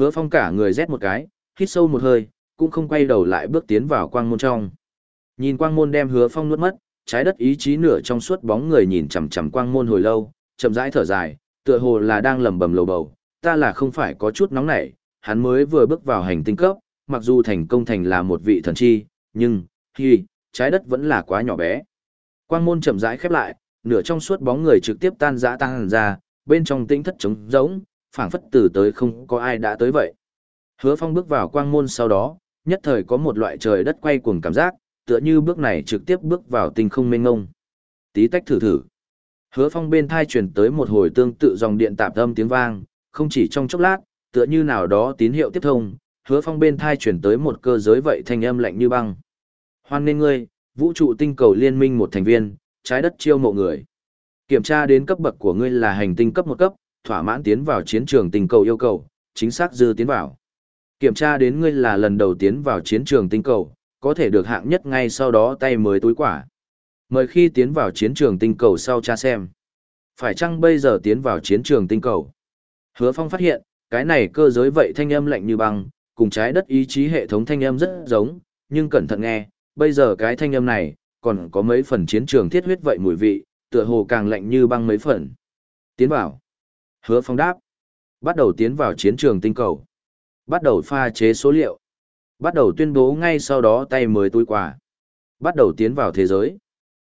Hứa phong cả người rét một cái, hít sâu một hơi, cũng không quay đầu lại bước tiến vào quang môn trong. Nhìn quang môn đem hứa phong nuốt mất, trái đất ý chí nửa trong suốt bóng người nhìn chằm chằm quang môn hồi lâu, chậm rãi thở dài, tựa hồ là đang lẩm bẩm lầu bầu, ta là không phải có chút nóng nảy, hắn mới vừa bước vào hành tinh cấp, mặc dù thành công thành là một vị thần chi, nhưng, hi, trái đất vẫn là quá nhỏ bé. Quang môn chậm rãi khép lại, nửa trong suốt bóng người trực tiếp tan rã tan ra, bên trong tĩnh thất trống rỗng, phảng phất từ tới không có ai đã tới vậy. Hứa Phong bước vào quang môn sau đó, nhất thời có một loại trời đất quay cuồng cảm giác, tựa như bước này trực tiếp bước vào tinh không mênh ngông. Tí tách thử thử. Hứa Phong bên thai truyền tới một hồi tương tự dòng điện tạp âm tiếng vang, không chỉ trong chốc lát, tựa như nào đó tín hiệu tiếp thông, Hứa Phong bên thai truyền tới một cơ giới vậy thanh âm lạnh như băng. Hoan nên ngươi, vũ trụ tinh cầu liên minh một thành viên, trái đất chiêu mộ người. Kiểm tra đến cấp bậc của ngươi là hành tinh cấp một cấp, thỏa mãn tiến vào chiến trường tinh cầu yêu cầu, chính xác dư tiến vào. Kiểm tra đến ngươi là lần đầu tiến vào chiến trường tinh cầu, có thể được hạng nhất ngay sau đó tay mới túi quả. Mời khi tiến vào chiến trường tinh cầu sau cha xem. Phải chăng bây giờ tiến vào chiến trường tinh cầu? Hứa Phong phát hiện, cái này cơ giới vậy thanh âm lạnh như băng, cùng trái đất ý chí hệ thống thanh âm rất giống, nhưng cẩn thận nghe, bây giờ cái thanh âm này, còn có mấy phần chiến trường thiết huyết vậy mùi vị, tựa hồ càng lạnh như băng mấy phần. Tiến vào. Hứa Phong đáp. Bắt đầu tiến vào chiến trường tinh cầu. Bắt đầu pha chế số liệu. Bắt đầu tuyên bố ngay sau đó tay mới túi quà. Bắt đầu tiến vào thế giới.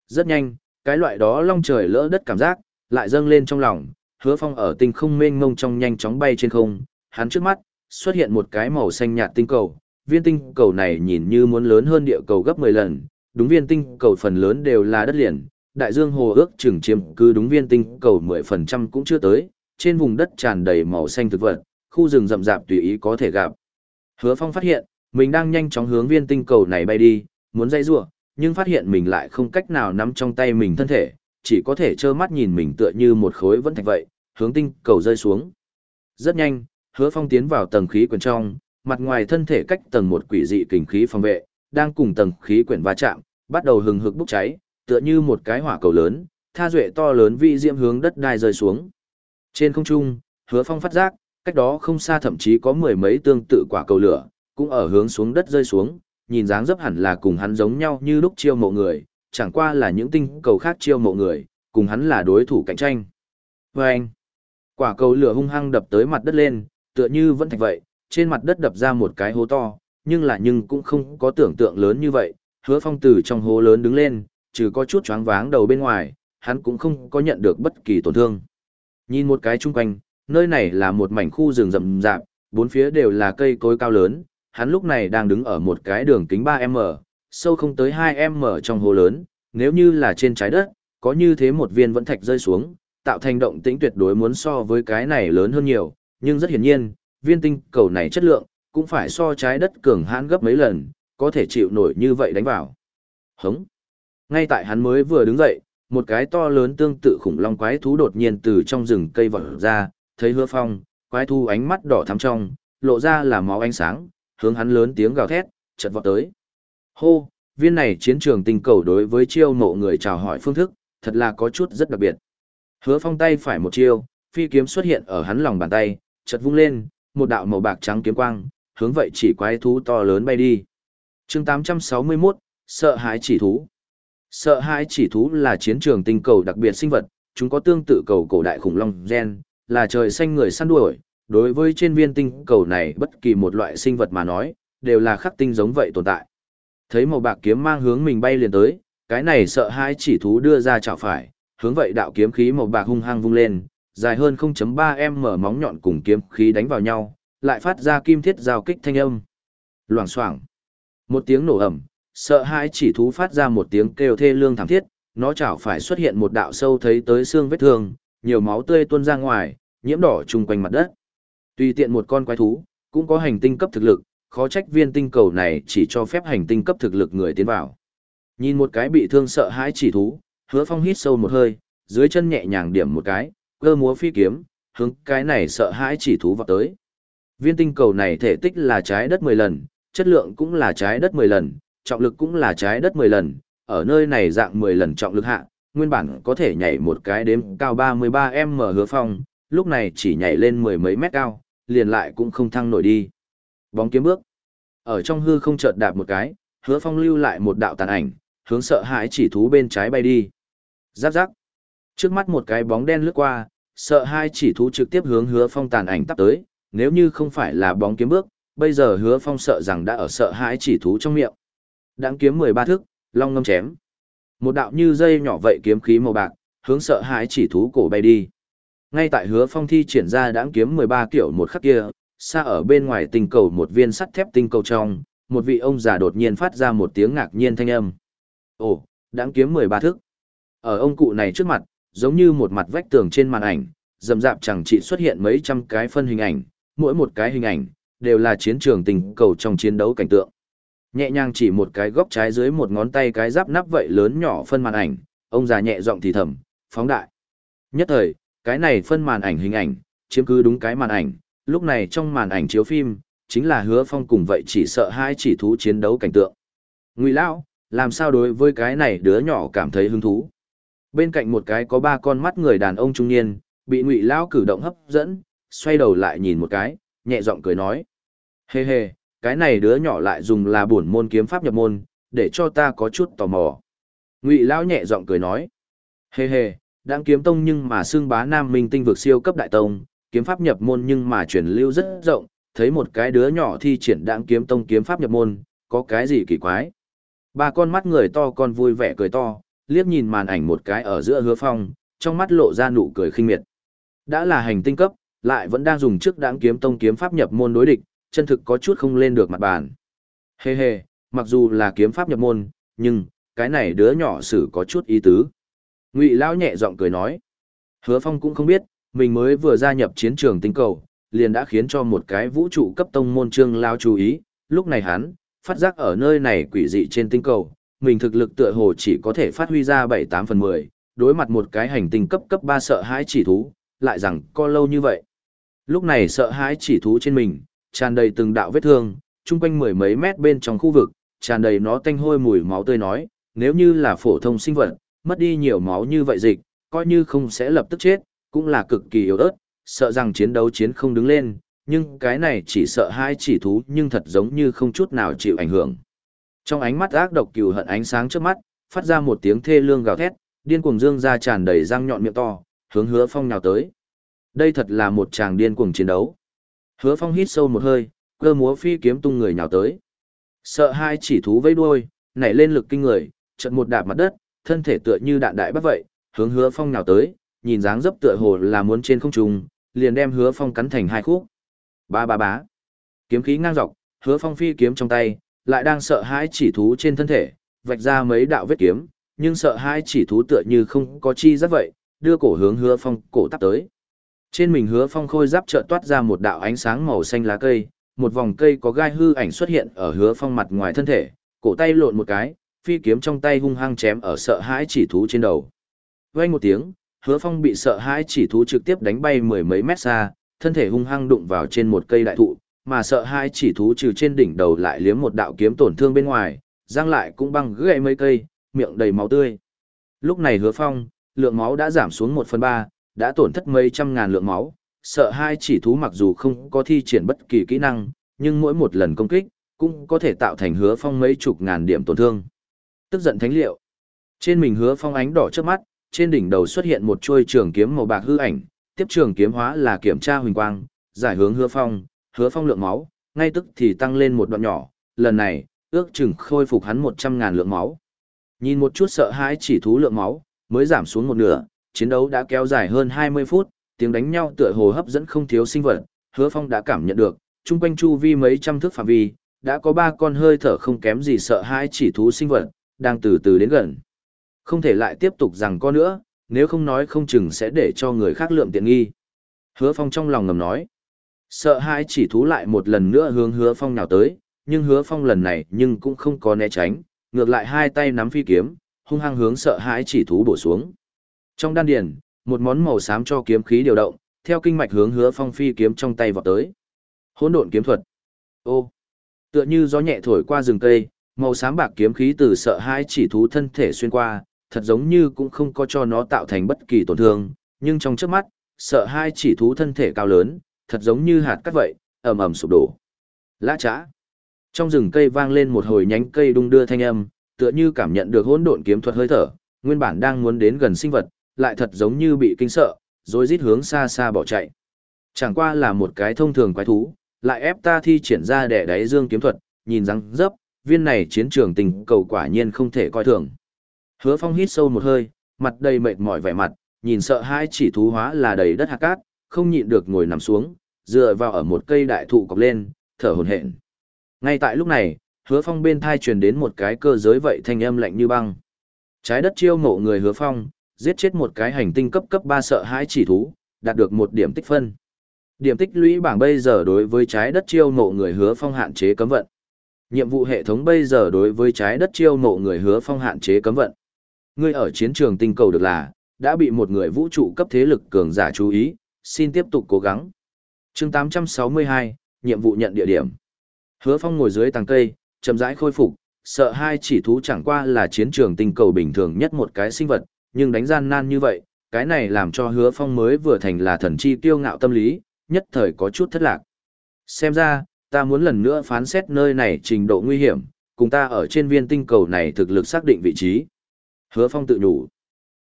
Rất nhanh, cái loại đó long trời lỡ đất cảm giác, lại dâng lên trong lòng, hứa phong ở tinh không mênh mông trong nhanh chóng bay trên không, hắn trước mắt, xuất hiện một cái màu xanh nhạt tinh cầu. Viên tinh cầu này nhìn như muốn lớn hơn địa cầu gấp 10 lần, đúng viên tinh cầu phần lớn đều là đất liền, đại dương hồ ước chừng chiếm cứ đúng viên tinh cầu 10% cũng chưa tới, trên vùng đất tràn đầy màu xanh thực vật, khu rừng rậm rạp tùy ý có thể gặp. Hứa Phong phát hiện, mình đang nhanh chóng hướng viên tinh cầu này bay đi, muốn dây rủa, nhưng phát hiện mình lại không cách nào nắm trong tay mình thân thể, chỉ có thể trơ mắt nhìn mình tựa như một khối vẫn thạch vậy, hướng tinh cầu rơi xuống. Rất nhanh, Hứa Phong tiến vào tầng khí quyển trong, mặt ngoài thân thể cách tầng một quỷ dị kình khí phòng vệ, đang cùng tầng khí quyển va chạm, bắt đầu hừng hực bốc cháy, tựa như một cái hỏa cầu lớn, tha duệ to lớn vi diễm hướng đất đai rơi xuống. Trên không trung, Hứa Phong phát giác, cách đó không xa thậm chí có mười mấy tương tự quả cầu lửa, cũng ở hướng xuống đất rơi xuống, nhìn dáng dấp hẳn là cùng hắn giống nhau như lúc chiêu mộ người, chẳng qua là những tinh cầu khác chiêu mộ người, cùng hắn là đối thủ cạnh tranh. Và anh, quả cầu lửa hung hăng đập tới mặt đất lên, tựa như vẫn thạch vậy, trên mặt đất đập ra một cái hố to, nhưng là nhưng cũng không có tưởng tượng lớn như vậy, hứa phong từ trong hố lớn đứng lên, trừ có chút choáng váng đầu bên ngoài, hắn cũng không có nhận được bất kỳ tổn thương. Nhìn một cái chung quanh, nơi này là một mảnh khu rừng rậm rạp, bốn phía đều là cây cối cao lớn, hắn lúc này đang đứng ở một cái đường kính 3m, sâu không tới 2m trong hồ lớn, nếu như là trên trái đất, có như thế một viên vẫn thạch rơi xuống, tạo thành động tĩnh tuyệt đối muốn so với cái này lớn hơn nhiều, nhưng rất hiển nhiên, viên tinh cầu này chất lượng, cũng phải so trái đất cường hãn gấp mấy lần, có thể chịu nổi như vậy đánh vào. Hống! Ngay tại hắn mới vừa đứng dậy, một cái to lớn tương tự khủng long quái thú đột nhiên từ trong rừng cây vọt ra, thấy hứa phong, quái thú ánh mắt đỏ thắm trong, lộ ra là máu ánh sáng, hướng hắn lớn tiếng gào thét, chợt vọt tới. Hô, viên này chiến trường tình cầu đối với chiêu mộ người chào hỏi phương thức, thật là có chút rất đặc biệt. Hứa phong tay phải một chiêu, phi kiếm xuất hiện ở hắn lòng bàn tay, chợt vung lên, một đạo màu bạc trắng kiếm quang, hướng vậy chỉ quái thú to lớn bay đi. chương 861, sợ hãi chỉ thú. Sợ hãi chỉ thú là chiến trường tinh cầu đặc biệt sinh vật, chúng có tương tự cầu cổ đại khủng long gen, là trời xanh người săn đuổi, đối với trên viên tinh cầu này bất kỳ một loại sinh vật mà nói, đều là khắc tinh giống vậy tồn tại. Thấy màu bạc kiếm mang hướng mình bay liền tới, cái này sợ hãi chỉ thú đưa ra chảo phải, hướng vậy đạo kiếm khí màu bạc hung hăng vung lên, dài hơn 0.3 m mở móng nhọn cùng kiếm khí đánh vào nhau, lại phát ra kim thiết giao kích thanh âm. Loảng xoảng. Một tiếng nổ ầm, sợ hãi chỉ thú phát ra một tiếng kêu thê lương thảm thiết, nó chảo phải xuất hiện một đạo sâu thấy tới xương vết thương, nhiều máu tươi tuôn ra ngoài, nhiễm đỏ chung quanh mặt đất. Tùy tiện một con quái thú, cũng có hành tinh cấp thực lực, khó trách viên tinh cầu này chỉ cho phép hành tinh cấp thực lực người tiến vào. Nhìn một cái bị thương sợ hãi chỉ thú, hứa phong hít sâu một hơi, dưới chân nhẹ nhàng điểm một cái, cơ múa phi kiếm, hướng cái này sợ hãi chỉ thú vào tới. Viên tinh cầu này thể tích là trái đất 10 lần, chất lượng cũng là trái đất 10 lần, trọng lực cũng là trái đất 10 lần, ở nơi này dạng 10 lần trọng lực hạ, nguyên bản có thể nhảy một cái đếm cao 33m hứa phong, lúc này chỉ nhảy lên mười mấy mét cao, liền lại cũng không thăng nổi đi. Bóng kiếm bước. Ở trong hư không chợt đạp một cái, hứa phong lưu lại một đạo tàn ảnh, hướng sợ hãi chỉ thú bên trái bay đi. Giáp giáp. Trước mắt một cái bóng đen lướt qua, sợ hai chỉ thú trực tiếp hướng hứa phong tàn ảnh tắp tới, nếu như không phải là bóng kiếm bước, bây giờ hứa phong sợ rằng đã ở sợ hãi chỉ thú trong miệng. Đáng kiếm 13 thước, long ngâm chém. Một đạo như dây nhỏ vậy kiếm khí màu bạc, hướng sợ hãi chỉ thú cổ bay đi. Ngay tại hứa phong thi triển ra đáng kiếm 13 kiểu một khắc kia, xa ở bên ngoài tinh cầu một viên sắt thép tinh cầu trong, một vị ông già đột nhiên phát ra một tiếng ngạc nhiên thanh âm. Ồ, đáng kiếm 13 thước. Ở ông cụ này trước mặt, giống như một mặt vách tường trên màn ảnh, rầm rạp chẳng chỉ xuất hiện mấy trăm cái phân hình ảnh, mỗi một cái hình ảnh, đều là chiến trường tình cầu trong chiến đấu cảnh tượng. Nhẹ nhàng chỉ một cái góc trái dưới một ngón tay cái giáp nắp vậy lớn nhỏ phân màn ảnh, ông già nhẹ giọng thì thầm, phóng đại. Nhất thời, cái này phân màn ảnh hình ảnh, chiếm cứ đúng cái màn ảnh, lúc này trong màn ảnh chiếu phim, chính là hứa phong cùng vậy chỉ sợ hai chỉ thú chiến đấu cảnh tượng. Ngụy Lão, làm sao đối với cái này đứa nhỏ cảm thấy hứng thú? Bên cạnh một cái có ba con mắt người đàn ông trung niên, bị Ngụy Lão cử động hấp dẫn, xoay đầu lại nhìn một cái, nhẹ giọng cười nói. Hê hê, cái này đứa nhỏ lại dùng là bổn môn kiếm pháp nhập môn, để cho ta có chút tò mò. Ngụy Lão nhẹ giọng cười nói. Hê hê, đang kiếm tông nhưng mà xương bá nam minh tinh vực siêu cấp đại tông, kiếm pháp nhập môn nhưng mà truyền lưu rất rộng, thấy một cái đứa nhỏ thi triển đãng kiếm tông kiếm pháp nhập môn, có cái gì kỳ quái. Ba con mắt người to con vui vẻ cười to, liếc nhìn màn ảnh một cái ở giữa hứa phong, trong mắt lộ ra nụ cười khinh miệt. Đã là hành tinh cấp, lại vẫn đang dùng trước đãng kiếm tông kiếm pháp nhập môn đối địch, chân thực có chút không lên được mặt bàn. Hê hê, mặc dù là kiếm pháp nhập môn, nhưng, cái này đứa nhỏ xử có chút ý tứ. Ngụy Lão nhẹ giọng cười nói. Hứa Phong cũng không biết, mình mới vừa gia nhập chiến trường tinh cầu, liền đã khiến cho một cái vũ trụ cấp tông môn trương lao chú ý, lúc này hắn, phát giác ở nơi này quỷ dị trên tinh cầu, mình thực lực tựa hồ chỉ có thể phát huy ra 7-8 phần 10, đối mặt một cái hành tinh cấp cấp 3 sợ hãi chỉ thú, lại rằng có lâu như vậy. Lúc này sợ hãi chỉ thú trên mình, tràn đầy từng đạo vết thương, chung quanh mười mấy mét bên trong khu vực, tràn đầy nó tanh hôi mùi máu tươi nói, nếu như là phổ thông sinh vật, mất đi nhiều máu như vậy dịch, coi như không sẽ lập tức chết, cũng là cực kỳ yếu ớt, sợ rằng chiến đấu chiến không đứng lên, nhưng cái này chỉ sợ hai chỉ thú nhưng thật giống như không chút nào chịu ảnh hưởng. Trong ánh mắt ác độc cừu hận ánh sáng trước mắt, phát ra một tiếng thê lương gào thét, điên cuồng dương ra tràn đầy răng nhọn miệng to, hướng Hứa Phong nhào tới. Đây thật là một tràng điên cuồng chiến đấu. Hứa Phong hít sâu một hơi, cơ múa phi kiếm tung người nhào tới. Sợ hai chỉ thú vây đuôi, nảy lên lực kinh người, chợt một đạp mặt đất, thân thể tựa như đạn đại bắt vậy, hướng Hứa Phong nhào tới, nhìn dáng dấp tựa hồ là muốn trên không trung, liền đem Hứa Phong cắn thành hai khúc. Ba ba bá. Kiếm khí ngang dọc, Hứa Phong phi kiếm trong tay, lại đang sợ hãi chỉ thú trên thân thể, vạch ra mấy đạo vết kiếm, nhưng sợ hãi chỉ thú tựa như không có chi rất vậy, đưa cổ hướng Hứa Phong cổ tắp tới. Trên mình Hứa Phong khôi giáp trợ toát ra một đạo ánh sáng màu xanh lá cây, một vòng cây có gai hư ảnh xuất hiện ở Hứa Phong mặt ngoài thân thể, cổ tay lộn một cái, phi kiếm trong tay hung hăng chém ở sợ hãi chỉ thú trên đầu. Vang một tiếng, Hứa Phong bị sợ hãi chỉ thú trực tiếp đánh bay mười mấy mét xa, thân thể hung hăng đụng vào trên một cây đại thụ, mà sợ hãi chỉ thú trừ trên đỉnh đầu lại liếm một đạo kiếm tổn thương bên ngoài, giang lại cũng băng gãy mấy cây, miệng đầy máu tươi. Lúc này Hứa Phong, lượng máu đã giảm xuống một phần ba, đã tổn thất mấy trăm ngàn lượng máu, sợ hai chỉ thú mặc dù không có thi triển bất kỳ kỹ năng, nhưng mỗi một lần công kích, cũng có thể tạo thành hứa phong mấy chục ngàn điểm tổn thương. Tức giận thánh liệu. Trên mình hứa phong ánh đỏ trước mắt, trên đỉnh đầu xuất hiện một chuôi trường kiếm màu bạc hư ảnh, tiếp trường kiếm hóa là kiểm tra huỳnh quang, giải hướng hứa phong, hứa phong lượng máu, ngay tức thì tăng lên một đoạn nhỏ, lần này, ước chừng khôi phục hắn một trăm ngàn lượng máu. Nhìn một chút sợ hãi chỉ thú lượng máu, mới giảm xuống một nửa, chiến đấu đã kéo dài hơn hai mươi phút, tiếng đánh nhau tựa hồ hấp dẫn không thiếu sinh vật, hứa phong đã cảm nhận được, chung quanh chu vi mấy trăm thước phạm vi, đã có ba con hơi thở không kém gì sợ hãi chỉ thú sinh vật, đang từ từ đến gần. Không thể lại tiếp tục rằng có nữa, nếu không nói không chừng sẽ để cho người khác lượm tiện nghi. Hứa Phong trong lòng ngầm nói. Sợ hãi chỉ thú lại một lần nữa hướng Hứa Phong nào tới, nhưng Hứa Phong lần này nhưng cũng không có né tránh, ngược lại hai tay nắm phi kiếm, hung hăng hướng sợ hãi chỉ thú bổ xuống. Trong đan điền, một món màu xám cho kiếm khí điều động, theo kinh mạch hướng Hứa Phong phi kiếm trong tay vọt tới. Hỗn độn kiếm thuật. Ô, tựa như gió nhẹ thổi qua rừng cây, màu xám bạc kiếm khí từ sợ hãi chỉ thú thân thể xuyên qua, thật giống như cũng không có cho nó tạo thành bất kỳ tổn thương, nhưng trong trước mắt, sợ hai chỉ thú thân thể cao lớn, thật giống như hạt cát vậy, ầm ầm sụp đổ. Lã chã. Trong rừng cây vang lên một hồi nhánh cây đung đưa thanh âm, tựa như cảm nhận được hỗn độn kiếm thuật hơi thở, nguyên bản đang muốn đến gần sinh vật, lại thật giống như bị kinh sợ, rồi rít hướng xa xa bỏ chạy. Chẳng qua là một cái thông thường quái thú, lại ép ta thi triển ra để đáy dương kiếm thuật, nhìn răng dấp, viên này chiến trường tình cầu quả nhiên không thể coi thường. Hứa Phong hít sâu một hơi, mặt đầy mệt mỏi vẻ mặt, nhìn sợ hai chỉ thú hóa là đầy đất hạt cát, không nhịn được ngồi nằm xuống, dựa vào ở một cây đại thụ cọc lên, thở hổn hển. Ngay tại lúc này, Hứa Phong bên thai truyền đến một cái cơ giới vậy thanh âm lạnh như băng. Trái đất chiêu mộ người Hứa Phong, giết chết một cái hành tinh cấp cấp 3 sợ hãi chỉ thú, đạt được một điểm tích phân. Điểm tích lũy bảng bây giờ đối với trái đất chiêu mộ người Hứa Phong hạn chế cấm vận. Nhiệm vụ hệ thống bây giờ đối với trái đất chiêu mộ người Hứa Phong hạn chế cấm vận. Ngươi ở chiến trường tinh cầu được là, đã bị một người vũ trụ cấp thế lực cường giả chú ý, xin tiếp tục cố gắng. chương 862, nhiệm vụ nhận địa điểm. Hứa Phong ngồi dưới tàng cây, chậm rãi khôi phục, sợ hai chỉ thú chẳng qua là chiến trường tinh cầu bình thường nhất một cái sinh vật, nhưng đánh gian nan như vậy, cái này làm cho Hứa Phong mới vừa thành là thần chi tiêu ngạo tâm lý, nhất thời có chút thất lạc. Xem ra, ta muốn lần nữa phán xét nơi này trình độ nguy hiểm, cùng ta ở trên viên tinh cầu này thực lực xác định vị trí. Hứa Phong tự nhủ.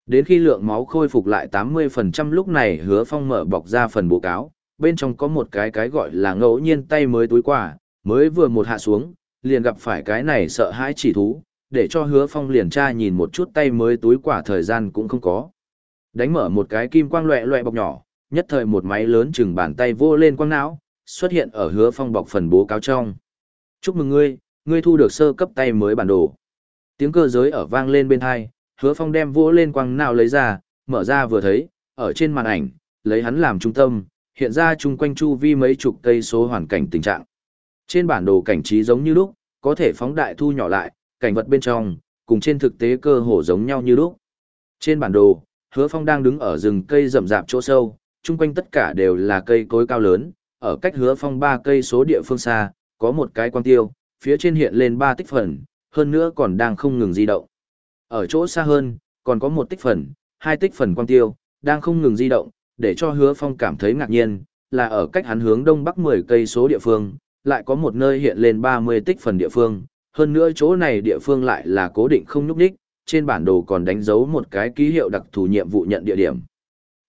Đến khi lượng máu khôi phục lại 80% lúc này hứa phong mở bọc ra phần bộ cáo, bên trong có một cái cái gọi là ngẫu nhiên tay mới túi quả, mới vừa một hạ xuống, liền gặp phải cái này sợ hãi chỉ thú, để cho hứa phong liền tra nhìn một chút tay mới túi quả thời gian cũng không có. Đánh mở một cái kim quang loẹ loẹ bọc nhỏ, nhất thời một máy lớn chừng bàn tay vô lên quang não, xuất hiện ở hứa phong bọc phần bố cáo trong. Chúc mừng ngươi, ngươi thu được sơ cấp tay mới bản đồ. Tiếng cơ giới ở vang lên bên hai, Hứa Phong đem vỗ lên quang nào lấy ra, mở ra vừa thấy, ở trên màn ảnh, lấy hắn làm trung tâm, hiện ra chung quanh chu vi mấy chục cây số hoàn cảnh tình trạng. Trên bản đồ cảnh trí giống như lúc, có thể phóng đại thu nhỏ lại, cảnh vật bên trong, cùng trên thực tế cơ hồ giống nhau như lúc. Trên bản đồ, Hứa Phong đang đứng ở rừng cây rậm rạp chỗ sâu, chung quanh tất cả đều là cây cối cao lớn, ở cách Hứa Phong ba cây số địa phương xa, có một cái quan tiêu, phía trên hiện lên ba tích phần, hơn nữa còn đang không ngừng di động. Ở chỗ xa hơn, còn có một tích phần, hai tích phần quang tiêu, đang không ngừng di động, để cho hứa phong cảm thấy ngạc nhiên, là ở cách hắn hướng đông bắc 10 cây số địa phương, lại có một nơi hiện lên 30 tích phần địa phương, hơn nữa chỗ này địa phương lại là cố định không nhúc đích, trên bản đồ còn đánh dấu một cái ký hiệu đặc thù nhiệm vụ nhận địa điểm.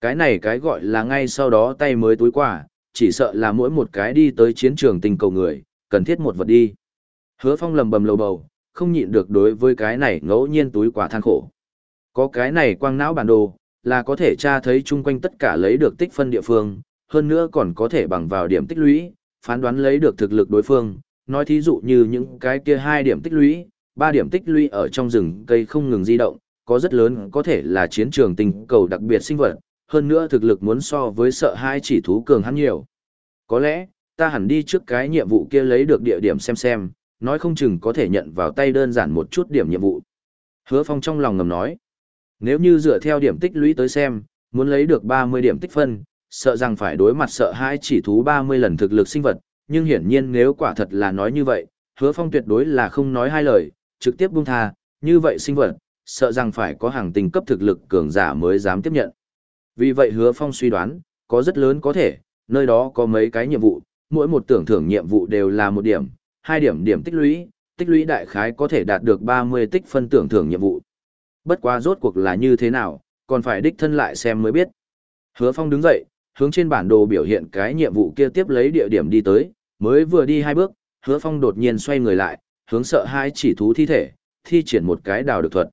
Cái này cái gọi là ngay sau đó tay mới túi quả, chỉ sợ là mỗi một cái đi tới chiến trường tình cầu người, cần thiết một vật đi. Hứa phong lầm bầm lầu bầu, không nhịn được đối với cái này ngẫu nhiên túi quả than khổ. Có cái này quang não bản đồ, là có thể tra thấy chung quanh tất cả lấy được tích phân địa phương, hơn nữa còn có thể bằng vào điểm tích lũy, phán đoán lấy được thực lực đối phương, nói thí dụ như những cái kia hai điểm tích lũy, ba điểm tích lũy ở trong rừng cây không ngừng di động, có rất lớn có thể là chiến trường tình cầu đặc biệt sinh vật, hơn nữa thực lực muốn so với sợ hai chỉ thú cường hắn nhiều. Có lẽ, ta hẳn đi trước cái nhiệm vụ kia lấy được địa điểm xem xem, nói không chừng có thể nhận vào tay đơn giản một chút điểm nhiệm vụ. Hứa Phong trong lòng ngầm nói, nếu như dựa theo điểm tích lũy tới xem, muốn lấy được 30 điểm tích phân, sợ rằng phải đối mặt sợ hai chỉ thú 30 lần thực lực sinh vật, nhưng hiển nhiên nếu quả thật là nói như vậy, Hứa Phong tuyệt đối là không nói hai lời, trực tiếp buông tha, như vậy sinh vật, sợ rằng phải có hàng tình cấp thực lực cường giả mới dám tiếp nhận. Vì vậy Hứa Phong suy đoán, có rất lớn có thể, nơi đó có mấy cái nhiệm vụ, mỗi một tưởng thưởng nhiệm vụ đều là một điểm, hai điểm điểm tích lũy, tích lũy đại khái có thể đạt được 30 tích phân tưởng thưởng nhiệm vụ. Bất quá rốt cuộc là như thế nào, còn phải đích thân lại xem mới biết. Hứa Phong đứng dậy, hướng trên bản đồ biểu hiện cái nhiệm vụ kia tiếp lấy địa điểm đi tới, mới vừa đi hai bước, Hứa Phong đột nhiên xoay người lại, hướng sợ hai chỉ thú thi thể, thi triển một cái đào được thuật.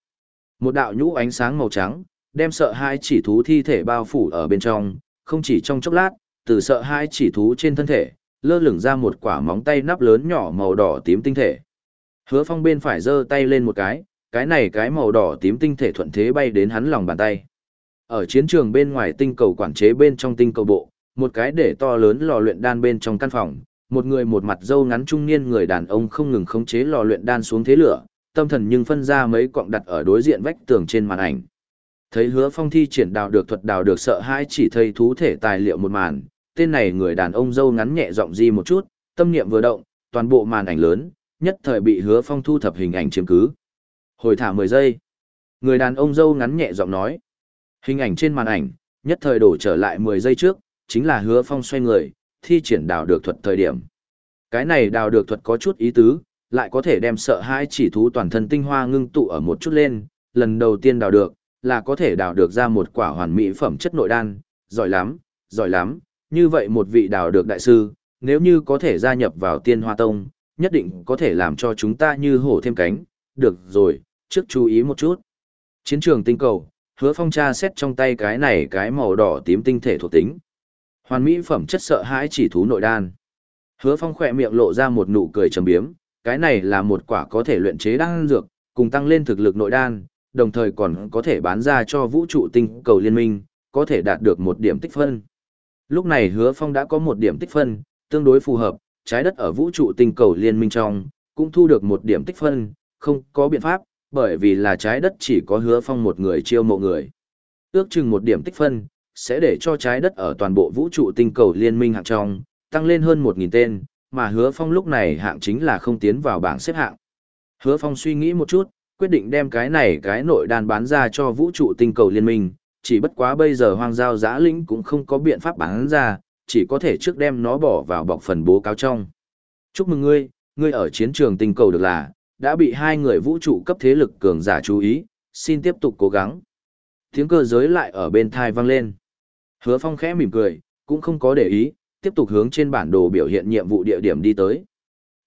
Một đạo nhũ ánh sáng màu trắng, đem sợ hai chỉ thú thi thể bao phủ ở bên trong, không chỉ trong chốc lát, từ sợ hai chỉ thú trên thân thể, lơ lửng ra một quả móng tay nắp lớn nhỏ màu đỏ tím tinh thể. Hứa Phong bên phải giơ tay lên một cái, cái này cái màu đỏ tím tinh thể thuận thế bay đến hắn lòng bàn tay. Ở chiến trường bên ngoài tinh cầu quản chế bên trong tinh cầu bộ, một cái để to lớn lò luyện đan bên trong căn phòng, một người một mặt dâu ngắn trung niên người đàn ông không ngừng khống chế lò luyện đan xuống thế lửa, tâm thần nhưng phân ra mấy quặng đặt ở đối diện vách tường trên màn ảnh. Thấy Hứa Phong thi triển đào được thuật đào được sợ hãi chỉ thấy thú thể tài liệu một màn, tên này người đàn ông dâu ngắn nhẹ giọng di một chút, tâm niệm vừa động, toàn bộ màn ảnh lớn, nhất thời bị hứa phong thu thập hình ảnh chiếm cứ. Hồi thả 10 giây. Người đàn ông dâu ngắn nhẹ giọng nói. Hình ảnh trên màn ảnh, nhất thời đổ trở lại 10 giây trước, chính là hứa phong xoay người, thi triển đào được thuật thời điểm. Cái này đào được thuật có chút ý tứ, lại có thể đem sợ hãi chỉ thú toàn thân tinh hoa ngưng tụ ở một chút lên, lần đầu tiên đào được, là có thể đào được ra một quả hoàn mỹ phẩm chất nội đan, giỏi lắm, giỏi lắm, như vậy một vị đào được đại sư, nếu như có thể gia nhập vào tiên hoa tông, nhất định có thể làm cho chúng ta như hổ thêm cánh, được rồi, trước chú ý một chút. Chiến trường tinh cầu, hứa phong tra xét trong tay cái này cái màu đỏ tím tinh thể thuộc tính. Hoàn mỹ phẩm chất sợ hãi chỉ thú nội đan. Hứa phong khỏe miệng lộ ra một nụ cười trầm biếm, cái này là một quả có thể luyện chế đan dược, cùng tăng lên thực lực nội đan, đồng thời còn có thể bán ra cho vũ trụ tinh cầu liên minh, có thể đạt được một điểm tích phân. Lúc này hứa phong đã có một điểm tích phân, tương đối phù hợp, trái đất ở vũ trụ tinh cầu liên minh trong, cũng thu được một điểm tích phân, không có biện pháp, bởi vì là trái đất chỉ có hứa phong một người chiêu mộ người. Ước chừng một điểm tích phân, sẽ để cho trái đất ở toàn bộ vũ trụ tinh cầu liên minh hạng trong, tăng lên hơn 1.000 tên, mà hứa phong lúc này hạng chính là không tiến vào bảng xếp hạng. Hứa phong suy nghĩ một chút, quyết định đem cái này cái nội đàn bán ra cho vũ trụ tinh cầu liên minh, chỉ bất quá bây giờ hoang giao giã lĩnh cũng không có biện pháp bán ra, chỉ có thể trước đem nó bỏ vào bọc phần bố cáo trong. Chúc mừng ngươi, ngươi ở chiến trường tinh cầu được là, đã bị hai người vũ trụ cấp thế lực cường giả chú ý, xin tiếp tục cố gắng. Tiếng cơ giới lại ở bên thai vang lên. Hứa Phong khẽ mỉm cười, cũng không có để ý, tiếp tục hướng trên bản đồ biểu hiện nhiệm vụ địa điểm đi tới.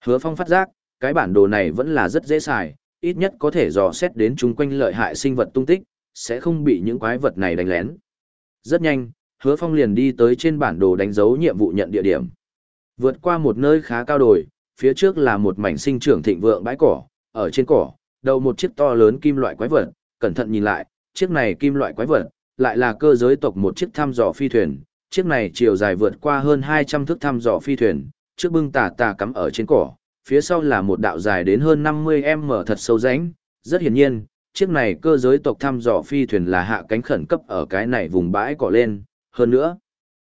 Hứa Phong phát giác, cái bản đồ này vẫn là rất dễ xài, ít nhất có thể dò xét đến chúng quanh lợi hại sinh vật tung tích, sẽ không bị những quái vật này đánh lén. Rất nhanh, Hứa Phong liền đi tới trên bản đồ đánh dấu nhiệm vụ nhận địa điểm. Vượt qua một nơi khá cao đồi, phía trước là một mảnh sinh trưởng thịnh vượng bãi cỏ, ở trên cỏ, đầu một chiếc to lớn kim loại quái vật, cẩn thận nhìn lại, chiếc này kim loại quái vật, lại là cơ giới tộc một chiếc thăm dò phi thuyền, chiếc này chiều dài vượt qua hơn 200 thước thăm dò phi thuyền, trước bưng tà tà cắm ở trên cỏ, phía sau là một đạo dài đến hơn 50m thật sâu rãnh, rất hiển nhiên, chiếc này cơ giới tộc thăm dò phi thuyền là hạ cánh khẩn cấp ở cái này vùng bãi cỏ lên, hơn nữa,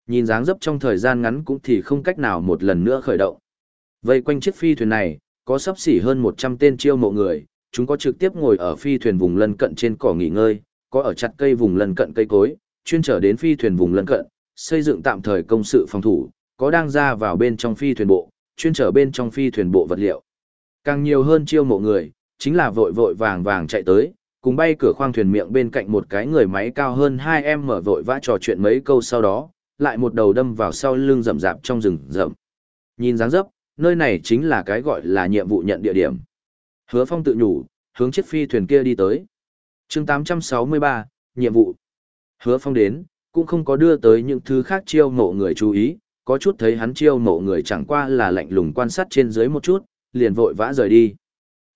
nhìn dáng dấp trong thời gian ngắn cũng thì không cách nào một lần nữa khởi động. Vây quanh chiếc phi thuyền này, có sắp xỉ hơn 100 tên chiêu mộ người, chúng có trực tiếp ngồi ở phi thuyền vùng lân cận trên cỏ nghỉ ngơi, có ở chặt cây vùng lân cận cây cối, chuyên trở đến phi thuyền vùng lân cận, xây dựng tạm thời công sự phòng thủ, có đang ra vào bên trong phi thuyền bộ, chuyên trở bên trong phi thuyền bộ vật liệu. Càng nhiều hơn chiêu mộ người, chính là vội vội vàng vàng chạy tới, cùng bay cửa khoang thuyền miệng bên cạnh một cái người máy cao hơn 2 em mở vội vã trò chuyện mấy câu sau đó, lại một đầu đâm vào sau lưng rậm rạp trong rừng rậm. Nhìn dáng dấp, nơi này chính là cái gọi là nhiệm vụ nhận địa điểm. Hứa Phong tự nhủ, hướng chiếc phi thuyền kia đi tới. chương 863, nhiệm vụ. Hứa Phong đến, cũng không có đưa tới những thứ khác chiêu mộ người chú ý, có chút thấy hắn chiêu mộ người chẳng qua là lạnh lùng quan sát trên dưới một chút, liền vội vã rời đi.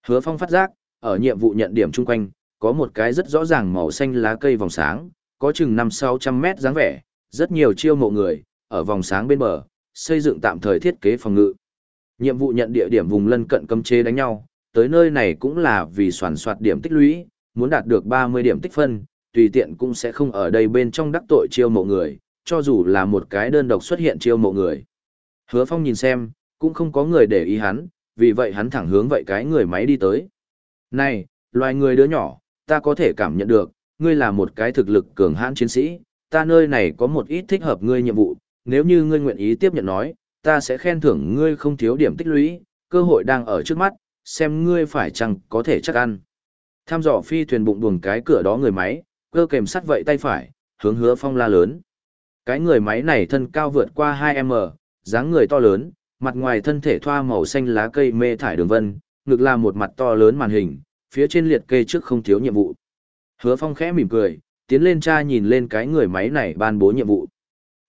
Hứa Phong phát giác, ở nhiệm vụ nhận điểm chung quanh, có một cái rất rõ ràng màu xanh lá cây vòng sáng, có chừng 5-600 mét dáng vẻ, rất nhiều chiêu mộ người, ở vòng sáng bên bờ, xây dựng tạm thời thiết kế phòng ngự. Nhiệm vụ nhận địa điểm vùng lân cận cấm chế đánh nhau, tới nơi này cũng là vì soàn soạt điểm tích lũy, muốn đạt được 30 điểm tích phân, tùy tiện cũng sẽ không ở đây bên trong đắc tội chiêu mộ người, cho dù là một cái đơn độc xuất hiện chiêu mộ người. Hứa Phong nhìn xem, cũng không có người để ý hắn, vì vậy hắn thẳng hướng vậy cái người máy đi tới. Này, loài người đứa nhỏ, ta có thể cảm nhận được, ngươi là một cái thực lực cường hãn chiến sĩ, ta nơi này có một ít thích hợp ngươi nhiệm vụ, nếu như ngươi nguyện ý tiếp nhận nói, ta sẽ khen thưởng ngươi không thiếu điểm tích lũy, cơ hội đang ở trước mắt, xem ngươi phải chăng có thể chắc ăn. Tham dò phi thuyền bụng buồng cái cửa đó người máy, cơ kèm sắt vậy tay phải, hướng hứa phong la lớn. Cái người máy này thân cao vượt qua 2m, dáng người to lớn, mặt ngoài thân thể thoa màu xanh lá cây mê thải đường vân, ngực là một mặt to lớn màn hình, phía trên liệt kê trước không thiếu nhiệm vụ. Hứa phong khẽ mỉm cười, tiến lên tra nhìn lên cái người máy này ban bố nhiệm vụ.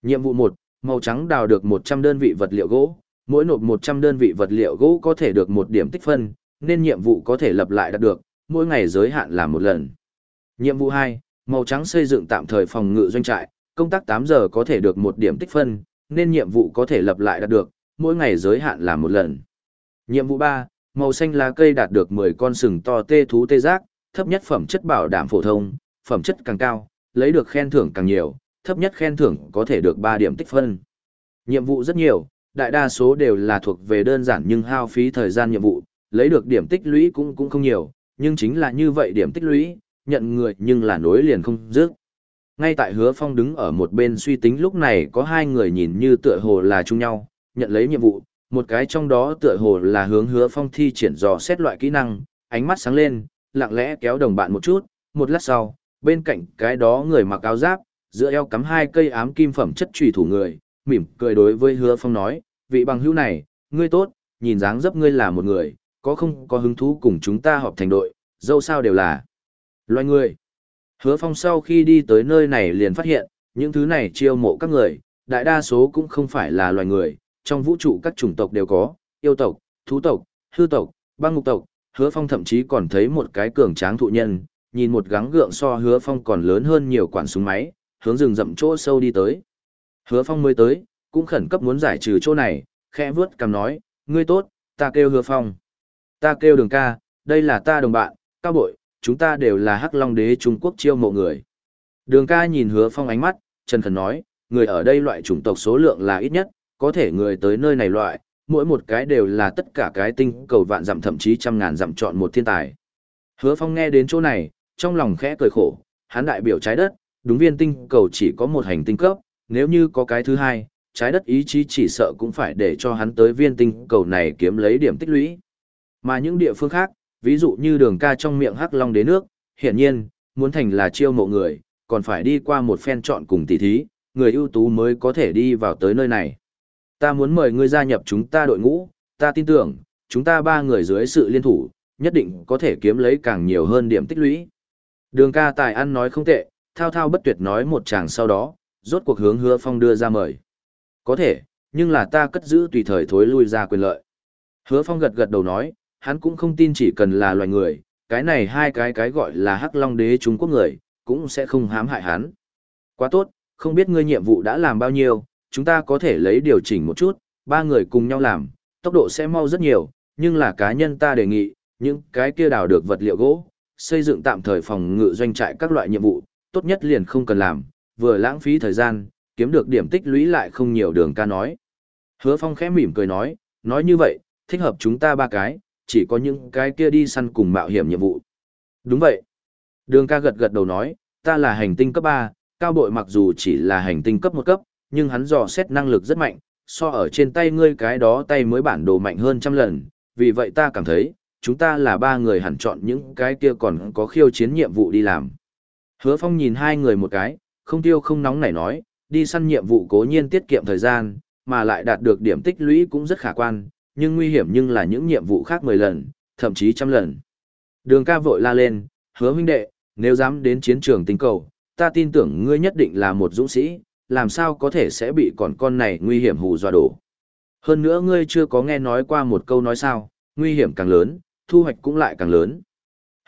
Nhiệm vụ 1, màu trắng đào được 100 đơn vị vật liệu gỗ, mỗi nộp 100 đơn vị vật liệu gỗ có thể được một điểm tích phân, nên nhiệm vụ có thể lập lại đạt được, mỗi ngày giới hạn là một lần. Nhiệm vụ 2, màu trắng xây dựng tạm thời phòng ngự doanh trại, công tác 8 giờ có thể được một điểm tích phân, nên nhiệm vụ có thể lập lại đạt được, mỗi ngày giới hạn là một lần. Nhiệm vụ 3, màu xanh lá cây đạt được 10 con sừng to tê thú tê giác, thấp nhất phẩm chất bảo đảm phổ thông, phẩm chất càng cao, lấy được khen thưởng càng nhiều, thấp nhất khen thưởng có thể được 3 điểm tích phân. Nhiệm vụ rất nhiều, đại đa số đều là thuộc về đơn giản nhưng hao phí thời gian nhiệm vụ, lấy được điểm tích lũy cũng cũng không nhiều, nhưng chính là như vậy điểm tích lũy, nhận người nhưng là nối liền không dứt. Ngay tại hứa phong đứng ở một bên suy tính lúc này có hai người nhìn như tựa hồ là chung nhau, nhận lấy nhiệm vụ, một cái trong đó tựa hồ là hướng hứa phong thi triển dò xét loại kỹ năng, ánh mắt sáng lên, lặng lẽ kéo đồng bạn một chút, một lát sau, bên cạnh cái đó người mặc áo giáp, giữa eo cắm hai cây ám kim phẩm chất trùy thủ người, mỉm cười đối với hứa phong nói, vị bằng hữu này, ngươi tốt, nhìn dáng dấp ngươi là một người, có không có hứng thú cùng chúng ta họp thành đội, dâu sao đều là loài người. Hứa phong sau khi đi tới nơi này liền phát hiện, những thứ này chiêu mộ các người, đại đa số cũng không phải là loài người, trong vũ trụ các chủng tộc đều có, yêu tộc, thú tộc, hư tộc, băng ngục tộc, hứa phong thậm chí còn thấy một cái cường tráng thụ nhân, nhìn một gắng gượng so hứa phong còn lớn hơn nhiều quản súng máy, hướng rừng rậm chỗ sâu đi tới. Hứa phong mới tới, cũng khẩn cấp muốn giải trừ chỗ này, khẽ vướt cầm nói, ngươi tốt, ta kêu hứa phong. Ta kêu đường ca, đây là ta đồng bạn, cao bội, chúng ta đều là hắc long đế Trung Quốc chiêu mộ người. Đường ca nhìn hứa phong ánh mắt, chân khẩn nói, người ở đây loại chủng tộc số lượng là ít nhất, có thể người tới nơi này loại, mỗi một cái đều là tất cả cái tinh cầu vạn dặm thậm chí trăm ngàn dặm chọn một thiên tài. Hứa phong nghe đến chỗ này, trong lòng khẽ cười khổ, hắn đại biểu trái đất, đúng viên tinh cầu chỉ có một hành tinh cấp, nếu như có cái thứ hai, trái đất ý chí chỉ sợ cũng phải để cho hắn tới viên tinh cầu này kiếm lấy điểm tích lũy. Mà những địa phương khác, ví dụ như đường ca trong miệng hắc long đế nước, hiển nhiên, muốn thành là chiêu mộ người, còn phải đi qua một phen chọn cùng tỷ thí, người ưu tú mới có thể đi vào tới nơi này. Ta muốn mời ngươi gia nhập chúng ta đội ngũ, ta tin tưởng, chúng ta ba người dưới sự liên thủ, nhất định có thể kiếm lấy càng nhiều hơn điểm tích lũy. Đường ca tài ăn nói không tệ, thao thao bất tuyệt nói một chàng sau đó, rốt cuộc hướng hứa phong đưa ra mời. Có thể, nhưng là ta cất giữ tùy thời thối lui ra quyền lợi. Hứa phong gật gật đầu nói, hắn cũng không tin chỉ cần là loài người, cái này hai cái cái gọi là hắc long đế Trung Quốc người, cũng sẽ không hãm hại hắn. Quá tốt, không biết ngươi nhiệm vụ đã làm bao nhiêu, chúng ta có thể lấy điều chỉnh một chút, ba người cùng nhau làm, tốc độ sẽ mau rất nhiều, nhưng là cá nhân ta đề nghị, những cái kia đào được vật liệu gỗ, xây dựng tạm thời phòng ngự doanh trại các loại nhiệm vụ, tốt nhất liền không cần làm, vừa lãng phí thời gian, kiếm được điểm tích lũy lại không nhiều đường ca nói. Hứa Phong khẽ mỉm cười nói, nói như vậy, thích hợp chúng ta ba cái, chỉ có những cái kia đi săn cùng mạo hiểm nhiệm vụ. Đúng vậy. Đường ca gật gật đầu nói, ta là hành tinh cấp 3, cao bội mặc dù chỉ là hành tinh cấp 1 cấp, nhưng hắn dò xét năng lực rất mạnh, so ở trên tay ngươi cái đó tay mới bản đồ mạnh hơn trăm lần, vì vậy ta cảm thấy, chúng ta là ba người hẳn chọn những cái kia còn có khiêu chiến nhiệm vụ đi làm. Hứa Phong nhìn hai người một cái, không tiêu không nóng nảy nói, đi săn nhiệm vụ cố nhiên tiết kiệm thời gian, mà lại đạt được điểm tích lũy cũng rất khả quan, nhưng nguy hiểm nhưng là những nhiệm vụ khác 10 lần, thậm chí trăm lần. Đường ca vội la lên, hứa huynh đệ, nếu dám đến chiến trường tinh cầu, ta tin tưởng ngươi nhất định là một dũng sĩ, làm sao có thể sẽ bị còn con này nguy hiểm hù dọa đổ. Hơn nữa ngươi chưa có nghe nói qua một câu nói sao, nguy hiểm càng lớn, thu hoạch cũng lại càng lớn.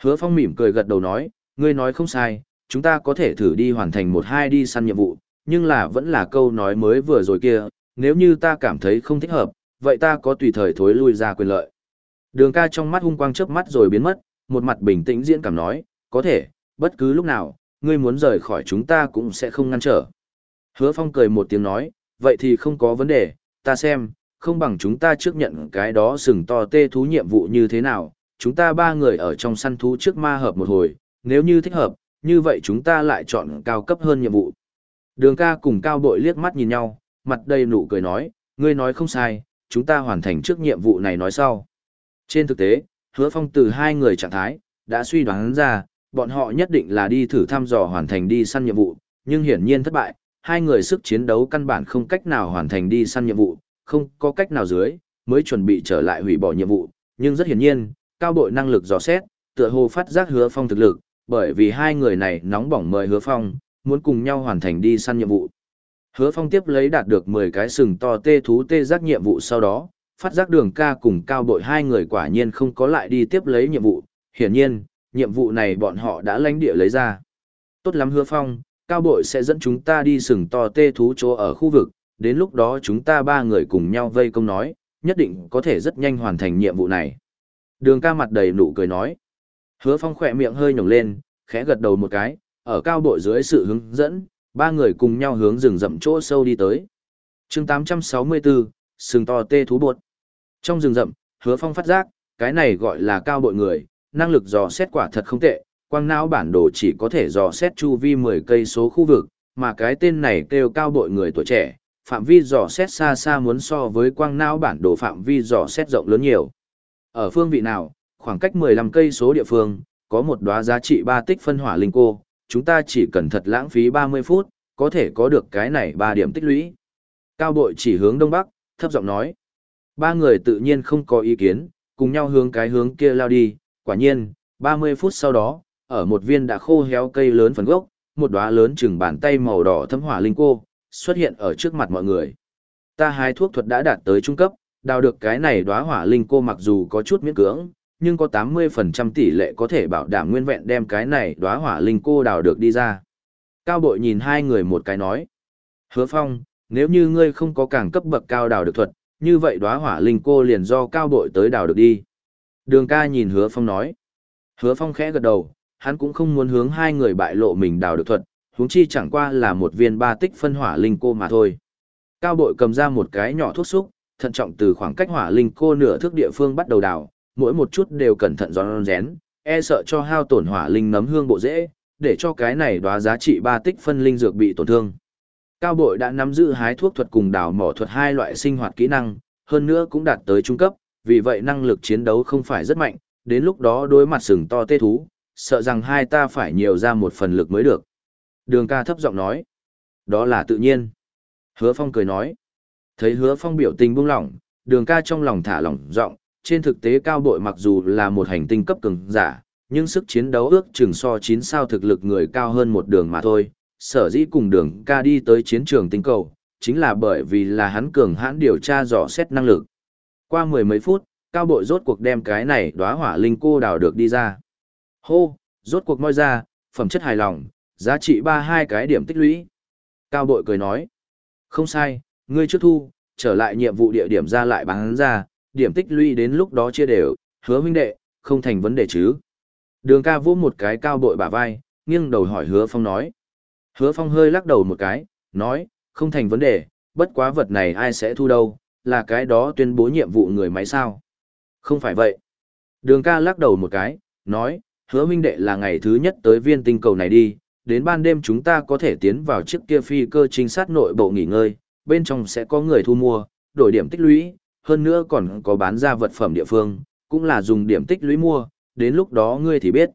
Hứa Phong mỉm cười gật đầu nói, ngươi nói không sai, chúng ta có thể thử đi hoàn thành một hai đi săn nhiệm vụ, nhưng là vẫn là câu nói mới vừa rồi kia, nếu như ta cảm thấy không thích hợp, vậy ta có tùy thời thối lui ra quyền lợi. Đường ca trong mắt hung quang chớp mắt rồi biến mất, một mặt bình tĩnh diễn cảm nói, có thể, bất cứ lúc nào, ngươi muốn rời khỏi chúng ta cũng sẽ không ngăn trở. Hứa Phong cười một tiếng nói, vậy thì không có vấn đề, ta xem, không bằng chúng ta trước nhận cái đó sừng to tê thú nhiệm vụ như thế nào, chúng ta ba người ở trong săn thú trước ma hợp một hồi, nếu như thích hợp, như vậy chúng ta lại chọn cao cấp hơn nhiệm vụ. Đường ca cùng cao bội liếc mắt nhìn nhau, mặt đầy nụ cười nói, ngươi nói không sai, chúng ta hoàn thành trước nhiệm vụ này nói sau. Trên thực tế, hứa phong từ hai người trạng thái, đã suy đoán ra, bọn họ nhất định là đi thử thăm dò hoàn thành đi săn nhiệm vụ, nhưng hiển nhiên thất bại, hai người sức chiến đấu căn bản không cách nào hoàn thành đi săn nhiệm vụ, không có cách nào dưới, mới chuẩn bị trở lại hủy bỏ nhiệm vụ, nhưng rất hiển nhiên, cao bội năng lực dò xét, tựa hồ phát giác hứa phong thực lực, bởi vì hai người này nóng bỏng mời hứa phong, muốn cùng nhau hoàn thành đi săn nhiệm vụ. Hứa phong tiếp lấy đạt được 10 cái sừng to tê thú tê giác nhiệm vụ sau đó, phát giác đường ca cùng cao bội hai người quả nhiên không có lại đi tiếp lấy nhiệm vụ, hiển nhiên, nhiệm vụ này bọn họ đã lánh địa lấy ra. Tốt lắm hứa phong, cao bội sẽ dẫn chúng ta đi sừng to tê thú chỗ ở khu vực, đến lúc đó chúng ta ba người cùng nhau vây công nói, nhất định có thể rất nhanh hoàn thành nhiệm vụ này. Đường ca mặt đầy nụ cười nói. Hứa phong khỏe miệng hơi nhổng lên, khẽ gật đầu một cái, ở cao bội dưới sự hướng dẫn, ba người cùng nhau hướng rừng rậm chỗ sâu đi tới. chương 864, sừng to tê thú bột. Trong rừng rậm, hứa phong phát giác, cái này gọi là cao bội người, năng lực dò xét quả thật không tệ, quang não bản đồ chỉ có thể dò xét chu vi 10 cây số khu vực, mà cái tên này kêu cao bội người tuổi trẻ, phạm vi dò xét xa xa muốn so với quang não bản đồ phạm vi dò xét rộng lớn nhiều. Ở phương vị nào, khoảng cách 15 cây số địa phương, có một đóa giá trị 3 tích phân hỏa linh cô, chúng ta chỉ cần thật lãng phí 30 phút, có thể có được cái này 3 điểm tích lũy. Cao bội chỉ hướng đông bắc, thấp giọng nói. Ba người tự nhiên không có ý kiến, cùng nhau hướng cái hướng kia lao đi, quả nhiên, 30 phút sau đó, ở một viên đã khô héo cây lớn phần gốc, một đóa lớn chừng bàn tay màu đỏ thấm hỏa linh cô, xuất hiện ở trước mặt mọi người. Ta hái thuốc thuật đã đạt tới trung cấp, đào được cái này đóa hỏa linh cô mặc dù có chút miễn cưỡng, nhưng có 80% tỷ lệ có thể bảo đảm nguyên vẹn đem cái này đóa hỏa linh cô đào được đi ra. Cao bội nhìn hai người một cái nói. Hứa phong, nếu như ngươi không có càng cấp bậc cao đào được thuật, như vậy đóa hỏa linh cô liền do cao bội tới đào được đi. Đường ca nhìn hứa phong nói. Hứa phong khẽ gật đầu, hắn cũng không muốn hướng hai người bại lộ mình đào được thuật, huống chi chẳng qua là một viên ba tích phân hỏa linh cô mà thôi. Cao bội cầm ra một cái nhỏ thuốc xúc, thận trọng từ khoảng cách hỏa linh cô nửa thước địa phương bắt đầu đào, mỗi một chút đều cẩn thận giòn rén, e sợ cho hao tổn hỏa linh nấm hương bộ dễ, để cho cái này đoá giá trị ba tích phân linh dược bị tổn thương. Cao bội đã nắm giữ hái thuốc thuật cùng đào mỏ thuật hai loại sinh hoạt kỹ năng, hơn nữa cũng đạt tới trung cấp, vì vậy năng lực chiến đấu không phải rất mạnh, đến lúc đó đối mặt sừng to tê thú, sợ rằng hai ta phải nhiều ra một phần lực mới được. Đường ca thấp giọng nói. Đó là tự nhiên. Hứa Phong cười nói. Thấy hứa Phong biểu tình buông lỏng, đường ca trong lòng thả lỏng giọng trên thực tế cao bội mặc dù là một hành tinh cấp cường giả, nhưng sức chiến đấu ước chừng so 9 sao thực lực người cao hơn một đường mà thôi. Sở dĩ cùng đường ca đi tới chiến trường tinh cầu, chính là bởi vì là hắn cường hãn điều tra dò xét năng lực. Qua mười mấy phút, cao bội rốt cuộc đem cái này đóa hỏa linh cô đào được đi ra. Hô, rốt cuộc moi ra, phẩm chất hài lòng, giá trị ba hai cái điểm tích lũy. Cao bội cười nói, không sai, ngươi trước thu, trở lại nhiệm vụ địa điểm ra lại bán ra, điểm tích lũy đến lúc đó chia đều, hứa huynh đệ, không thành vấn đề chứ. Đường ca vỗ một cái cao bội bả vai, nghiêng đầu hỏi hứa phong nói. Hứa phong hơi lắc đầu một cái, nói, không thành vấn đề, bất quá vật này ai sẽ thu đâu, là cái đó tuyên bố nhiệm vụ người máy sao. Không phải vậy. Đường ca lắc đầu một cái, nói, hứa huynh đệ là ngày thứ nhất tới viên tinh cầu này đi, đến ban đêm chúng ta có thể tiến vào chiếc kia phi cơ trinh sát nội bộ nghỉ ngơi, bên trong sẽ có người thu mua, đổi điểm tích lũy, hơn nữa còn có bán ra vật phẩm địa phương, cũng là dùng điểm tích lũy mua, đến lúc đó ngươi thì biết.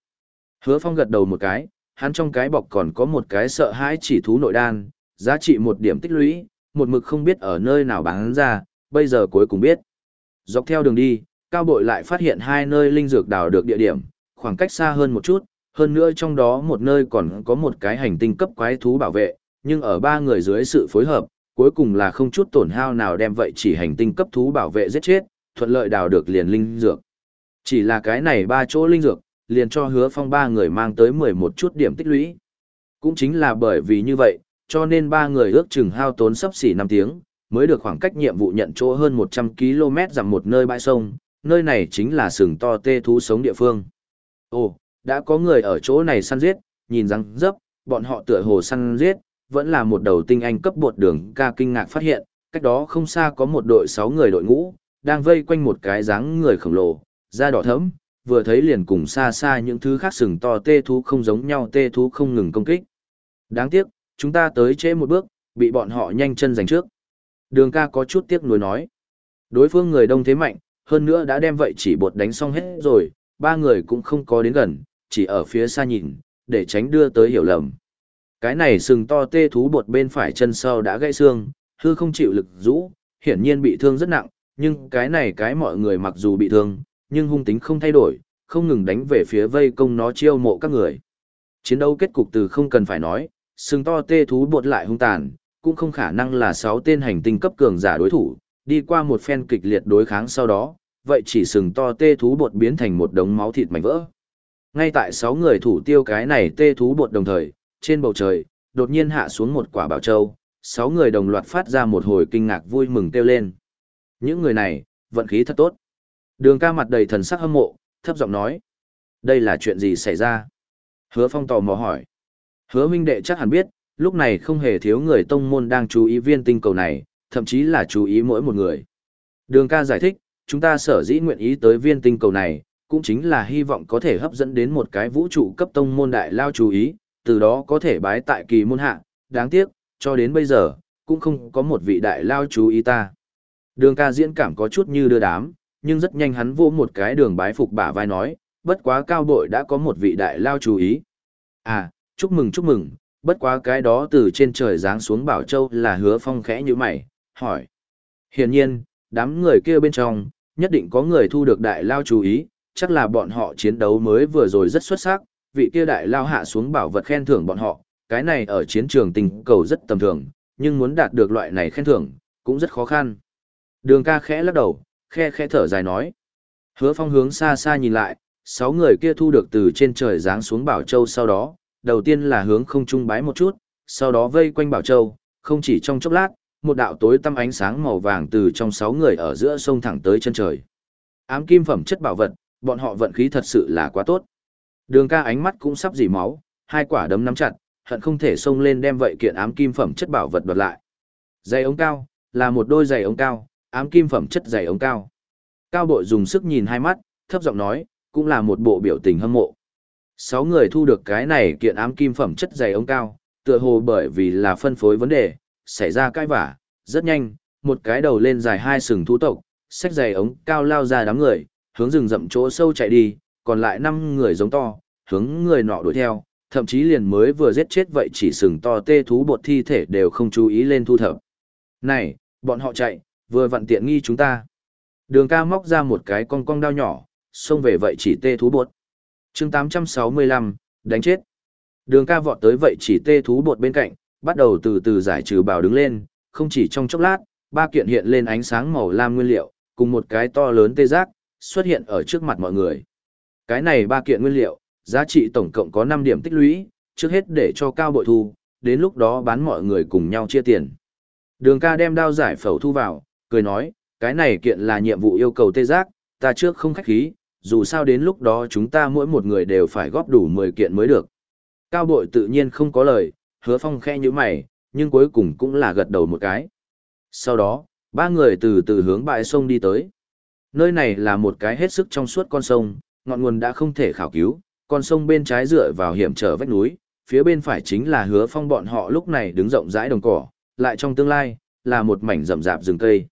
Hứa Phong gật đầu một cái, hắn trong cái bọc còn có một cái sợ hãi chỉ thú nội đan, giá trị một điểm tích lũy, một mực không biết ở nơi nào bán ra, bây giờ cuối cùng biết. Dọc theo đường đi, Cao Bội lại phát hiện hai nơi linh dược đào được địa điểm, khoảng cách xa hơn một chút, hơn nữa trong đó một nơi còn có một cái hành tinh cấp quái thú bảo vệ, nhưng ở ba người dưới sự phối hợp, cuối cùng là không chút tổn hao nào đem vậy chỉ hành tinh cấp thú bảo vệ giết chết, thuận lợi đào được liền linh dược. Chỉ là cái này ba chỗ linh dược, liền cho hứa phong ba người mang tới 11 chút điểm tích lũy. Cũng chính là bởi vì như vậy, cho nên ba người ước chừng hao tốn sắp xỉ 5 tiếng, mới được khoảng cách nhiệm vụ nhận chỗ hơn 100 km dặm một nơi bãi sông, nơi này chính là sừng to tê thú sống địa phương. Ồ, đã có người ở chỗ này săn giết, nhìn răng dấp, bọn họ tựa hồ săn giết, vẫn là một đầu tinh anh cấp bột đường ca kinh ngạc phát hiện, cách đó không xa có một đội 6 người đội ngũ, đang vây quanh một cái dáng người khổng lồ, da đỏ thẫm, vừa thấy liền cùng xa xa những thứ khác sừng to tê thú không giống nhau tê thú không ngừng công kích. Đáng tiếc, chúng ta tới trễ một bước, bị bọn họ nhanh chân giành trước. Đường ca có chút tiếc nuối nói. Đối phương người đông thế mạnh, hơn nữa đã đem vậy chỉ bột đánh xong hết rồi, ba người cũng không có đến gần, chỉ ở phía xa nhìn, để tránh đưa tới hiểu lầm. Cái này sừng to tê thú bột bên phải chân sau đã gãy xương, hư không chịu lực rũ, hiển nhiên bị thương rất nặng, nhưng cái này cái mọi người mặc dù bị thương, nhưng hung tính không thay đổi, không ngừng đánh về phía vây công nó chiêu mộ các người. Chiến đấu kết cục từ không cần phải nói, sừng to tê thú bột lại hung tàn, cũng không khả năng là sáu tên hành tinh cấp cường giả đối thủ, đi qua một phen kịch liệt đối kháng sau đó, vậy chỉ sừng to tê thú bột biến thành một đống máu thịt mảnh vỡ. Ngay tại sáu người thủ tiêu cái này tê thú bột đồng thời, trên bầu trời, đột nhiên hạ xuống một quả bảo châu, sáu người đồng loạt phát ra một hồi kinh ngạc vui mừng kêu lên. Những người này, vận khí thật tốt. Đường ca mặt đầy thần sắc hâm mộ, thấp giọng nói. Đây là chuyện gì xảy ra? Hứa phong tò mò hỏi. Hứa minh đệ chắc hẳn biết, lúc này không hề thiếu người tông môn đang chú ý viên tinh cầu này, thậm chí là chú ý mỗi một người. Đường ca giải thích, chúng ta sở dĩ nguyện ý tới viên tinh cầu này, cũng chính là hy vọng có thể hấp dẫn đến một cái vũ trụ cấp tông môn đại lao chú ý, từ đó có thể bái tại kỳ môn hạ, đáng tiếc, cho đến bây giờ, cũng không có một vị đại lao chú ý ta. Đường ca diễn cảm có chút như đưa đám, nhưng rất nhanh hắn vô một cái đường bái phục bả vai nói, bất quá cao bội đã có một vị đại lao chú ý. À, chúc mừng chúc mừng, bất quá cái đó từ trên trời giáng xuống Bảo Châu là hứa phong khẽ như mày, hỏi. Hiển nhiên, đám người kia bên trong, nhất định có người thu được đại lao chú ý, chắc là bọn họ chiến đấu mới vừa rồi rất xuất sắc, vị kia đại lao hạ xuống bảo vật khen thưởng bọn họ, cái này ở chiến trường tình cầu rất tầm thường, nhưng muốn đạt được loại này khen thưởng, cũng rất khó khăn. Đường ca khẽ lắc đầu, khe khẽ thở dài nói. Hứa phong hướng xa xa nhìn lại, sáu người kia thu được từ trên trời giáng xuống Bảo Châu sau đó, đầu tiên là hướng không trung bái một chút, sau đó vây quanh Bảo Châu, không chỉ trong chốc lát, một đạo tối tăm ánh sáng màu vàng từ trong sáu người ở giữa sông thẳng tới chân trời. Ám kim phẩm chất bảo vật, bọn họ vận khí thật sự là quá tốt. Đường ca ánh mắt cũng sắp dỉ máu, hai quả đấm nắm chặt, hận không thể xông lên đem vậy kiện ám kim phẩm chất bảo vật đoạt lại. Giày ống cao, là một đôi giày ống cao, ám kim phẩm chất giày ống cao. Cao bội dùng sức nhìn hai mắt, thấp giọng nói, cũng là một bộ biểu tình hâm mộ. Sáu người thu được cái này kiện ám kim phẩm chất giày ống cao, tựa hồ bởi vì là phân phối vấn đề, xảy ra cãi vả, rất nhanh, một cái đầu lên dài hai sừng thú tộc, xách giày ống cao lao ra đám người, hướng rừng rậm chỗ sâu chạy đi, còn lại năm người giống to, hướng người nọ đuổi theo, thậm chí liền mới vừa giết chết vậy chỉ sừng to tê thú bột thi thể đều không chú ý lên thu thập. Này, bọn họ chạy, vừa vặn tiện nghi chúng ta. Đường ca móc ra một cái con cong đao nhỏ, xông về vậy chỉ tê thú bột. chương 865, đánh chết. Đường ca vọt tới vậy chỉ tê thú bột bên cạnh, bắt đầu từ từ giải trừ bào đứng lên, không chỉ trong chốc lát, ba kiện hiện lên ánh sáng màu lam nguyên liệu, cùng một cái to lớn tê giác, xuất hiện ở trước mặt mọi người. Cái này ba kiện nguyên liệu, giá trị tổng cộng có 5 điểm tích lũy, trước hết để cho cao bội thu, đến lúc đó bán mọi người cùng nhau chia tiền. Đường ca đem đao giải phẫu thu vào, cười nói, cái này kiện là nhiệm vụ yêu cầu tê giác, ta trước không khách khí, dù sao đến lúc đó chúng ta mỗi một người đều phải góp đủ 10 kiện mới được. Cao bội tự nhiên không có lời, hứa phong khe như mày, nhưng cuối cùng cũng là gật đầu một cái. Sau đó, ba người từ từ hướng bãi sông đi tới. Nơi này là một cái hết sức trong suốt con sông, ngọn nguồn đã không thể khảo cứu, con sông bên trái dựa vào hiểm trở vách núi, phía bên phải chính là hứa phong bọn họ lúc này đứng rộng rãi đồng cỏ, lại trong tương lai, là một mảnh rậm rạp rừng cây.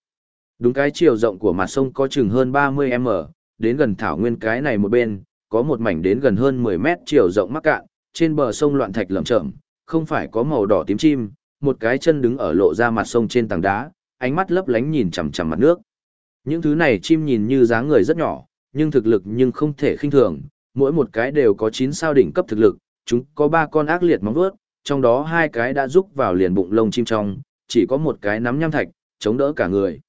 Đúng cái chiều rộng của mặt sông có chừng hơn 30m, đến gần thảo nguyên cái này một bên, có một mảnh đến gần hơn 10 mét chiều rộng mắc cạn, trên bờ sông loạn thạch lởm chởm, không phải có màu đỏ tím chim, một cái chân đứng ở lộ ra mặt sông trên tảng đá, ánh mắt lấp lánh nhìn chằm chằm mặt nước. Những thứ này chim nhìn như dáng người rất nhỏ, nhưng thực lực nhưng không thể khinh thường, mỗi một cái đều có 9 sao đỉnh cấp thực lực, chúng có 3 con ác liệt móng vuốt, trong đó hai cái đã rúc vào liền bụng lông chim trong, chỉ có một cái nắm nham thạch, chống đỡ cả người.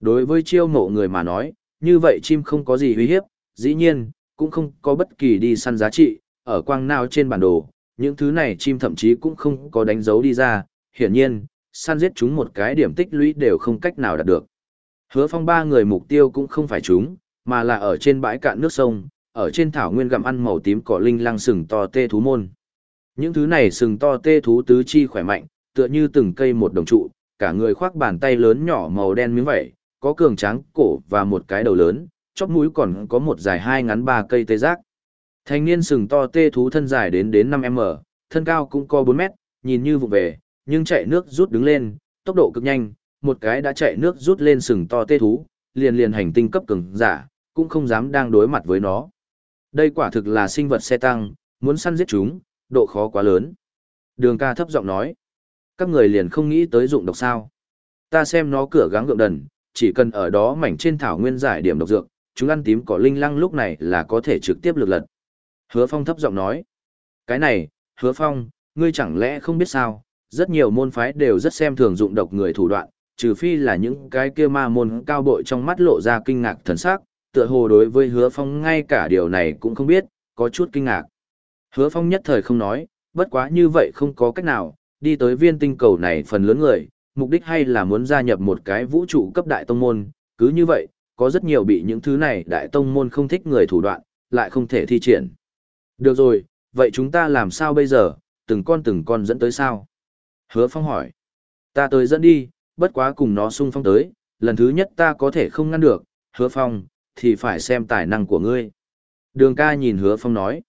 Đối với chiêu mộ người mà nói, như vậy chim không có gì uy hiếp, dĩ nhiên, cũng không có bất kỳ đi săn giá trị, ở quang nào trên bản đồ, những thứ này chim thậm chí cũng không có đánh dấu đi ra, hiển nhiên, săn giết chúng một cái điểm tích lũy đều không cách nào đạt được. Hứa phong ba người mục tiêu cũng không phải chúng, mà là ở trên bãi cạn nước sông, ở trên thảo nguyên gặm ăn màu tím cỏ linh lăng sừng to tê thú môn. Những thứ này sừng to tê thú tứ chi khỏe mạnh, tựa như từng cây một đồng trụ, cả người khoác bàn tay lớn nhỏ màu đen miếng vẩy có cường tráng cổ và một cái đầu lớn, chóp mũi còn có một dài hai ngắn ba cây tê giác. Thanh niên sừng to tê thú thân dài đến đến 5m, thân cao cũng có 4 mét, nhìn như vụ về, nhưng chạy nước rút đứng lên, tốc độ cực nhanh, một cái đã chạy nước rút lên sừng to tê thú, liền liền hành tinh cấp cường giả, cũng không dám đang đối mặt với nó. Đây quả thực là sinh vật xe tăng, muốn săn giết chúng, độ khó quá lớn. Đường ca thấp giọng nói, các người liền không nghĩ tới dụng độc sao. Ta xem nó cửa gắng gượng đần, chỉ cần ở đó mảnh trên thảo nguyên giải điểm độc dược, chúng ăn tím cỏ linh lăng lúc này là có thể trực tiếp lực lật. Hứa Phong thấp giọng nói, cái này, Hứa Phong, ngươi chẳng lẽ không biết sao, rất nhiều môn phái đều rất xem thường dụng độc người thủ đoạn, trừ phi là những cái kia ma môn cao bội trong mắt lộ ra kinh ngạc thần sắc, tựa hồ đối với hứa phong ngay cả điều này cũng không biết, có chút kinh ngạc. Hứa phong nhất thời không nói, bất quá như vậy không có cách nào, đi tới viên tinh cầu này phần lớn người, mục đích hay là muốn gia nhập một cái vũ trụ cấp đại tông môn, cứ như vậy, có rất nhiều bị những thứ này đại tông môn không thích người thủ đoạn, lại không thể thi triển. Được rồi, vậy chúng ta làm sao bây giờ, từng con từng con dẫn tới sao? Hứa phong hỏi. Ta tới dẫn đi, bất quá cùng nó sung phong tới, lần thứ nhất ta có thể không ngăn được, hứa phong, thì phải xem tài năng của ngươi. Đường ca nhìn hứa phong nói.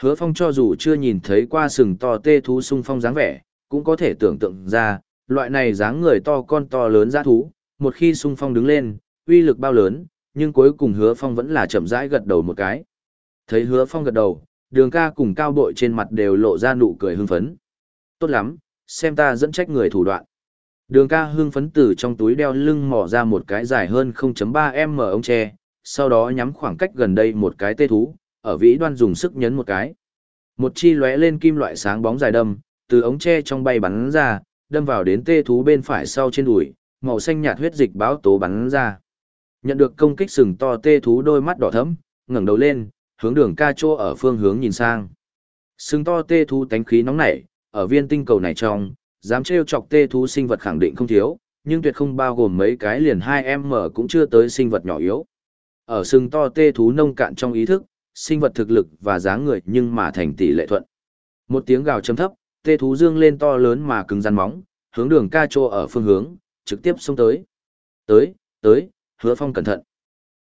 Hứa phong cho dù chưa nhìn thấy qua sừng to tê thú sung phong dáng vẻ, cũng có thể tưởng tượng ra, loại này dáng người to con to lớn giá thú, một khi sung phong đứng lên, uy lực bao lớn, nhưng cuối cùng hứa phong vẫn là chậm rãi gật đầu một cái. Thấy hứa phong gật đầu, đường ca cùng cao bội trên mặt đều lộ ra nụ cười hưng phấn. Tốt lắm, xem ta dẫn trách người thủ đoạn. Đường ca hưng phấn từ trong túi đeo lưng mò ra một cái dài hơn 0.3m ống tre, sau đó nhắm khoảng cách gần đây một cái tê thú, ở vĩ đoan dùng sức nhấn một cái. Một chi lóe lên kim loại sáng bóng dài đâm, từ ống tre trong bay bắn ra, đâm vào đến tê thú bên phải sau trên đùi, màu xanh nhạt huyết dịch báo tố bắn ra. Nhận được công kích sừng to tê thú đôi mắt đỏ thẫm, ngẩng đầu lên, hướng đường ca chô ở phương hướng nhìn sang. Sừng to tê thú tánh khí nóng nảy, ở viên tinh cầu này trong, dám trêu chọc tê thú sinh vật khẳng định không thiếu, nhưng tuyệt không bao gồm mấy cái liền 2M cũng chưa tới sinh vật nhỏ yếu. Ở sừng to tê thú nông cạn trong ý thức, sinh vật thực lực và dáng người nhưng mà thành tỷ lệ thuận. Một tiếng gào chấm thấp, tê thú dương lên to lớn mà cứng rắn móng, hướng đường ca trô ở phương hướng, trực tiếp xông tới. Tới, tới, hứa phong cẩn thận.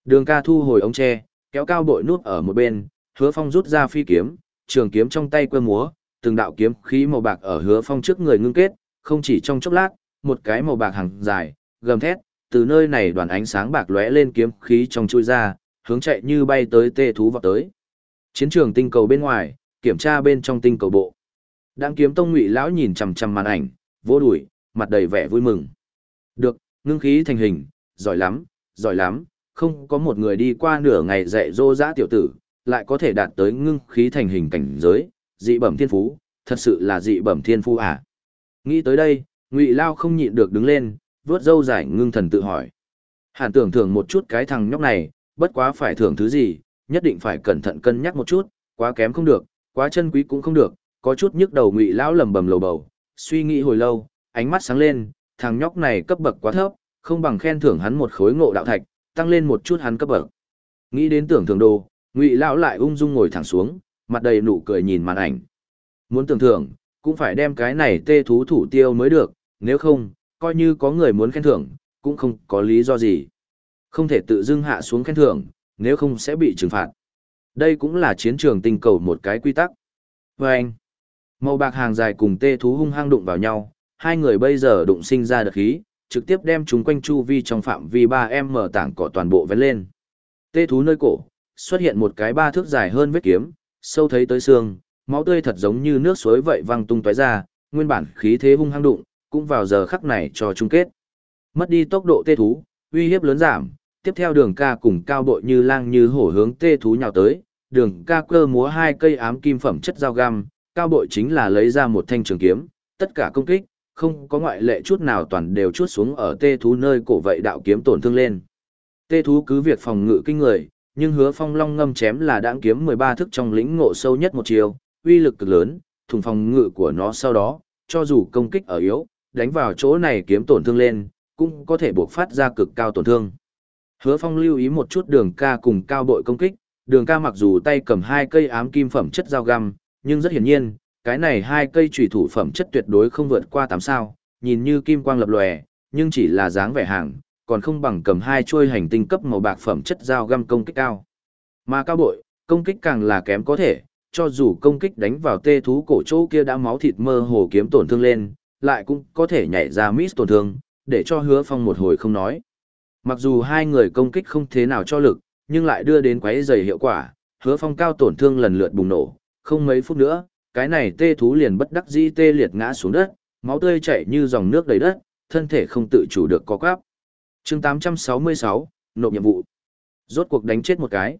Đường ca thu hồi ống tre, kéo cao bội nút ở một bên, hứa phong rút ra phi kiếm, trường kiếm trong tay quơ múa, từng đạo kiếm khí màu bạc ở hứa phong trước người ngưng kết, không chỉ trong chốc lát, một cái màu bạc hàng dài, gầm thét, từ nơi này đoàn ánh sáng bạc lóe lên kiếm khí trong chui ra, hướng chạy như bay tới tê thú vào tới. Chiến trường tinh cầu bên ngoài, kiểm tra bên trong tinh cầu bộ. Đang kiếm tông ngụy lão nhìn chằm chằm màn ảnh, vô đuổi, mặt đầy vẻ vui mừng. Được, ngưng khí thành hình, giỏi lắm, giỏi lắm, không có một người đi qua nửa ngày dạy dỗ dã tiểu tử, lại có thể đạt tới ngưng khí thành hình cảnh giới, dị bẩm thiên phú, thật sự là dị bẩm thiên phú à. Nghĩ tới đây, ngụy lao không nhịn được đứng lên, vớt dâu dài ngưng thần tự hỏi. Hàn tưởng thưởng một chút cái thằng nhóc này, bất quá phải thưởng thứ gì, nhất định phải cẩn thận cân nhắc một chút, quá kém không được, quá chân quý cũng không được, có chút nhức đầu ngụy lão lầm bầm lầu bầu, suy nghĩ hồi lâu, ánh mắt sáng lên, thằng nhóc này cấp bậc quá thấp, không bằng khen thưởng hắn một khối ngộ đạo thạch, tăng lên một chút hắn cấp bậc. Nghĩ đến tưởng thưởng đồ, ngụy lão lại ung dung ngồi thẳng xuống, mặt đầy nụ cười nhìn màn ảnh. Muốn tưởng thưởng, cũng phải đem cái này tê thú thủ tiêu mới được, nếu không, coi như có người muốn khen thưởng, cũng không có lý do gì. Không thể tự dưng hạ xuống khen thưởng, nếu không sẽ bị trừng phạt. Đây cũng là chiến trường tinh cầu một cái quy tắc. Và anh, màu bạc hàng dài cùng tê thú hung hăng đụng vào nhau, hai người bây giờ đụng sinh ra đợt khí, trực tiếp đem chúng quanh chu vi trong phạm vi 3M tảng cỏ toàn bộ vén lên. Tê thú nơi cổ, xuất hiện một cái ba thước dài hơn vết kiếm, sâu thấy tới xương, máu tươi thật giống như nước suối vậy văng tung tóe ra, nguyên bản khí thế hung hăng đụng, cũng vào giờ khắc này cho chung kết. Mất đi tốc độ tê thú, uy hiếp lớn giảm, tiếp theo đường ca cùng cao bội như lang như hổ hướng tê thú nhào tới, đường ca cơ múa hai cây ám kim phẩm chất dao găm, cao bội chính là lấy ra một thanh trường kiếm, tất cả công kích, không có ngoại lệ chút nào toàn đều chút xuống ở tê thú nơi cổ vậy đạo kiếm tổn thương lên. Tê thú cứ việc phòng ngự kinh người, nhưng hứa phong long ngâm chém là đãng kiếm 13 thức trong lĩnh ngộ sâu nhất một chiều, uy lực cực lớn, thùng phòng ngự của nó sau đó, cho dù công kích ở yếu, đánh vào chỗ này kiếm tổn thương lên, cũng có thể buộc phát ra cực cao tổn thương. Hứa phong lưu ý một chút đường ca cùng cao bội công kích, đường ca mặc dù tay cầm hai cây ám kim phẩm chất dao găm, nhưng rất hiển nhiên, cái này hai cây trùy thủ phẩm chất tuyệt đối không vượt qua 8 sao, nhìn như kim quang lập lòe, nhưng chỉ là dáng vẻ hàng, còn không bằng cầm hai chuôi hành tinh cấp màu bạc phẩm chất dao găm công kích cao. Mà cao bội, công kích càng là kém có thể, cho dù công kích đánh vào tê thú cổ chỗ kia đã máu thịt mơ hồ kiếm tổn thương lên, lại cũng có thể nhảy ra miss tổn thương, để cho hứa phong một hồi không nói. Mặc dù hai người công kích không thế nào cho lực, nhưng lại đưa đến quấy dày hiệu quả, hứa phong cao tổn thương lần lượt bùng nổ, không mấy phút nữa, cái này tê thú liền bất đắc dĩ tê liệt ngã xuống đất, máu tươi chảy như dòng nước đầy đất, thân thể không tự chủ được có quáp. chương 866, nộp nhiệm vụ. Rốt cuộc đánh chết một cái.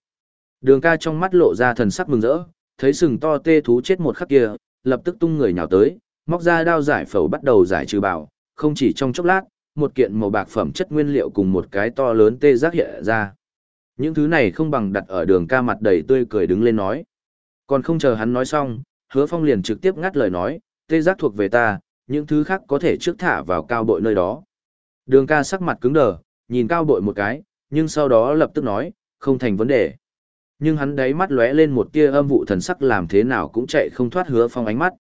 Đường ca trong mắt lộ ra thần sắc mừng rỡ, thấy sừng to tê thú chết một khắc kia, lập tức tung người nhào tới, móc ra đao giải phẫu bắt đầu giải trừ bảo, không chỉ trong chốc lát, một kiện màu bạc phẩm chất nguyên liệu cùng một cái to lớn tê giác hiện ra. Những thứ này không bằng đặt ở đường ca mặt đầy tươi cười đứng lên nói. Còn không chờ hắn nói xong, hứa phong liền trực tiếp ngắt lời nói, tê giác thuộc về ta, những thứ khác có thể trước thả vào cao bội nơi đó. Đường ca sắc mặt cứng đờ, nhìn cao bội một cái, nhưng sau đó lập tức nói, không thành vấn đề. Nhưng hắn đáy mắt lóe lên một tia âm vụ thần sắc làm thế nào cũng chạy không thoát hứa phong ánh mắt.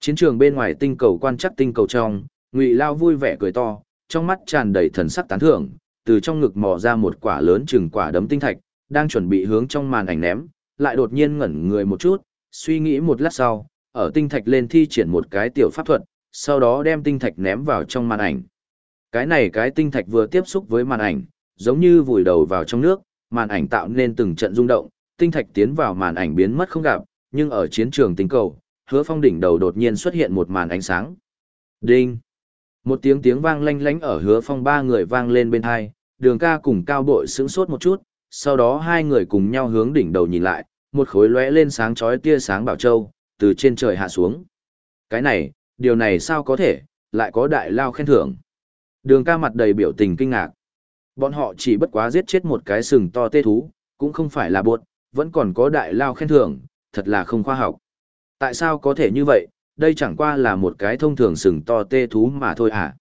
Chiến trường bên ngoài tinh cầu quan chắc tinh cầu trong, Ngụy Lao vui vẻ cười to, trong mắt tràn đầy thần sắc tán thưởng, từ trong ngực mò ra một quả lớn chừng quả đấm tinh thạch, đang chuẩn bị hướng trong màn ảnh ném, lại đột nhiên ngẩn người một chút, suy nghĩ một lát sau, ở tinh thạch lên thi triển một cái tiểu pháp thuật, sau đó đem tinh thạch ném vào trong màn ảnh. Cái này cái tinh thạch vừa tiếp xúc với màn ảnh, giống như vùi đầu vào trong nước, màn ảnh tạo nên từng trận rung động, tinh thạch tiến vào màn ảnh biến mất không gặp, nhưng ở chiến trường tinh cầu, hứa phong đỉnh đầu đột nhiên xuất hiện một màn ánh sáng. Đinh! Một tiếng tiếng vang lanh lánh ở hứa phong ba người vang lên bên hai, đường ca cùng cao bội sững sốt một chút, sau đó hai người cùng nhau hướng đỉnh đầu nhìn lại, một khối lóe lên sáng chói tia sáng bảo châu, từ trên trời hạ xuống. Cái này, điều này sao có thể, lại có đại lao khen thưởng. Đường ca mặt đầy biểu tình kinh ngạc. Bọn họ chỉ bất quá giết chết một cái sừng to tê thú, cũng không phải là buộc, vẫn còn có đại lao khen thưởng, thật là không khoa học. Tại sao có thể như vậy, đây chẳng qua là một cái thông thường sừng to tê thú mà thôi à.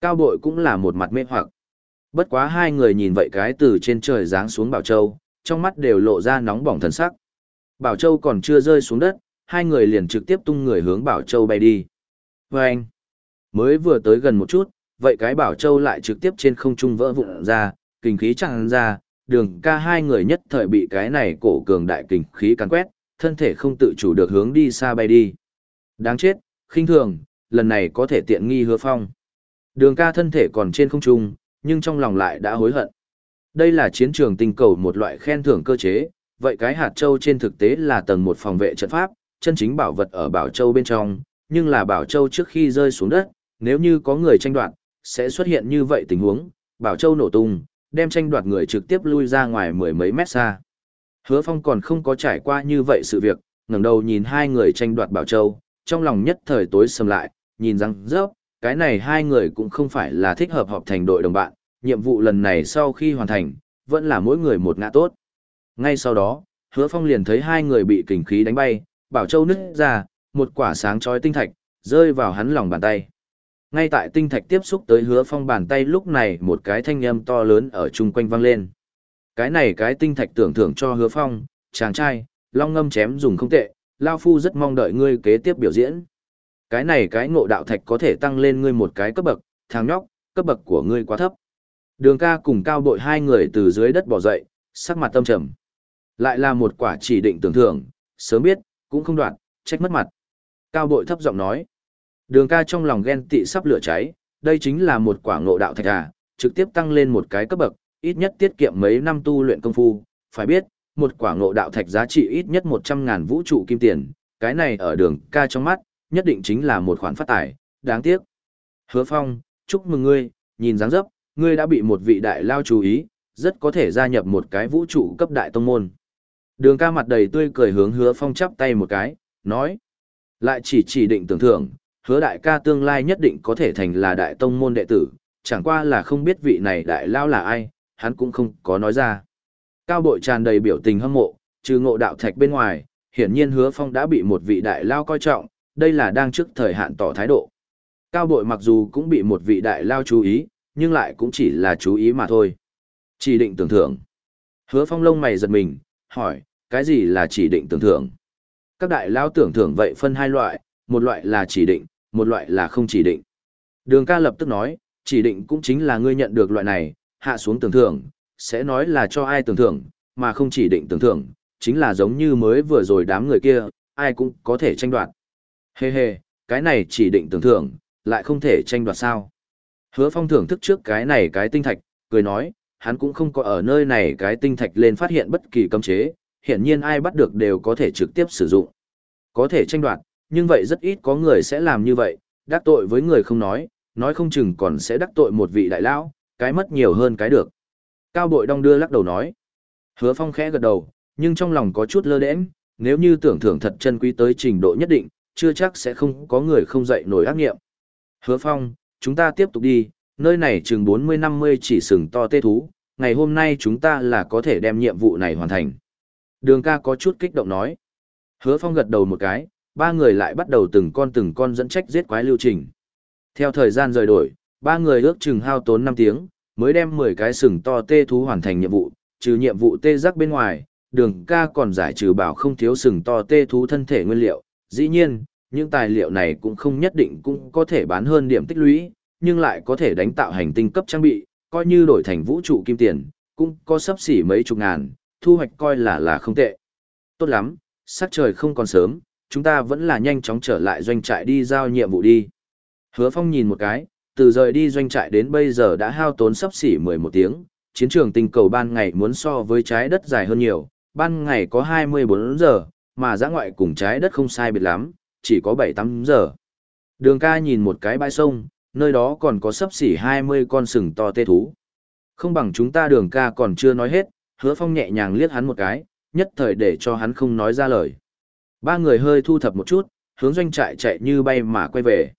Cao bội cũng là một mặt mê hoặc. Bất quá hai người nhìn vậy cái từ trên trời giáng xuống Bảo Châu, trong mắt đều lộ ra nóng bỏng thần sắc. Bảo Châu còn chưa rơi xuống đất, hai người liền trực tiếp tung người hướng Bảo Châu bay đi. Và anh, mới vừa tới gần một chút, vậy cái Bảo Châu lại trực tiếp trên không trung vỡ vụn ra, kinh khí chẳng ra, đường ca hai người nhất thời bị cái này cổ cường đại kinh khí cắn quét, thân thể không tự chủ được hướng đi xa bay đi. Đáng chết, khinh thường, lần này có thể tiện nghi hứa phong. Đường ca thân thể còn trên không trung, nhưng trong lòng lại đã hối hận. Đây là chiến trường tinh cầu một loại khen thưởng cơ chế, vậy cái hạt châu trên thực tế là tầng một phòng vệ trận pháp, chân chính bảo vật ở bảo châu bên trong, nhưng là bảo châu trước khi rơi xuống đất, nếu như có người tranh đoạt, sẽ xuất hiện như vậy tình huống, bảo châu nổ tung, đem tranh đoạt người trực tiếp lui ra ngoài mười mấy mét xa. Hứa Phong còn không có trải qua như vậy sự việc, ngẩng đầu nhìn hai người tranh đoạt bảo châu, trong lòng nhất thời tối sầm lại, nhìn rằng rớp, cái này hai người cũng không phải là thích hợp họp thành đội đồng bạn, nhiệm vụ lần này sau khi hoàn thành, vẫn là mỗi người một ngã tốt. Ngay sau đó, hứa phong liền thấy hai người bị kình khí đánh bay, bảo châu nứt ra, một quả sáng chói tinh thạch, rơi vào hắn lòng bàn tay. Ngay tại tinh thạch tiếp xúc tới hứa phong bàn tay lúc này một cái thanh âm to lớn ở chung quanh vang lên. Cái này cái tinh thạch tưởng thưởng cho hứa phong, chàng trai, long ngâm chém dùng không tệ, Lao Phu rất mong đợi ngươi kế tiếp biểu diễn. Cái này cái ngộ đạo thạch có thể tăng lên ngươi một cái cấp bậc, thằng nhóc, cấp bậc của ngươi quá thấp. Đường ca cùng cao bội hai người từ dưới đất bỏ dậy, sắc mặt tâm trầm. Lại là một quả chỉ định tưởng thưởng, sớm biết, cũng không đoạn, trách mất mặt. Cao bội thấp giọng nói. Đường ca trong lòng ghen tị sắp lửa cháy, đây chính là một quả ngộ đạo thạch à, trực tiếp tăng lên một cái cấp bậc, ít nhất tiết kiệm mấy năm tu luyện công phu. Phải biết, một quả ngộ đạo thạch giá trị ít nhất 100.000 vũ trụ kim tiền, cái này ở đường ca trong mắt, nhất định chính là một khoản phát tài, đáng tiếc. Hứa Phong, chúc mừng ngươi, nhìn dáng dấp, ngươi đã bị một vị đại lao chú ý, rất có thể gia nhập một cái vũ trụ cấp đại tông môn. Đường ca mặt đầy tươi cười hướng hứa Phong chắp tay một cái, nói. Lại chỉ chỉ định tưởng thưởng, hứa đại ca tương lai nhất định có thể thành là đại tông môn đệ tử, chẳng qua là không biết vị này đại lao là ai, hắn cũng không có nói ra. Cao bội tràn đầy biểu tình hâm mộ, trừ ngộ đạo thạch bên ngoài, hiển nhiên hứa phong đã bị một vị đại lao coi trọng, đây là đang trước thời hạn tỏ thái độ. Cao bội mặc dù cũng bị một vị đại lao chú ý, nhưng lại cũng chỉ là chú ý mà thôi. Chỉ định tưởng thưởng. Hứa phong lông mày giật mình, hỏi, cái gì là chỉ định tưởng thưởng? Các đại lao tưởng thưởng vậy phân hai loại, một loại là chỉ định, một loại là không chỉ định. Đường ca lập tức nói, chỉ định cũng chính là ngươi nhận được loại này, hạ xuống tưởng thưởng, sẽ nói là cho ai tưởng thưởng, mà không chỉ định tưởng thưởng, chính là giống như mới vừa rồi đám người kia, ai cũng có thể tranh đoạt. Hê hê, cái này chỉ định tưởng thưởng, lại không thể tranh đoạt sao. Hứa phong thưởng thức trước cái này cái tinh thạch, cười nói, hắn cũng không có ở nơi này cái tinh thạch lên phát hiện bất kỳ cấm chế, hiển nhiên ai bắt được đều có thể trực tiếp sử dụng. Có thể tranh đoạt, nhưng vậy rất ít có người sẽ làm như vậy, đắc tội với người không nói, nói không chừng còn sẽ đắc tội một vị đại lão, cái mất nhiều hơn cái được. Cao bội đong đưa lắc đầu nói. Hứa phong khẽ gật đầu, nhưng trong lòng có chút lơ đễm, nếu như tưởng thưởng thật chân quý tới trình độ nhất định, chưa chắc sẽ không có người không dậy nổi ác nghiệm. Hứa phong, chúng ta tiếp tục đi, nơi này chừng 40-50 chỉ sừng to tê thú, ngày hôm nay chúng ta là có thể đem nhiệm vụ này hoàn thành. Đường ca có chút kích động nói. Hứa phong gật đầu một cái, ba người lại bắt đầu từng con từng con dẫn trách giết quái lưu trình. Theo thời gian rời đổi, ba người ước chừng hao tốn 5 tiếng, mới đem 10 cái sừng to tê thú hoàn thành nhiệm vụ, trừ nhiệm vụ tê giác bên ngoài, đường ca còn giải trừ bảo không thiếu sừng to tê thú thân thể nguyên liệu. Dĩ nhiên, những tài liệu này cũng không nhất định cũng có thể bán hơn điểm tích lũy, nhưng lại có thể đánh tạo hành tinh cấp trang bị, coi như đổi thành vũ trụ kim tiền, cũng có sắp xỉ mấy chục ngàn, thu hoạch coi là là không tệ. Tốt lắm, sắc trời không còn sớm, chúng ta vẫn là nhanh chóng trở lại doanh trại đi giao nhiệm vụ đi. Hứa Phong nhìn một cái, từ rời đi doanh trại đến bây giờ đã hao tốn sắp xỉ 11 tiếng, chiến trường tinh cầu ban ngày muốn so với trái đất dài hơn nhiều, ban ngày có 24 giờ, mà giã ngoại cùng trái đất không sai biệt lắm, chỉ có 7-8 giờ. Đường ca nhìn một cái bãi sông, nơi đó còn có sắp xỉ 20 con sừng to tê thú. Không bằng chúng ta đường ca còn chưa nói hết, hứa phong nhẹ nhàng liếc hắn một cái, nhất thời để cho hắn không nói ra lời. Ba người hơi thu thập một chút, hướng doanh trại chạy như bay mà quay về.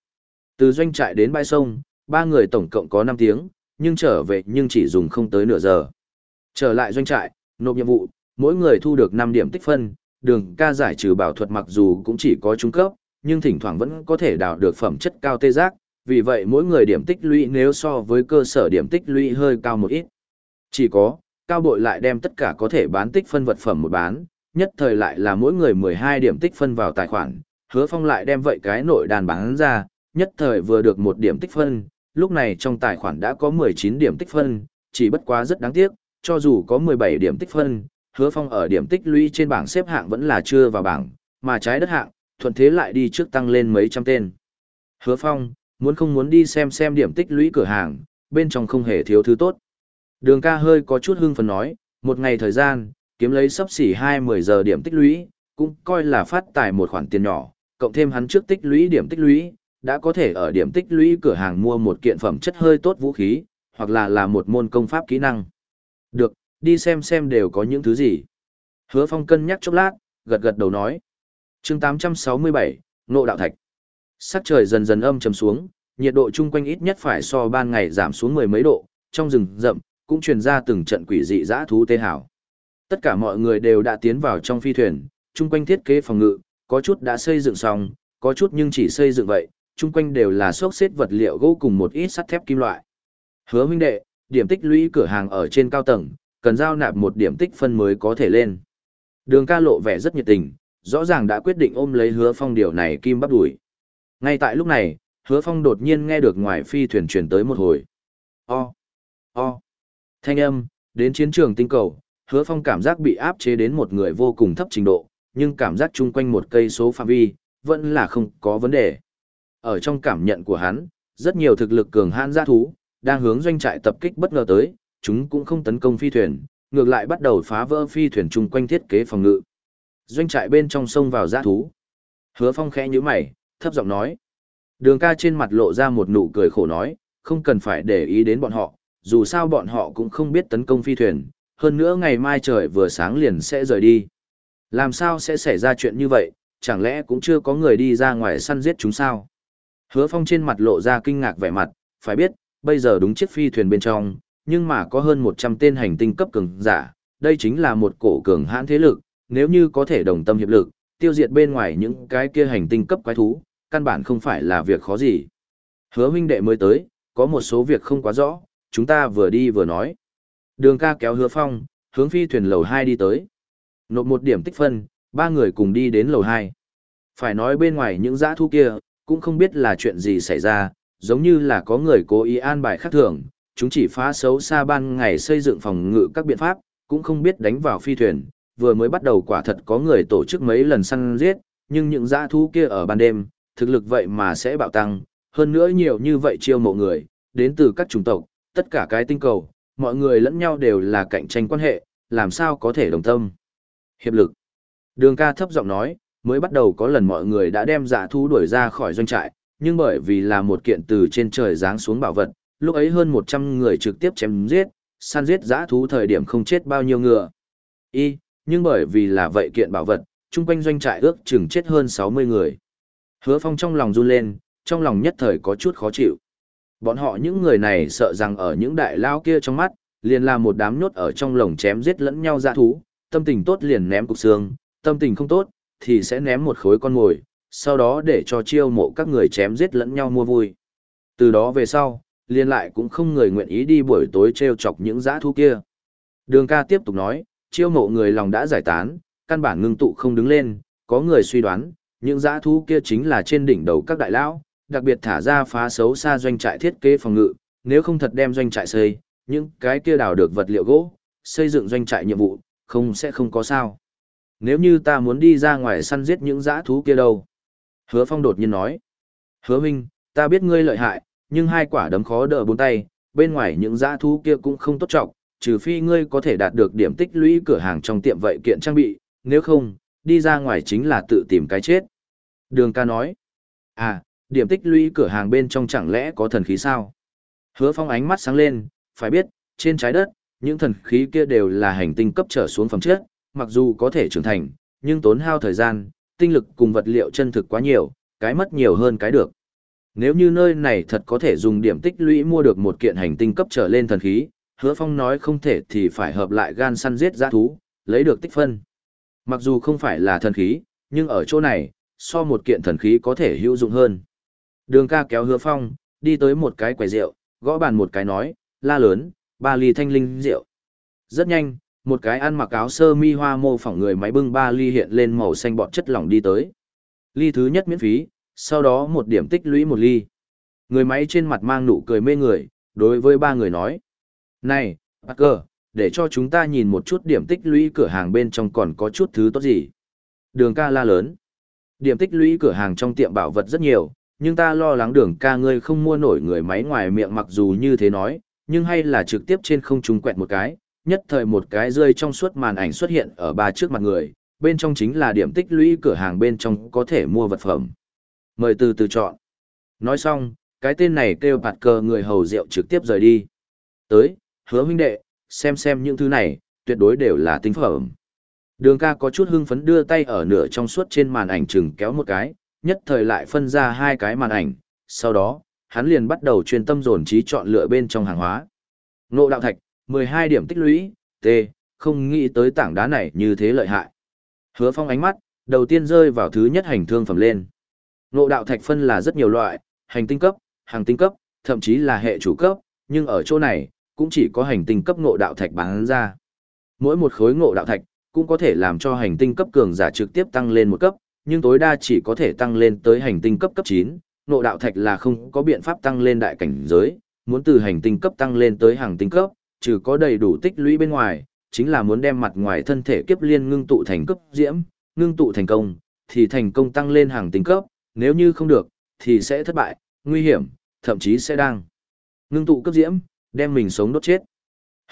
Từ doanh trại đến bãi sông, ba người tổng cộng có 5 tiếng, nhưng trở về nhưng chỉ dùng không tới nửa giờ. Trở lại doanh trại, nộp nhiệm vụ, mỗi người thu được 5 điểm tích phân, đường ca giải trừ bảo thuật mặc dù cũng chỉ có trung cấp, nhưng thỉnh thoảng vẫn có thể đào được phẩm chất cao tê giác, vì vậy mỗi người điểm tích lũy nếu so với cơ sở điểm tích lũy hơi cao một ít. Chỉ có, cao bội lại đem tất cả có thể bán tích phân vật phẩm một bán, nhất thời lại là mỗi người 12 điểm tích phân vào tài khoản, hứa phong lại đem vậy cái nội đàn bán ra, nhất thời vừa được một điểm tích phân, lúc này trong tài khoản đã có 19 điểm tích phân, chỉ bất quá rất đáng tiếc, cho dù có 17 điểm tích phân, hứa phong ở điểm tích lũy trên bảng xếp hạng vẫn là chưa vào bảng, mà trái đất hạng, thuận thế lại đi trước tăng lên mấy trăm tên. Hứa phong, muốn không muốn đi xem xem điểm tích lũy cửa hàng, bên trong không hề thiếu thứ tốt. Đường ca hơi có chút hưng phấn nói, một ngày thời gian, kiếm lấy sắp xỉ 20 giờ điểm tích lũy, cũng coi là phát tài một khoản tiền nhỏ, cộng thêm hắn trước tích lũy điểm tích lũy, đã có thể ở điểm tích lũy cửa hàng mua một kiện phẩm chất hơi tốt vũ khí, hoặc là là một môn công pháp kỹ năng. Được, đi xem xem đều có những thứ gì. Hứa Phong cân nhắc chốc lát, gật gật đầu nói. chương 867, Nộ Đạo Thạch. Sắc trời dần dần âm trầm xuống, nhiệt độ chung quanh ít nhất phải so ban ngày giảm xuống mười mấy độ, trong rừng rậm, cũng truyền ra từng trận quỷ dị dã thú tê hảo. Tất cả mọi người đều đã tiến vào trong phi thuyền, chung quanh thiết kế phòng ngự, có chút đã xây dựng xong, có chút nhưng chỉ xây dựng vậy, chung quanh đều là xốc xếp vật liệu gỗ cùng một ít sắt thép kim loại. Hứa huynh đệ, điểm tích lũy cửa hàng ở trên cao tầng, cần giao nạp một điểm tích phân mới có thể lên. Đường ca lộ vẻ rất nhiệt tình, rõ ràng đã quyết định ôm lấy hứa phong điều này kim bắp đuổi. Ngay tại lúc này, hứa phong đột nhiên nghe được ngoài phi thuyền truyền tới một hồi. O, o, thanh âm, đến chiến trường tinh cầu, hứa phong cảm giác bị áp chế đến một người vô cùng thấp trình độ, nhưng cảm giác chung quanh một cây số phạm vi, vẫn là không có vấn đề. Ở trong cảm nhận của hắn, rất nhiều thực lực cường hãn giã thú, đang hướng doanh trại tập kích bất ngờ tới, chúng cũng không tấn công phi thuyền, ngược lại bắt đầu phá vỡ phi thuyền chung quanh thiết kế phòng ngự. Doanh trại bên trong sông vào giã thú. Hứa phong khẽ nhíu mày, thấp giọng nói. Đường ca trên mặt lộ ra một nụ cười khổ nói, không cần phải để ý đến bọn họ, dù sao bọn họ cũng không biết tấn công phi thuyền, hơn nữa ngày mai trời vừa sáng liền sẽ rời đi. Làm sao sẽ xảy ra chuyện như vậy, chẳng lẽ cũng chưa có người đi ra ngoài săn giết chúng sao? Hứa Phong trên mặt lộ ra kinh ngạc vẻ mặt, phải biết, bây giờ đúng chiếc phi thuyền bên trong, nhưng mà có hơn 100 tên hành tinh cấp cường giả, đây chính là một cổ cường hãn thế lực, nếu như có thể đồng tâm hiệp lực, tiêu diệt bên ngoài những cái kia hành tinh cấp quái thú, căn bản không phải là việc khó gì. Hứa huynh đệ mới tới, có một số việc không quá rõ, chúng ta vừa đi vừa nói. Đường ca kéo hứa phong, hướng phi thuyền lầu 2 đi tới. Nộp một điểm tích phân, ba người cùng đi đến lầu 2. Phải nói bên ngoài những giã thu kia, cũng không biết là chuyện gì xảy ra, giống như là có người cố ý an bài khác thường, chúng chỉ phá xấu xa ban ngày xây dựng phòng ngự các biện pháp, cũng không biết đánh vào phi thuyền, vừa mới bắt đầu quả thật có người tổ chức mấy lần săn giết, nhưng những dã thú kia ở ban đêm, thực lực vậy mà sẽ bạo tăng, hơn nữa nhiều như vậy chiêu mộ người, đến từ các chủng tộc, tất cả cái tinh cầu, mọi người lẫn nhau đều là cạnh tranh quan hệ, làm sao có thể đồng tâm. Hiệp lực. Đường ca thấp giọng nói, mới bắt đầu có lần mọi người đã đem dạ thú đuổi ra khỏi doanh trại, nhưng bởi vì là một kiện từ trên trời giáng xuống bảo vật, lúc ấy hơn 100 người trực tiếp chém giết, săn giết dạ dã thú thời điểm không chết bao nhiêu ngựa. Y, nhưng bởi vì là vậy kiện bảo vật, chung quanh doanh trại ước chừng chết hơn 60 người. Hứa Phong trong lòng run lên, trong lòng nhất thời có chút khó chịu. Bọn họ những người này sợ rằng ở những đại lao kia trong mắt, liền là một đám nhốt ở trong lồng chém giết lẫn nhau dã thú, tâm tình tốt liền ném cục xương, tâm tình không tốt, thì sẽ ném một khối con mồi, sau đó để cho chiêu mộ các người chém giết lẫn nhau mua vui. Từ đó về sau, liên lại cũng không người nguyện ý đi buổi tối treo chọc những dã thú kia. Đường ca tiếp tục nói, chiêu mộ người lòng đã giải tán, căn bản ngưng tụ không đứng lên, có người suy đoán, những dã thú kia chính là trên đỉnh đầu các đại lão, đặc biệt thả ra phá xấu xa doanh trại thiết kế phòng ngự, nếu không thật đem doanh trại xây, những cái kia đào được vật liệu gỗ, xây dựng doanh trại nhiệm vụ, không sẽ không có sao. Nếu như ta muốn đi ra ngoài săn giết những dã thú kia đâu? Hứa Phong đột nhiên nói. Hứa Minh, ta biết ngươi lợi hại, nhưng hai quả đấm khó đỡ bốn tay, bên ngoài những dã thú kia cũng không tốt trọng, trừ phi ngươi có thể đạt được điểm tích lũy cửa hàng trong tiệm vậy kiện trang bị, nếu không, đi ra ngoài chính là tự tìm cái chết. Đường ca nói. À, điểm tích lũy cửa hàng bên trong chẳng lẽ có thần khí sao? Hứa Phong ánh mắt sáng lên, phải biết, trên trái đất, những thần khí kia đều là hành tinh cấp trở xuống phẩm chất, mặc dù có thể trưởng thành, nhưng tốn hao thời gian, tinh lực cùng vật liệu chân thực quá nhiều, cái mất nhiều hơn cái được. Nếu như nơi này thật có thể dùng điểm tích lũy mua được một kiện hành tinh cấp trở lên thần khí, hứa phong nói không thể thì phải hợp lại gan săn giết giã thú, lấy được tích phân. Mặc dù không phải là thần khí, nhưng ở chỗ này, so một kiện thần khí có thể hữu dụng hơn. Đường ca kéo hứa phong, đi tới một cái quầy rượu, gõ bàn một cái nói, la lớn, ba ly thanh linh rượu. Rất nhanh, một cái ăn mặc áo sơ mi hoa mô phỏng người máy bưng ba ly hiện lên màu xanh bọt chất lỏng đi tới. Ly thứ nhất miễn phí, sau đó một điểm tích lũy một ly. Người máy trên mặt mang nụ cười mê người, đối với ba người nói. Này, Parker, để cho chúng ta nhìn một chút điểm tích lũy cửa hàng bên trong còn có chút thứ tốt gì. Đường ca la lớn. Điểm tích lũy cửa hàng trong tiệm bảo vật rất nhiều, nhưng ta lo lắng đường ca ngươi không mua nổi người máy ngoài miệng mặc dù như thế nói, nhưng hay là trực tiếp trên không trung quẹt một cái, nhất thời một cái rơi trong suốt màn ảnh xuất hiện ở ba trước mặt người, bên trong chính là điểm tích lũy cửa hàng bên trong có thể mua vật phẩm. Mời từ từ chọn. Nói xong, cái tên này kêu bạt cờ người hầu rượu trực tiếp rời đi. Tới, hứa huynh đệ, xem xem những thứ này, tuyệt đối đều là tinh phẩm. Đường ca có chút hưng phấn đưa tay ở nửa trong suốt trên màn ảnh chừng kéo một cái, nhất thời lại phân ra hai cái màn ảnh, sau đó, hắn liền bắt đầu chuyên tâm dồn trí chọn lựa bên trong hàng hóa. Nộ đạo thạch, 12 điểm tích lũy, T, không nghĩ tới tảng đá này như thế lợi hại. Hứa phong ánh mắt, đầu tiên rơi vào thứ nhất hành thương phẩm lên. Ngộ đạo thạch phân là rất nhiều loại, hành tinh cấp, hàng tinh cấp, thậm chí là hệ chủ cấp, nhưng ở chỗ này, cũng chỉ có hành tinh cấp ngộ đạo thạch bán ra. Mỗi một khối ngộ đạo thạch, cũng có thể làm cho hành tinh cấp cường giả trực tiếp tăng lên một cấp, nhưng tối đa chỉ có thể tăng lên tới hành tinh cấp cấp 9, ngộ đạo thạch là không có biện pháp tăng lên đại cảnh giới, muốn từ hành tinh cấp tăng lên tới hàng tinh cấp, trừ có đầy đủ tích lũy bên ngoài, chính là muốn đem mặt ngoài thân thể kiếp liên ngưng tụ thành cấp diễm, ngưng tụ thành công, thì thành công tăng lên hàng tinh cấp, nếu như không được, thì sẽ thất bại, nguy hiểm, thậm chí sẽ đang ngưng tụ cấp diễm, đem mình sống đốt chết.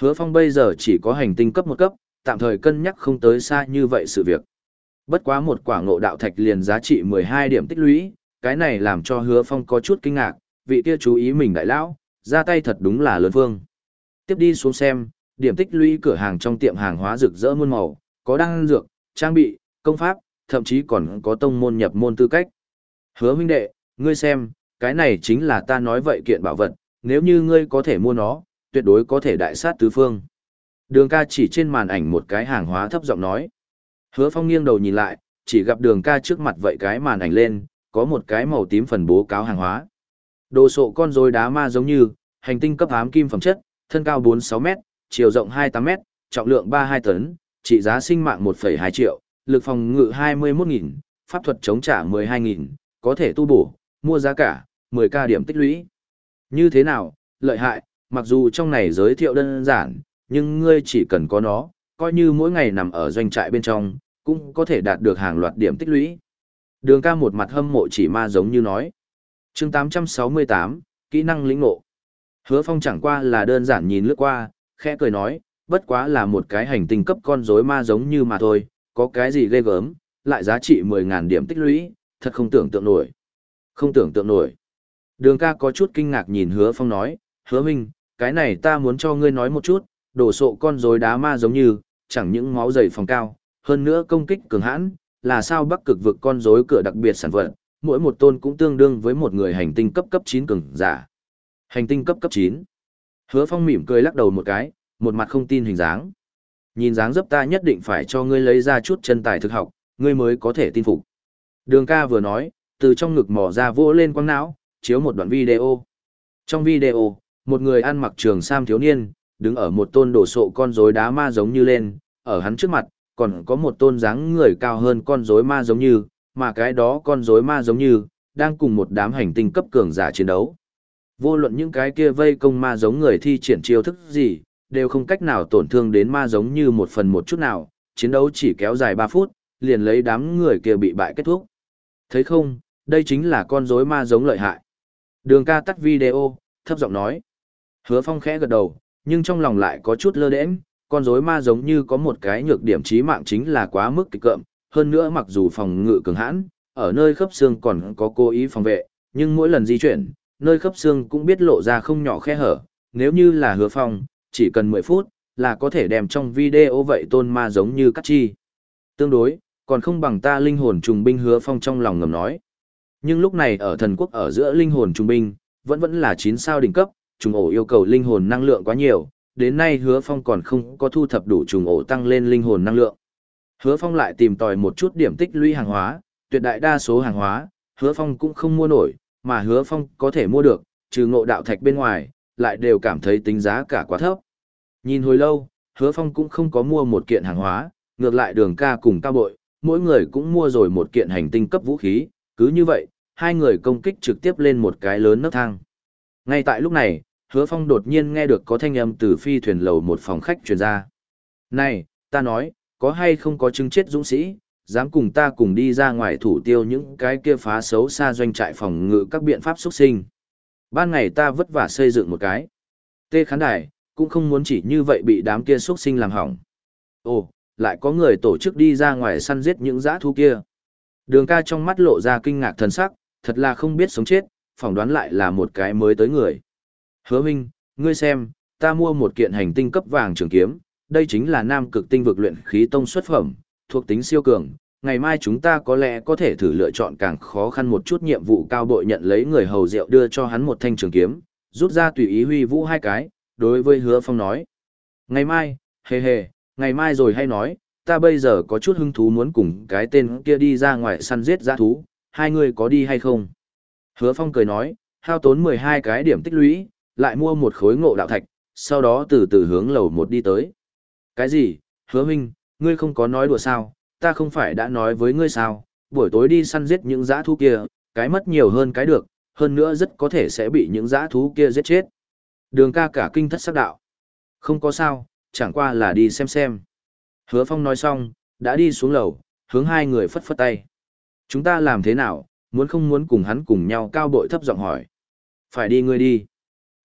Hứa Phong bây giờ chỉ có hành tinh cấp một cấp, tạm thời cân nhắc không tới xa như vậy sự việc. Bất quá một quả ngộ đạo thạch liền giá trị 12 điểm tích lũy, cái này làm cho Hứa Phong có chút kinh ngạc, vị kia chú ý mình đại lão, ra tay thật đúng là lớn phương. Tiếp đi xuống xem, điểm tích lũy cửa hàng trong tiệm hàng hóa rực rỡ muôn màu, có đăng dược, trang bị, công pháp, thậm chí còn có tông môn nhập môn tư cách. Hứa huynh đệ, ngươi xem, cái này chính là ta nói vậy kiện bảo vật, nếu như ngươi có thể mua nó, tuyệt đối có thể đại sát tứ phương. Đường ca chỉ trên màn ảnh một cái hàng hóa thấp giọng nói. Hứa phong nghiêng đầu nhìn lại, chỉ gặp đường ca trước mặt vậy cái màn ảnh lên, có một cái màu tím phần bố cáo hàng hóa. Đồ sộ con rối đá ma giống như, hành tinh cấp ám kim phẩm chất, thân cao 46m, chiều rộng 28m, trọng lượng 32 tấn, trị giá sinh mạng 1,2 triệu, lực phòng ngự 21.000, pháp thuật chống trả 12.000, có thể tu bổ, mua giá cả, 10k điểm tích lũy. Như thế nào, lợi hại, mặc dù trong này giới thiệu đơn giản, nhưng ngươi chỉ cần có nó, coi như mỗi ngày nằm ở doanh trại bên trong, cũng có thể đạt được hàng loạt điểm tích lũy. Đường ca một mặt hâm mộ chỉ ma giống như nói. chương 868, kỹ năng lĩnh ngộ. Hứa phong chẳng qua là đơn giản nhìn lướt qua, khẽ cười nói, bất quá là một cái hành tinh cấp con rối ma giống như mà thôi, có cái gì ghê gớm, lại giá trị 10.000 điểm tích lũy, thật không tưởng tượng nổi. Không tưởng tượng nổi. Đường ca có chút kinh ngạc nhìn hứa phong nói, hứa minh, cái này ta muốn cho ngươi nói một chút, đổ sộ con rối đá ma giống như, chẳng những máu dày phòng cao, hơn nữa công kích cường hãn, là sao bắc cực vực con rối cửa đặc biệt sản vật, mỗi một tôn cũng tương đương với một người hành tinh cấp cấp 9 cường giả. Hành tinh cấp cấp 9. Hứa phong mỉm cười lắc đầu một cái, một mặt không tin hình dáng. Nhìn dáng dấp ta nhất định phải cho ngươi lấy ra chút chân tài thực học, ngươi mới có thể tin phục. Đường ca vừa nói, từ trong ngực mò ra vỗ lên quăng não, chiếu một đoạn video. Trong video, một người ăn mặc trường sam thiếu niên, đứng ở một tôn đổ sộ con rối đá ma giống như lên, ở hắn trước mặt, còn có một tôn dáng người cao hơn con rối ma giống như, mà cái đó con rối ma giống như, đang cùng một đám hành tinh cấp cường giả chiến đấu. Vô luận những cái kia vây công ma giống người thi triển chiêu thức gì, đều không cách nào tổn thương đến ma giống như một phần một chút nào, chiến đấu chỉ kéo dài 3 phút, liền lấy đám người kia bị bại kết thúc. Thấy không, đây chính là con rối ma giống lợi hại. Đường ca tắt video, thấp giọng nói. Hứa phong khẽ gật đầu, nhưng trong lòng lại có chút lơ đễnh, con rối ma giống như có một cái nhược điểm chí mạng chính là quá mức kịch cợm, hơn nữa mặc dù phòng ngự cường hãn, ở nơi khớp xương còn có cố ý phòng vệ, nhưng mỗi lần di chuyển, nơi khớp xương cũng biết lộ ra không nhỏ khe hở, nếu như là hứa phong, chỉ cần 10 phút, là có thể đem trong video vậy tôn ma giống như cắt chi. Tương đối, còn không bằng ta linh hồn trùng binh hứa phong trong lòng ngầm nói. Nhưng lúc này ở thần quốc ở giữa linh hồn trùng binh, vẫn vẫn là 9 sao đỉnh cấp, trùng ổ yêu cầu linh hồn năng lượng quá nhiều, đến nay hứa phong còn không có thu thập đủ trùng ổ tăng lên linh hồn năng lượng. Hứa phong lại tìm tòi một chút điểm tích lũy hàng hóa, tuyệt đại đa số hàng hóa, hứa phong cũng không mua nổi, mà hứa phong có thể mua được, trừ ngộ đạo thạch bên ngoài, lại đều cảm thấy tính giá cả quá thấp. Nhìn hồi lâu, hứa phong cũng không có mua một kiện hàng hóa, ngược lại đường ca cùng cao bội, mỗi người cũng mua rồi một kiện hành tinh cấp vũ khí, cứ như vậy, hai người công kích trực tiếp lên một cái lớn nấc thang. Ngay tại lúc này, hứa phong đột nhiên nghe được có thanh âm từ phi thuyền lầu một phòng khách truyền ra. Này, ta nói, có hay không có chứng chết dũng sĩ, dám cùng ta cùng đi ra ngoài thủ tiêu những cái kia phá xấu xa doanh trại phòng ngự các biện pháp xuất sinh. Ban ngày ta vất vả xây dựng một cái. Tê khán đài, cũng không muốn chỉ như vậy bị đám kia xuất sinh làm hỏng. Ồ, lại có người tổ chức đi ra ngoài săn giết những dã thú kia. Đường ca trong mắt lộ ra kinh ngạc thần sắc, thật là không biết sống chết, phỏng đoán lại là một cái mới tới người. Hứa Minh, ngươi xem, ta mua một kiện hành tinh cấp vàng trường kiếm, đây chính là nam cực tinh vực luyện khí tông xuất phẩm, thuộc tính siêu cường. Ngày mai chúng ta có lẽ có thể thử lựa chọn càng khó khăn một chút nhiệm vụ cao bội nhận lấy người hầu rượu đưa cho hắn một thanh trường kiếm, rút ra tùy ý huy vũ hai cái, đối với hứa phong nói. Ngày mai, hề hề, ngày mai rồi hay nói, ta bây giờ có chút hứng thú muốn cùng cái tên kia đi ra ngoài săn giết giã thú, hai người có đi hay không? Hứa phong cười nói, hao tốn 12 cái điểm tích lũy, lại mua một khối ngộ đạo thạch, sau đó từ từ hướng lầu một đi tới. Cái gì, hứa minh, ngươi không có nói đùa sao, ta không phải đã nói với ngươi sao, buổi tối đi săn giết những giã thú kia, cái mất nhiều hơn cái được, hơn nữa rất có thể sẽ bị những giã thú kia giết chết. Đường ca cả kinh thất sắc đạo. Không có sao, chẳng qua là đi xem xem. Hứa Phong nói xong, đã đi xuống lầu, hướng hai người phất phất tay. Chúng ta làm thế nào, muốn không muốn cùng hắn cùng nhau cao bội thấp giọng hỏi. Phải đi ngươi đi.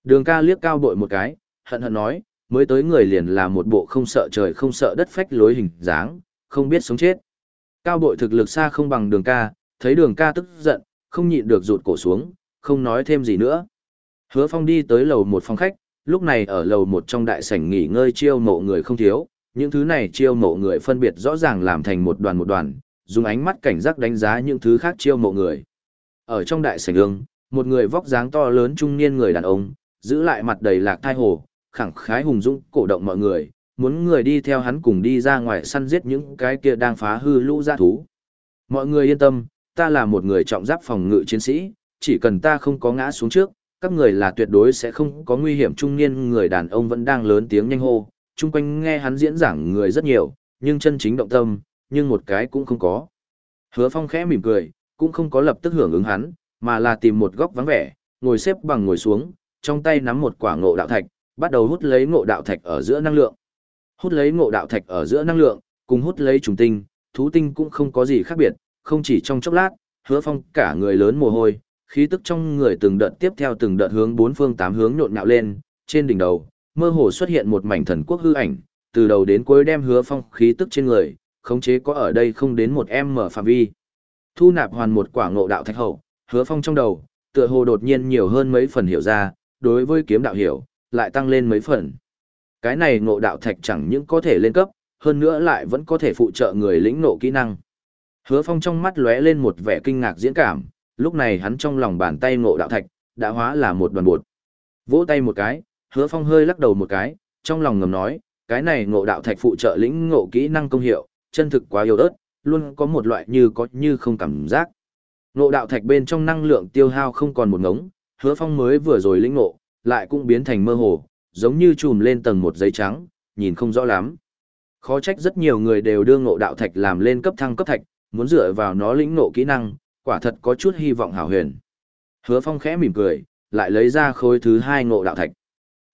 Đường ca liếc cao bội một cái, hận hận nói, mới tới người liền là một bộ không sợ trời không sợ đất phách lối hình dáng, không biết sống chết. Cao bội thực lực xa không bằng đường ca, thấy đường ca tức giận, không nhịn được rụt cổ xuống, không nói thêm gì nữa. Hứa Phong đi tới lầu một phòng khách, lúc này ở lầu một trong đại sảnh nghỉ ngơi chiêu mộ người không thiếu, những thứ này chiêu mộ người phân biệt rõ ràng làm thành một đoàn một đoàn, dùng ánh mắt cảnh giác đánh giá những thứ khác chiêu mộ người. Ở trong đại sảnh ương, một người vóc dáng to lớn trung niên người đàn ông, giữ lại mặt đầy lạc thai hồ, khẳng khái hùng dũng cổ động mọi người, muốn người đi theo hắn cùng đi ra ngoài săn giết những cái kia đang phá hư lũ gia thú. Mọi người yên tâm, ta là một người trọng giáp phòng ngự chiến sĩ, chỉ cần ta không có ngã xuống trước, các người là tuyệt đối sẽ không có nguy hiểm trung niên người đàn ông vẫn đang lớn tiếng nhanh hô, chung quanh nghe hắn diễn giảng người rất nhiều, nhưng chân chính động tâm, nhưng một cái cũng không có. Hứa Phong khẽ mỉm cười, cũng không có lập tức hưởng ứng hắn, mà là tìm một góc vắng vẻ, ngồi xếp bằng ngồi xuống, trong tay nắm một quả ngộ đạo thạch, bắt đầu hút lấy ngộ đạo thạch ở giữa năng lượng. Hút lấy ngộ đạo thạch ở giữa năng lượng, cùng hút lấy trùng tinh, thú tinh cũng không có gì khác biệt, không chỉ trong chốc lát, Hứa Phong cả người lớn mồ hôi, khí tức trong người từng đợt tiếp theo từng đợt hướng bốn phương tám hướng nhộn nhạo lên, trên đỉnh đầu, mơ hồ xuất hiện một mảnh thần quốc hư ảnh, từ đầu đến cuối đem hứa phong khí tức trên người, khống chế có ở đây không đến một em mở phạm vi. Thu nạp hoàn một quả ngộ đạo thạch hậu, hứa phong trong đầu, tựa hồ đột nhiên nhiều hơn mấy phần hiểu ra, đối với kiếm đạo hiểu, lại tăng lên mấy phần. Cái này ngộ đạo thạch chẳng những có thể lên cấp, hơn nữa lại vẫn có thể phụ trợ người lĩnh nộ kỹ năng. Hứa phong trong mắt lóe lên một vẻ kinh ngạc diễn cảm, lúc này hắn trong lòng bàn tay ngộ đạo thạch, đã hóa là một đoàn bột. Vỗ tay một cái, hứa phong hơi lắc đầu một cái, trong lòng ngầm nói, cái này ngộ đạo thạch phụ trợ lĩnh ngộ kỹ năng công hiệu, chân thực quá yếu ớt, luôn có một loại như có như không cảm giác. Ngộ đạo thạch bên trong năng lượng tiêu hao không còn một ngống, hứa phong mới vừa rồi lĩnh ngộ, lại cũng biến thành mơ hồ, giống như chùm lên tầng một giấy trắng, nhìn không rõ lắm. Khó trách rất nhiều người đều đưa ngộ đạo thạch làm lên cấp thăng cấp thạch, muốn dựa vào nó lĩnh ngộ kỹ năng, quả thật có chút hy vọng hảo huyền. Hứa Phong khẽ mỉm cười, lại lấy ra khối thứ hai ngộ đạo thạch.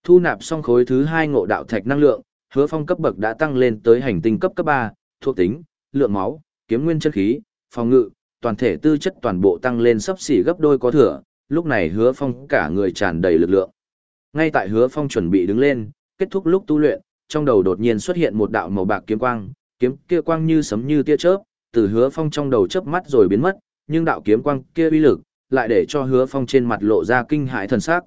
Thu nạp xong khối thứ hai ngộ đạo thạch năng lượng, Hứa Phong cấp bậc đã tăng lên tới hành tinh cấp cấp 3, thuộc tính, lượng máu, kiếm nguyên chân khí, phòng ngự, toàn thể tư chất toàn bộ tăng lên sấp xỉ gấp đôi có thừa, lúc này hứa phong cả người tràn đầy lực lượng. Ngay tại hứa phong chuẩn bị đứng lên, kết thúc lúc tu luyện, trong đầu đột nhiên xuất hiện một đạo màu bạc kiếm quang, kiếm kia quang như sấm như tia chớp, từ hứa phong trong đầu chớp mắt rồi biến mất, nhưng đạo kiếm quang kia uy lực, lại để cho hứa phong trên mặt lộ ra kinh hãi thần sắc.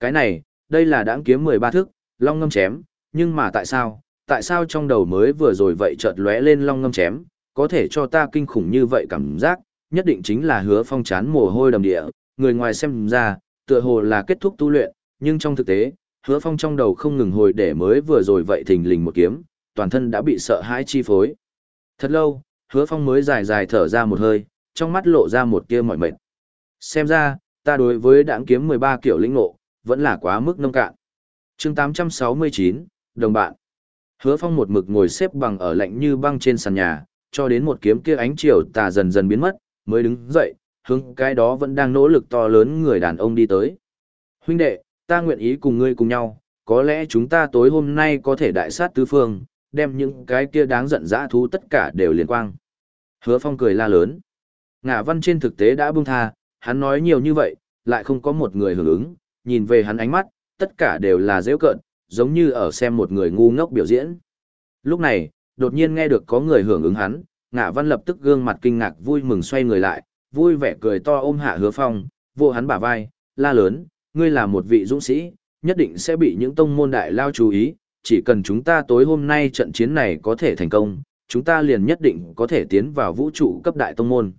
Cái này, đây là đãng kiếm 13 thức, long ngâm chém, nhưng mà tại sao, tại sao trong đầu mới vừa rồi vậy chợt lóe lên long ngâm chém, có thể cho ta kinh khủng như vậy cảm giác, nhất định chính là hứa phong chán mồ hôi đầm địa, người ngoài xem ra, tựa hồ là kết thúc tu luyện, nhưng trong thực tế, hứa phong trong đầu không ngừng hồi để mới vừa rồi vậy thình lình một kiếm, toàn thân đã bị sợ hãi chi phối. Thật lâu, hứa phong mới dài dài thở ra một hơi, trong mắt lộ ra một tia mỏi mệt. Xem ra, ta đối với đãng kiếm 13 kiểu lĩnh ngộ, vẫn là quá mức nông cạn. chương 869, đồng bạn. Hứa phong một mực ngồi xếp bằng ở lạnh như băng trên sàn nhà, cho đến một kiếm kia ánh chiều tà dần dần biến mất, mới đứng dậy, hướng cái đó vẫn đang nỗ lực to lớn người đàn ông đi tới. Huynh đệ, ta nguyện ý cùng ngươi cùng nhau, có lẽ chúng ta tối hôm nay có thể đại sát tứ phương, đem những cái kia đáng giận dã thú tất cả đều liên quang. Hứa phong cười la lớn. Ngạ văn trên thực tế đã buông tha, hắn nói nhiều như vậy, lại không có một người hưởng ứng, nhìn về hắn ánh mắt, tất cả đều là dễ cợt, giống như ở xem một người ngu ngốc biểu diễn. Lúc này, đột nhiên nghe được có người hưởng ứng hắn, ngạ văn lập tức gương mặt kinh ngạc vui mừng xoay người lại, vui vẻ cười to ôm hạ hứa phong, vô hắn bả vai, la lớn, ngươi là một vị dũng sĩ, nhất định sẽ bị những tông môn đại lao chú ý, chỉ cần chúng ta tối hôm nay trận chiến này có thể thành công, chúng ta liền nhất định có thể tiến vào vũ trụ cấp đại tông môn.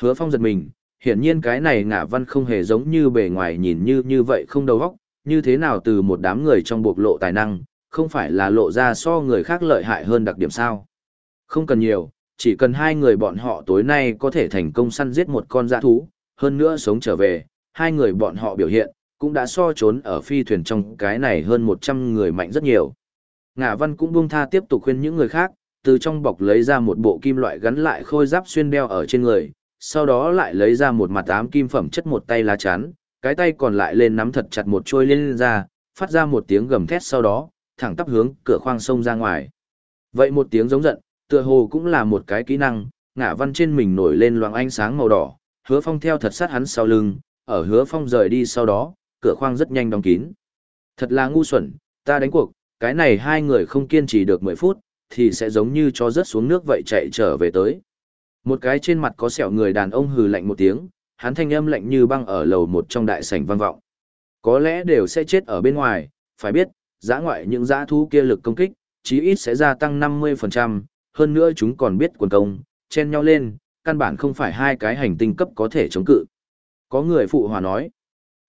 Hứa phong giật mình, hiển nhiên cái này ngả văn không hề giống như bề ngoài nhìn như như vậy không đầu óc, như thế nào từ một đám người trong bộc lộ tài năng, không phải là lộ ra so người khác lợi hại hơn đặc điểm sao. Không cần nhiều, chỉ cần hai người bọn họ tối nay có thể thành công săn giết một con dã thú, hơn nữa sống trở về, hai người bọn họ biểu hiện, cũng đã so trốn ở phi thuyền trong cái này hơn 100 người mạnh rất nhiều. Ngạ văn cũng buông tha tiếp tục khuyên những người khác, từ trong bọc lấy ra một bộ kim loại gắn lại khôi giáp xuyên đeo ở trên người, sau đó lại lấy ra một mặt ám kim phẩm chất một tay lá chắn, cái tay còn lại lên nắm thật chặt một trôi lên ra, phát ra một tiếng gầm thét sau đó, thẳng tắp hướng cửa khoang sông ra ngoài. Vậy một tiếng giống giận, tựa hồ cũng là một cái kỹ năng, ngã văn trên mình nổi lên loáng ánh sáng màu đỏ, hứa phong theo thật sát hắn sau lưng, ở hứa phong rời đi sau đó, cửa khoang rất nhanh đóng kín. Thật là ngu xuẩn, ta đánh cuộc, cái này hai người không kiên trì được 10 phút, thì sẽ giống như cho rớt xuống nước vậy chạy trở về tới. Một cái trên mặt có sẹo người đàn ông hừ lạnh một tiếng, hắn thanh âm lạnh như băng ở lầu một trong đại sảnh vang vọng. Có lẽ đều sẽ chết ở bên ngoài, phải biết, giã ngoại những giã thú kia lực công kích, chí ít sẽ gia tăng 50%, hơn nữa chúng còn biết quần công, chen nhau lên, căn bản không phải hai cái hành tinh cấp có thể chống cự. Có người phụ hòa nói,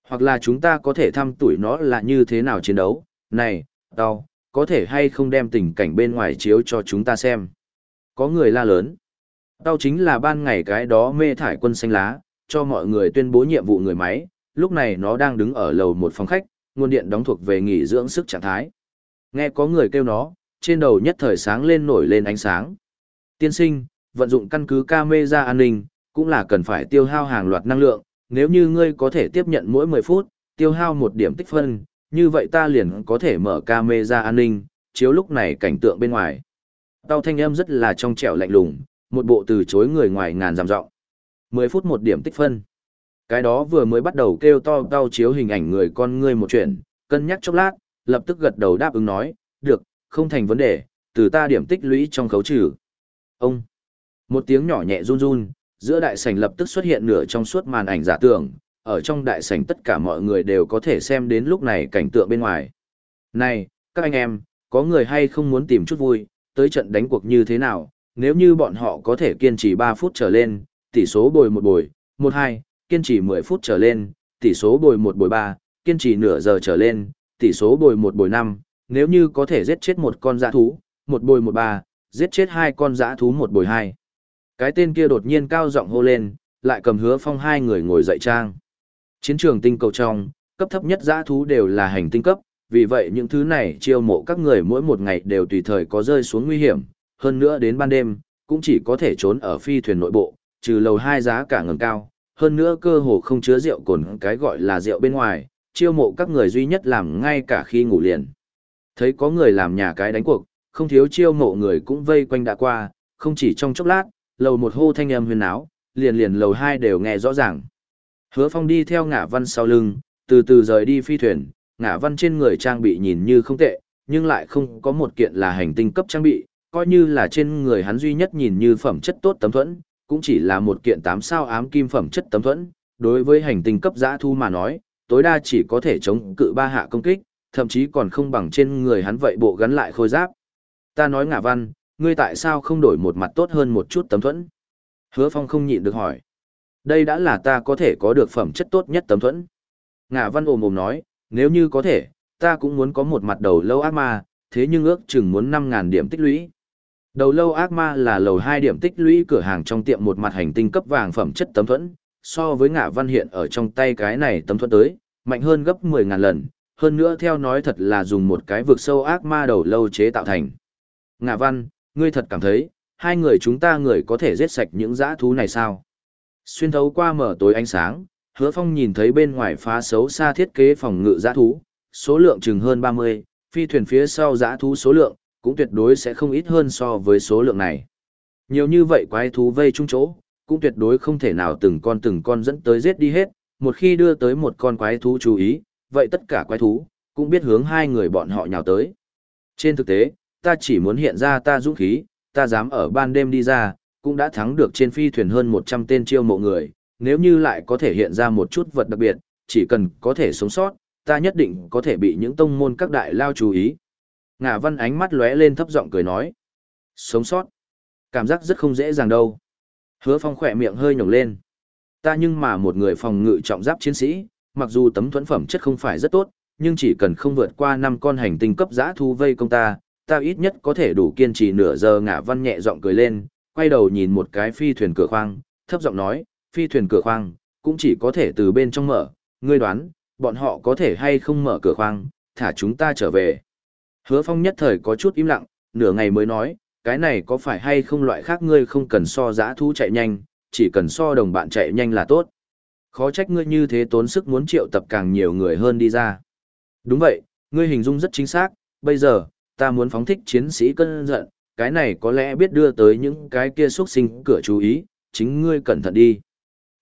hoặc là chúng ta có thể thăm tuổi nó là như thế nào chiến đấu, này, đau, có thể hay không đem tình cảnh bên ngoài chiếu cho chúng ta xem. Có người la lớn. Tao chính là ban ngày cái đó mê thải quân xanh lá, cho mọi người tuyên bố nhiệm vụ người máy, lúc này nó đang đứng ở lầu một phòng khách, nguồn điện đóng thuộc về nghỉ dưỡng sức trạng thái. Nghe có người kêu nó, trên đầu nhất thời sáng lên nổi lên ánh sáng. Tiên sinh, vận dụng căn cứ camera an ninh, cũng là cần phải tiêu hao hàng loạt năng lượng, nếu như ngươi có thể tiếp nhận mỗi 10 phút, tiêu hao một điểm tích phân, như vậy ta liền có thể mở camera an ninh, chiếu lúc này cảnh tượng bên ngoài. Tao thanh âm rất là trong trẻo lạnh lùng, một bộ từ chối người ngoài ngàn giảm rộng. 10 phút một điểm tích phân. Cái đó vừa mới bắt đầu kêu to tao chiếu hình ảnh người con ngươi một chuyện, cân nhắc chốc lát, lập tức gật đầu đáp ứng nói, được, không thành vấn đề, từ ta điểm tích lũy trong khấu trừ. Ông, một tiếng nhỏ nhẹ run run, giữa đại sảnh lập tức xuất hiện nửa trong suốt màn ảnh giả tưởng, ở trong đại sảnh tất cả mọi người đều có thể xem đến lúc này cảnh tượng bên ngoài. Này, các anh em, có người hay không muốn tìm chút vui, tới trận đánh cuộc như thế nào, nếu như bọn họ có thể kiên trì 3 phút trở lên, tỷ số bồi một bồi, 1-2, kiên trì 10 phút trở lên, tỷ số bồi một bồi 3, kiên trì nửa giờ trở lên, tỷ số bồi một bồi 5, nếu như có thể giết chết một con dã thú, một bồi một ba, giết chết hai con dã thú một bồi hai. Cái tên kia đột nhiên cao giọng hô lên, lại cầm hứa phong hai người ngồi dậy trang. Chiến trường tinh cầu trong, cấp thấp nhất dã thú đều là hành tinh cấp, vì vậy những thứ này chiêu mộ các người mỗi một ngày đều tùy thời có rơi xuống nguy hiểm, hơn nữa đến ban đêm, cũng chỉ có thể trốn ở phi thuyền nội bộ, trừ lầu hai giá cả ngầm cao, hơn nữa cơ hồ không chứa rượu cồn cái gọi là rượu bên ngoài, chiêu mộ các người duy nhất làm ngay cả khi ngủ liền. Thấy có người làm nhà cái đánh cuộc, không thiếu chiêu mộ người cũng vây quanh đã qua, không chỉ trong chốc lát, lầu một hô thanh âm huyền áo, liền liền lầu hai đều nghe rõ ràng. Hứa Phong đi theo ngã văn sau lưng, từ từ rời đi phi thuyền, ngã văn trên người trang bị nhìn như không tệ, nhưng lại không có một kiện là hành tinh cấp trang bị, coi như là trên người hắn duy nhất nhìn như phẩm chất tốt tấm thuẫn, cũng chỉ là một kiện tám sao ám kim phẩm chất tấm thuẫn, đối với hành tinh cấp giã thu mà nói, tối đa chỉ có thể chống cự ba hạ công kích, thậm chí còn không bằng trên người hắn vậy bộ gắn lại khôi giáp. Ta nói ngả văn, ngươi tại sao không đổi một mặt tốt hơn một chút tấm thuẫn? Hứa Phong không nhịn được hỏi. Đây đã là ta có thể có được phẩm chất tốt nhất tấm thuẫn. Ngạ văn ồm ồm nói, nếu như có thể, ta cũng muốn có một mặt đầu lâu ác ma, thế nhưng ước chừng muốn 5.000 điểm tích lũy. Đầu lâu ác ma là lầu 2 điểm tích lũy cửa hàng trong tiệm một mặt hành tinh cấp vàng phẩm chất tấm thuẫn, so với ngạ văn hiện ở trong tay cái này tấm thuẫn tới, mạnh hơn gấp 10.000 lần, hơn nữa theo nói thật là dùng một cái vực sâu ác ma đầu lâu chế tạo thành. Ngạ văn, ngươi thật cảm thấy, hai người chúng ta người có thể giết sạch những dã thú này sao? Xuyên thấu qua mở tối ánh sáng, hứa phong nhìn thấy bên ngoài phá xấu xa thiết kế phòng ngự dã thú, số lượng chừng hơn 30, phi thuyền phía sau dã thú số lượng, cũng tuyệt đối sẽ không ít hơn so với số lượng này. Nhiều như vậy quái thú vây chung chỗ, cũng tuyệt đối không thể nào từng con từng con dẫn tới giết đi hết, một khi đưa tới một con quái thú chú ý, vậy tất cả quái thú, cũng biết hướng hai người bọn họ nhào tới. Trên thực tế, ta chỉ muốn hiện ra ta dũng khí, ta dám ở ban đêm đi ra, cũng đã thắng được trên phi thuyền hơn 100 tên chiêu mộ người, nếu như lại có thể hiện ra một chút vật đặc biệt, chỉ cần có thể sống sót, ta nhất định có thể bị những tông môn các đại lao chú ý. Ngạ văn ánh mắt lóe lên thấp giọng cười nói. Sống sót. Cảm giác rất không dễ dàng đâu. Hứa phong khỏe miệng hơi nhổng lên. Ta nhưng mà một người phòng ngự trọng giáp chiến sĩ, mặc dù tấm thuẫn phẩm chất không phải rất tốt, nhưng chỉ cần không vượt qua năm con hành tinh cấp giã thu vây công ta, ta ít nhất có thể đủ kiên trì nửa giờ ngả văn nhẹ giọng cười lên, quay đầu nhìn một cái phi thuyền cửa khoang, thấp giọng nói, phi thuyền cửa khoang, cũng chỉ có thể từ bên trong mở, ngươi đoán, bọn họ có thể hay không mở cửa khoang, thả chúng ta trở về. Hứa phong nhất thời có chút im lặng, nửa ngày mới nói, cái này có phải hay không loại khác ngươi không cần so giã thú chạy nhanh, chỉ cần so đồng bạn chạy nhanh là tốt. Khó trách ngươi như thế tốn sức muốn triệu tập càng nhiều người hơn đi ra. Đúng vậy, ngươi hình dung rất chính xác, bây giờ, ta muốn phóng thích chiến sĩ cơn giận, cái này có lẽ biết đưa tới những cái kia xuất sinh cửa chú ý, chính ngươi cẩn thận đi.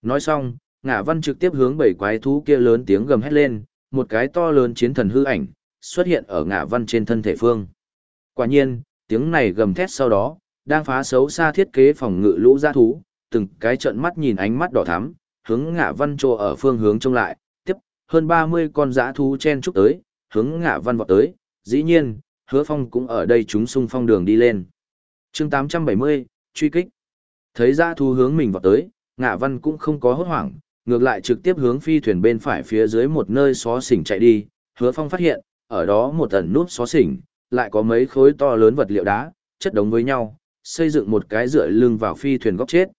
Nói xong, ngã văn trực tiếp hướng bảy quái thú kia lớn tiếng gầm hét lên, một cái to lớn chiến thần hư ảnh, xuất hiện ở ngã văn trên thân thể phương. Quả nhiên, tiếng này gầm thét sau đó, đang phá xấu xa thiết kế phòng ngự lũ gia thú, từng cái trận mắt nhìn ánh mắt đỏ thắm, hướng ngạ văn trô ở phương hướng trông lại, tiếp, hơn 30 con dã thú chen chúc tới, hướng ngạ văn vọt tới, dĩ nhiên, hứa phong cũng ở đây chúng xung phong đường đi lên. chương 870, truy kích. Thấy Ra thu hướng mình vào tới, ngạ văn cũng không có hốt hoảng, ngược lại trực tiếp hướng phi thuyền bên phải phía dưới một nơi xó xỉnh chạy đi, hứa phong phát hiện, ở đó một tần nút xó xỉnh, lại có mấy khối to lớn vật liệu đá, chất đống với nhau, xây dựng một cái dựa lưng vào phi thuyền góc chết.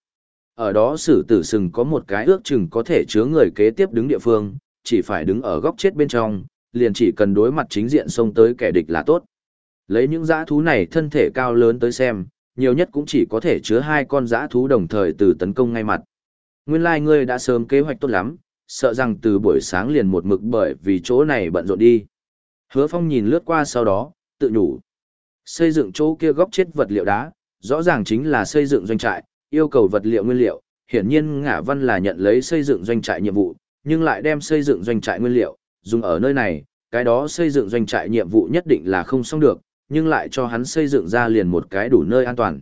Ở đó sử tử sừng có một cái ước chừng có thể chứa người kế tiếp đứng địa phương, chỉ phải đứng ở góc chết bên trong, liền chỉ cần đối mặt chính diện xông tới kẻ địch là tốt. Lấy những dã thú này thân thể cao lớn tới xem, nhiều nhất cũng chỉ có thể chứa hai con dã thú đồng thời từ tấn công ngay mặt. Nguyên lai like ngươi đã sớm kế hoạch tốt lắm, sợ rằng từ buổi sáng liền một mực bởi vì chỗ này bận rộn đi. Hứa Phong nhìn lướt qua sau đó, tự nhủ. Xây dựng chỗ kia góc chết vật liệu đá, rõ ràng chính là xây dựng doanh trại, yêu cầu vật liệu nguyên liệu, hiển nhiên Ngã Văn là nhận lấy xây dựng doanh trại nhiệm vụ, nhưng lại đem xây dựng doanh trại nguyên liệu, dùng ở nơi này, cái đó xây dựng doanh trại nhiệm vụ nhất định là không xong được, nhưng lại cho hắn xây dựng ra liền một cái đủ nơi an toàn.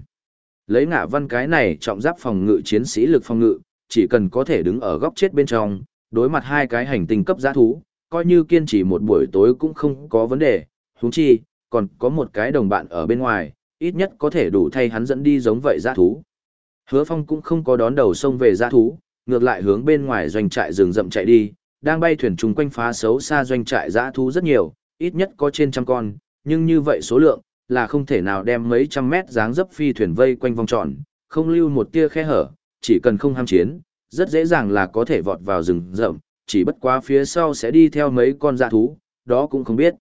Lấy Ngã Văn cái này trọng giáp phòng ngự chiến sĩ lực phòng ngự, chỉ cần có thể đứng ở góc chết bên trong, đối mặt hai cái hành tinh cấp giá thú, coi như kiên trì một buổi tối cũng không có vấn đề, huống chi, còn có một cái đồng bạn ở bên ngoài, ít nhất có thể đủ thay hắn dẫn đi giống vậy giá thú. Hứa Phong cũng không có đón đầu sông về giá thú, ngược lại hướng bên ngoài doanh trại rừng rậm chạy đi, đang bay thuyền trùng quanh phá xấu xa doanh trại giá thú rất nhiều, ít nhất có trên trăm con, nhưng như vậy số lượng, là không thể nào đem mấy trăm mét dáng dấp phi thuyền vây quanh vòng tròn, không lưu một tia khe hở, chỉ cần không ham chiến, rất dễ dàng là có thể vọt vào rừng rậm, chỉ bất quá phía sau sẽ đi theo mấy con dạ thú, đó cũng không biết.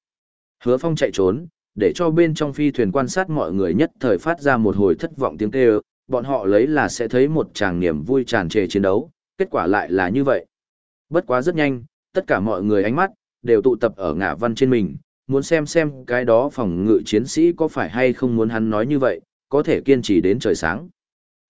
Hứa Phong chạy trốn, để cho bên trong phi thuyền quan sát mọi người nhất thời phát ra một hồi thất vọng tiếng kêu, bọn họ lấy là sẽ thấy một tràng niềm vui tràn trề chiến đấu, kết quả lại là như vậy. Bất quá rất nhanh, tất cả mọi người ánh mắt, đều tụ tập ở ngã văn trên mình, muốn xem xem cái đó phòng ngự chiến sĩ có phải hay không muốn hắn nói như vậy, có thể kiên trì đến trời sáng.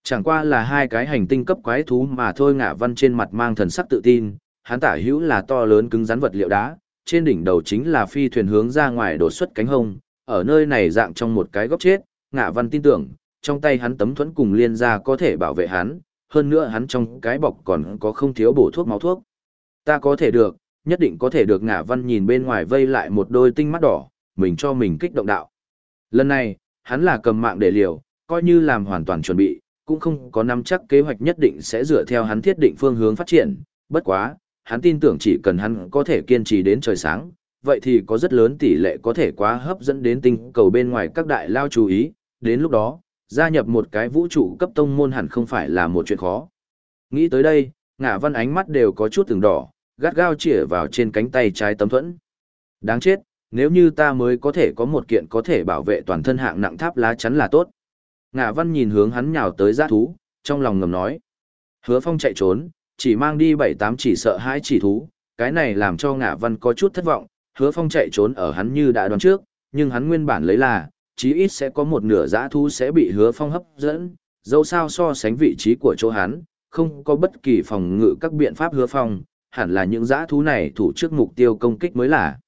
Chẳng qua là hai cái hành tinh cấp quái thú mà thôi ngạ văn trên mặt mang thần sắc tự tin, hắn tả hữu là to lớn cứng rắn vật liệu đá, trên đỉnh đầu chính là phi thuyền hướng ra ngoài đột xuất cánh hông, ở nơi này dạng trong một cái góc chết, ngạ văn tin tưởng, trong tay hắn tấm thuẫn cùng liên gia có thể bảo vệ hắn, hơn nữa hắn trong cái bọc còn có không thiếu bổ thuốc máu thuốc. Ta có thể được, nhất định có thể được ngả văn nhìn bên ngoài vây lại một đôi tinh mắt đỏ, mình cho mình kích động đạo. Lần này, hắn là cầm mạng để liều, coi như làm hoàn toàn chuẩn bị, cũng không có nắm chắc kế hoạch nhất định sẽ dựa theo hắn thiết định phương hướng phát triển, bất quá, hắn tin tưởng chỉ cần hắn có thể kiên trì đến trời sáng, vậy thì có rất lớn tỷ lệ có thể quá hấp dẫn đến tinh cầu bên ngoài các đại lao chú ý, đến lúc đó, gia nhập một cái vũ trụ cấp tông môn hẳn không phải là một chuyện khó. Nghĩ tới đây, ngả văn ánh mắt đều có chút từng đỏ, gắt gao chĩa vào trên cánh tay trái tấm thuẫn. Đáng chết, nếu như ta mới có thể có một kiện có thể bảo vệ toàn thân hạng nặng tháp lá chắn là tốt. Ngạ văn nhìn hướng hắn nhào tới giã thú, trong lòng ngầm nói. Hứa phong chạy trốn, chỉ mang đi bảy tám chỉ sợ hãi chỉ thú, cái này làm cho ngạ văn có chút thất vọng, hứa phong chạy trốn ở hắn như đã đoán trước, nhưng hắn nguyên bản lấy là, chí ít sẽ có một nửa giã thú sẽ bị hứa phong hấp dẫn, dẫu sao so sánh vị trí của chỗ hắn, không có bất kỳ phòng ngự các biện pháp hứa phong, hẳn là những giã thú này thủ trước mục tiêu công kích mới là.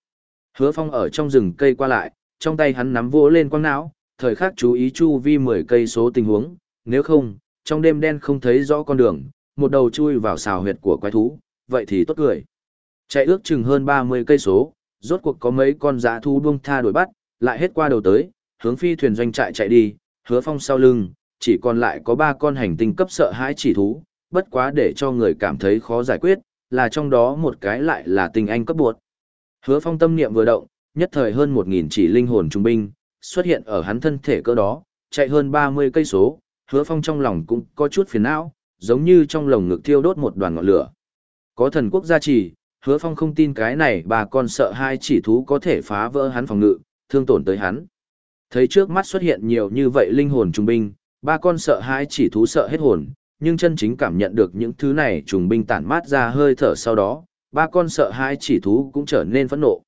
Hứa phong ở trong rừng cây qua lại, trong tay hắn nắm vỗ lên quang não, thời khắc chú ý chu vi 10 cây số tình huống, nếu không, trong đêm đen không thấy rõ con đường, một đầu chui vào xào huyệt của quái thú, vậy thì tốt cười. Chạy ước chừng hơn 30 cây số, rốt cuộc có mấy con dã thú buông tha đuổi bắt, lại hết qua đầu tới, hướng phi thuyền doanh trại chạy đi, hứa phong sau lưng, chỉ còn lại có ba con hành tinh cấp sợ hãi chỉ thú, bất quá để cho người cảm thấy khó giải quyết, là trong đó một cái lại là tình anh cấp buộc. Hứa phong tâm niệm vừa động, nhất thời hơn 1.000 chỉ linh hồn trung binh, xuất hiện ở hắn thân thể cơ đó, chạy hơn 30 cây số, hứa phong trong lòng cũng có chút phiền não, giống như trong lồng ngực thiêu đốt một đoàn ngọn lửa. Có thần quốc gia trì, hứa phong không tin cái này bà con sợ hai chỉ thú có thể phá vỡ hắn phòng ngự, thương tổn tới hắn. Thấy trước mắt xuất hiện nhiều như vậy linh hồn trung binh, ba con sợ hai chỉ thú sợ hết hồn, nhưng chân chính cảm nhận được những thứ này trùng binh tản mát ra hơi thở sau đó, ba con sợ hãi chỉ thú cũng trở nên phẫn nộ.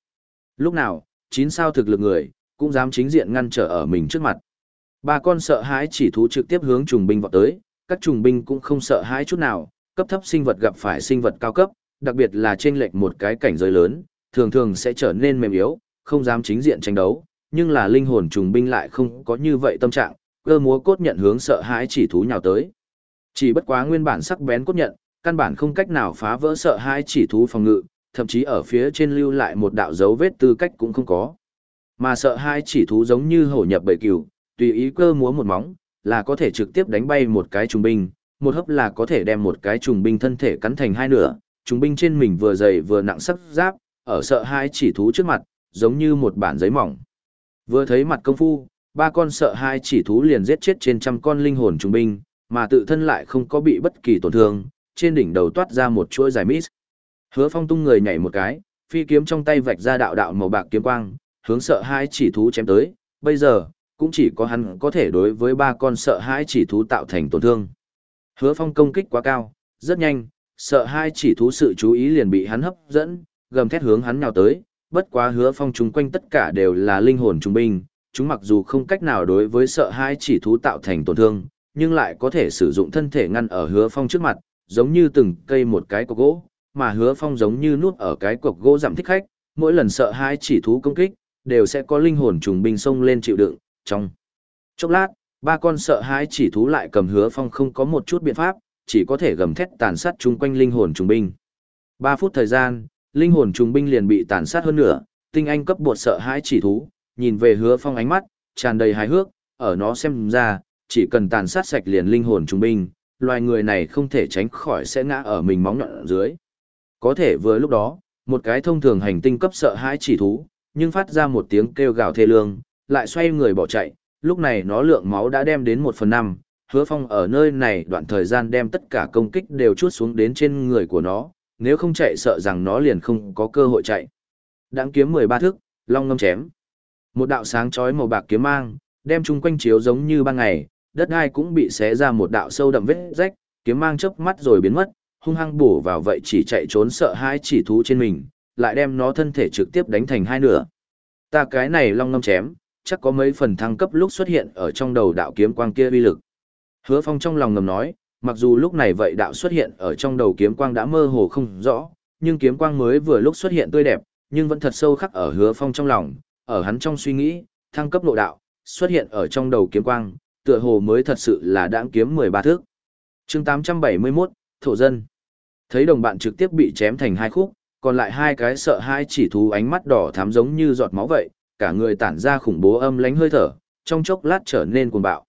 Lúc nào, chín sao thực lực người, cũng dám chính diện ngăn trở ở mình trước mặt. Ba con sợ hãi chỉ thú trực tiếp hướng trùng binh vọt tới, các trùng binh cũng không sợ hãi chút nào, cấp thấp sinh vật gặp phải sinh vật cao cấp, đặc biệt là trên lệch một cái cảnh giới lớn, thường thường sẽ trở nên mềm yếu, không dám chính diện tranh đấu, nhưng là linh hồn trùng binh lại không có như vậy tâm trạng, cơ múa cốt nhận hướng sợ hãi chỉ thú nhào tới. Chỉ bất quá nguyên bản sắc bén cốt nhận, căn bản không cách nào phá vỡ sợ hai chỉ thú phòng ngự, thậm chí ở phía trên lưu lại một đạo dấu vết tư cách cũng không có. Mà sợ hai chỉ thú giống như hổ nhập bầy cừu, tùy ý cơ múa một móng, là có thể trực tiếp đánh bay một cái trùng binh, một hấp là có thể đem một cái trùng binh thân thể cắn thành hai nửa, trùng binh trên mình vừa dày vừa nặng sắc giáp, ở sợ hai chỉ thú trước mặt, giống như một bản giấy mỏng. Vừa thấy mặt công phu, ba con sợ hai chỉ thú liền giết chết trên trăm con linh hồn trùng binh, mà tự thân lại không có bị bất kỳ tổn thương, trên đỉnh đầu toát ra một chuỗi dài mít. Hứa Phong tung người nhảy một cái, phi kiếm trong tay vạch ra đạo đạo màu bạc kiếm quang, hướng sợ hai chỉ thú chém tới, bây giờ, cũng chỉ có hắn có thể đối với ba con sợ hai chỉ thú tạo thành tổn thương. Hứa phong công kích quá cao, rất nhanh, sợ hai chỉ thú sự chú ý liền bị hắn hấp dẫn, gầm thét hướng hắn nhào tới, bất quá hứa phong chúng quanh tất cả đều là linh hồn trung binh, chúng mặc dù không cách nào đối với sợ hai chỉ thú tạo thành tổn thương, nhưng lại có thể sử dụng thân thể ngăn ở hứa phong trước mặt, giống như từng cây một cái cọc gỗ, mà hứa phong giống như nuốt ở cái cọc gỗ giảm thích khách, mỗi lần sợ hai chỉ thú công kích, đều sẽ có linh hồn trùng binh xông lên chịu đựng, trong chốc lát, ba con sợ hãi chỉ thú lại cầm hứa phong không có một chút biện pháp, chỉ có thể gầm thét tàn sát chung quanh linh hồn trùng binh. Ba phút thời gian, linh hồn trùng binh liền bị tàn sát hơn nửa. tinh anh cấp bột sợ hãi chỉ thú, nhìn về hứa phong ánh mắt, tràn đầy hài hước, ở nó xem ra, chỉ cần tàn sát sạch liền linh hồn trung binh, loài người này không thể tránh khỏi sẽ ngã ở mình móng nhọn ở dưới. Có thể vừa lúc đó, một cái thông thường hành tinh cấp sợ hãi chỉ thú, nhưng phát ra một tiếng kêu gào thê lương, lại xoay người bỏ chạy, lúc này nó lượng máu đã đem đến một phần năm. hứa phong ở nơi này đoạn thời gian đem tất cả công kích đều chút xuống đến trên người của nó, nếu không chạy sợ rằng nó liền không có cơ hội chạy. Đãng kiếm 13 thước, long ngâm chém. Một đạo sáng chói màu bạc kiếm mang, đem chung quanh chiếu giống như ban ngày, đất đai cũng bị xé ra một đạo sâu đậm vết rách, kiếm mang chớp mắt rồi biến mất, hung hăng bổ vào vậy chỉ chạy trốn sợ hãi chỉ thú trên mình, lại đem nó thân thể trực tiếp đánh thành hai nửa. Ta cái này long ngâm chém, chắc có mấy phần thăng cấp lúc xuất hiện ở trong đầu đạo kiếm quang kia uy lực. Hứa Phong trong lòng ngầm nói, mặc dù lúc này vậy đạo xuất hiện ở trong đầu kiếm quang đã mơ hồ không rõ, nhưng kiếm quang mới vừa lúc xuất hiện tươi đẹp, nhưng vẫn thật sâu khắc ở Hứa Phong trong lòng, ở hắn trong suy nghĩ, thăng cấp nội đạo, xuất hiện ở trong đầu kiếm quang, tựa hồ mới thật sự là đãng kiếm 13 thước. Chương 871, thổ dân. Thấy đồng bạn trực tiếp bị chém thành hai khúc, còn lại hai cái sợ hai chỉ thú ánh mắt đỏ thắm giống như giọt máu vậy, cả người tản ra khủng bố âm lánh hơi thở, trong chốc lát trở nên cuồng bạo.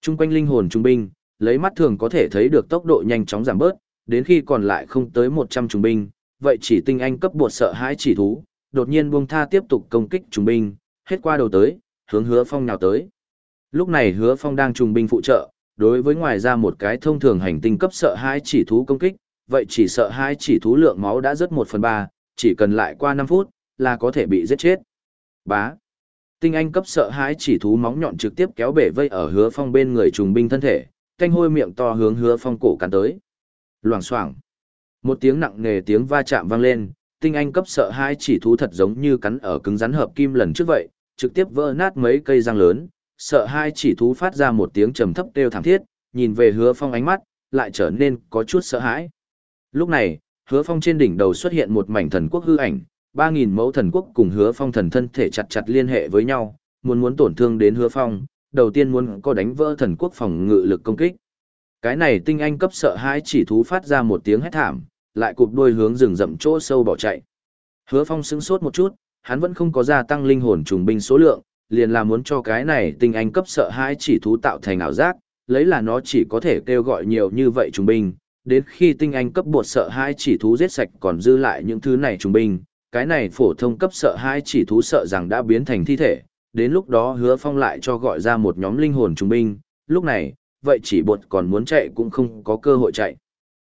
Trung quanh linh hồn trung binh, lấy mắt thường có thể thấy được tốc độ nhanh chóng giảm bớt, đến khi còn lại không tới 100 trung binh, vậy chỉ tinh anh cấp bột sợ hãi chỉ thú, đột nhiên buông tha tiếp tục công kích trung binh, hết qua đầu tới, hướng hứa phong nào tới. Lúc này hứa phong đang trung binh phụ trợ, đối với ngoài ra một cái thông thường hành tinh cấp sợ hãi chỉ thú công kích, vậy chỉ sợ hãi chỉ thú lượng máu đã rất 1 phần 3, chỉ cần lại qua 5 phút, là có thể bị giết chết. Bá. Tinh anh cấp sợ hãi chỉ thú móng nhọn trực tiếp kéo bể vây ở hứa phong bên người trùng binh thân thể, canh hôi miệng to hướng hứa phong cổ cắn tới. Loảng xoảng. Một tiếng nặng nề tiếng va chạm vang lên, tinh anh cấp sợ hãi chỉ thú thật giống như cắn ở cứng rắn hợp kim lần trước vậy, trực tiếp vỡ nát mấy cây răng lớn, sợ hai chỉ thú phát ra một tiếng trầm thấp đều thảm thiết, nhìn về hứa phong ánh mắt, lại trở nên có chút sợ hãi. Lúc này, hứa phong trên đỉnh đầu xuất hiện một mảnh thần quốc hư ảnh, ba nghìn mẫu thần quốc cùng hứa phong thần thân thể chặt chặt liên hệ với nhau, muốn muốn tổn thương đến hứa phong, đầu tiên muốn có đánh vỡ thần quốc phòng ngự lực công kích. Cái này tinh anh cấp sợ hãi chỉ thú phát ra một tiếng hét thảm, lại cụp đuôi hướng rừng rậm chỗ sâu bỏ chạy. Hứa phong sững sốt một chút, hắn vẫn không có gia tăng linh hồn trùng binh số lượng, liền là muốn cho cái này tinh anh cấp sợ hãi chỉ thú tạo thành ảo giác, lấy là nó chỉ có thể kêu gọi nhiều như vậy trung binh, đến khi tinh anh cấp bột sợ hãi chỉ thú giết sạch còn dư lại những thứ này trung binh, cái này phổ thông cấp sợ hãi chỉ thú sợ rằng đã biến thành thi thể, đến lúc đó hứa phong lại cho gọi ra một nhóm linh hồn trung binh, lúc này, vậy chỉ bột còn muốn chạy cũng không có cơ hội chạy.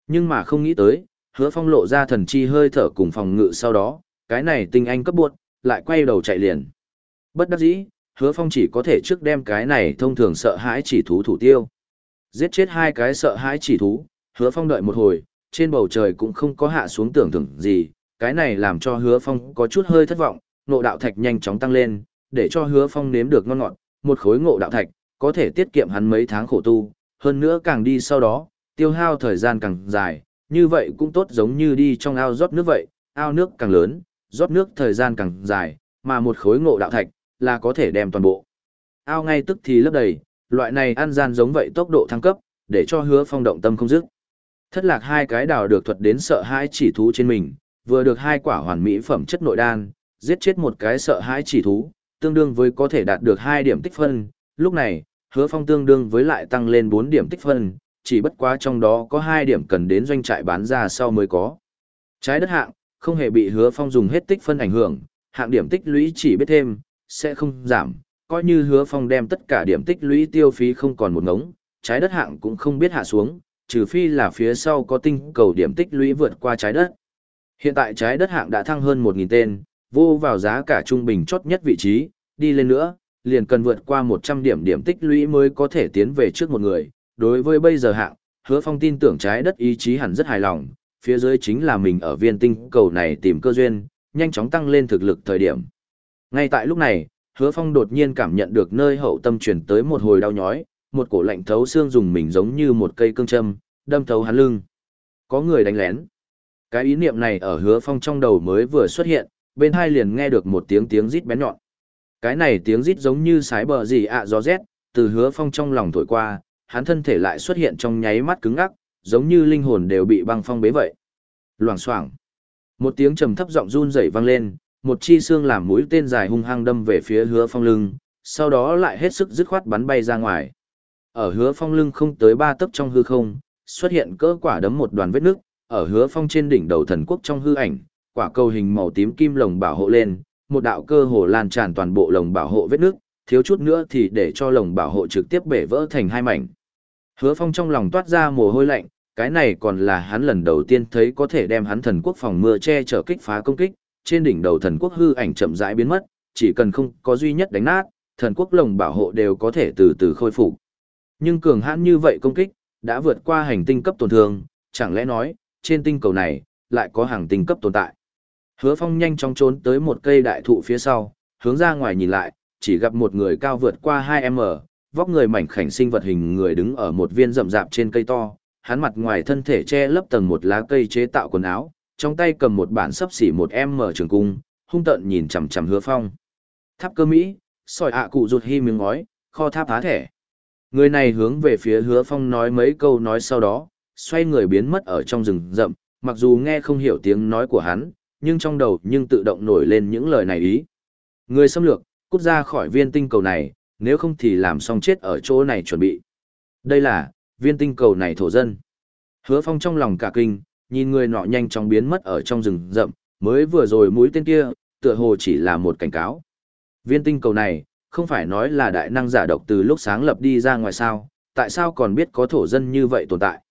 Nhưng mà không nghĩ tới, hứa phong lộ ra thần chi hơi thở cùng phòng ngự sau đó, cái này tinh anh cấp bột, lại quay đầu chạy liền. Bất đắc dĩ, hứa phong chỉ có thể trước đem cái này thông thường sợ hãi chỉ thú thủ tiêu. Giết chết hai cái sợ hãi chỉ thú, hứa phong đợi một hồi, trên bầu trời cũng không có hạ xuống tưởng thưởng gì, cái này làm cho hứa phong có chút hơi thất vọng, ngộ đạo thạch nhanh chóng tăng lên, để cho hứa phong nếm được ngon ngọt, một khối ngộ đạo thạch, có thể tiết kiệm hắn mấy tháng khổ tu, hơn nữa càng đi sau đó, tiêu hao thời gian càng dài, như vậy cũng tốt giống như đi trong ao rót nước vậy, ao nước càng lớn, rót nước thời gian càng dài, mà một khối ngộ đạo thạch, là có thể đem toàn bộ. Ao ngay tức thì lấp đầy, loại này ăn gian giống vậy tốc độ thăng cấp, để cho hứa phong động tâm không dứt. Thất lạc hai cái đào được thuật đến sợ hãi chỉ thú trên mình, vừa được hai quả hoàn mỹ phẩm chất nội đan, giết chết một cái sợ hãi chỉ thú, tương đương với có thể đạt được hai điểm tích phân. Lúc này, hứa phong tương đương với lại tăng lên bốn điểm tích phân, chỉ bất quá trong đó có hai điểm cần đến doanh trại bán ra sau mới có. Trái đất hạng, không hề bị hứa phong dùng hết tích phân ảnh hưởng, hạng điểm tích lũy chỉ biết thêm, sẽ không giảm, coi như hứa phong đem tất cả điểm tích lũy tiêu phí không còn một ngống, trái đất hạng cũng không biết hạ xuống, trừ phi là phía sau có tinh cầu điểm tích lũy vượt qua trái đất. Hiện tại trái đất hạng đã thăng hơn 1.000 tên, vô vào giá cả trung bình chốt nhất vị trí, đi lên nữa, liền cần vượt qua 100 điểm điểm tích lũy mới có thể tiến về trước một người. Đối với bây giờ hạng, hứa phong tin tưởng trái đất ý chí hẳn rất hài lòng, phía dưới chính là mình ở viên tinh cầu này tìm cơ duyên, nhanh chóng tăng lên thực lực thời điểm. Ngay tại lúc này, hứa phong đột nhiên cảm nhận được nơi hậu tâm chuyển tới một hồi đau nhói, một cổ lạnh thấu xương dùng mình giống như một cây cương châm, đâm thấu hắn lưng. Có người đánh lén. Cái ý niệm này ở hứa phong trong đầu mới vừa xuất hiện, bên hai liền nghe được một tiếng tiếng rít bén nhọn. Cái này tiếng rít giống như sái bờ gì ạ gió rét, từ hứa phong trong lòng thổi qua, hắn thân thể lại xuất hiện trong nháy mắt cứng ngắc, giống như linh hồn đều bị băng phong bế vậy. Loảng xoảng. Một tiếng trầm thấp giọng run rẩy vang lên, một chi xương làm mũi tên dài hung hăng đâm về phía hứa phong lưng, sau đó lại hết sức dứt khoát bắn bay ra ngoài. Ở hứa phong lưng không tới ba tấc trong hư không, xuất hiện cỡ quả đấm một đoàn vết nước, ở hứa phong trên đỉnh đầu thần quốc trong hư ảnh, quả cầu hình màu tím kim lồng bảo hộ lên, một đạo cơ hồ lan tràn toàn bộ lồng bảo hộ vết nước, thiếu chút nữa thì để cho lồng bảo hộ trực tiếp bể vỡ thành hai mảnh. Hứa phong trong lòng toát ra mồ hôi lạnh, cái này còn là hắn lần đầu tiên thấy có thể đem hắn thần quốc phòng mưa che chở kích phá công kích, trên đỉnh đầu thần quốc hư ảnh chậm rãi biến mất, chỉ cần không có duy nhất đánh nát, thần quốc lồng bảo hộ đều có thể từ từ khôi phục. Nhưng cường hãn như vậy công kích, đã vượt qua hành tinh cấp tổn thương, chẳng lẽ nói, trên tinh cầu này, lại có hàng tinh cấp tồn tại. Hứa Phong nhanh chóng trốn tới một cây đại thụ phía sau, hướng ra ngoài nhìn lại, chỉ gặp một người cao vượt qua 2m, vóc người mảnh khảnh sinh vật hình người đứng ở một viên rậm rạp trên cây to, hắn mặt ngoài thân thể che lấp tầng một lá cây chế tạo quần áo, trong tay cầm một bản sấp xỉ một em mở trường cung, hung tợn nhìn chằm chằm hứa phong. Tháp cơ Mỹ, sỏi ạ cụ rụt hi miếng ngói, kho tháp phá thẻ. Người này hướng về phía hứa phong nói mấy câu nói sau đó, xoay người biến mất ở trong rừng rậm, mặc dù nghe không hiểu tiếng nói của hắn, nhưng trong đầu nhưng tự động nổi lên những lời này ý. Người xâm lược, cút ra khỏi viên tinh cầu này, nếu không thì làm xong chết ở chỗ này chuẩn bị. Đây là, viên tinh cầu này thổ dân. Hứa phong trong lòng cả kinh, nhìn người nọ nhanh chóng biến mất ở trong rừng rậm, mới vừa rồi mũi tên kia, tựa hồ chỉ là một cảnh cáo. Viên tinh cầu này, không phải nói là đại năng giả độc từ lúc sáng lập đi ra ngoài sao, tại sao còn biết có thổ dân như vậy tồn tại.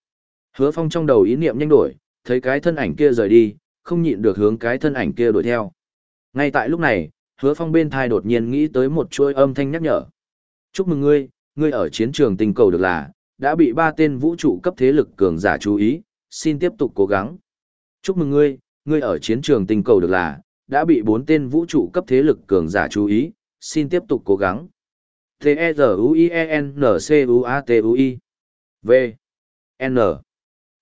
Hứa phong trong đầu ý niệm nhanh đổi, thấy cái thân ảnh kia rời đi, không nhịn được hướng cái thân ảnh kia đuổi theo. Ngay tại lúc này, hứa phong bên thai đột nhiên nghĩ tới một chuỗi âm thanh nhắc nhở. Chúc mừng ngươi, ngươi ở chiến trường tình cầu được là, đã bị ba tên vũ trụ cấp thế lực cường giả chú ý, xin tiếp tục cố gắng. Chúc mừng ngươi, ngươi ở chiến trường tình cầu được là, đã bị bốn tên vũ trụ cấp thế lực cường giả chú ý, xin tiếp tục cố gắng. T-E-Z-U-I-E-N-C-U-A-T-U-I V N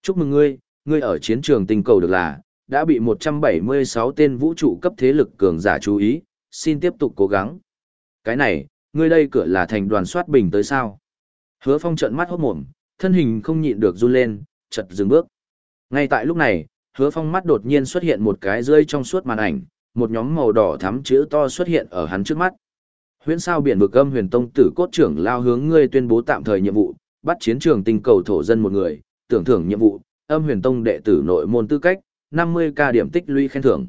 Chúc mừng ngươi, ngươi ở chiến trường tình cầu được là, đã bị 176 tên vũ trụ cấp thế lực cường giả chú ý, xin tiếp tục cố gắng. Cái này, ngươi đây cửa là thành đoàn soát bình tới sao? Hứa phong trận mắt hốt mồm, thân hình không nhịn được run lên, chật dừng bước. Ngay tại lúc này, hứa phong mắt đột nhiên xuất hiện một cái rơi trong suốt màn ảnh, một nhóm màu đỏ thắm chữ to xuất hiện ở hắn trước mắt. Huyễn sao biển vực âm huyền tông tử cốt trưởng lao hướng ngươi tuyên bố tạm thời nhiệm vụ, bắt chiến trường tinh cầu thổ dân một người, tưởng thưởng nhiệm vụ, âm huyền tông đệ tử nội môn tư cách, 50 ca điểm tích lũy khen thưởng.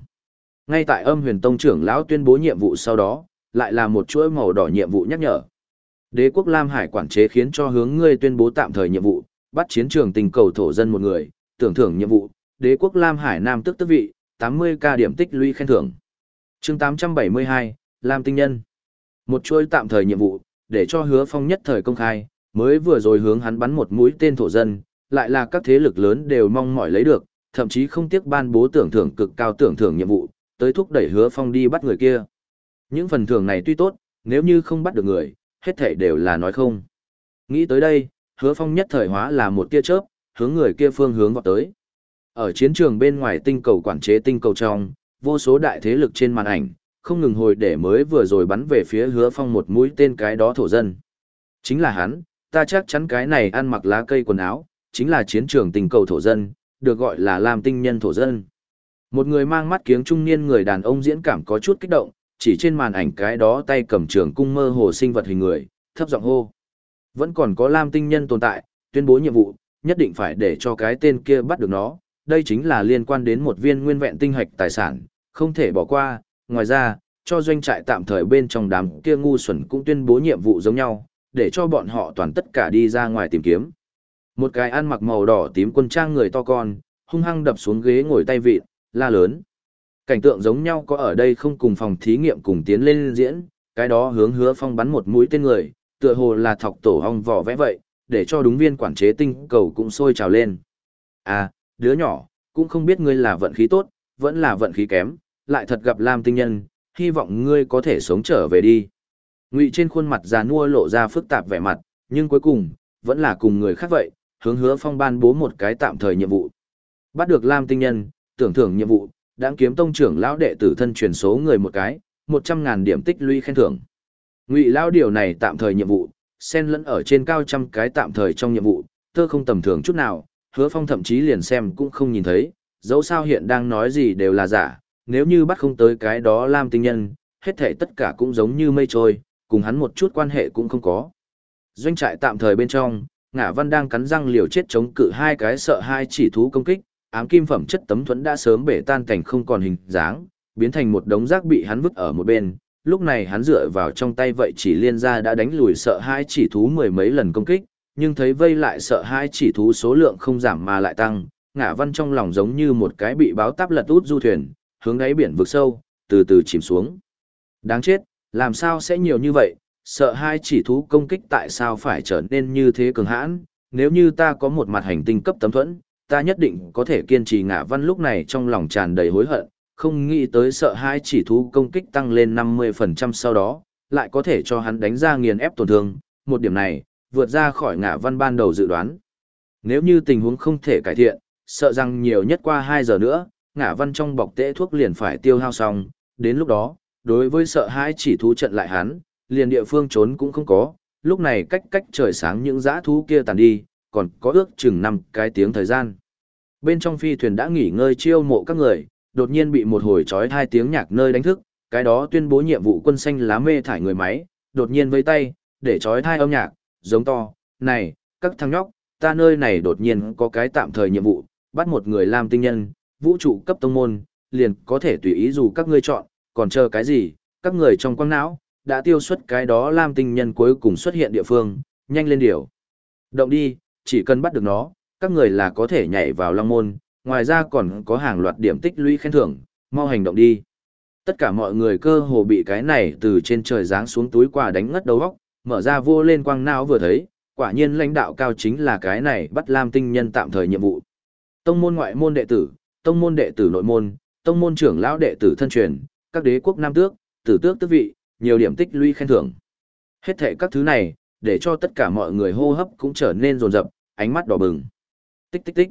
Ngay tại âm huyền tông trưởng lão tuyên bố nhiệm vụ sau đó, lại là một chuỗi màu đỏ nhiệm vụ nhắc nhở. Đế quốc Lam Hải quản chế khiến cho hướng ngươi tuyên bố tạm thời nhiệm vụ, bắt chiến trường tình cầu thổ dân một người, tưởng thưởng nhiệm vụ, đế quốc Lam Hải Nam tức tức vị, 80k điểm tích lũy khen thưởng. chương 872, Lam Tinh Nhân. Một chuỗi tạm thời nhiệm vụ, để cho hứa phong nhất thời công khai, mới vừa rồi hướng hắn bắn một mũi tên thổ dân, lại là các thế lực lớn đều mong mỏi lấy được, thậm chí không tiếc ban bố tưởng thưởng cực cao tưởng thưởng nhiệm vụ, tới thúc đẩy hứa phong đi bắt người kia. Những phần thưởng này tuy tốt, nếu như không bắt được người, hết thảy đều là nói không. Nghĩ tới đây, hứa phong nhất thời hóa là một tia chớp, hướng người kia phương hướng vào tới. Ở chiến trường bên ngoài tinh cầu quản chế tinh cầu trong, vô số đại thế lực trên màn ảnh, không ngừng hồi để mới vừa rồi bắn về phía hứa phong một mũi tên cái đó thổ dân. Chính là hắn, ta chắc chắn cái này ăn mặc lá cây quần áo, chính là chiến trường tinh cầu thổ dân, được gọi là Lam Tinh Nhân thổ dân. Một người mang mắt kiếng trung niên người đàn ông diễn cảm có chút kích động, chỉ trên màn ảnh cái đó tay cầm trường cung mơ hồ sinh vật hình người, thấp giọng hô. Vẫn còn có Lam Tinh Nhân tồn tại, tuyên bố nhiệm vụ, nhất định phải để cho cái tên kia bắt được nó. Đây chính là liên quan đến một viên nguyên vẹn tinh hạch tài sản, không thể bỏ qua. Ngoài ra, cho doanh trại tạm thời bên trong đám kia ngu xuẩn cũng tuyên bố nhiệm vụ giống nhau, để cho bọn họ toàn tất cả đi ra ngoài tìm kiếm. Một cái ăn mặc màu đỏ tím quân trang người to con, hung hăng đập xuống ghế ngồi tay vịt, la lớn. Cảnh tượng giống nhau có ở đây không cùng phòng thí nghiệm cùng tiến lên diễn, cái đó hướng hứa phong bắn một mũi tên người, tựa hồ là thọc tổ hong vỏ vẽ vậy, để cho đúng viên quản chế tinh cầu cũng sôi trào lên. À, đứa nhỏ, cũng không biết ngươi là vận khí tốt, vẫn là vận khí kém, lại thật gặp Lam tinh nhân, hy vọng ngươi có thể sống trở về đi. Ngụy trên khuôn mặt già nua lộ ra phức tạp vẻ mặt, nhưng cuối cùng, vẫn là cùng người khác vậy, hướng hứa phong ban bố một cái tạm thời nhiệm vụ. Bắt được Lam tinh nhân, tưởng thưởng nhiệm vụ, đáng kiếm tông trưởng lão đệ tử thân truyền số người một cái, một trăm ngàn điểm tích lũy khen thưởng. Ngụy lão điều này tạm thời nhiệm vụ, Sen lẫn ở trên cao trăm cái tạm thời trong nhiệm vụ, tơ không tầm thường chút nào, hứa phong thậm chí liền xem cũng không nhìn thấy, dẫu sao hiện đang nói gì đều là giả, nếu như bắt không tới cái đó làm tinh nhân, hết thể tất cả cũng giống như mây trôi, cùng hắn một chút quan hệ cũng không có. Doanh trại tạm thời bên trong, ngã văn đang cắn răng liều chết chống cự hai cái sợ hai chỉ thú công kích, ám kim phẩm chất tấm thuẫn đã sớm bể tan cảnh không còn hình dáng, biến thành một đống rác bị hắn vứt ở một bên. Lúc này hắn dựa vào trong tay vậy chỉ liên ra đã đánh lùi sợ hai chỉ thú mười mấy lần công kích, nhưng thấy vây lại sợ hai chỉ thú số lượng không giảm mà lại tăng, ngã văn trong lòng giống như một cái bị báo táp lật út du thuyền, hướng đáy biển vực sâu, từ từ chìm xuống. Đáng chết, làm sao sẽ nhiều như vậy, sợ hai chỉ thú công kích tại sao phải trở nên như thế cường hãn, nếu như ta có một mặt hành tinh cấp tấm thuẫn, ta nhất định có thể kiên trì ngã văn lúc này trong lòng tràn đầy hối hận, không nghĩ tới sợ hai chỉ thú công kích tăng lên 50% sau đó, lại có thể cho hắn đánh ra nghiền ép tổn thương, một điểm này, vượt ra khỏi ngã văn ban đầu dự đoán. Nếu như tình huống không thể cải thiện, sợ rằng nhiều nhất qua 2 giờ nữa, ngã văn trong bọc tễ thuốc liền phải tiêu hao xong, đến lúc đó, đối với sợ hãi chỉ thú trận lại hắn, liền địa phương trốn cũng không có, lúc này cách cách trời sáng những dã thú kia tàn đi, còn có ước chừng 5 cái tiếng thời gian. Bên trong phi thuyền đã nghỉ ngơi chiêu mộ các người, đột nhiên bị một hồi chói hai tiếng nhạc nơi đánh thức, cái đó tuyên bố nhiệm vụ quân xanh lá mê thải người máy, đột nhiên vây tay, để chói thai âm nhạc, giống to, này, các thằng nhóc, ta nơi này đột nhiên có cái tạm thời nhiệm vụ, bắt một người làm tinh nhân, vũ trụ cấp tông môn, liền có thể tùy ý dù các ngươi chọn, còn chờ cái gì, các người trong quang não, đã tiêu xuất cái đó làm tinh nhân cuối cùng xuất hiện địa phương, nhanh lên điều. Động đi, chỉ cần bắt được nó, các người là có thể nhảy vào long môn, ngoài ra còn có hàng loạt điểm tích lũy khen thưởng, mau hành động đi. Tất cả mọi người cơ hồ bị cái này từ trên trời giáng xuống túi quà đánh ngất đầu óc, mở ra vô lên quang não vừa thấy, quả nhiên lãnh đạo cao chính là cái này bắt Lam tinh nhân tạm thời nhiệm vụ. Tông môn ngoại môn đệ tử, tông môn đệ tử nội môn, tông môn trưởng lão đệ tử thân truyền, các đế quốc nam tước, tử tước tước vị, nhiều điểm tích lũy khen thưởng. Hết thệ các thứ này, để cho tất cả mọi người hô hấp cũng trở nên rồn rập, ánh mắt đỏ bừng. Tích tích tích.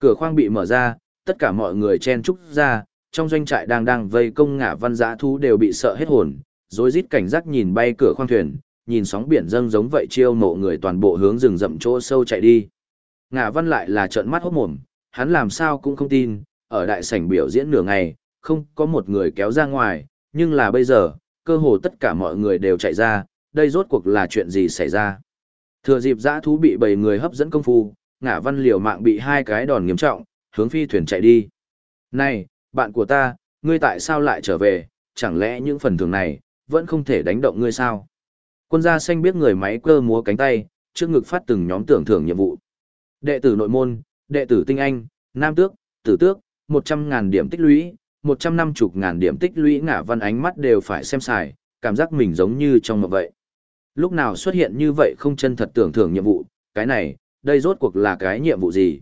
Cửa khoang bị mở ra, tất cả mọi người chen trúc ra, trong doanh trại đang đang vây công ngả văn giã thú đều bị sợ hết hồn, rối rít cảnh giác nhìn bay cửa khoang thuyền, nhìn sóng biển dâng giống vậy chiêu mộ người toàn bộ hướng rừng rậm chỗ sâu chạy đi. Ngả văn lại là trợn mắt hốt mồm, hắn làm sao cũng không tin, ở đại sảnh biểu diễn nửa ngày, không có một người kéo ra ngoài, nhưng là bây giờ, cơ hồ tất cả mọi người đều chạy ra, đây rốt cuộc là chuyện gì xảy ra. Thừa dịp giã thú bị bầy người hấp dẫn công phu, ngả văn liều mạng bị hai cái đòn nghiêm trọng, hướng phi thuyền chạy đi. Này, bạn của ta, ngươi tại sao lại trở về, chẳng lẽ những phần thưởng này, vẫn không thể đánh động ngươi sao? Quân gia xanh biết người máy cơ múa cánh tay, trước ngực phát từng nhóm tưởng thưởng nhiệm vụ. Đệ tử nội môn, đệ tử tinh anh, nam tước, tử tước, 100.000 điểm tích lũy, 150.000 điểm tích lũy ngả văn ánh mắt đều phải xem xài, cảm giác mình giống như trong mộng vậy. Lúc nào xuất hiện như vậy không chân thật tưởng thưởng nhiệm vụ, cái này, đây rốt cuộc là cái nhiệm vụ gì?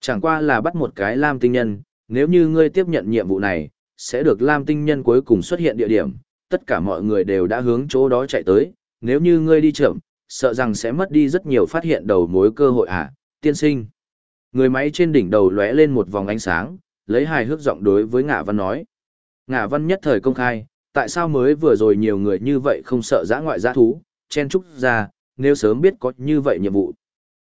Chẳng qua là bắt một cái lam tinh nhân, nếu như ngươi tiếp nhận nhiệm vụ này, sẽ được lam tinh nhân cuối cùng xuất hiện địa điểm, tất cả mọi người đều đã hướng chỗ đó chạy tới, nếu như ngươi đi chậm, sợ rằng sẽ mất đi rất nhiều phát hiện đầu mối cơ hội à, tiên sinh. Người máy trên đỉnh đầu lóe lên một vòng ánh sáng, lấy hài hước giọng đối với Ngạ Văn nói. Ngạ Văn nhất thời công khai, tại sao mới vừa rồi nhiều người như vậy không sợ giã ngoại giã thú, chen trúc ra, nếu sớm biết có như vậy nhiệm vụ.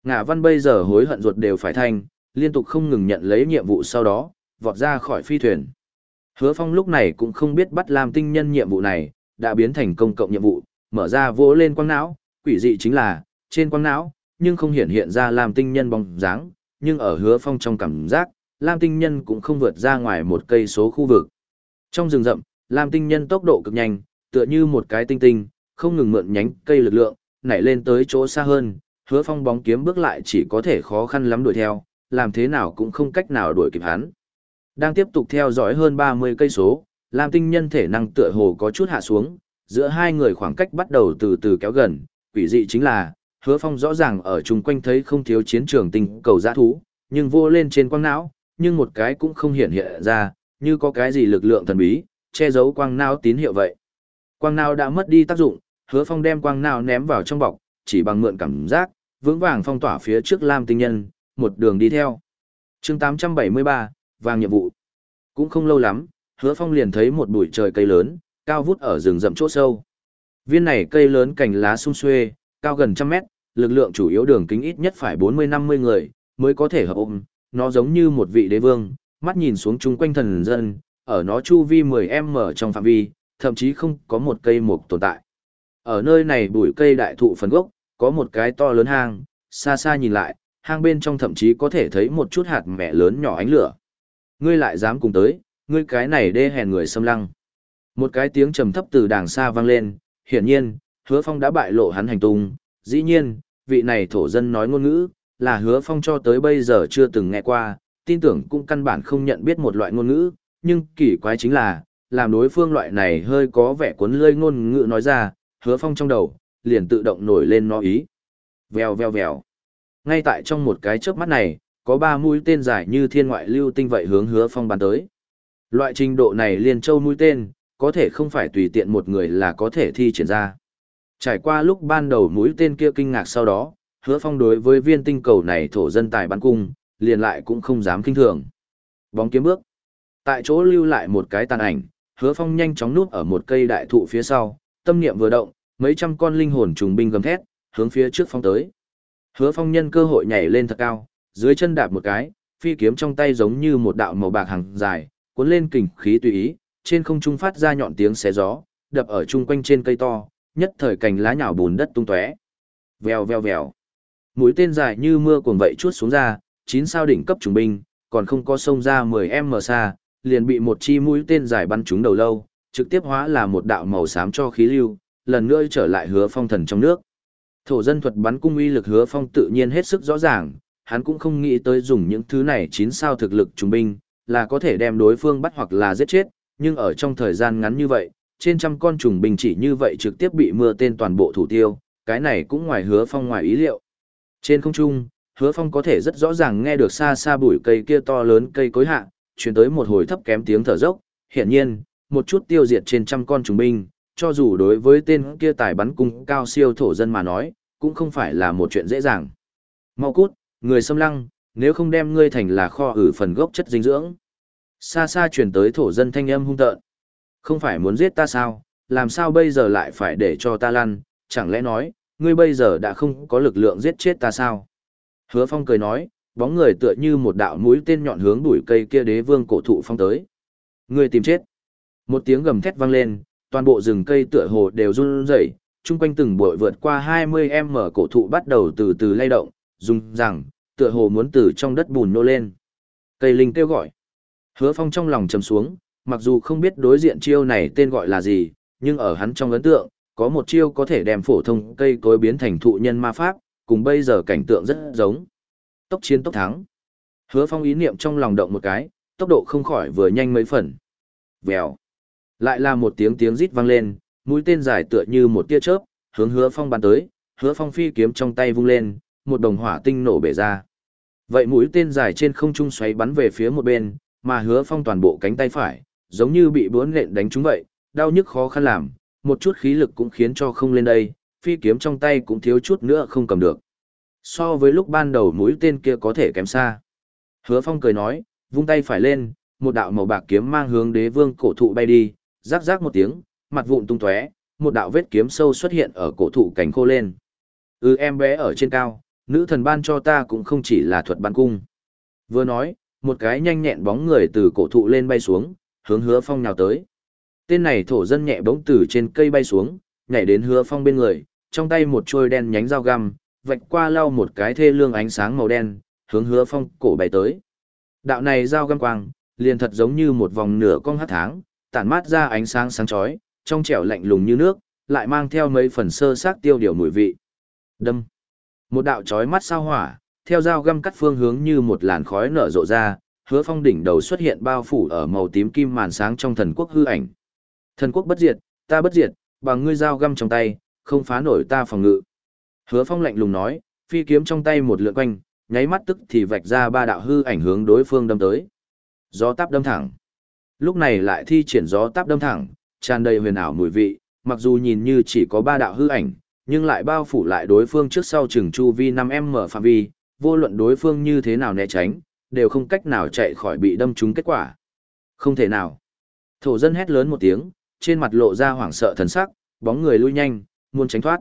Ngạ Văn bây giờ hối hận ruột đều phải thanh, liên tục không ngừng nhận lấy nhiệm vụ sau đó, vọt ra khỏi phi thuyền. Hứa Phong lúc này cũng không biết bắt làm tinh nhân nhiệm vụ này, đã biến thành công cộng nhiệm vụ, mở ra vỗ lên quang não, quỷ dị chính là, trên quang não, nhưng không hiện hiện ra làm tinh nhân bóng dáng, nhưng ở Hứa Phong trong cảm giác, Lam tinh nhân cũng không vượt ra ngoài một cây số khu vực. Trong rừng rậm, Lam tinh nhân tốc độ cực nhanh, tựa như một cái tinh tinh, không ngừng mượn nhánh cây lực lượng, nảy lên tới chỗ xa hơn, hứa phong bóng kiếm bước lại chỉ có thể khó khăn lắm đuổi theo, làm thế nào cũng không cách nào đuổi kịp hắn. Đang tiếp tục theo dõi hơn 30 cây số, Lam tinh nhân thể năng tựa hồ có chút hạ xuống, giữa hai người khoảng cách bắt đầu từ từ kéo gần, quỷ dị chính là, hứa phong rõ ràng ở chung quanh thấy không thiếu chiến trường tinh cầu giã thú, nhưng vô lên trên quang não, nhưng một cái cũng không hiện hiện ra, như có cái gì lực lượng thần bí, che giấu quang não tín hiệu vậy. Quang não đã mất đi tác dụng, hứa phong đem quang não ném vào trong bọc, chỉ bằng mượn cảm giác, vững vàng phong tỏa phía trước Lam Tinh Nhân, một đường đi theo. chương 873, vàng nhiệm vụ. Cũng không lâu lắm, hứa phong liền thấy một bụi trời cây lớn, cao vút ở rừng rậm chỗ sâu. Viên này cây lớn cành lá sung xuê, cao gần trăm mét, lực lượng chủ yếu đường kính ít nhất phải 40-50 người, mới có thể hợp ôm, nó giống như một vị đế vương, mắt nhìn xuống chung quanh thần dân, ở nó chu vi 10m trong phạm vi, thậm chí không có một cây mục tồn tại. Ở nơi này bụi cây đại thụ phần gốc, có một cái to lớn hang, xa xa nhìn lại, hang bên trong thậm chí có thể thấy một chút hạt mẹ lớn nhỏ ánh lửa. Ngươi lại dám cùng tới, ngươi cái này đê hèn người xâm lăng. Một cái tiếng trầm thấp từ đàng xa vang lên, hiển nhiên, hứa phong đã bại lộ hắn hành tung, dĩ nhiên, vị này thổ dân nói ngôn ngữ, là hứa phong cho tới bây giờ chưa từng nghe qua, tin tưởng cũng căn bản không nhận biết một loại ngôn ngữ, nhưng kỳ quái chính là, làm đối phương loại này hơi có vẻ cuốn lơi ngôn ngữ nói ra, hứa phong trong đầu, liền tự động nổi lên nó ý. Vèo vèo vèo. Ngay tại trong một cái chớp mắt này, có ba mũi tên dài như thiên ngoại lưu tinh vậy hướng hứa phong bắn tới. Loại trình độ này liền châu mũi tên, có thể không phải tùy tiện một người là có thể thi triển ra. Trải qua lúc ban đầu mũi tên kia kinh ngạc sau đó, hứa phong đối với viên tinh cầu này thổ dân tài bắn cung, liền lại cũng không dám kinh thường. Bóng kiếm bước. Tại chỗ lưu lại một cái tàn ảnh, hứa phong nhanh chóng núp ở một cây đại thụ phía sau, tâm niệm vừa động, mấy trăm con linh hồn trùng binh gầm thét, hướng phía trước phong tới. Hứa phong nhân cơ hội nhảy lên thật cao, dưới chân đạp một cái, phi kiếm trong tay giống như một đạo màu bạc hàng dài, cuốn lên kình khí tùy ý, trên không trung phát ra nhọn tiếng xé gió, đập ở chung quanh trên cây to, nhất thời cành lá nhào bùn đất tung tóe. Vèo vèo vèo. Mũi tên dài như mưa cuồng vậy chuốt xuống ra, chín sao đỉnh cấp trùng binh, còn không có sông ra 10m xa, liền bị một chi mũi tên dài bắn trúng đầu lâu, trực tiếp hóa là một đạo màu xám cho khí lưu, lần nữa trở lại hứa phong thần trong nước. Thổ dân thuật bắn cung uy lực hứa phong tự nhiên hết sức rõ ràng, hắn cũng không nghĩ tới dùng những thứ này chín sao thực lực trùng binh, là có thể đem đối phương bắt hoặc là giết chết, nhưng ở trong thời gian ngắn như vậy, trên trăm con trùng binh chỉ như vậy trực tiếp bị mưa tên toàn bộ thủ tiêu, cái này cũng ngoài hứa phong ngoài ý liệu. Trên không trung, hứa phong có thể rất rõ ràng nghe được xa xa bụi cây kia to lớn cây cối hạ, chuyển tới một hồi thấp kém tiếng thở dốc, hiển nhiên, một chút tiêu diệt trên trăm con trùng binh, cho dù đối với tên kia tài bắn cung cao siêu thổ dân mà nói, cũng không phải là một chuyện dễ dàng. Mau cút, người xâm lăng, nếu không đem ngươi thành là kho ử phần gốc chất dinh dưỡng. Xa xa chuyển tới thổ dân thanh âm hung tợn. Không phải muốn giết ta sao, làm sao bây giờ lại phải để cho ta lăn, chẳng lẽ nói, ngươi bây giờ đã không có lực lượng giết chết ta sao? Hứa Phong cười nói, bóng người tựa như một đạo mũi tên nhọn hướng đuổi cây kia đế vương cổ thụ phong tới. Ngươi tìm chết. Một tiếng gầm thét vang lên, toàn bộ rừng cây tựa hồ đều run rẩy, chung quanh từng bụi vượt qua 20m cổ thụ bắt đầu từ từ lay động, rung rằng, tựa hồ muốn từ trong đất bùn nô lên. Cây linh kêu gọi. Hứa Phong trong lòng trầm xuống, mặc dù không biết đối diện chiêu này tên gọi là gì, nhưng ở hắn trong ấn tượng, có một chiêu có thể đem phổ thông cây cối biến thành thụ nhân ma pháp, cùng bây giờ cảnh tượng rất giống. Tốc chiến tốc thắng. Hứa Phong ý niệm trong lòng động một cái, tốc độ không khỏi vừa nhanh mấy phần. Vèo. Lại là một tiếng tiếng rít vang lên, mũi tên dài tựa như một tia chớp, hướng Hứa Phong bắn tới, Hứa Phong phi kiếm trong tay vung lên, một đồng hỏa tinh nổ bể ra. Vậy mũi tên dài trên không trung xoáy bắn về phía một bên, mà Hứa Phong toàn bộ cánh tay phải, giống như bị bướn lện đánh trúng vậy, đau nhức khó khăn làm, một chút khí lực cũng khiến cho không lên đây, phi kiếm trong tay cũng thiếu chút nữa không cầm được. So với lúc ban đầu mũi tên kia có thể kém xa. Hứa Phong cười nói, vung tay phải lên, một đạo màu bạc kiếm mang hướng đế vương cổ thụ bay đi, rác rác một tiếng, mặt vụn tung tóe, một đạo vết kiếm sâu xuất hiện ở cổ thụ cánh khô lên. Ừ em bé ở trên cao, nữ thần ban cho ta cũng không chỉ là thuật ban cung. Vừa nói, một cái nhanh nhẹn bóng người từ cổ thụ lên bay xuống, hướng hứa phong nhào tới. Tên này thổ dân nhẹ bóng từ trên cây bay xuống, nhảy đến hứa phong bên người, trong tay một trôi đen nhánh dao găm, vạch qua lau một cái thê lương ánh sáng màu đen, hướng hứa phong cổ bay tới. Đạo này dao găm quang, liền thật giống như một vòng nửa con hát tháng, tản mát ra ánh sáng sáng chói, trong trẻo lạnh lùng như nước, lại mang theo mấy phần sơ xác tiêu điều mùi vị. Đâm. Một đạo chói mắt sao hỏa, theo dao găm cắt phương hướng như một làn khói nở rộ ra, hứa phong đỉnh đầu xuất hiện bao phủ ở màu tím kim màn sáng trong thần quốc hư ảnh. Thần quốc bất diệt, ta bất diệt, bằng ngươi dao găm trong tay, không phá nổi ta phòng ngự. Hứa phong lạnh lùng nói, phi kiếm trong tay một lượn quanh, nháy mắt tức thì vạch ra ba đạo hư ảnh hướng đối phương đâm tới. Gió táp đâm thẳng. Lúc này lại thi triển gió táp đâm thẳng, tràn đầy huyền ảo mùi vị, mặc dù nhìn như chỉ có ba đạo hư ảnh, nhưng lại bao phủ lại đối phương trước sau chừng chu vi 5m phạm vi, vô luận đối phương như thế nào né tránh, đều không cách nào chạy khỏi bị đâm trúng kết quả. Không thể nào. Thổ dân hét lớn một tiếng, trên mặt lộ ra hoảng sợ thần sắc, bóng người lui nhanh, muốn tránh thoát.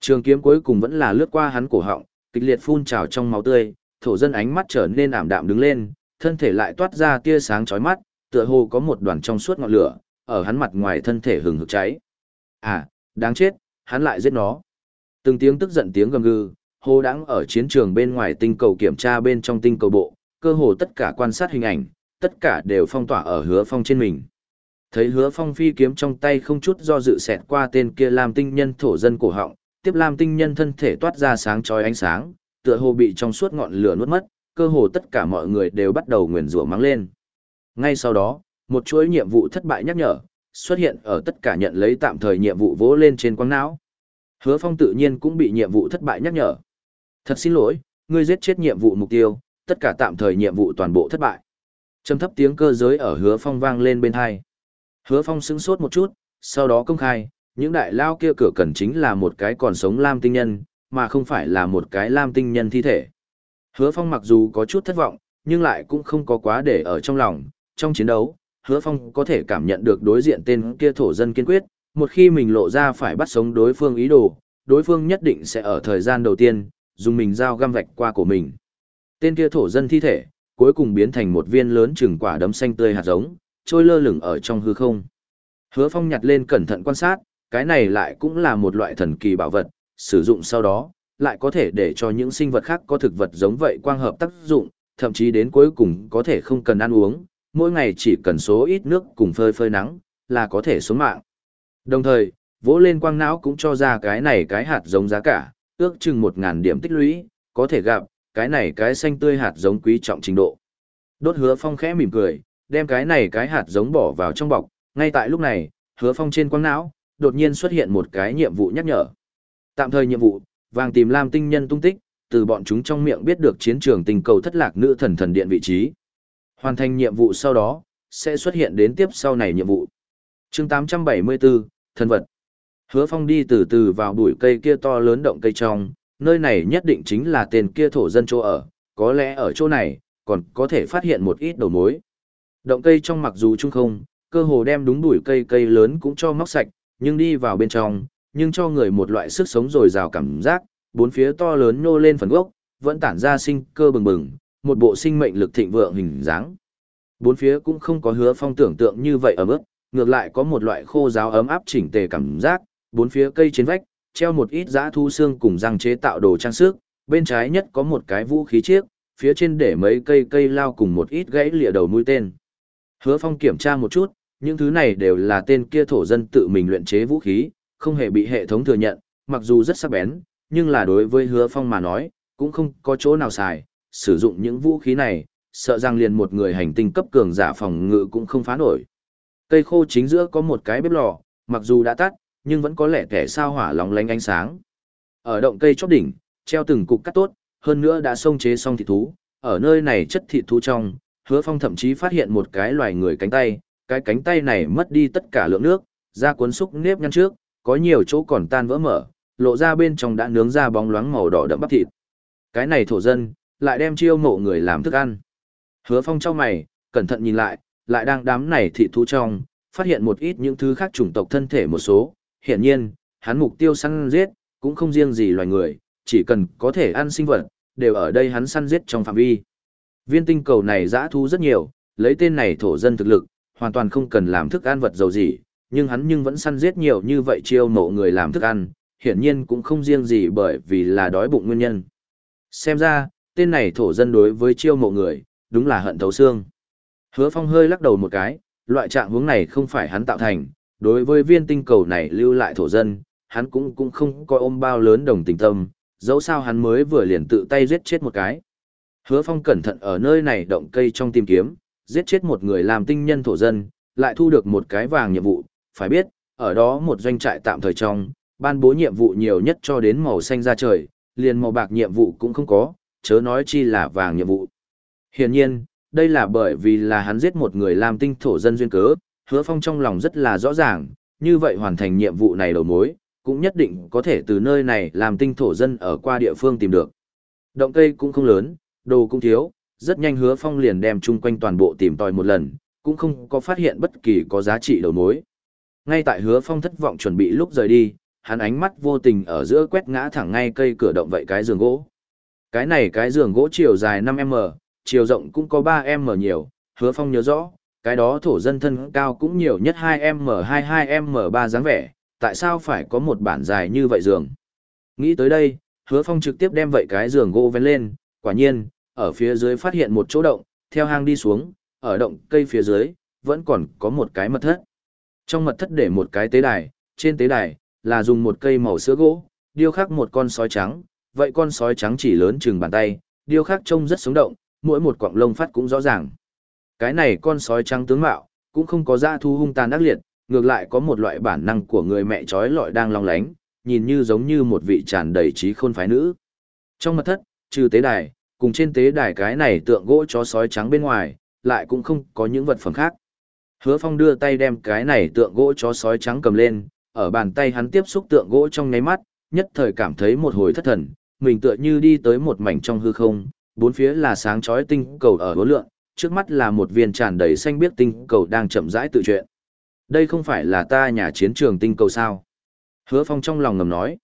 Trường kiếm cuối cùng vẫn là lướt qua hắn cổ họng, kịch liệt phun trào trong máu tươi, thổ dân ánh mắt trở nên ảm đạm đứng lên, thân thể lại toát ra tia sáng chói mắt, tựa hồ có một đoàn trong suốt ngọn lửa, ở hắn mặt ngoài thân thể hừng hực cháy. À, đáng chết, hắn lại giết nó. Từng tiếng tức giận tiếng gầm gừ, hồ đãng ở chiến trường bên ngoài tinh cầu kiểm tra bên trong tinh cầu bộ, cơ hồ tất cả quan sát hình ảnh, tất cả đều phong tỏa ở hứa phong trên mình. Thấy hứa phong phi kiếm trong tay không chút do dự xẹt qua tên kia làm tinh nhân thổ dân cổ họng, tiếp làm tinh nhân thân thể toát ra sáng chói ánh sáng, tựa hồ bị trong suốt ngọn lửa nuốt mất, cơ hồ tất cả mọi người đều bắt đầu nguyền rủa mắng lên. Ngay sau đó, một chuỗi nhiệm vụ thất bại nhắc nhở, xuất hiện ở tất cả nhận lấy tạm thời nhiệm vụ vỗ lên trên quang não. Hứa Phong tự nhiên cũng bị nhiệm vụ thất bại nhắc nhở. Thật xin lỗi, ngươi giết chết nhiệm vụ mục tiêu, tất cả tạm thời nhiệm vụ toàn bộ thất bại. Trầm thấp tiếng cơ giới ở Hứa Phong vang lên bên tai. Hứa Phong sững sốt một chút, sau đó công khai, Những đại lao kia cửa cần chính là một cái còn sống lam tinh nhân, mà không phải là một cái lam tinh nhân thi thể. Hứa Phong mặc dù có chút thất vọng, nhưng lại cũng không có quá để ở trong lòng. Trong chiến đấu, Hứa Phong có thể cảm nhận được đối diện tên kia thổ dân kiên quyết, một khi mình lộ ra phải bắt sống đối phương ý đồ, đối phương nhất định sẽ ở thời gian đầu tiên, dùng mình dao găm vạch qua của mình. Tên kia thổ dân thi thể, cuối cùng biến thành một viên lớn chừng quả đấm xanh tươi hạt giống, trôi lơ lửng ở trong hư không. Hứa Phong nhặt lên cẩn thận quan sát, cái này lại cũng là một loại thần kỳ bảo vật, sử dụng sau đó, lại có thể để cho những sinh vật khác có thực vật giống vậy quang hợp tác dụng, thậm chí đến cuối cùng có thể không cần ăn uống, mỗi ngày chỉ cần số ít nước cùng phơi phơi nắng, là có thể sống mạng. Đồng thời, vỗ lên quang não cũng cho ra cái này cái hạt giống giá cả, ước chừng 1.000 điểm tích lũy, có thể gặp, cái này cái xanh tươi hạt giống quý trọng trình độ. Đốt hứa phong khẽ mỉm cười, đem cái này cái hạt giống bỏ vào trong bọc, ngay tại lúc này, hứa phong trên quang não, đột nhiên xuất hiện một cái nhiệm vụ nhắc nhở. Tạm thời nhiệm vụ, vàng tìm lam tinh nhân tung tích, từ bọn chúng trong miệng biết được chiến trường tình cầu thất lạc nữ thần thần điện vị trí. Hoàn thành nhiệm vụ sau đó, sẽ xuất hiện đến tiếp sau này nhiệm vụ. chương 874, thân vật. Hứa phong đi từ từ vào bụi cây kia to lớn động cây trong, nơi này nhất định chính là tên kia thổ dân chỗ ở, có lẽ ở chỗ này, còn có thể phát hiện một ít đầu mối. Động cây trong mặc dù trung không, cơ hồ đem đúng bụi cây cây lớn cũng cho móc sạch, nhưng đi vào bên trong, nhưng cho người một loại sức sống dồi dào cảm giác, bốn phía to lớn nhô lên phần gốc, vẫn tản ra sinh cơ bừng bừng, một bộ sinh mệnh lực thịnh vượng hình dáng. Bốn phía cũng không có hứa phong tưởng tượng như vậy ở mức, ngược lại có một loại khô giáo ấm áp chỉnh tề cảm giác, bốn phía cây trên vách, treo một ít giã thu xương cùng răng chế tạo đồ trang sức, bên trái nhất có một cái vũ khí chiếc, phía trên để mấy cây cây lao cùng một ít gãy lịa đầu mũi tên. Hứa Phong kiểm tra một chút, những thứ này đều là tên kia thổ dân tự mình luyện chế vũ khí, không hề bị hệ thống thừa nhận, mặc dù rất sắc bén, nhưng là đối với hứa phong mà nói, cũng không có chỗ nào xài, sử dụng những vũ khí này, sợ rằng liền một người hành tinh cấp cường giả phòng ngự cũng không phá nổi. Cây khô chính giữa có một cái bếp lò, mặc dù đã tắt, nhưng vẫn có lẽ kẻ sao hỏa lóng lánh ánh sáng. Ở động cây chóp đỉnh, treo từng cục cắt tốt, hơn nữa đã xông chế xong thịt thú, ở nơi này chất thịt thú trong, hứa phong thậm chí phát hiện một cái loài người cánh tay, cái cánh tay này mất đi tất cả lượng nước, da cuốn xúc nếp nhăn trước, có nhiều chỗ còn tan vỡ mở, lộ ra bên trong đã nướng ra bóng loáng màu đỏ đậm bắp thịt. Cái này thổ dân, lại đem chiêu mộ người làm thức ăn. Hứa phong trong mày, cẩn thận nhìn lại, lại đang đám này thị thú trong, phát hiện một ít những thứ khác chủng tộc thân thể một số. Hiển nhiên, hắn mục tiêu săn giết, cũng không riêng gì loài người, chỉ cần có thể ăn sinh vật, đều ở đây hắn săn giết trong phạm vi. Viên tinh cầu này dã thu rất nhiều, lấy tên này thổ dân thực lực, hoàn toàn không cần làm thức ăn vật dầu gì, nhưng hắn nhưng vẫn săn giết nhiều như vậy chiêu mộ người làm thức ăn, hiển nhiên cũng không riêng gì bởi vì là đói bụng nguyên nhân. Xem ra, tên này thổ dân đối với chiêu mộ người, đúng là hận thấu xương. Hứa Phong hơi lắc đầu một cái, loại trạng hướng này không phải hắn tạo thành, đối với viên tinh cầu này lưu lại thổ dân, hắn cũng cũng không coi ôm bao lớn đồng tình tâm, dẫu sao hắn mới vừa liền tự tay giết chết một cái. Hứa Phong cẩn thận ở nơi này động cây trong tìm kiếm, giết chết một người làm tinh nhân thổ dân, lại thu được một cái vàng nhiệm vụ, phải biết, ở đó một doanh trại tạm thời trong, ban bố nhiệm vụ nhiều nhất cho đến màu xanh ra trời, liền màu bạc nhiệm vụ cũng không có, chớ nói chi là vàng nhiệm vụ. Hiển nhiên, đây là bởi vì là hắn giết một người làm tinh thổ dân duyên cớ, hứa phong trong lòng rất là rõ ràng, như vậy hoàn thành nhiệm vụ này đầu mối, cũng nhất định có thể từ nơi này làm tinh thổ dân ở qua địa phương tìm được. Động cây cũng không lớn, đồ cũng thiếu, rất nhanh hứa phong liền đem chung quanh toàn bộ tìm tòi một lần, cũng không có phát hiện bất kỳ có giá trị đầu mối. Ngay tại hứa phong thất vọng chuẩn bị lúc rời đi, hắn ánh mắt vô tình ở giữa quét ngã thẳng ngay cây cửa động vậy cái giường gỗ. Cái này cái giường gỗ chiều dài 5m, chiều rộng cũng có 3m nhiều, hứa phong nhớ rõ, cái đó thổ dân thân cao cũng nhiều nhất 2m 22m3 dáng vẻ, tại sao phải có một bản dài như vậy giường. Nghĩ tới đây, hứa phong trực tiếp đem vậy cái giường gỗ vén lên, quả nhiên, ở phía dưới phát hiện một chỗ động, theo hang đi xuống, ở động cây phía dưới, vẫn còn có một cái mật thất. Trong mật thất để một cái tế đài, trên tế đài, là dùng một cây màu sữa gỗ, điêu khắc một con sói trắng, vậy con sói trắng chỉ lớn chừng bàn tay, điêu khắc trông rất sống động, mỗi một quặng lông phát cũng rõ ràng. Cái này con sói trắng tướng mạo, cũng không có da thu hung tàn ác liệt, ngược lại có một loại bản năng của người mẹ trói lọi đang long lánh, nhìn như giống như một vị tràn đầy trí khôn phái nữ. Trong mật thất, trừ tế đài, cùng trên tế đài cái này tượng gỗ chó sói trắng bên ngoài, lại cũng không có những vật phẩm khác. Hứa Phong đưa tay đem cái này tượng gỗ chó sói trắng cầm lên, ở bàn tay hắn tiếp xúc tượng gỗ trong nháy mắt, nhất thời cảm thấy một hồi thất thần, mình tựa như đi tới một mảnh trong hư không, bốn phía là sáng chói tinh cầu ở hối lượng, trước mắt là một viên tràn đầy xanh biếc tinh cầu đang chậm rãi tự chuyện. Đây không phải là ta nhà chiến trường tinh cầu sao? Hứa Phong trong lòng ngầm nói.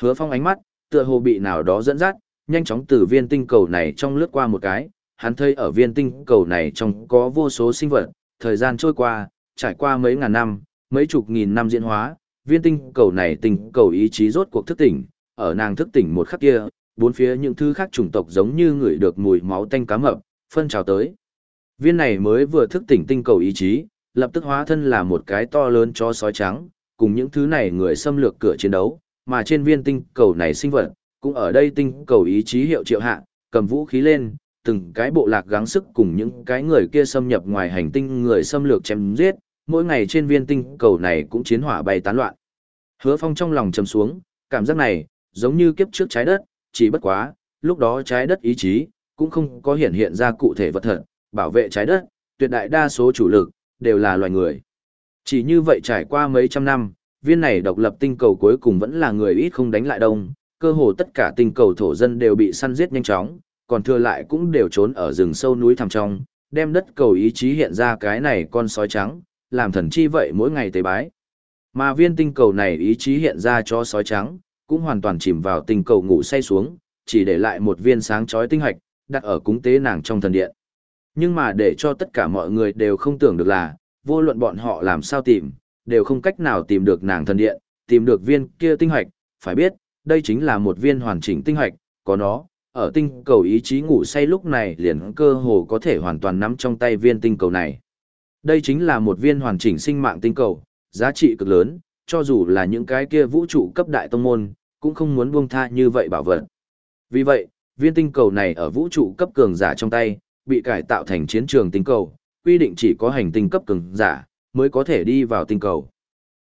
Hứa Phong ánh mắt, tựa hồ bị nào đó dẫn dắt, nhanh chóng từ viên tinh cầu này trong lướt qua một cái, hắn thấy ở viên tinh cầu này trong có vô số sinh vật, thời gian trôi qua, trải qua mấy ngàn năm, mấy chục nghìn năm diễn hóa, viên tinh cầu này tinh cầu ý chí rốt cuộc thức tỉnh, ở nàng thức tỉnh một khắc kia, bốn phía những thứ khác chủng tộc giống như người được mùi máu tanh cá mập, phân trào tới. Viên này mới vừa thức tỉnh tinh cầu ý chí, lập tức hóa thân là một cái to lớn chó sói trắng, cùng những thứ này người xâm lược cửa chiến đấu, mà trên viên tinh cầu này sinh vật, cũng ở đây tinh cầu ý chí hiệu triệu hạ, cầm vũ khí lên, từng cái bộ lạc gắng sức cùng những cái người kia xâm nhập ngoài hành tinh người xâm lược chém giết, mỗi ngày trên viên tinh cầu này cũng chiến hỏa bay tán loạn. Hứa Phong trong lòng trầm xuống, cảm giác này, giống như kiếp trước trái đất, chỉ bất quá, lúc đó trái đất ý chí, cũng không có hiện hiện ra cụ thể vật thật, bảo vệ trái đất, tuyệt đại đa số chủ lực, đều là loài người. Chỉ như vậy trải qua mấy trăm năm, viên này độc lập tinh cầu cuối cùng vẫn là người ít không đánh lại đông, cơ hồ tất cả tinh cầu thổ dân đều bị săn giết nhanh chóng, còn thừa lại cũng đều trốn ở rừng sâu núi thẳm trong, đem đất cầu ý chí hiện ra cái này con sói trắng, làm thần chi vậy mỗi ngày tế bái. Mà viên tinh cầu này ý chí hiện ra cho sói trắng, cũng hoàn toàn chìm vào tình cầu ngủ say xuống, chỉ để lại một viên sáng chói tinh hạch, đặt ở cúng tế nàng trong thần điện. Nhưng mà để cho tất cả mọi người đều không tưởng được là, vô luận bọn họ làm sao tìm, đều không cách nào tìm được nàng thần điện, tìm được viên kia tinh hạch, phải biết, đây chính là một viên hoàn chỉnh tinh hạch, có nó, ở tinh cầu ý chí ngủ say lúc này liền cơ hồ có thể hoàn toàn nắm trong tay viên tinh cầu này. Đây chính là một viên hoàn chỉnh sinh mạng tinh cầu, giá trị cực lớn, cho dù là những cái kia vũ trụ cấp đại tông môn, cũng không muốn buông tha như vậy bảo vật. Vì vậy, viên tinh cầu này ở vũ trụ cấp cường giả trong tay, bị cải tạo thành chiến trường tinh cầu, quy định chỉ có hành tinh cấp cường giả mới có thể đi vào tinh cầu.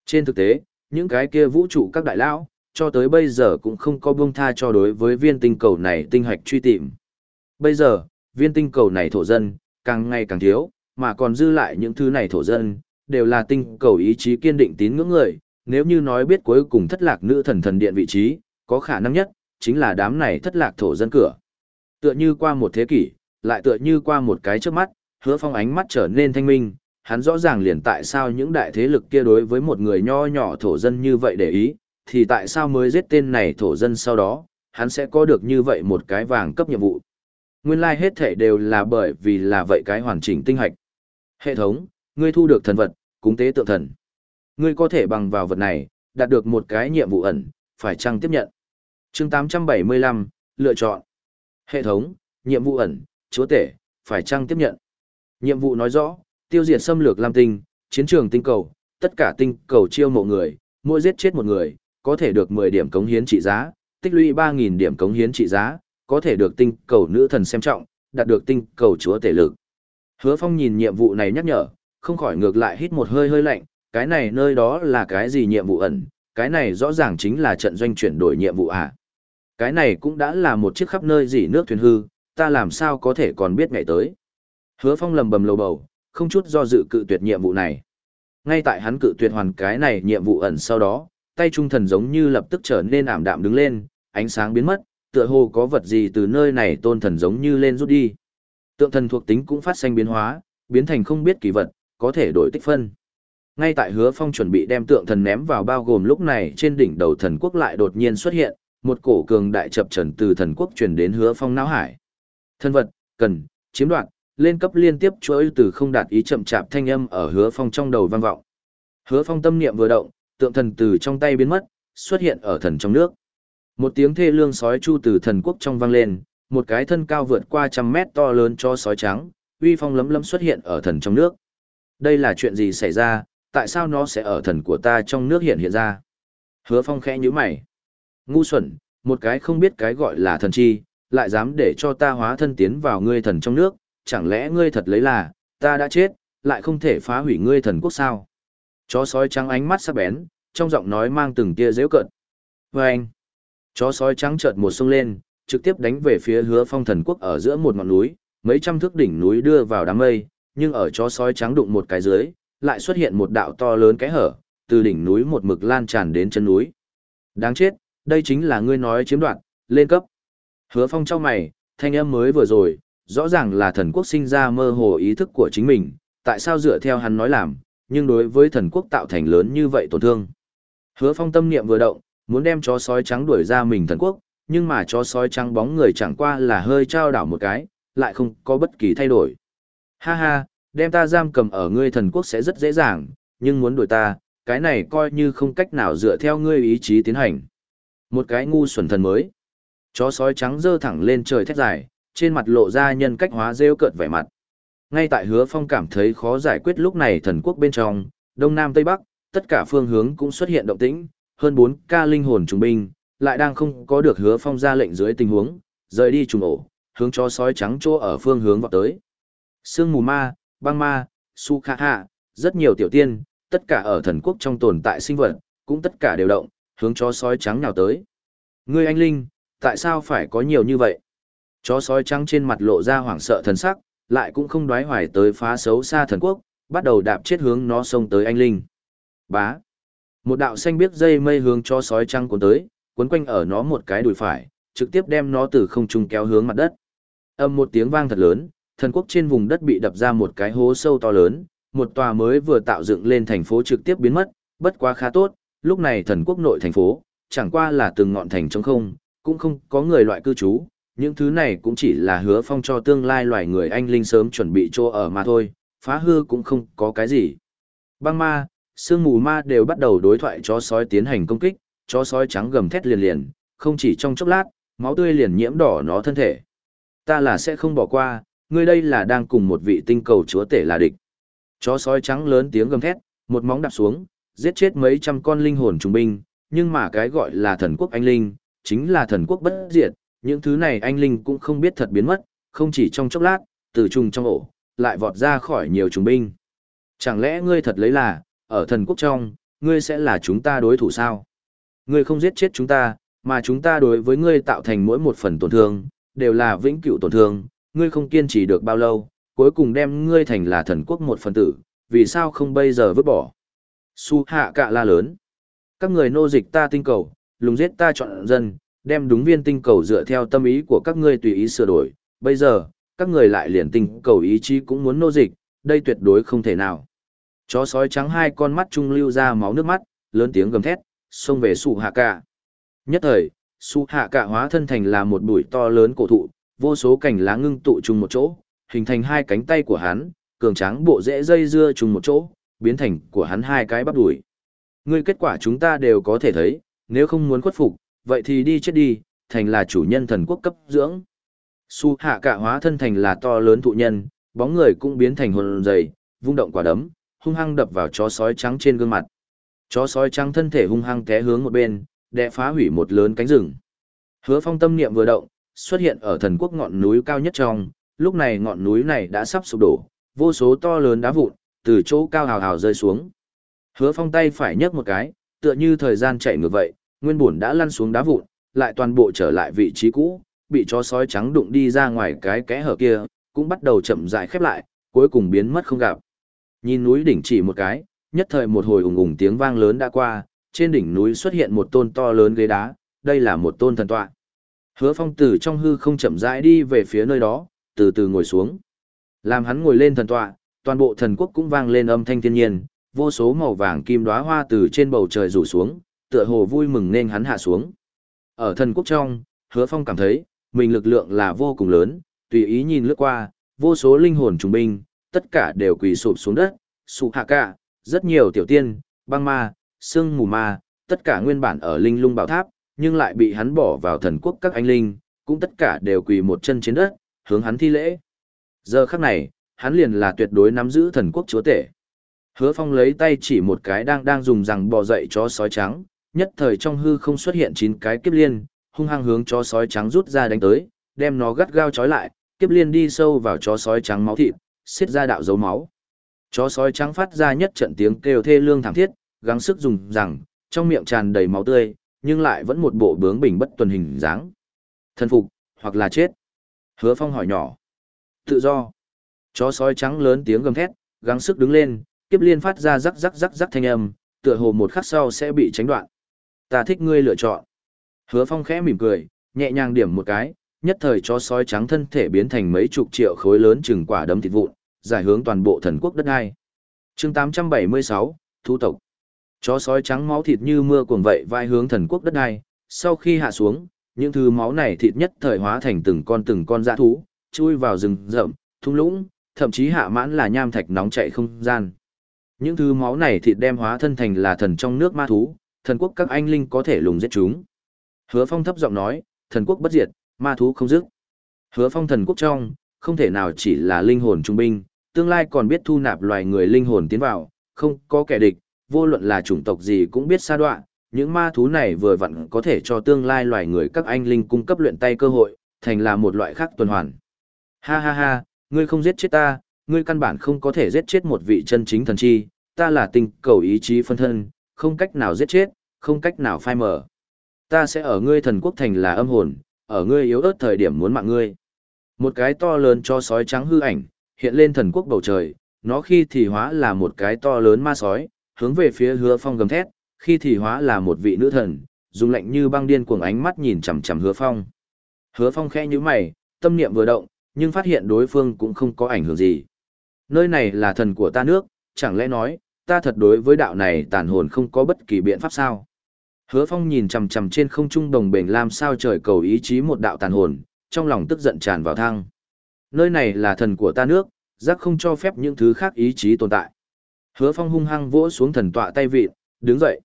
Trên thực tế, những cái kia vũ trụ các đại lão, cho tới bây giờ cũng không có buông tha cho đối với viên tinh cầu này tinh hạch truy tìm. Bây giờ, viên tinh cầu này thổ dân, càng ngày càng thiếu, mà còn dư lại những thứ này thổ dân, đều là tinh cầu ý chí kiên định tín ngưỡng người, nếu như nói biết cuối cùng thất lạc nữ thần thần điện vị trí, có khả năng nhất, chính là đám này thất lạc thổ dân cửa. Tựa như qua một thế kỷ, lại tựa như qua một cái trước mắt, hứa phong ánh mắt trở nên thanh minh, hắn rõ ràng liền tại sao những đại thế lực kia đối với một người nho nhỏ thổ dân như vậy để ý, thì tại sao mới giết tên này thổ dân sau đó, hắn sẽ có được như vậy một cái vàng cấp nhiệm vụ. Nguyên lai like hết thể đều là bởi vì là vậy cái hoàn chỉnh tinh hạch. Hệ thống, ngươi thu được thần vật, cúng tế tượng thần. Ngươi có thể bằng vào vật này, đạt được một cái nhiệm vụ ẩn, phải chăng tiếp nhận. chương 875, lựa chọn. Hệ thống, nhiệm vụ ẩn, chúa tể, phải chăng tiếp nhận. Nhiệm vụ nói rõ, tiêu diệt xâm lược Lam Tinh, chiến trường tinh cầu, tất cả tinh cầu chiêu mộ người, mỗi giết chết một người, có thể được 10 điểm cống hiến trị giá, tích lũy 3.000 điểm cống hiến trị giá, có thể được tinh cầu nữ thần xem trọng, đạt được tinh cầu chúa tể lực. Hứa Phong nhìn nhiệm vụ này nhắc nhở, không khỏi ngược lại hít một hơi hơi lạnh, cái này nơi đó là cái gì nhiệm vụ ẩn, cái này rõ ràng chính là trận doanh chuyển đổi nhiệm vụ à. Cái này cũng đã là một chiếc khắp nơi dỉ nước thuyền hư, ta làm sao có thể còn biết ngày tới. Hứa Phong lầm bầm lầu bầu, không chút do dự cự tuyệt nhiệm vụ này. Ngay tại hắn cự tuyệt hoàn cái này nhiệm vụ ẩn sau đó, tay trung thần giống như lập tức trở nên ảm đạm đứng lên, ánh sáng biến mất, tựa hồ có vật gì từ nơi này tôn thần giống như lên rút đi. Tượng thần thuộc tính cũng phát sinh biến hóa, biến thành không biết kỳ vật, có thể đổi tích phân. Ngay tại hứa phong chuẩn bị đem tượng thần ném vào bao gồm lúc này trên đỉnh đầu thần quốc lại đột nhiên xuất hiện, một cổ cường đại chập trần từ thần quốc truyền đến hứa phong não hải. Thân vật, cần, chiếm đoạt, lên cấp liên tiếp chuỗi từ không đạt ý chậm chạp thanh âm ở hứa phong trong đầu vang vọng. Hứa phong tâm niệm vừa động, tượng thần từ trong tay biến mất, xuất hiện ở thần trong nước. Một tiếng thê lương sói chu từ thần quốc trong vang lên, một cái thân cao vượt qua trăm mét to lớn cho sói trắng, uy phong lấm lấm xuất hiện ở thần trong nước. Đây là chuyện gì xảy ra, tại sao nó sẽ ở thần của ta trong nước hiện hiện ra? Hứa phong khẽ nhíu mày. Ngu xuẩn, một cái không biết cái gọi là thần chi, lại dám để cho ta hóa thân tiến vào ngươi thần trong nước, chẳng lẽ ngươi thật lấy là, ta đã chết, lại không thể phá hủy ngươi thần quốc sao? Chó sói trắng ánh mắt sắc bén, trong giọng nói mang từng tia dễu cận. Vâng! chó sói trắng chợt một sông lên, trực tiếp đánh về phía hứa phong thần quốc ở giữa một ngọn núi, mấy trăm thước đỉnh núi đưa vào đám mây, nhưng ở chó sói trắng đụng một cái dưới, lại xuất hiện một đạo to lớn cái hở, từ đỉnh núi một mực lan tràn đến chân núi. Đáng chết, đây chính là ngươi nói chiếm đoạt, lên cấp. Hứa phong trong mày, thanh âm mới vừa rồi, rõ ràng là thần quốc sinh ra mơ hồ ý thức của chính mình, tại sao dựa theo hắn nói làm, nhưng đối với thần quốc tạo thành lớn như vậy tổn thương. Hứa phong tâm niệm vừa động, muốn đem chó sói trắng đuổi ra mình thần quốc, nhưng mà chó sói trắng bóng người chẳng qua là hơi trao đảo một cái, lại không có bất kỳ thay đổi. Ha ha, đem ta giam cầm ở ngươi thần quốc sẽ rất dễ dàng, nhưng muốn đuổi ta, cái này coi như không cách nào dựa theo ngươi ý chí tiến hành. Một cái ngu xuẩn thần mới. Chó sói trắng dơ thẳng lên trời thét dài, trên mặt lộ ra nhân cách hóa rêu cợt vẻ mặt. Ngay tại hứa phong cảm thấy khó giải quyết lúc này thần quốc bên trong, đông nam tây bắc, tất cả phương hướng cũng xuất hiện động tĩnh, hơn 4 ca linh hồn trùng binh, lại đang không có được hứa phong ra lệnh dưới tình huống, rời đi trùng ổ, hướng cho sói trắng chỗ ở phương hướng vào tới. Sương mù ma, băng ma, su khả hạ, rất nhiều tiểu tiên, tất cả ở thần quốc trong tồn tại sinh vật, cũng tất cả đều động, hướng chó sói trắng nào tới. Ngươi anh Linh, tại sao phải có nhiều như vậy? Chó sói trắng trên mặt lộ ra hoảng sợ thần sắc, lại cũng không đoái hoài tới phá xấu xa thần quốc, bắt đầu đạp chết hướng nó xông tới anh Linh. Bá. Một đạo xanh biếc dây mây hướng chó sói trắng cuốn tới, cuốn quanh ở nó một cái đùi phải, trực tiếp đem nó từ không trung kéo hướng mặt đất. Âm một tiếng vang thật lớn, thần quốc trên vùng đất bị đập ra một cái hố sâu to lớn, một tòa mới vừa tạo dựng lên thành phố trực tiếp biến mất, bất quá khá tốt, lúc này thần quốc nội thành phố, chẳng qua là từng ngọn thành trống không, cũng không có người loại cư trú, những thứ này cũng chỉ là hứa phong cho tương lai loài người anh linh sớm chuẩn bị chỗ ở mà thôi, phá hư cũng không có cái gì. Băng ma, sương mù ma đều bắt đầu đối thoại chó sói tiến hành công kích, chó sói trắng gầm thét liền liền, không chỉ trong chốc lát, máu tươi liền nhiễm đỏ nó thân thể. Ta là sẽ không bỏ qua, ngươi đây là đang cùng một vị tinh cầu chúa tể là địch. Chó sói trắng lớn tiếng gầm thét, một móng đạp xuống, giết chết mấy trăm con linh hồn trùng binh, nhưng mà cái gọi là thần quốc anh linh, chính là thần quốc bất diệt, những thứ này anh linh cũng không biết thật biến mất, không chỉ trong chốc lát, từ trùng trong ổ, lại vọt ra khỏi nhiều trùng binh. Chẳng lẽ ngươi thật lấy là, ở thần quốc trong, ngươi sẽ là chúng ta đối thủ sao? Ngươi không giết chết chúng ta, mà chúng ta đối với ngươi tạo thành mỗi một phần tổn thương, đều là vĩnh cửu tổn thương, ngươi không kiên trì được bao lâu, cuối cùng đem ngươi thành là thần quốc một phần tử, vì sao không bây giờ vứt bỏ? Su hạ cạ la lớn. Các người nô dịch ta tinh cầu, lùng giết ta chọn dân, đem đúng viên tinh cầu dựa theo tâm ý của các ngươi tùy ý sửa đổi. Bây giờ, các người lại liền tinh cầu ý chí cũng muốn nô dịch, đây tuyệt đối không thể nào. Chó sói trắng hai con mắt trung lưu ra máu nước mắt, lớn tiếng gầm thét, xông về Su hạ cạ. Nhất thời, Su hạ cạ hóa thân thành là một bụi to lớn cổ thụ, vô số cành lá ngưng tụ chung một chỗ, hình thành hai cánh tay của hắn, cường tráng bộ rễ dây dưa chung một chỗ, biến thành của hắn hai cái bắp đùi. Ngươi kết quả chúng ta đều có thể thấy, nếu không muốn khuất phục, vậy thì đi chết đi, thành là chủ nhân thần quốc cấp dưỡng. Su hạ cả hóa thân thành là to lớn thụ nhân, bóng người cũng biến thành hồn dày, vung động quả đấm, hung hăng đập vào chó sói trắng trên gương mặt. Chó sói trắng thân thể hung hăng té hướng một bên, đè phá hủy một lớn cánh rừng. Hứa Phong tâm niệm vừa động, xuất hiện ở thần quốc ngọn núi cao nhất trong, lúc này ngọn núi này đã sắp sụp đổ, vô số to lớn đá vụn từ chỗ cao hào hào rơi xuống. Hứa Phong tay phải nhấc một cái, tựa như thời gian chạy ngược vậy, nguyên bổn đã lăn xuống đá vụn, lại toàn bộ trở lại vị trí cũ, bị chó sói trắng đụng đi ra ngoài cái kẽ hở kia, cũng bắt đầu chậm rãi khép lại, cuối cùng biến mất không gặp. Nhìn núi đỉnh chỉ một cái, nhất thời một hồi ùng ùng tiếng vang lớn đã qua, trên đỉnh núi xuất hiện một tôn to lớn ghế đá, đây là một tôn thần tọa. Hứa Phong từ trong hư không chậm rãi đi về phía nơi đó, từ từ ngồi xuống. Làm hắn ngồi lên thần tọa, toàn bộ thần quốc cũng vang lên âm thanh thiên nhiên, vô số màu vàng kim đóa hoa từ trên bầu trời rủ xuống, tựa hồ vui mừng nên hắn hạ xuống. Ở thần quốc trong, Hứa Phong cảm thấy, mình lực lượng là vô cùng lớn, tùy ý nhìn lướt qua, vô số linh hồn trùng binh, tất cả đều quỳ sụp xuống đất, sụp hạ cả, rất nhiều tiểu tiên, băng ma, sương mù ma, tất cả nguyên bản ở linh lung bảo tháp, nhưng lại bị hắn bỏ vào thần quốc các anh linh, cũng tất cả đều quỳ một chân trên đất, hướng hắn thi lễ. Giờ khắc này, hắn liền là tuyệt đối nắm giữ thần quốc chúa tể. Hứa Phong lấy tay chỉ một cái đang đang dùng rằng bò dậy chó sói trắng, nhất thời trong hư không xuất hiện chín cái kiếp liên, hung hăng hướng chó sói trắng rút ra đánh tới, đem nó gắt gao trói lại, kiếp liên đi sâu vào chó sói trắng máu thịt, xiết ra đạo dấu máu. Chó sói trắng phát ra nhất trận tiếng kêu thê lương thảm thiết, gắng sức dùng rằng, trong miệng tràn đầy máu tươi, nhưng lại vẫn một bộ bướng bình bất tuần hình dáng. Thân phục, hoặc là chết. Hứa Phong hỏi nhỏ. Tự do. Chó sói trắng lớn tiếng gầm thét, gắng sức đứng lên, kiếp liên phát ra rắc rắc rắc rắc thanh âm, tựa hồ một khắc sau sẽ bị tránh đoạn. Ta thích ngươi lựa chọn. Hứa phong khẽ mỉm cười, nhẹ nhàng điểm một cái, nhất thời chó sói trắng thân thể biến thành mấy chục triệu khối lớn chừng quả đấm thịt vụn, giải hướng toàn bộ thần quốc đất ai. chương 876, Thu tộc. Chó sói trắng máu thịt như mưa cuồng vậy vai hướng thần quốc đất này sau khi hạ xuống, những thứ máu này thịt nhất thời hóa thành từng con từng con dã thú, chui vào rừng rậm, thung lũng, thậm chí hạ mãn là nham thạch nóng chạy không gian. Những thứ máu này thịt đem hóa thân thành là thần trong nước ma thú, thần quốc các anh linh có thể lùng giết chúng. Hứa Phong thấp giọng nói, thần quốc bất diệt, ma thú không dứt. Hứa Phong thần quốc trong, không thể nào chỉ là linh hồn trung binh, tương lai còn biết thu nạp loài người linh hồn tiến vào, không có kẻ địch, vô luận là chủng tộc gì cũng biết xa đoạn, những ma thú này vừa vặn có thể cho tương lai loài người các anh linh cung cấp luyện tay cơ hội, thành là một loại khác tuần hoàn. Ha ha ha, ngươi không giết chết ta, ngươi căn bản không có thể giết chết một vị chân chính thần chi, ta là tình cầu ý chí phân thân, không cách nào giết chết, không cách nào phai mở. Ta sẽ ở ngươi thần quốc thành là âm hồn, ở ngươi yếu ớt thời điểm muốn mạng ngươi. Một cái to lớn cho sói trắng hư ảnh, hiện lên thần quốc bầu trời, nó khi thì hóa là một cái to lớn ma sói, hướng về phía hứa phong gầm thét, khi thì hóa là một vị nữ thần, dùng lạnh như băng điên cuồng ánh mắt nhìn chằm chằm hứa phong. Hứa phong khẽ nhữ mày, tâm niệm vừa động, nhưng phát hiện đối phương cũng không có ảnh hưởng gì. Nơi này là thần của ta nước, chẳng lẽ nói, ta thật đối với đạo này tàn hồn không có bất kỳ biện pháp sao? Hứa Phong nhìn chằm chằm trên không trung đồng bền làm sao trời cầu ý chí một đạo tàn hồn, trong lòng tức giận tràn vào thang. Nơi này là thần của ta nước, giác không cho phép những thứ khác ý chí tồn tại. Hứa Phong hung hăng vỗ xuống thần tọa tay vịn, đứng dậy.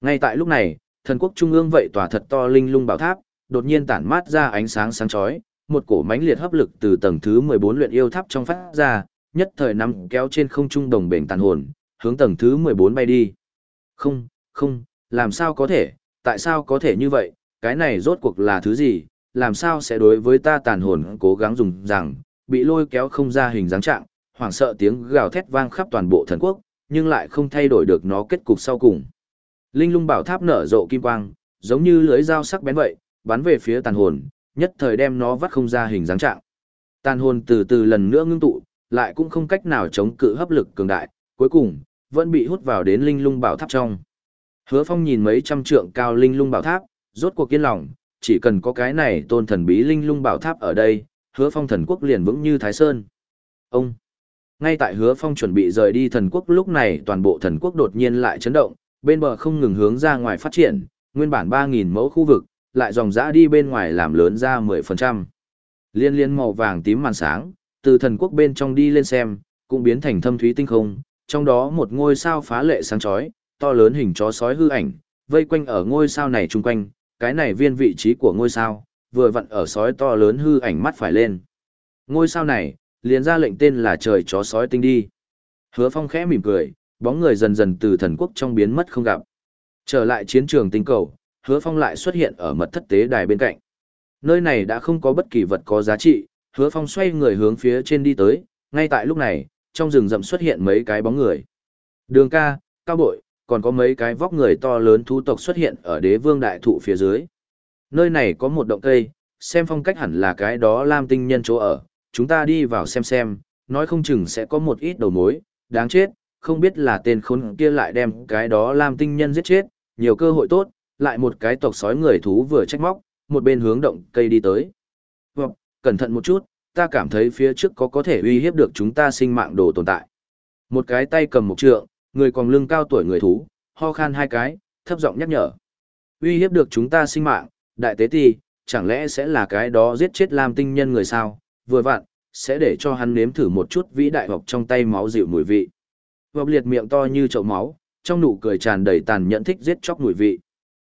Ngay tại lúc này, thần quốc trung ương vậy tỏa thật to linh lung bảo tháp, đột nhiên tản mát ra ánh sáng sáng chói, một cổ mãnh liệt hấp lực từ tầng thứ 14 luyện yêu tháp trong phát ra, nhất thời nắm kéo trên không trung đồng bền tàn hồn, hướng tầng thứ 14 bay đi. Không, không, làm sao có thể, tại sao có thể như vậy, cái này rốt cuộc là thứ gì, làm sao sẽ đối với ta tàn hồn cố gắng dùng rằng, bị lôi kéo không ra hình dáng trạng, hoảng sợ tiếng gào thét vang khắp toàn bộ thần quốc, nhưng lại không thay đổi được nó kết cục sau cùng. Linh lung bảo tháp nở rộ kim quang, giống như lưới dao sắc bén vậy, bắn về phía tàn hồn, nhất thời đem nó vắt không ra hình dáng trạng. Tàn hồn từ từ lần nữa ngưng tụ, lại cũng không cách nào chống cự hấp lực cường đại, cuối cùng, vẫn bị hút vào đến linh lung bảo tháp trong. Hứa Phong nhìn mấy trăm trượng cao linh lung bảo tháp, rốt cuộc kiên lòng, chỉ cần có cái này tôn thần bí linh lung bảo tháp ở đây, Hứa Phong thần quốc liền vững như Thái Sơn. Ông ngay tại Hứa Phong chuẩn bị rời đi thần quốc lúc này toàn bộ thần quốc đột nhiên lại chấn động, bên bờ không ngừng hướng ra ngoài phát triển, nguyên bản 3.000 mẫu khu vực, lại dòng dã đi bên ngoài làm lớn ra 10%. Liên liên màu vàng tím màn sáng, từ thần quốc bên trong đi lên xem, cũng biến thành thâm thúy tinh không, trong đó một ngôi sao phá lệ sáng chói, to lớn hình chó sói hư ảnh, vây quanh ở ngôi sao này chung quanh, cái này viên vị trí của ngôi sao, vừa vặn ở sói to lớn hư ảnh mắt phải lên. Ngôi sao này, liền ra lệnh tên là trời chó sói tinh đi. Hứa Phong khẽ mỉm cười, bóng người dần dần từ thần quốc trong biến mất không gặp. Trở lại chiến trường tinh cầu, Hứa Phong lại xuất hiện ở mật thất tế đài bên cạnh. Nơi này đã không có bất kỳ vật có giá trị, Hứa Phong xoay người hướng phía trên đi tới, ngay tại lúc này, trong rừng rậm xuất hiện mấy cái bóng người. Đường ca, cao bội, còn có mấy cái vóc người to lớn thú tộc xuất hiện ở đế vương đại thụ phía dưới. Nơi này có một động cây, xem phong cách hẳn là cái đó lam tinh nhân chỗ ở, chúng ta đi vào xem xem, nói không chừng sẽ có một ít đầu mối, đáng chết, không biết là tên khốn kia lại đem cái đó làm tinh nhân giết chết, nhiều cơ hội tốt, lại một cái tộc sói người thú vừa trách móc, một bên hướng động cây đi tới. Vọng, cẩn thận một chút, ta cảm thấy phía trước có có thể uy hiếp được chúng ta sinh mạng đồ tồn tại. Một cái tay cầm một trượng, người còn lưng cao tuổi người thú, ho khan hai cái, thấp giọng nhắc nhở. Uy hiếp được chúng ta sinh mạng, đại tế ti, chẳng lẽ sẽ là cái đó giết chết làm tinh nhân người sao, vừa vặn, sẽ để cho hắn nếm thử một chút vĩ đại học trong tay máu dịu mùi vị. Vọc liệt miệng to như chậu máu, trong nụ cười tràn đầy tàn nhẫn thích giết chóc mùi vị.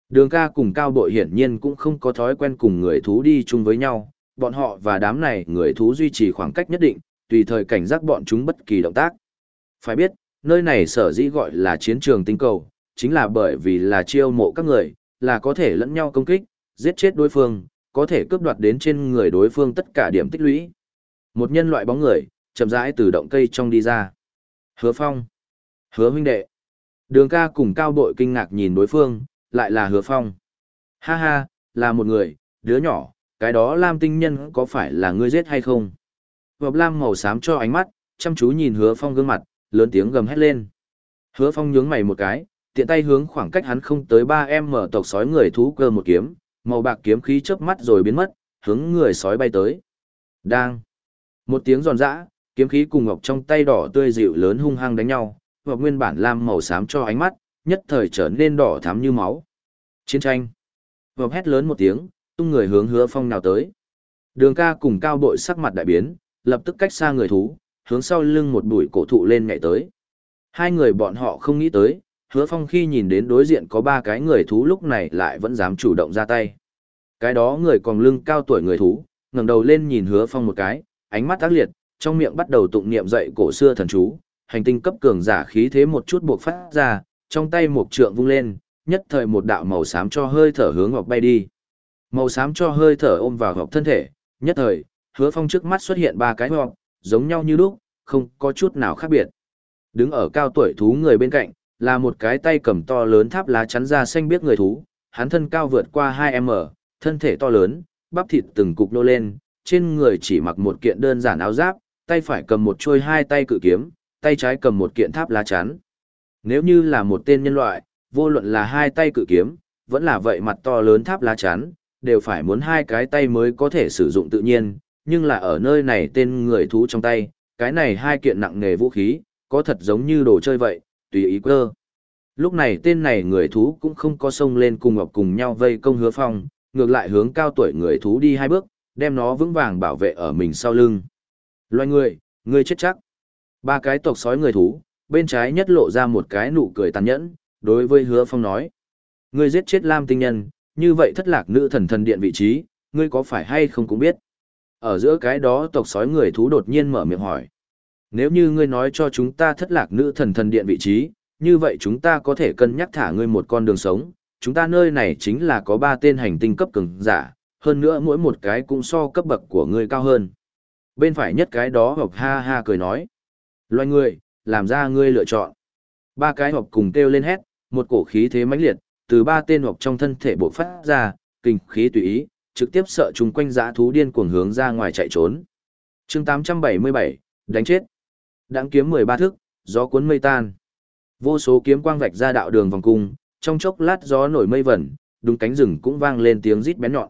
Đường ca cùng cao bội hiển nhiên cũng không có thói quen cùng người thú đi chung với nhau, bọn họ và đám này người thú duy trì khoảng cách nhất định, tùy thời cảnh giác bọn chúng bất kỳ động tác. Phải biết, nơi này sở dĩ gọi là chiến trường tinh cầu, chính là bởi vì là chiêu mộ các người, là có thể lẫn nhau công kích, giết chết đối phương, có thể cướp đoạt đến trên người đối phương tất cả điểm tích lũy. Một nhân loại bóng người, chậm rãi từ động cây trong đi ra. Hứa Phong. Hứa huynh đệ. Đường ca cùng cao bội kinh ngạc nhìn đối phương, lại là hứa phong. Ha ha, là một người, đứa nhỏ, cái đó lam tinh nhân có phải là ngươi giết hay không? Vọc lam màu xám cho ánh mắt, chăm chú nhìn hứa phong gương mặt, lớn tiếng gầm hét lên. Hứa phong nhướng mày một cái, tiện tay hướng khoảng cách hắn không tới 3m tộc sói người thú cơ một kiếm, màu bạc kiếm khí chớp mắt rồi biến mất, hướng người sói bay tới. Đang. Một tiếng giòn giã, kiếm khí cùng ngọc trong tay đỏ tươi dịu lớn hung hăng đánh nhau, và nguyên bản lam màu xám cho ánh mắt, nhất thời trở nên đỏ thắm như máu. Chiến tranh. Vọc hét lớn một tiếng, tung người hướng hứa phong nào tới. Đường ca cùng cao bội sắc mặt đại biến, lập tức cách xa người thú, hướng sau lưng một bụi cổ thụ lên nhảy tới. Hai người bọn họ không nghĩ tới, hứa phong khi nhìn đến đối diện có ba cái người thú lúc này lại vẫn dám chủ động ra tay. Cái đó người còn lưng cao tuổi người thú, ngẩng đầu lên nhìn hứa phong một cái, ánh mắt ác liệt, trong miệng bắt đầu tụng niệm dậy cổ xưa thần chú, hành tinh cấp cường giả khí thế một chút buộc phát ra, trong tay một trượng vung lên, nhất thời một đạo màu xám cho hơi thở hướng ngọc bay đi. Màu xám cho hơi thở ôm vào ngọc thân thể, nhất thời, hứa phong trước mắt xuất hiện ba cái ngọc, giống nhau như lúc, không có chút nào khác biệt. Đứng ở cao tuổi thú người bên cạnh, là một cái tay cầm to lớn tháp lá chắn ra xanh biết người thú, hắn thân cao vượt qua 2m, thân thể to lớn, bắp thịt từng cục nô lên, trên người chỉ mặc một kiện đơn giản áo giáp, tay phải cầm một chuôi hai tay cự kiếm, tay trái cầm một kiện tháp lá chắn. Nếu như là một tên nhân loại, vô luận là hai tay cự kiếm, vẫn là vậy mặt to lớn tháp lá chắn, đều phải muốn hai cái tay mới có thể sử dụng tự nhiên, nhưng là ở nơi này tên người thú trong tay, cái này hai kiện nặng nghề vũ khí, có thật giống như đồ chơi vậy, tùy ý cơ. Lúc này tên này người thú cũng không có xông lên cùng ngọc cùng nhau vây công hứa phong, ngược lại hướng cao tuổi người thú đi hai bước, đem nó vững vàng bảo vệ ở mình sau lưng. Loài người, người chết chắc. Ba cái tộc sói người thú, bên trái nhất lộ ra một cái nụ cười tàn nhẫn, đối với hứa phong nói. Ngươi giết chết Lam tinh nhân, như vậy thất lạc nữ thần thần điện vị trí, ngươi có phải hay không cũng biết. Ở giữa cái đó tộc sói người thú đột nhiên mở miệng hỏi. Nếu như ngươi nói cho chúng ta thất lạc nữ thần thần điện vị trí, như vậy chúng ta có thể cân nhắc thả ngươi một con đường sống. Chúng ta nơi này chính là có ba tên hành tinh cấp cường giả, hơn nữa mỗi một cái cũng so cấp bậc của ngươi cao hơn. Bên phải nhất cái đó hộp ha ha cười nói. Loài người, làm ra ngươi lựa chọn. Ba cái hộp cùng kêu lên hét, một cổ khí thế mãnh liệt, từ ba tên hộp trong thân thể bộc phát ra, kinh khí tùy ý, trực tiếp sợ chúng quanh dã thú điên cuồng hướng ra ngoài chạy trốn. chương 877, đánh chết. Đãng kiếm 13 thước, gió cuốn mây tan. Vô số kiếm quang vạch ra đạo đường vòng cung, trong chốc lát gió nổi mây vẩn, đúng cánh rừng cũng vang lên tiếng rít bén nhọn.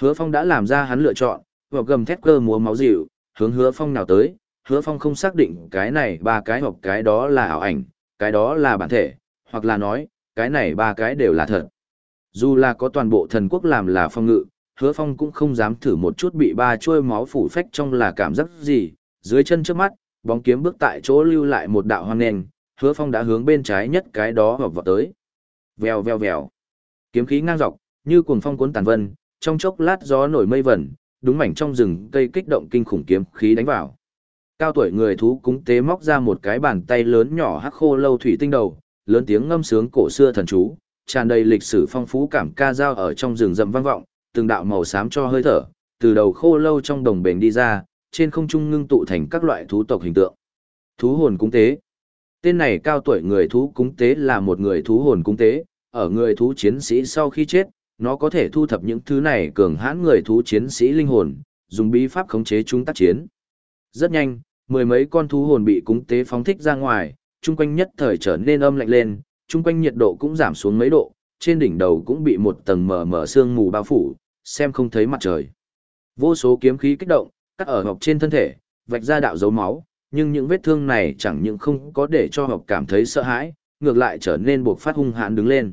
Hứa Phong đã làm ra hắn lựa chọn, và gầm thét cơ múa máu dịu, hướng Hứa Phong nào tới, Hứa Phong không xác định cái này ba cái hoặc cái đó là ảo ảnh, cái đó là bản thể, hoặc là nói, cái này ba cái đều là thật. Dù là có toàn bộ thần quốc làm là phong ngự, Hứa Phong cũng không dám thử một chút bị ba trôi máu phủ phách trong là cảm giác gì, dưới chân trước mắt, bóng kiếm bước tại chỗ lưu lại một đạo hoang nền, Hứa Phong đã hướng bên trái nhất cái đó hợp vào tới. Vèo vèo vèo. Kiếm khí ngang dọc, như cuồng phong cuốn tàn vân, trong chốc lát gió nổi mây vẩn, đúng mảnh trong rừng cây kích động kinh khủng kiếm khí đánh vào. Cao tuổi người thú cúng tế móc ra một cái bàn tay lớn nhỏ hắc khô lâu thủy tinh đầu, lớn tiếng ngâm sướng cổ xưa thần chú, tràn đầy lịch sử phong phú cảm ca dao ở trong rừng rậm vang vọng, từng đạo màu xám cho hơi thở, từ đầu khô lâu trong đồng bền đi ra, trên không trung ngưng tụ thành các loại thú tộc hình tượng. Thú hồn cúng tế. Tên này cao tuổi người thú cúng tế là một người thú hồn cúng tế, ở người thú chiến sĩ sau khi chết, nó có thể thu thập những thứ này cường hãn người thú chiến sĩ linh hồn, dùng bí pháp khống chế chúng tác chiến. Rất nhanh, mười mấy con thú hồn bị cúng tế phóng thích ra ngoài, chung quanh nhất thời trở nên âm lạnh lên, chung quanh nhiệt độ cũng giảm xuống mấy độ, trên đỉnh đầu cũng bị một tầng mờ mờ sương mù bao phủ, xem không thấy mặt trời. Vô số kiếm khí kích động, cắt ở ngọc trên thân thể, vạch ra đạo dấu máu, nhưng những vết thương này chẳng những không có để cho ngọc cảm thấy sợ hãi, ngược lại trở nên buộc phát hung hãn đứng lên.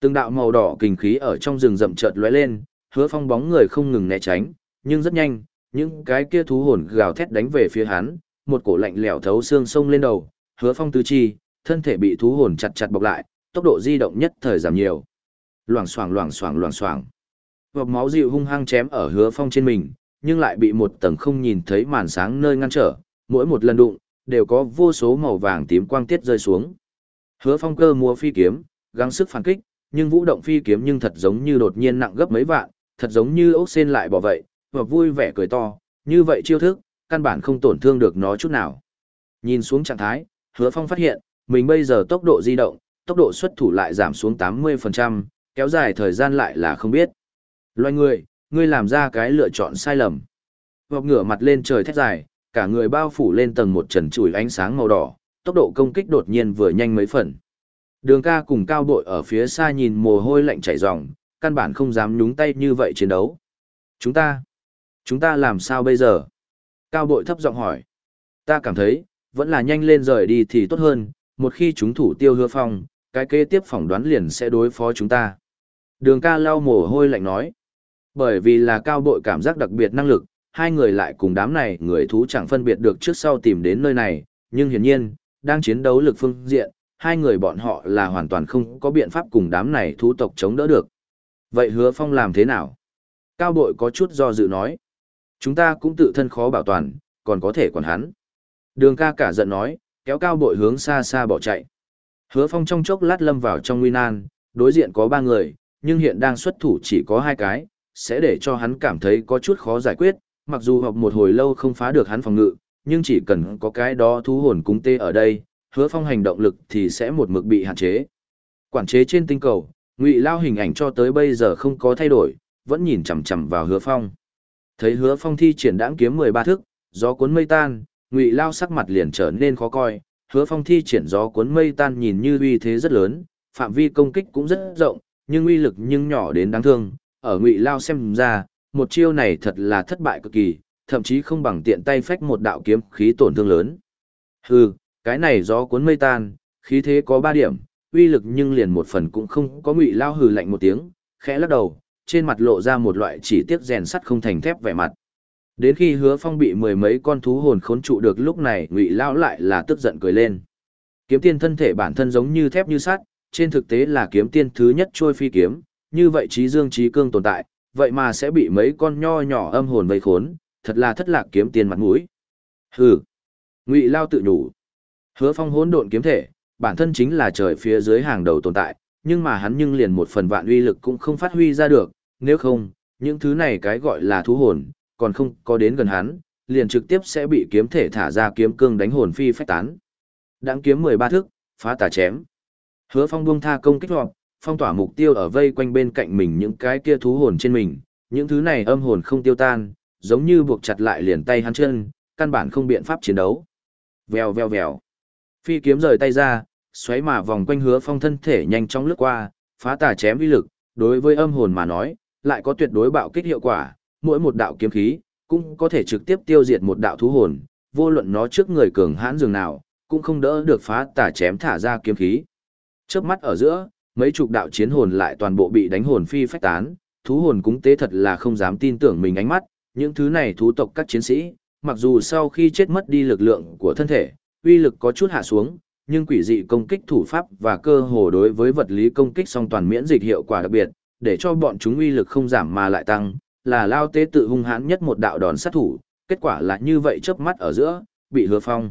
Từng đạo màu đỏ kinh khí ở trong rừng rậm chợt lóe lên, hứa phong bóng người không ngừng né tránh, nhưng rất nhanh, những cái kia thú hồn gào thét đánh về phía hắn, một cổ lạnh lẽo thấu xương sông lên đầu, hứa phong tứ chi, thân thể bị thú hồn chặt chặt bọc lại, tốc độ di động nhất thời giảm nhiều. Loảng xoảng loảng xoảng loảng xoảng. Vọc máu dịu hung hăng chém ở hứa phong trên mình, nhưng lại bị một tầng không nhìn thấy màn sáng nơi ngăn trở, mỗi một lần đụng, đều có vô số màu vàng tím quang tiết rơi xuống. Hứa phong cơ mua phi kiếm, gắng sức phản kích, nhưng vũ động phi kiếm nhưng thật giống như đột nhiên nặng gấp mấy vạn, thật giống như ốc sen lại bỏ vậy, và vui vẻ cười to, như vậy chiêu thức, căn bản không tổn thương được nó chút nào. Nhìn xuống trạng thái, hứa phong phát hiện, mình bây giờ tốc độ di động, tốc độ xuất thủ lại giảm xuống 80%, kéo dài thời gian lại là không biết. Loài người, ngươi làm ra cái lựa chọn sai lầm. Vọc ngửa mặt lên trời thét dài, cả người bao phủ lên tầng một trần trùi ánh sáng màu đỏ, tốc độ công kích đột nhiên vừa nhanh mấy phần. Đường ca cùng cao bội ở phía xa nhìn mồ hôi lạnh chảy ròng, căn bản không dám nhúng tay như vậy chiến đấu. Chúng ta, chúng ta làm sao bây giờ? Cao bội thấp giọng hỏi. Ta cảm thấy, vẫn là nhanh lên rời đi thì tốt hơn, một khi chúng thủ tiêu hứa phong, cái kế tiếp phỏng đoán liền sẽ đối phó chúng ta. Đường ca lau mồ hôi lạnh nói. Bởi vì là cao bội cảm giác đặc biệt năng lực, hai người lại cùng đám này người thú chẳng phân biệt được trước sau tìm đến nơi này, nhưng hiển nhiên, đang chiến đấu lực phương diện, hai người bọn họ là hoàn toàn không có biện pháp cùng đám này thú tộc chống đỡ được. Vậy hứa phong làm thế nào? Cao bội có chút do dự nói. Chúng ta cũng tự thân khó bảo toàn, còn có thể còn hắn. Đường ca cả giận nói, kéo cao bội hướng xa xa bỏ chạy. Hứa phong trong chốc lát lâm vào trong nguy nan, đối diện có ba người, nhưng hiện đang xuất thủ chỉ có hai cái, sẽ để cho hắn cảm thấy có chút khó giải quyết, mặc dù học một hồi lâu không phá được hắn phòng ngự, nhưng chỉ cần có cái đó thú hồn cúng tê ở đây, hứa phong hành động lực thì sẽ một mực bị hạn chế. Quản chế trên tinh cầu, ngụy lao hình ảnh cho tới bây giờ không có thay đổi, vẫn nhìn chằm chằm vào hứa phong. Thấy hứa phong thi triển đãng kiếm mười ba thức, gió cuốn mây tan, ngụy lao sắc mặt liền trở nên khó coi, hứa phong thi triển gió cuốn mây tan nhìn như uy thế rất lớn, phạm vi công kích cũng rất rộng, nhưng uy lực nhưng nhỏ đến đáng thương, ở ngụy lao xem ra, một chiêu này thật là thất bại cực kỳ, thậm chí không bằng tiện tay phách một đạo kiếm khí tổn thương lớn. Hừ, cái này gió cuốn mây tan, khí thế có ba điểm, uy lực nhưng liền một phần cũng không có ngụy lao hừ lạnh một tiếng, khẽ lắc đầu, trên mặt lộ ra một loại chỉ tiếc rèn sắt không thành thép vẻ mặt. Đến khi hứa phong bị mười mấy con thú hồn khốn trụ được lúc này ngụy lao lại là tức giận cười lên. Kiếm tiên thân thể bản thân giống như thép như sắt, trên thực tế là kiếm tiên thứ nhất trôi phi kiếm, như vậy trí dương trí cương tồn tại, vậy mà sẽ bị mấy con nho nhỏ âm hồn vây khốn, thật là thất lạc kiếm tiền mặt mũi. Hừ. Ngụy Lao tự nhủ. Hứa Phong hỗn độn kiếm thể, bản thân chính là trời phía dưới hàng đầu tồn tại, nhưng mà hắn nhưng liền một phần vạn uy lực cũng không phát huy ra được, nếu không, những thứ này cái gọi là thú hồn, còn không có đến gần hắn, liền trực tiếp sẽ bị kiếm thể thả ra kiếm cương đánh hồn phi phách tán. Đãng kiếm 13 thức, phá tà chém. Hứa Phong buông tha công kích hoặc, phong tỏa mục tiêu ở vây quanh bên cạnh mình những cái kia thú hồn trên mình, những thứ này âm hồn không tiêu tan, giống như buộc chặt lại liền tay hắn chân, căn bản không biện pháp chiến đấu. Vèo vèo vèo. Phi kiếm rời tay ra, xoáy mà vòng quanh hứa phong thân thể nhanh chóng lướt qua, phá tà chém uy lực, đối với âm hồn mà nói, lại có tuyệt đối bạo kích hiệu quả, mỗi một đạo kiếm khí cũng có thể trực tiếp tiêu diệt một đạo thú hồn, vô luận nó trước người cường hãn dường nào, cũng không đỡ được phá tà chém thả ra kiếm khí. Chớp mắt ở giữa, mấy chục đạo chiến hồn lại toàn bộ bị đánh hồn phi phách tán, thú hồn cúng tế thật là không dám tin tưởng mình ánh mắt, những thứ này thú tộc các chiến sĩ, mặc dù sau khi chết mất đi lực lượng của thân thể, uy lực có chút hạ xuống, nhưng quỷ dị công kích thủ pháp và cơ hồ đối với vật lý công kích song toàn miễn dịch hiệu quả đặc biệt, để cho bọn chúng uy lực không giảm mà lại tăng, là lao tế tự hung hãn nhất một đạo đòn sát thủ, kết quả là như vậy chớp mắt ở giữa, bị hứa phong.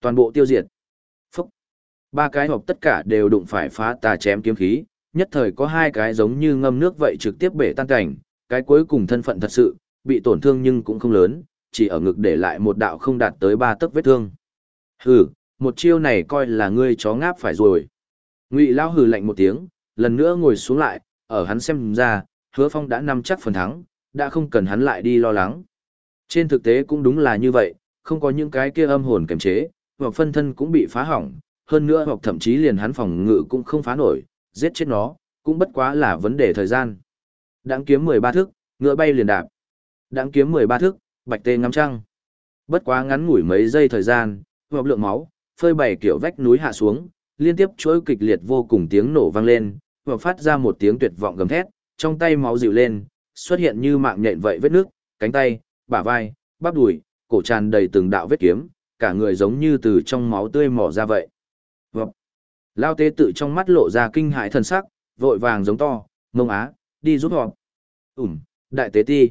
Toàn bộ tiêu diệt. Ba cái hộp tất cả đều đụng phải phá tà chém kiếm khí, nhất thời có hai cái giống như ngâm nước vậy trực tiếp bể tan cảnh, cái cuối cùng thân phận thật sự, bị tổn thương nhưng cũng không lớn, chỉ ở ngực để lại một đạo không đạt tới ba tấc vết thương. Hừ, một chiêu này coi là ngươi chó ngáp phải rồi. Ngụy Lao hừ lạnh một tiếng, lần nữa ngồi xuống lại, ở hắn xem ra, hứa phong đã nắm chắc phần thắng, đã không cần hắn lại đi lo lắng. Trên thực tế cũng đúng là như vậy, không có những cái kia âm hồn kềm chế, hoặc phân thân cũng bị phá hỏng, hơn nữa hoặc thậm chí liền hắn phòng ngự cũng không phá nổi, giết chết nó, cũng bất quá là vấn đề thời gian. Đáng kiếm 13 thước, ngựa bay liền đạp. Đáng kiếm 13 thước, bạch tê ngắm trăng. Bất quá ngắn ngủi mấy giây thời gian, hoặc lượng máu, phơi bảy kiểu vách núi hạ xuống, liên tiếp chuỗi kịch liệt vô cùng tiếng nổ vang lên, và phát ra một tiếng tuyệt vọng gầm thét, trong tay máu dịu lên, xuất hiện như mạng nhện vậy vết nước, cánh tay, bả vai, bắp đùi, cổ tràn đầy từng đạo vết kiếm, cả người giống như từ trong máu tươi mỏ ra vậy. Lao tế tự trong mắt lộ ra kinh hại thần sắc, vội vàng giống to, mông á, đi giúp họ. Ừm, đại tế ti.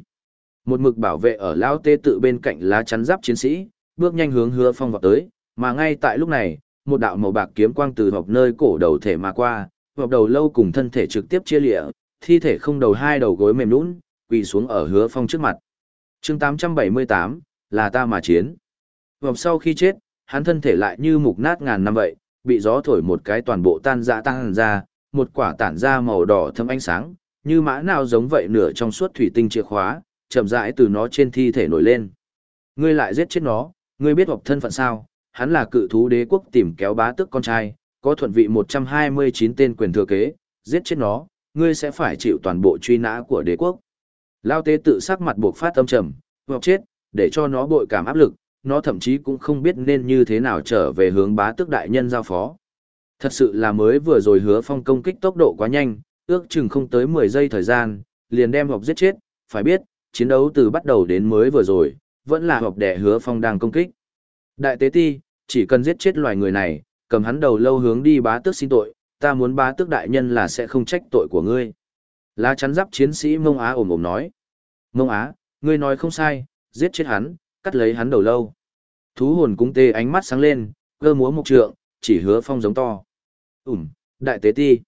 Một mực bảo vệ ở Lao tế tự bên cạnh lá chắn giáp chiến sĩ, bước nhanh hướng hứa phong vào tới, mà ngay tại lúc này, một đạo màu bạc kiếm quang từ hộp nơi cổ đầu thể mà qua, hộp đầu lâu cùng thân thể trực tiếp chia lịa, thi thể không đầu hai đầu gối mềm nũng, quỳ xuống ở hứa phong trước mặt. chương 878, là ta mà chiến. Hộp sau khi chết, hắn thân thể lại như mục nát ngàn năm vậy, bị gió thổi một cái toàn bộ tan ra tan ra, một quả tản ra màu đỏ thâm ánh sáng, như mã nào giống vậy nửa trong suốt thủy tinh chìa khóa, chậm rãi từ nó trên thi thể nổi lên. Ngươi lại giết chết nó, ngươi biết hoặc thân phận sao? Hắn là cự thú đế quốc tìm kéo bá tước con trai, có thuận vị 129 tên quyền thừa kế, giết chết nó, ngươi sẽ phải chịu toàn bộ truy nã của đế quốc. Lao tế tự sắc mặt buộc phát âm trầm, hoặc chết, để cho nó bội cảm áp lực, nó thậm chí cũng không biết nên như thế nào trở về hướng bá tước đại nhân giao phó. Thật sự là mới vừa rồi hứa phong công kích tốc độ quá nhanh, ước chừng không tới 10 giây thời gian, liền đem họp giết chết, phải biết, chiến đấu từ bắt đầu đến mới vừa rồi, vẫn là họp đẻ hứa phong đang công kích. Đại tế ti, chỉ cần giết chết loài người này, cầm hắn đầu lâu hướng đi bá tước xin tội, ta muốn bá tước đại nhân là sẽ không trách tội của ngươi. Lá chắn giáp chiến sĩ Mông Á ồm ồm nói. Mông Á, ngươi nói không sai, giết chết hắn, cắt lấy hắn đầu lâu. Thú hồn cung tê ánh mắt sáng lên, cơ múa mục trượng, chỉ hứa phong giống to. ủm, đại tế ti.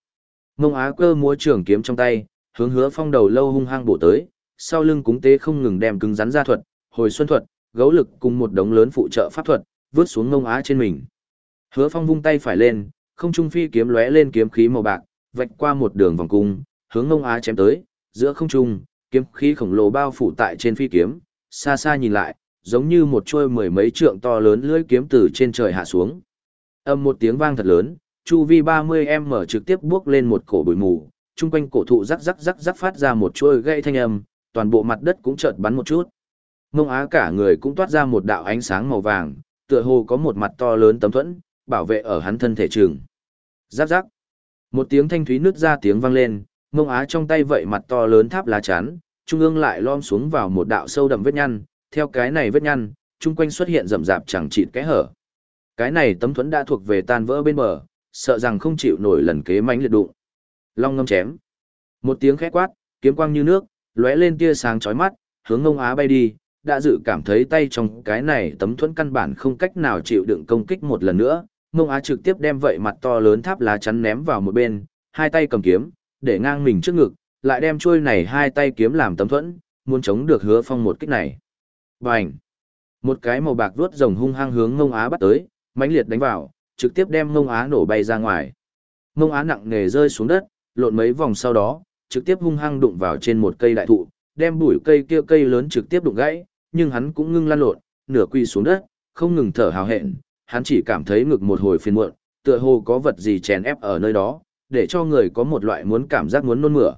Mông Á cơ múa trường kiếm trong tay, hướng hứa phong đầu lâu hung hăng bổ tới, sau lưng cúng tế không ngừng đem cứng rắn ra thuật, hồi xuân thuật, gấu lực cùng một đống lớn phụ trợ pháp thuật, vướt xuống Mông Á trên mình. Hứa phong vung tay phải lên, không trung phi kiếm lóe lên kiếm khí màu bạc, vạch qua một đường vòng cung, hướng Mông Á chém tới, giữa không trung, kiếm khí khổng lồ bao phủ tại trên phi kiếm, xa xa nhìn lại, giống như một chuôi mười mấy trượng to lớn lưỡi kiếm từ trên trời hạ xuống. Âm một tiếng vang thật lớn, chu vi 30m trực tiếp bước lên một cổ bụi mù, chung quanh cổ thụ rắc rắc rắc rắc phát ra một chuôi gãy thanh âm, toàn bộ mặt đất cũng chợt bắn một chút. Mông Á cả người cũng toát ra một đạo ánh sáng màu vàng, tựa hồ có một mặt to lớn tấm thuẫn, bảo vệ ở hắn thân thể trường. Rắc rắc. Một tiếng thanh thúy nứt ra tiếng vang lên, Mông Á trong tay vậy mặt to lớn tháp lá chắn, trung ương lại lom xuống vào một đạo sâu đậm vết nhăn, theo cái này vết nhăn, chung quanh xuất hiện rậm rạp chẳng chịt kẽ hở. Cái này tấm thuẫn đã thuộc về tan vỡ bên bờ, sợ rằng không chịu nổi lần kế mánh liệt đụng. Long ngâm chém. Một tiếng khẽ quát, kiếm quang như nước, lóe lên tia sáng chói mắt, hướng ngông á bay đi, đã dự cảm thấy tay trong cái này tấm thuẫn căn bản không cách nào chịu đựng công kích một lần nữa. Ngông á trực tiếp đem vậy mặt to lớn tháp lá chắn ném vào một bên, hai tay cầm kiếm, để ngang mình trước ngực, lại đem chuôi này hai tay kiếm làm tấm thuẫn, muốn chống được hứa phong một kích này. Bành! Một cái màu bạc vuốt rồng hung hăng hướng ngông á bắt tới, mãnh liệt đánh vào, trực tiếp đem ngông á nổ bay ra ngoài. Ngông á nặng nề rơi xuống đất, lộn mấy vòng sau đó, trực tiếp hung hăng đụng vào trên một cây đại thụ, đem bụi cây kia cây lớn trực tiếp đụng gãy, nhưng hắn cũng ngưng lăn lộn, nửa quỳ xuống đất, không ngừng thở hào hẹn, hắn chỉ cảm thấy ngực một hồi phiền muộn, tựa hồ có vật gì chèn ép ở nơi đó, để cho người có một loại muốn cảm giác muốn nôn mửa.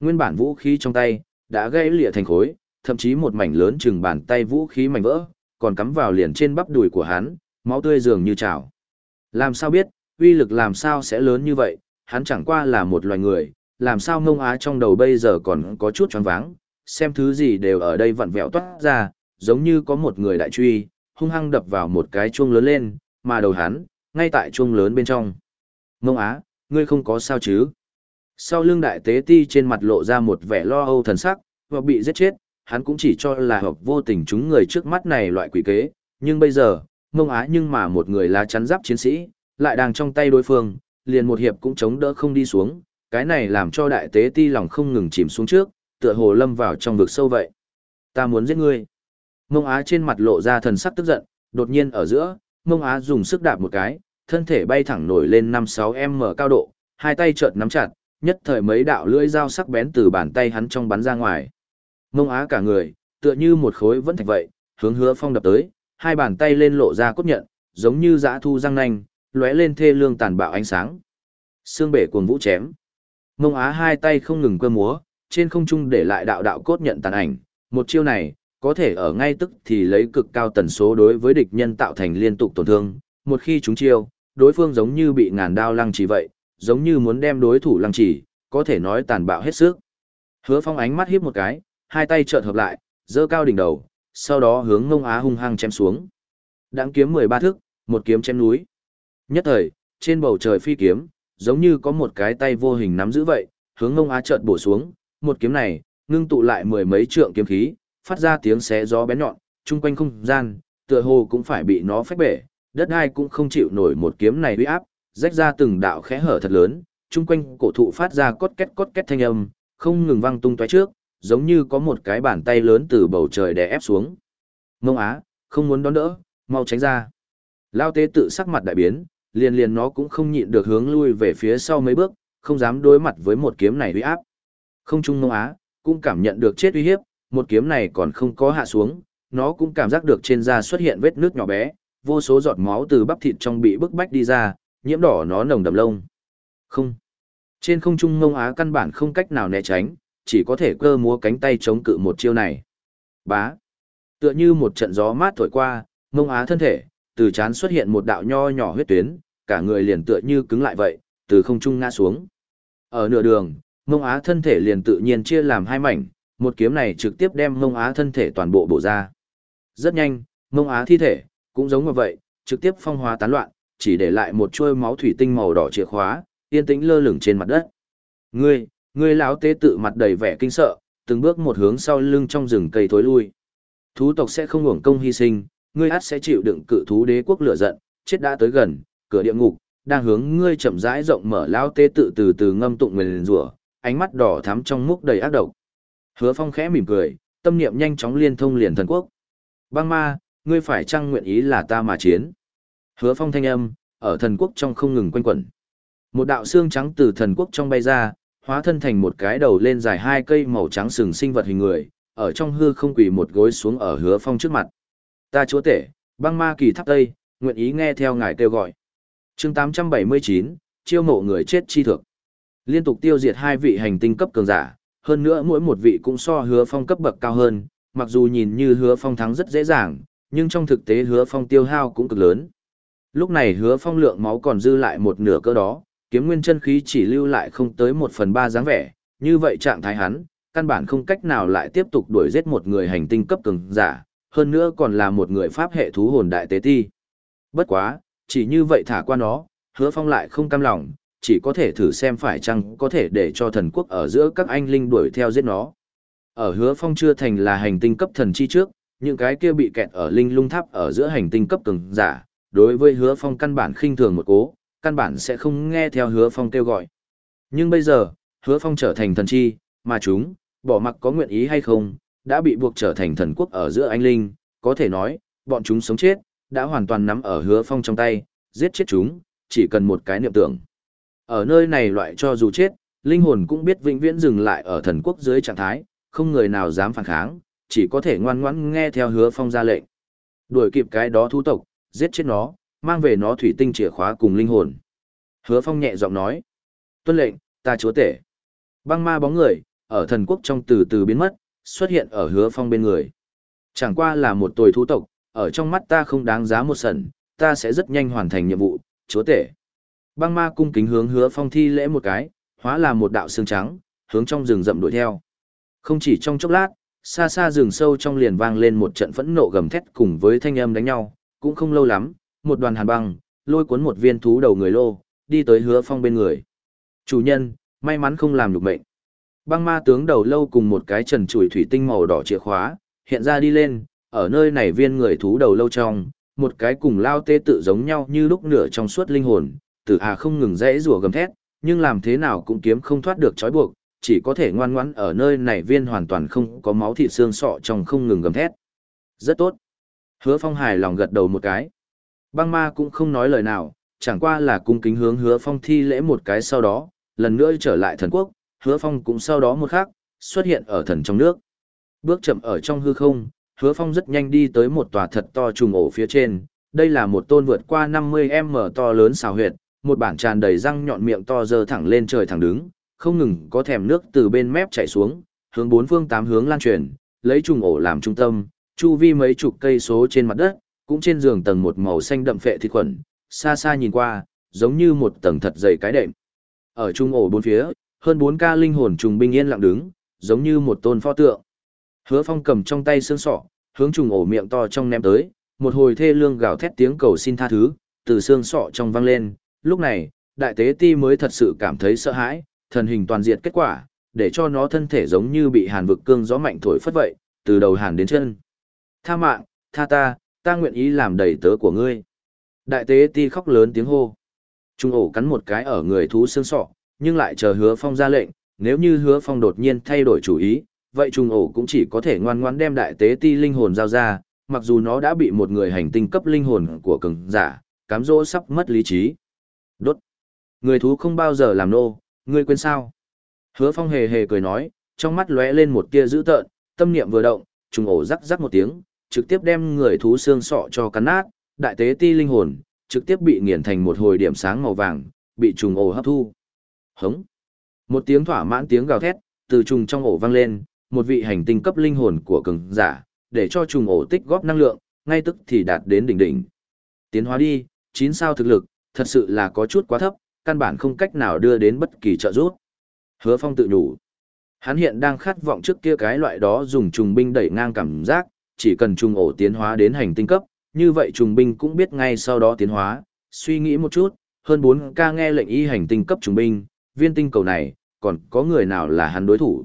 Nguyên bản vũ khí trong tay đã gãy lìa thành khối, thậm chí một mảnh lớn chừng bàn tay vũ khí mảnh vỡ, còn cắm vào liền trên bắp đùi của hắn, máu tươi dường như trào. Làm sao biết, uy lực làm sao sẽ lớn như vậy, hắn chẳng qua là một loài người, làm sao ngông á trong đầu bây giờ còn có chút choáng váng, xem thứ gì đều ở đây vặn vẹo toát ra, giống như có một người đại truy, hung hăng đập vào một cái chuông lớn lên, mà đầu hắn, ngay tại chuông lớn bên trong. Ngông á, ngươi không có sao chứ? Sau lưng đại tế ti trên mặt lộ ra một vẻ lo âu thần sắc, và bị giết chết, hắn cũng chỉ cho là hợp vô tình chúng người trước mắt này loại quỷ kế, nhưng bây giờ, mông á nhưng mà một người lá chắn giáp chiến sĩ, lại đang trong tay đối phương, liền một hiệp cũng chống đỡ không đi xuống, cái này làm cho đại tế ti lòng không ngừng chìm xuống trước, tựa hồ lâm vào trong vực sâu vậy. Ta muốn giết ngươi. Mông á trên mặt lộ ra thần sắc tức giận, đột nhiên ở giữa, mông á dùng sức đạp một cái, thân thể bay thẳng nổi lên 5-6 m cao độ, hai tay chợt nắm chặt, nhất thời mấy đạo lưỡi dao sắc bén từ bàn tay hắn trong bắn ra ngoài. Mông á cả người, tựa như một khối vẫn thạch vậy, hướng hứa phong đập tới, hai bàn tay lên lộ ra cốt nhận, giống như dã thu răng nanh, lóe lên thê lương tàn bạo ánh sáng. Xương bể cuồng vũ chém. Mông á hai tay không ngừng cơ múa, trên không trung để lại đạo đạo cốt nhận tàn ảnh, một chiêu này, có thể ở ngay tức thì lấy cực cao tần số đối với địch nhân tạo thành liên tục tổn thương, một khi chúng chiêu, đối phương giống như bị ngàn đao lăng trì vậy, giống như muốn đem đối thủ lăng trì, có thể nói tàn bạo hết sức. Hứa Phong ánh mắt hiếp một cái, hai tay trợn hợp lại, giơ cao đỉnh đầu, sau đó hướng ngông á hung hăng chém xuống. Đãng kiếm 13 thước, một kiếm chém núi. Nhất thời, trên bầu trời phi kiếm, giống như có một cái tay vô hình nắm giữ vậy, hướng ngông á chợt bổ xuống, một kiếm này, ngưng tụ lại mười mấy trượng kiếm khí, phát ra tiếng xé gió bén nhọn, chung quanh không gian, tựa hồ cũng phải bị nó phách bể, đất ai cũng không chịu nổi một kiếm này uy áp, rách ra từng đạo khẽ hở thật lớn, chung quanh cổ thụ phát ra cốt két cốt két thanh âm, không ngừng vang tung tóe trước, giống như có một cái bàn tay lớn từ bầu trời đè ép xuống. Mông Á, không muốn đón đỡ, mau tránh ra. Lao tế tự sắc mặt đại biến, liền liền nó cũng không nhịn được hướng lui về phía sau mấy bước, không dám đối mặt với một kiếm này uy áp. Không trung Mông Á, cũng cảm nhận được chết uy hiếp, một kiếm này còn không có hạ xuống, nó cũng cảm giác được trên da xuất hiện vết nước nhỏ bé, vô số giọt máu từ bắp thịt trong bị bức bách đi ra, nhiễm đỏ nó nồng đậm lông. Không. Trên không trung ngông á căn bản không cách nào né tránh, chỉ có thể cơ múa cánh tay chống cự một chiêu này. Bá. Tựa như một trận gió mát thổi qua, Mông á thân thể, từ chán xuất hiện một đạo nho nhỏ huyết tuyến, cả người liền tựa như cứng lại vậy, từ không trung ngã xuống. Ở nửa đường, Mông á thân thể liền tự nhiên chia làm hai mảnh, một kiếm này trực tiếp đem Mông á thân thể toàn bộ bổ ra. Rất nhanh, Mông á thi thể, cũng giống như vậy, trực tiếp phong hóa tán loạn, chỉ để lại một chuôi máu thủy tinh màu đỏ chìa khóa, yên tĩnh lơ lửng trên mặt đất. Ngươi, ngươi lão tế tự mặt đầy vẻ kinh sợ, từng bước một hướng sau lưng trong rừng cây thối lui. Thú tộc sẽ không hưởng công hy sinh, ngươi át sẽ chịu đựng cự thú đế quốc lửa giận, chết đã tới gần, cửa địa ngục đang hướng ngươi chậm rãi rộng mở lão tế tự từ từ ngâm tụng nguyền rủa, ánh mắt đỏ thắm trong múc đầy ác độc. Hứa Phong khẽ mỉm cười, tâm niệm nhanh chóng liên thông liền thần quốc. Băng ma, ngươi phải chăng nguyện ý là ta mà chiến? Hứa Phong thanh âm, ở thần quốc trong không ngừng quanh quẩn. Một đạo xương trắng từ thần quốc trong bay ra, hóa thân thành một cái đầu lên dài hai cây màu trắng sừng sinh vật hình người, ở trong hư không quỳ một gối xuống ở hứa phong trước mặt. Ta chúa tể, băng ma kỳ tháp tây, nguyện ý nghe theo ngài kêu gọi. chương 879, chiêu mộ người chết chi thực. Liên tục tiêu diệt hai vị hành tinh cấp cường giả, hơn nữa mỗi một vị cũng so hứa phong cấp bậc cao hơn, mặc dù nhìn như hứa phong thắng rất dễ dàng, nhưng trong thực tế hứa phong tiêu hao cũng cực lớn. Lúc này hứa phong lượng máu còn dư lại một nửa cơ đó, kiếm nguyên chân khí chỉ lưu lại không tới một phần ba dáng vẻ, như vậy trạng thái hắn, căn bản không cách nào lại tiếp tục đuổi giết một người hành tinh cấp cường giả, hơn nữa còn là một người pháp hệ thú hồn đại tế ti. Bất quá, chỉ như vậy thả qua nó, hứa phong lại không cam lòng, chỉ có thể thử xem phải chăng có thể để cho thần quốc ở giữa các anh linh đuổi theo giết nó. Ở hứa phong chưa thành là hành tinh cấp thần chi trước, những cái kia bị kẹt ở linh lung tháp ở giữa hành tinh cấp cường giả, đối với hứa phong căn bản khinh thường một cố, căn bản sẽ không nghe theo hứa phong kêu gọi. Nhưng bây giờ, hứa phong trở thành thần chi, mà chúng, bỏ mặc có nguyện ý hay không, đã bị buộc trở thành thần quốc ở giữa anh linh, có thể nói, bọn chúng sống chết, đã hoàn toàn nắm ở hứa phong trong tay, giết chết chúng, chỉ cần một cái niệm tưởng. Ở nơi này loại cho dù chết, linh hồn cũng biết vĩnh viễn dừng lại ở thần quốc dưới trạng thái, không người nào dám phản kháng, chỉ có thể ngoan ngoãn nghe theo hứa phong ra lệnh. Đuổi kịp cái đó thu tộc, giết chết nó, mang về nó thủy tinh chìa khóa cùng linh hồn. Hứa Phong nhẹ giọng nói, tuân lệnh, ta chúa tể. Băng ma bóng người, ở thần quốc trong từ từ biến mất, xuất hiện ở hứa phong bên người. Chẳng qua là một tồi thú tộc, ở trong mắt ta không đáng giá một sần, ta sẽ rất nhanh hoàn thành nhiệm vụ, chúa tể. Băng ma cung kính hướng hứa phong thi lễ một cái, hóa là một đạo xương trắng, hướng trong rừng rậm đuổi theo. Không chỉ trong chốc lát, xa xa rừng sâu trong liền vang lên một trận phẫn nộ gầm thét cùng với thanh âm đánh nhau, cũng không lâu lắm, một đoàn hàn băng, lôi cuốn một viên thú đầu người lô, đi tới hứa phong bên người. Chủ nhân, may mắn không làm được mệnh. Băng ma tướng đầu lâu cùng một cái trần chùi thủy tinh màu đỏ chìa khóa, hiện ra đi lên, ở nơi này viên người thú đầu lâu trong, một cái cùng lao tê tự giống nhau như lúc nửa trong suốt linh hồn, tử hà không ngừng rẽ rủa gầm thét, nhưng làm thế nào cũng kiếm không thoát được trói buộc, chỉ có thể ngoan ngoãn ở nơi này viên hoàn toàn không có máu thịt xương sọ trong không ngừng gầm thét. Rất tốt. Hứa phong hài lòng gật đầu một cái. Băng ma cũng không nói lời nào, chẳng qua là cung kính hướng hứa phong thi lễ một cái sau đó, lần nữa trở lại thần quốc, hứa phong cũng sau đó một khác, xuất hiện ở thần trong nước. Bước chậm ở trong hư không, hứa phong rất nhanh đi tới một tòa thật to trùng ổ phía trên, đây là một tôn vượt qua 50m to lớn xào huyệt, một bản tràn đầy răng nhọn miệng to dơ thẳng lên trời thẳng đứng, không ngừng có thèm nước từ bên mép chảy xuống, hướng bốn phương tám hướng lan truyền, lấy trùng ổ làm trung tâm, chu vi mấy chục cây số trên mặt đất, cũng trên giường tầng một màu xanh đậm phệ thịt khuẩn, xa xa nhìn qua, giống như một tầng thật dày cái đệm. Ở trung ổ bốn phía, hơn bốn ca linh hồn trùng binh yên lặng đứng, giống như một tôn pho tượng. Hứa Phong cầm trong tay xương sọ, hướng trùng ổ miệng to trong ném tới, một hồi thê lương gào thét tiếng cầu xin tha thứ, từ xương sọ trong vang lên, lúc này, đại tế ti mới thật sự cảm thấy sợ hãi, thần hình toàn diệt kết quả, để cho nó thân thể giống như bị hàn vực cương gió mạnh thổi phất vậy, từ đầu hàn đến chân. Tha mạng, tha ta, ta nguyện ý làm đầy tớ của ngươi. Đại tế ti khóc lớn tiếng hô. Trung ổ cắn một cái ở người thú xương sọ, nhưng lại chờ hứa phong ra lệnh, nếu như hứa phong đột nhiên thay đổi chủ ý, vậy trung ổ cũng chỉ có thể ngoan ngoãn đem đại tế ti linh hồn giao ra, mặc dù nó đã bị một người hành tinh cấp linh hồn của cường giả, cám dỗ sắp mất lý trí. Đốt. Người thú không bao giờ làm nô, ngươi quên sao? Hứa phong hề hề cười nói, trong mắt lóe lên một tia dữ tợn, tâm niệm vừa động, trùng ổ rắc rắc một tiếng, trực tiếp đem người thú xương sọ cho cắn nát, đại tế ti linh hồn, trực tiếp bị nghiền thành một hồi điểm sáng màu vàng, bị trùng ổ hấp thu. Hống. Một tiếng thỏa mãn tiếng gào thét, từ trùng trong ổ vang lên, một vị hành tinh cấp linh hồn của cường giả, để cho trùng ổ tích góp năng lượng, ngay tức thì đạt đến đỉnh đỉnh. Tiến hóa đi, chín sao thực lực, thật sự là có chút quá thấp, căn bản không cách nào đưa đến bất kỳ trợ giúp. Hứa Phong tự nhủ. Hắn hiện đang khát vọng trước kia cái loại đó dùng trùng binh đẩy ngang cảm giác, chỉ cần trùng ổ tiến hóa đến hành tinh cấp, như vậy trùng binh cũng biết ngay sau đó tiến hóa. Suy nghĩ một chút, hơn 4K nghe lệnh y hành tinh cấp trùng binh, viên tinh cầu này, còn có người nào là hắn đối thủ.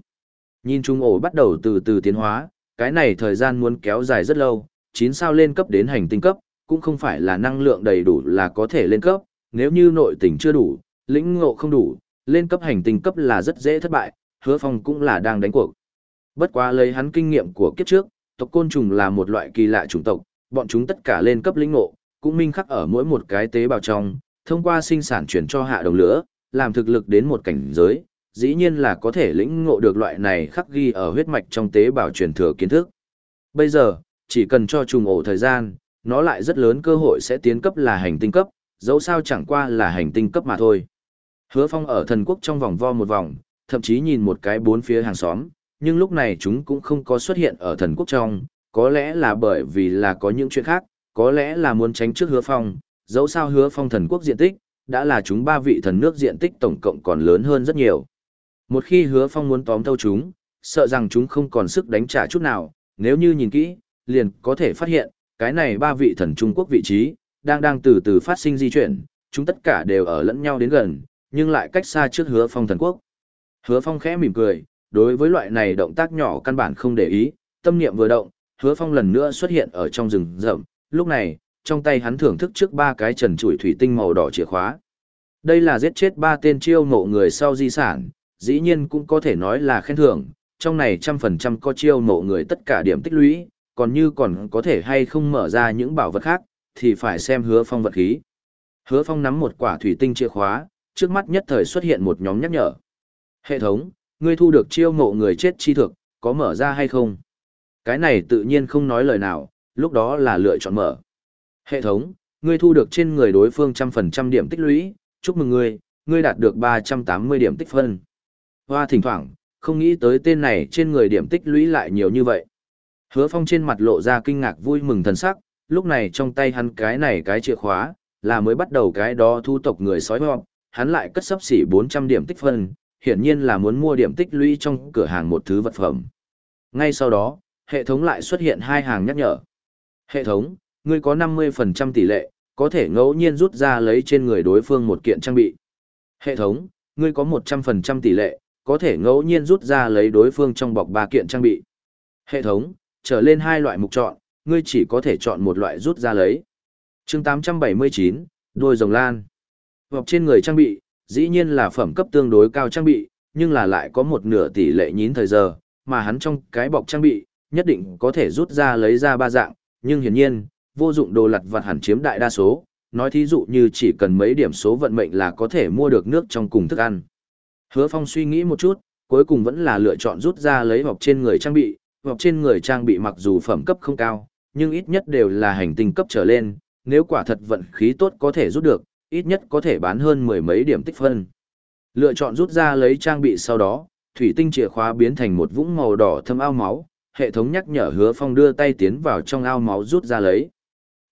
Nhìn trùng ổ bắt đầu từ từ tiến hóa, cái này thời gian muốn kéo dài rất lâu, 9 sao lên cấp đến hành tinh cấp, cũng không phải là năng lượng đầy đủ là có thể lên cấp, nếu như nội tình chưa đủ, lĩnh ngộ không đủ, lên cấp hành tinh cấp là rất dễ thất bại, hứa phong cũng là đang đánh cuộc. Bất quá lấy hắn kinh nghiệm của kiếp trước, tộc côn trùng là một loại kỳ lạ chủng tộc, bọn chúng tất cả lên cấp linh ngộ, cũng minh khắc ở mỗi một cái tế bào trong, thông qua sinh sản chuyển cho hạ đồng lửa, làm thực lực đến một cảnh giới, dĩ nhiên là có thể lĩnh ngộ được loại này khắc ghi ở huyết mạch trong tế bào truyền thừa kiến thức. Bây giờ, chỉ cần cho trùng ổ thời gian, nó lại rất lớn cơ hội sẽ tiến cấp là hành tinh cấp, dẫu sao chẳng qua là hành tinh cấp mà thôi. Hứa Phong ở thần quốc trong vòng vo một vòng, thậm chí nhìn một cái bốn phía hàng xóm, nhưng lúc này chúng cũng không có xuất hiện ở thần quốc trong, có lẽ là bởi vì là có những chuyện khác, có lẽ là muốn tránh trước Hứa Phong, dẫu sao Hứa Phong thần quốc diện tích, đã là chúng ba vị thần nước diện tích tổng cộng còn lớn hơn rất nhiều. Một khi Hứa Phong muốn tóm thâu chúng, sợ rằng chúng không còn sức đánh trả chút nào, nếu như nhìn kỹ, liền có thể phát hiện, cái này ba vị thần Trung Quốc vị trí, đang đang từ từ phát sinh di chuyển, chúng tất cả đều ở lẫn nhau đến gần, nhưng lại cách xa trước hứa phong thần quốc. Hứa phong khẽ mỉm cười, đối với loại này động tác nhỏ căn bản không để ý, tâm niệm vừa động, hứa phong lần nữa xuất hiện ở trong rừng rậm, lúc này, trong tay hắn thưởng thức trước ba cái trần chuỗi thủy tinh màu đỏ chìa khóa. Đây là giết chết ba tên chiêu mộ người sau di sản, dĩ nhiên cũng có thể nói là khen thưởng, trong này trăm phần trăm có chiêu mộ người tất cả điểm tích lũy, còn như còn có thể hay không mở ra những bảo vật khác, thì phải xem hứa phong vật khí. Hứa phong nắm một quả thủy tinh chìa khóa, trước mắt nhất thời xuất hiện một nhóm nhắc nhở. Hệ thống, ngươi thu được chiêu mộ người chết chi thực, có mở ra hay không? Cái này tự nhiên không nói lời nào, lúc đó là lựa chọn mở. Hệ thống, ngươi thu được trên người đối phương trăm phần trăm điểm tích lũy, chúc mừng ngươi, ngươi đạt được 380 điểm tích phân. Hoa thỉnh thoảng, không nghĩ tới tên này trên người điểm tích lũy lại nhiều như vậy. Hứa Phong trên mặt lộ ra kinh ngạc vui mừng thần sắc, lúc này trong tay hắn cái này cái chìa khóa, là mới bắt đầu cái đó thu tộc người sói hoang, hắn lại cất sấp xỉ 400 điểm tích phân, hiển nhiên là muốn mua điểm tích lũy trong cửa hàng một thứ vật phẩm. Ngay sau đó, hệ thống lại xuất hiện hai hàng nhắc nhở. Hệ thống, ngươi có 50% tỷ lệ, có thể ngẫu nhiên rút ra lấy trên người đối phương một kiện trang bị. Hệ thống, ngươi có 100% tỷ lệ, có thể ngẫu nhiên rút ra lấy đối phương trong bọc ba kiện trang bị. Hệ thống, trở lên hai loại mục chọn, ngươi chỉ có thể chọn một loại rút ra lấy. chương 879, đôi rồng lan. Vọc trên người trang bị, dĩ nhiên là phẩm cấp tương đối cao trang bị, nhưng là lại có một nửa tỷ lệ nhín thời giờ, mà hắn trong cái bọc trang bị, nhất định có thể rút ra lấy ra ba dạng, nhưng hiển nhiên, vô dụng đồ lặt vặt hẳn chiếm đại đa số, nói thí dụ như chỉ cần mấy điểm số vận mệnh là có thể mua được nước trong cùng thức ăn. Hứa Phong suy nghĩ một chút, cuối cùng vẫn là lựa chọn rút ra lấy bọc trên người trang bị, bọc trên người trang bị mặc dù phẩm cấp không cao, nhưng ít nhất đều là hành tinh cấp trở lên, nếu quả thật vận khí tốt có thể rút được, ít nhất có thể bán hơn mười mấy điểm tích phân. Lựa chọn rút ra lấy trang bị sau đó, thủy tinh chìa khóa biến thành một vũng màu đỏ thâm ao máu, hệ thống nhắc nhở Hứa Phong đưa tay tiến vào trong ao máu rút ra lấy.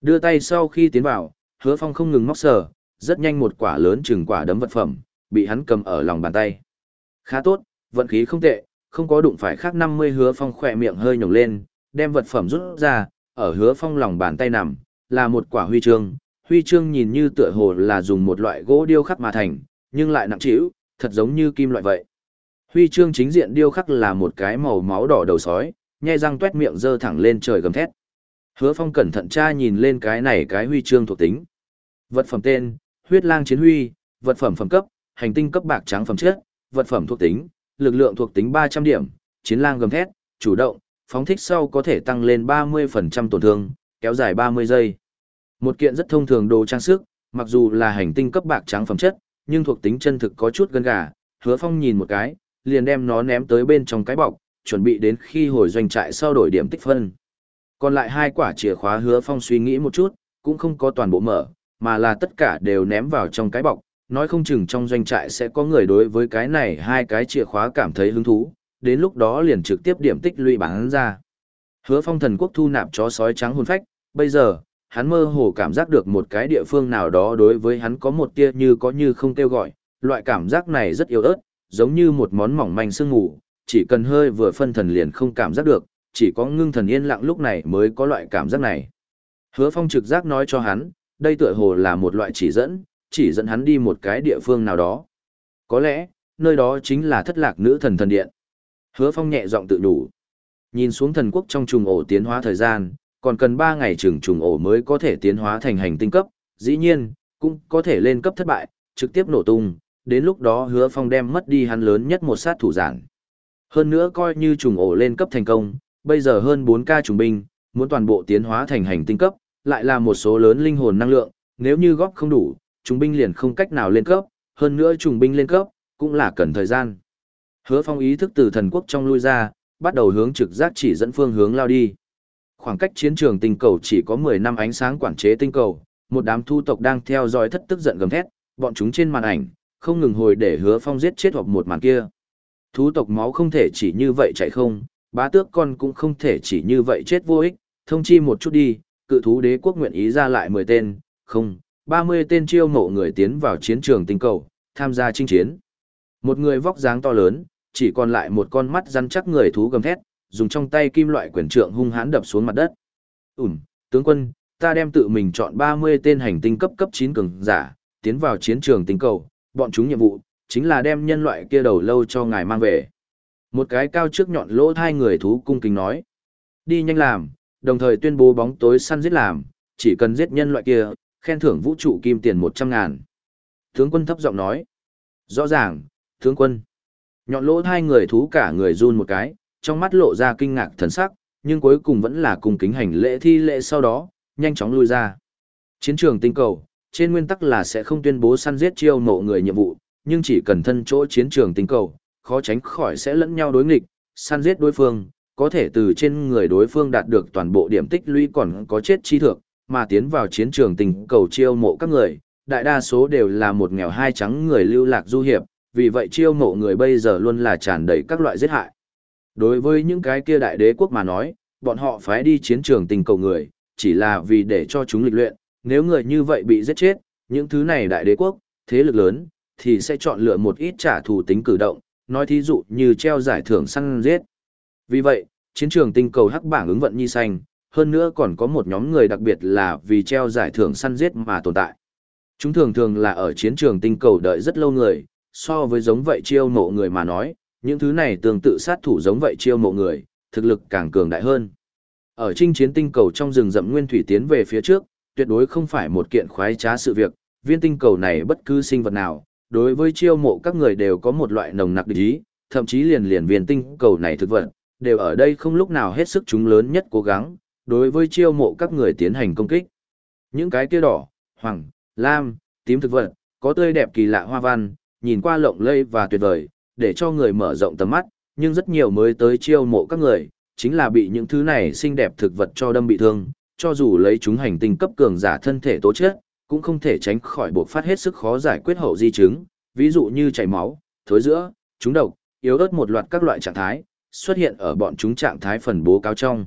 Đưa tay sau khi tiến vào, Hứa Phong không ngừng móc sờ, rất nhanh một quả lớn chừng quả đấm vật phẩm, bị hắn cầm ở lòng bàn tay. Khá tốt, vận khí không tệ, không có đụng phải khác 50 Hứa Phong khỏe miệng hơi nhổng lên, đem vật phẩm rút ra, ở Hứa Phong lòng bàn tay nằm, là một quả huy chương, huy chương nhìn như tựa hồ là dùng một loại gỗ điêu khắc mà thành, nhưng lại nặng trĩu, thật giống như kim loại vậy. Huy chương chính diện điêu khắc là một cái màu máu đỏ đầu sói, nhai răng tuét miệng dơ thẳng lên trời gầm thét. Hứa Phong cẩn thận tra nhìn lên cái này cái huy chương thuộc tính. Vật phẩm tên: Huyết Lang Chiến Huy, vật phẩm phẩm cấp: Hành tinh cấp bạc trắng phẩm chất, vật phẩm thuộc tính: Lực lượng thuộc tính 300 điểm, Chiến Lang gầm thét, chủ động, phóng thích sau có thể tăng lên 30% tổn thương, kéo dài 30 giây. Một kiện rất thông thường đồ trang sức, mặc dù là hành tinh cấp bạc trắng phẩm chất, nhưng thuộc tính chân thực có chút gân gà, hứa phong nhìn một cái, liền đem nó ném tới bên trong cái bọc, chuẩn bị đến khi hồi doanh trại sau đổi điểm tích phân. Còn lại hai quả chìa khóa hứa phong suy nghĩ một chút, cũng không có toàn bộ mở, mà là tất cả đều ném vào trong cái bọc, nói không chừng trong doanh trại sẽ có người đối với cái này hai cái chìa khóa cảm thấy hứng thú, đến lúc đó liền trực tiếp điểm tích lũy bán ra. Hứa phong thần quốc thu nạp chó sói trắng hồn phách, bây giờ, hắn mơ hồ cảm giác được một cái địa phương nào đó đối với hắn có một tia như có như không kêu gọi, loại cảm giác này rất yếu ớt, giống như một món mỏng manh sương ngủ, chỉ cần hơi vừa phân thần liền không cảm giác được, chỉ có ngưng thần yên lặng lúc này mới có loại cảm giác này. Hứa phong trực giác nói cho hắn, đây tựa hồ là một loại chỉ dẫn, chỉ dẫn hắn đi một cái địa phương nào đó. Có lẽ, nơi đó chính là thất lạc nữ thần thần điện. Hứa phong nhẹ giọng tự đủ. Nhìn xuống thần quốc trong trùng ổ tiến hóa thời gian, còn cần 3 ngày trường trùng ổ mới có thể tiến hóa thành hành tinh cấp, dĩ nhiên, cũng có thể lên cấp thất bại, trực tiếp nổ tung, đến lúc đó hứa phong đem mất đi hắn lớn nhất một sát thủ giản. Hơn nữa coi như trùng ổ lên cấp thành công, bây giờ hơn 4K trùng binh, muốn toàn bộ tiến hóa thành hành tinh cấp, lại là một số lớn linh hồn năng lượng, nếu như góp không đủ, trùng binh liền không cách nào lên cấp, hơn nữa trùng binh lên cấp, cũng là cần thời gian. Hứa phong ý thức từ thần quốc trong lui ra, bắt đầu hướng trực giác chỉ dẫn phương hướng lao đi. Khoảng cách chiến trường tinh cầu chỉ có 10 năm ánh sáng quản chế tinh cầu, một đám thu tộc đang theo dõi thất tức giận gầm thét, bọn chúng trên màn ảnh, không ngừng hồi để hứa phong giết chết hoặc một màn kia. Thú tộc máu không thể chỉ như vậy chạy không, bá tước con cũng không thể chỉ như vậy chết vô ích, thông chi một chút đi, cự thú đế quốc nguyện ý ra lại 10 tên, không, 30 tên chiêu mộ người tiến vào chiến trường tinh cầu, tham gia chinh chiến. Một người vóc dáng to lớn, chỉ còn lại một con mắt rắn chắc người thú gầm thét, dùng trong tay kim loại quyền trượng hung hãn đập xuống mặt đất. Ừm, tướng quân, ta đem tự mình chọn 30 tên hành tinh cấp cấp 9 cường giả, tiến vào chiến trường tinh cầu, bọn chúng nhiệm vụ, chính là đem nhân loại kia đầu lâu cho ngài mang về. Một cái cao trước nhọn lỗ thai người thú cung kính nói. Đi nhanh làm, đồng thời tuyên bố bóng tối săn giết làm, chỉ cần giết nhân loại kia, khen thưởng vũ trụ kim tiền 100 ngàn. Tướng quân thấp giọng nói. Rõ ràng, tướng quân. Nhọn lỗ thai người thú cả người run một cái, trong mắt lộ ra kinh ngạc thần sắc, nhưng cuối cùng vẫn là cùng kính hành lễ thi lễ sau đó, nhanh chóng lui ra. Chiến trường tinh cầu, trên nguyên tắc là sẽ không tuyên bố săn giết chiêu mộ người nhiệm vụ, nhưng chỉ cần thân chỗ chiến trường tinh cầu, khó tránh khỏi sẽ lẫn nhau đối nghịch, săn giết đối phương, có thể từ trên người đối phương đạt được toàn bộ điểm tích lũy còn có chết chi thượng, mà tiến vào chiến trường tinh cầu chiêu mộ các người, đại đa số đều là một nghèo hai trắng người lưu lạc du hiệp, vì vậy chiêu mộ người bây giờ luôn là tràn đầy các loại giết hại. Đối với những cái kia đại đế quốc mà nói, bọn họ phải đi chiến trường tình cầu người, chỉ là vì để cho chúng lịch luyện, nếu người như vậy bị giết chết, những thứ này đại đế quốc, thế lực lớn, thì sẽ chọn lựa một ít trả thù tính cử động, nói thí dụ như treo giải thưởng săn giết. Vì vậy, chiến trường tinh cầu hắc bảng ứng vận nhi xanh, hơn nữa còn có một nhóm người đặc biệt là vì treo giải thưởng săn giết mà tồn tại. Chúng thường thường là ở chiến trường tinh cầu đợi rất lâu người, so với giống vậy chiêu mộ người mà nói, những thứ này tương tự sát thủ giống vậy chiêu mộ người, thực lực càng cường đại hơn. Ở trinh chiến tinh cầu trong rừng rậm nguyên thủy tiến về phía trước, tuyệt đối không phải một kiện khoái trá sự việc, viên tinh cầu này bất cứ sinh vật nào, đối với chiêu mộ các người đều có một loại nồng nặc địch ý, thậm chí liền liền viên tinh cầu này thực vật, đều ở đây không lúc nào hết sức chúng lớn nhất cố gắng, đối với chiêu mộ các người tiến hành công kích. Những cái kia đỏ, hoàng, lam, tím thực vật, có tươi đẹp kỳ lạ hoa văn, nhìn qua lộng lẫy và tuyệt vời, để cho người mở rộng tầm mắt, nhưng rất nhiều mới tới chiêu mộ các người, chính là bị những thứ này xinh đẹp thực vật cho đâm bị thương, cho dù lấy chúng hành tinh cấp cường giả thân thể tố chất, cũng không thể tránh khỏi buộc phát hết sức khó giải quyết hậu di chứng, ví dụ như chảy máu, thối giữa, chúng độc, yếu ớt một loạt các loại trạng thái, xuất hiện ở bọn chúng trạng thái phần bố cáo trong.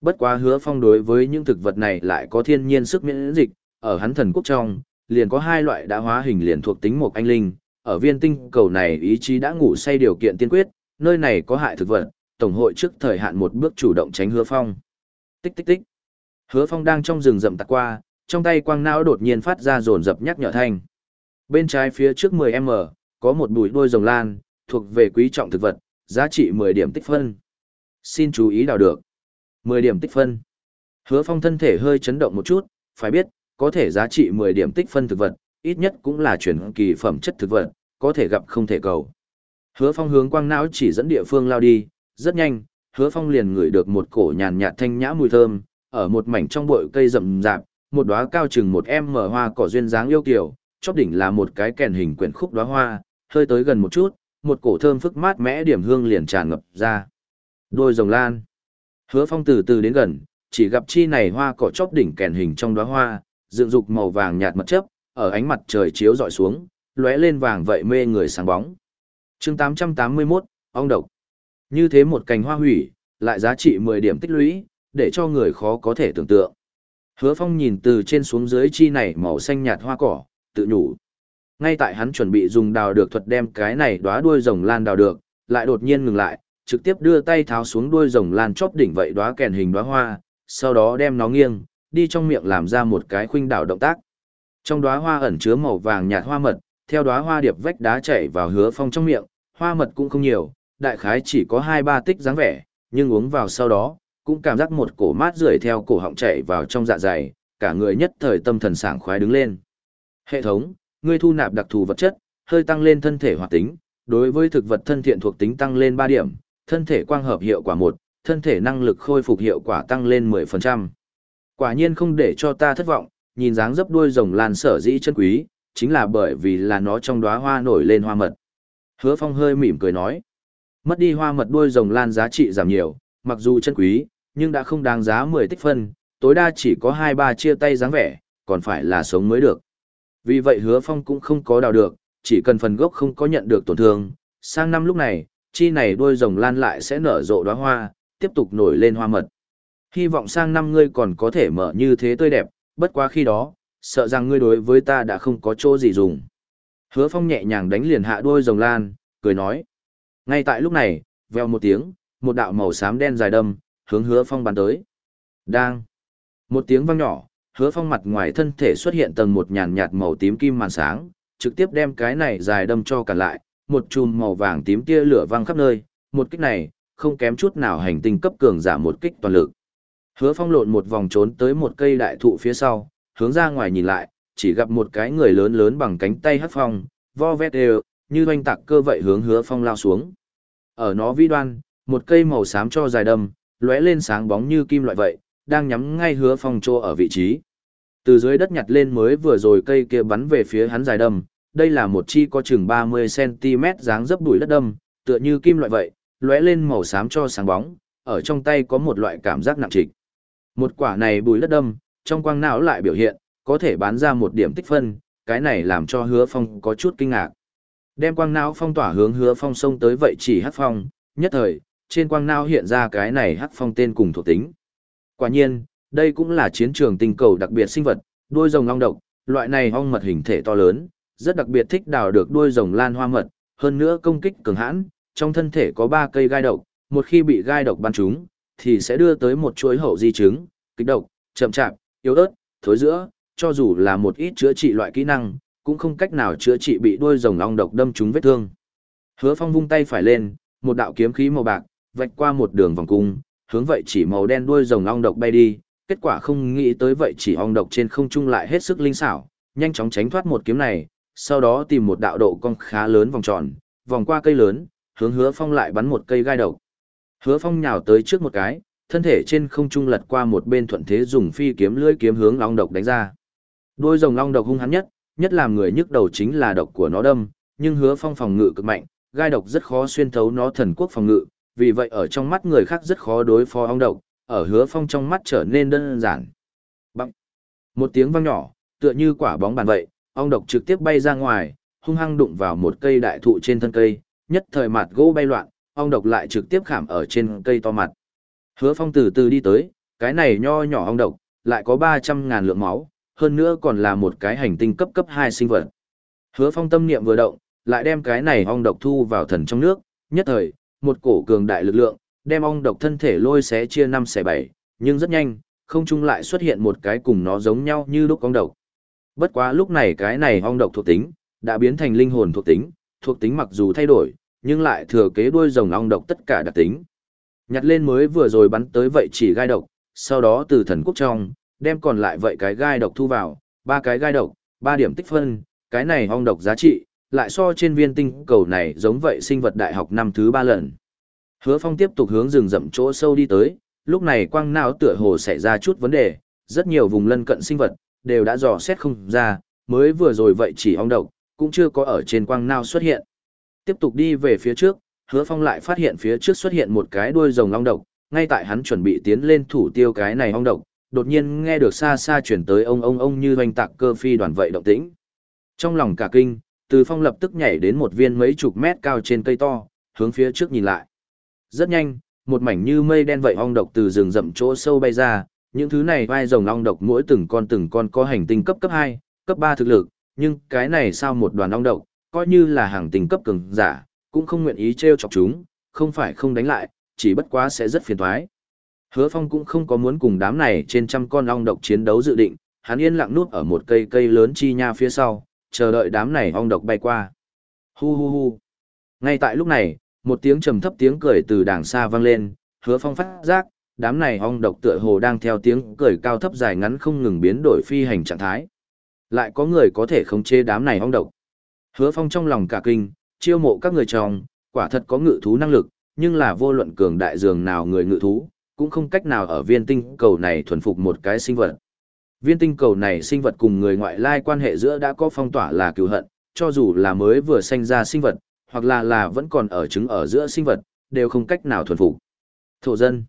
Bất quá hứa phong đối với những thực vật này lại có thiên nhiên sức miễn dịch, ở hắn thần quốc trong, liền có hai loại đã hóa hình liền thuộc tính một anh linh, ở viên tinh cầu này ý chí đã ngủ say điều kiện tiên quyết, nơi này có hại thực vật, tổng hội trước thời hạn một bước chủ động tránh hứa phong. Tích tích tích. Hứa phong đang trong rừng rậm tạt qua, trong tay quang não đột nhiên phát ra rồn rập nhắc nhở thanh. Bên trái phía trước 10m, có một bụi đôi rồng lan, thuộc về quý trọng thực vật, giá trị 10 điểm tích phân. Xin chú ý đào được. 10 điểm tích phân. Hứa phong thân thể hơi chấn động một chút, phải biết, có thể giá trị 10 điểm tích phân thực vật, ít nhất cũng là chuyển kỳ phẩm chất thực vật, có thể gặp không thể cầu. Hứa Phong hướng quang não chỉ dẫn địa phương lao đi, rất nhanh, Hứa Phong liền ngửi được một cổ nhàn nhạt thanh nhã mùi thơm, ở một mảnh trong bụi cây rậm rạp, một đóa cao chừng một em mở hoa cỏ duyên dáng yêu kiều, chóp đỉnh là một cái kèn hình quyển khúc đóa hoa, hơi tới gần một chút, một cổ thơm phức mát mẽ điểm hương liền tràn ngập ra. Đôi rồng lan. Hứa Phong từ từ đến gần, chỉ gặp chi này hoa cỏ chóp đỉnh kèn hình trong đóa hoa, dựng dục màu vàng nhạt mật chấp, ở ánh mặt trời chiếu dọi xuống, lóe lên vàng vậy mê người sáng bóng. chương 881, ong độc. Như thế một cành hoa hủy, lại giá trị 10 điểm tích lũy, để cho người khó có thể tưởng tượng. Hứa Phong nhìn từ trên xuống dưới chi này màu xanh nhạt hoa cỏ, tự nhủ. Ngay tại hắn chuẩn bị dùng đào được thuật đem cái này đóa đuôi rồng lan đào được, lại đột nhiên ngừng lại, trực tiếp đưa tay tháo xuống đuôi rồng lan chóp đỉnh vậy đóa kèn hình đóa hoa, sau đó đem nó nghiêng, đi trong miệng làm ra một cái khuynh đảo động tác. Trong đóa hoa ẩn chứa màu vàng nhạt hoa mật, theo đóa hoa điệp vách đá chảy vào hứa phong trong miệng, hoa mật cũng không nhiều, đại khái chỉ có 2-3 tích dáng vẻ, nhưng uống vào sau đó, cũng cảm giác một cổ mát rượi theo cổ họng chảy vào trong dạ dày, cả người nhất thời tâm thần sảng khoái đứng lên. Hệ thống, ngươi thu nạp đặc thù vật chất, hơi tăng lên thân thể hoạt tính, đối với thực vật thân thiện thuộc tính tăng lên 3 điểm, thân thể quang hợp hiệu quả 1, thân thể năng lực khôi phục hiệu quả tăng lên 10%. Quả nhiên không để cho ta thất vọng, nhìn dáng dấp đuôi rồng lan sở dĩ chân quý, chính là bởi vì là nó trong đóa hoa nổi lên hoa mật. Hứa Phong hơi mỉm cười nói, mất đi hoa mật đuôi rồng lan giá trị giảm nhiều, mặc dù chân quý, nhưng đã không đáng giá 10 tích phân, tối đa chỉ có 2-3 chia tay dáng vẻ, còn phải là sống mới được. Vì vậy hứa phong cũng không có đào được, chỉ cần phần gốc không có nhận được tổn thương, sang năm lúc này, chi này đuôi rồng lan lại sẽ nở rộ đóa hoa, tiếp tục nổi lên hoa mật. Hy vọng sang năm ngươi còn có thể mở như thế tươi đẹp, bất quá khi đó, sợ rằng ngươi đối với ta đã không có chỗ gì dùng. Hứa phong nhẹ nhàng đánh liền hạ đôi rồng lan, cười nói. Ngay tại lúc này, veo một tiếng, một đạo màu xám đen dài đâm, hướng hứa phong bắn tới. Đang. Một tiếng vang nhỏ, hứa phong mặt ngoài thân thể xuất hiện tầng một nhàn nhạt màu tím kim màn sáng, trực tiếp đem cái này dài đâm cho cả lại, một chùm màu vàng tím tia lửa vang khắp nơi, một kích này, không kém chút nào hành tinh cấp cường giả một kích toàn lực. Hứa phong lộn một vòng trốn tới một cây đại thụ phía sau, hướng ra ngoài nhìn lại, chỉ gặp một cái người lớn lớn bằng cánh tay hất phong, vo vét đều, như doanh tạc cơ vậy hướng hứa phong lao xuống. Ở nó vi đoan, một cây màu xám cho dài đâm, lóe lên sáng bóng như kim loại vậy, đang nhắm ngay hứa phong trô ở vị trí. Từ dưới đất nhặt lên mới vừa rồi cây kia bắn về phía hắn dài đâm, đây là một chi có chừng 30cm dáng dấp đuổi đất đâm, tựa như kim loại vậy, lóe lên màu xám cho sáng bóng, ở trong tay có một loại cảm giác nặng trịch. Một quả này bùi đất đâm, trong quang não lại biểu hiện, có thể bán ra một điểm tích phân, cái này làm cho hứa phong có chút kinh ngạc. Đem quang não phong tỏa hướng hứa phong sông tới vậy chỉ hát phong, nhất thời, trên quang não hiện ra cái này hát phong tên cùng thuộc tính. Quả nhiên, đây cũng là chiến trường tinh cầu đặc biệt sinh vật, đuôi rồng long độc, loại này ong mật hình thể to lớn, rất đặc biệt thích đào được đuôi rồng lan hoa mật, hơn nữa công kích cường hãn, trong thân thể có 3 cây gai độc, một khi bị gai độc bắn trúng, thì sẽ đưa tới một chuỗi hậu di chứng, kích độc, chậm chạp, yếu ớt, thối giữa, cho dù là một ít chữa trị loại kỹ năng, cũng không cách nào chữa trị bị đuôi rồng long độc đâm trúng vết thương. Hứa Phong vung tay phải lên, một đạo kiếm khí màu bạc, vạch qua một đường vòng cung, hướng vậy chỉ màu đen đuôi rồng ong độc bay đi, kết quả không nghĩ tới vậy chỉ ong độc trên không trung lại hết sức linh xảo, nhanh chóng tránh thoát một kiếm này, sau đó tìm một đạo độ cong khá lớn vòng tròn, vòng qua cây lớn, hướng Hứa Phong lại bắn một cây gai độc. Hứa Phong nhào tới trước một cái, thân thể trên không trung lật qua một bên thuận thế dùng phi kiếm lưỡi kiếm hướng long độc đánh ra. Đôi rồng long độc hung hãn nhất, nhất làm người nhức đầu chính là độc của nó đâm, nhưng Hứa Phong phòng ngự cực mạnh, gai độc rất khó xuyên thấu nó thần quốc phòng ngự, vì vậy ở trong mắt người khác rất khó đối phó ong độc, ở hứa phong trong mắt trở nên đơn giản. Bằng. Một tiếng vang nhỏ, tựa như quả bóng bàn vậy, ong độc trực tiếp bay ra ngoài, hung hăng đụng vào một cây đại thụ trên thân cây, nhất thời mặt gỗ bay loạn, ong độc lại trực tiếp khảm ở trên cây to mặt. Hứa phong từ từ đi tới, cái này nho nhỏ ong độc, lại có 300 ngàn lượng máu, hơn nữa còn là một cái hành tinh cấp cấp 2 sinh vật. Hứa phong tâm niệm vừa động, lại đem cái này ong độc thu vào thần trong nước, nhất thời, một cổ cường đại lực lượng, đem ong độc thân thể lôi xé chia năm xẻ bảy, nhưng rất nhanh, không trung lại xuất hiện một cái cùng nó giống nhau như lúc ong độc. Bất quá lúc này cái này ong độc thuộc tính, đã biến thành linh hồn thuộc tính, thuộc tính mặc dù thay đổi, nhưng lại thừa kế đuôi rồng ong độc tất cả đặc tính. Nhặt lên mới vừa rồi bắn tới vậy chỉ gai độc, sau đó từ thần quốc trong, đem còn lại vậy cái gai độc thu vào, ba cái gai độc, ba điểm tích phân, cái này ong độc giá trị, lại so trên viên tinh cầu này giống vậy sinh vật đại học năm thứ ba lần. Hứa Phong tiếp tục hướng rừng rậm chỗ sâu đi tới, lúc này quang não tựa hồ xảy ra chút vấn đề, rất nhiều vùng lân cận sinh vật đều đã dò xét không ra, mới vừa rồi vậy chỉ ong độc, cũng chưa có ở trên quang não xuất hiện. Tiếp tục đi về phía trước, Hứa Phong lại phát hiện phía trước xuất hiện một cái đuôi rồng long độc, ngay tại hắn chuẩn bị tiến lên thủ tiêu cái này ong độc, đột nhiên nghe được xa xa chuyển tới ông ông ông như hoành tạc cơ phi đoàn vậy động tĩnh. Trong lòng cả kinh, Từ Phong lập tức nhảy đến một viên mấy chục mét cao trên cây to, hướng phía trước nhìn lại. Rất nhanh, một mảnh như mây đen vậy ong độc từ rừng rậm chỗ sâu bay ra, những thứ này vai rồng ong độc mỗi từng con từng con có hành tinh cấp cấp hai, cấp ba thực lực, nhưng cái này sao một đoàn ong độc, coi như là hàng tình cấp cường giả, cũng không nguyện ý treo chọc chúng, không phải không đánh lại, chỉ bất quá sẽ rất phiền toái. Hứa Phong cũng không có muốn cùng đám này trên trăm con ong độc chiến đấu dự định, hắn yên lặng nuốt ở một cây cây lớn chi nha phía sau, chờ đợi đám này ong độc bay qua. Hu hu hu. Ngay tại lúc này, một tiếng trầm thấp tiếng cười từ đàng xa vang lên, Hứa Phong phát giác, đám này ong độc tựa hồ đang theo tiếng cười cao thấp dài ngắn không ngừng biến đổi phi hành trạng thái. Lại có người có thể khống chế đám này ong độc. Hứa Phong trong lòng cả kinh, chiêu mộ các người trong, quả thật có ngự thú năng lực, nhưng là vô luận cường đại dường nào người ngự thú, cũng không cách nào ở viên tinh cầu này thuần phục một cái sinh vật. Viên tinh cầu này sinh vật cùng người ngoại lai quan hệ giữa đã có phong tỏa là cứu hận, cho dù là mới vừa sinh ra sinh vật, hoặc là là vẫn còn ở trứng ở giữa sinh vật, đều không cách nào thuần phục. Thổ dân.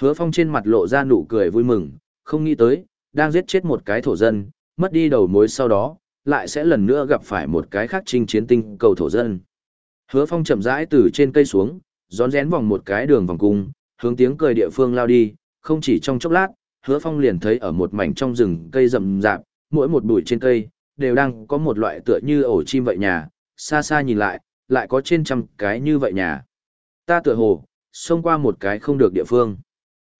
Hứa Phong trên mặt lộ ra nụ cười vui mừng, không nghĩ tới, đang giết chết một cái thổ dân, mất đi đầu mối sau đó, lại sẽ lần nữa gặp phải một cái khác chinh chiến tinh cầu thổ dân. Hứa Phong chậm rãi từ trên cây xuống, rón rén vòng một cái đường vòng cung, hướng tiếng cười địa phương lao đi, không chỉ trong chốc lát, Hứa Phong liền thấy ở một mảnh trong rừng cây rậm rạp, mỗi một bụi trên cây đều đang có một loại tựa như ổ chim vậy nhà, xa xa nhìn lại, lại có trên trăm cái như vậy nhà. Ta tựa hồ, xông qua một cái không được địa phương.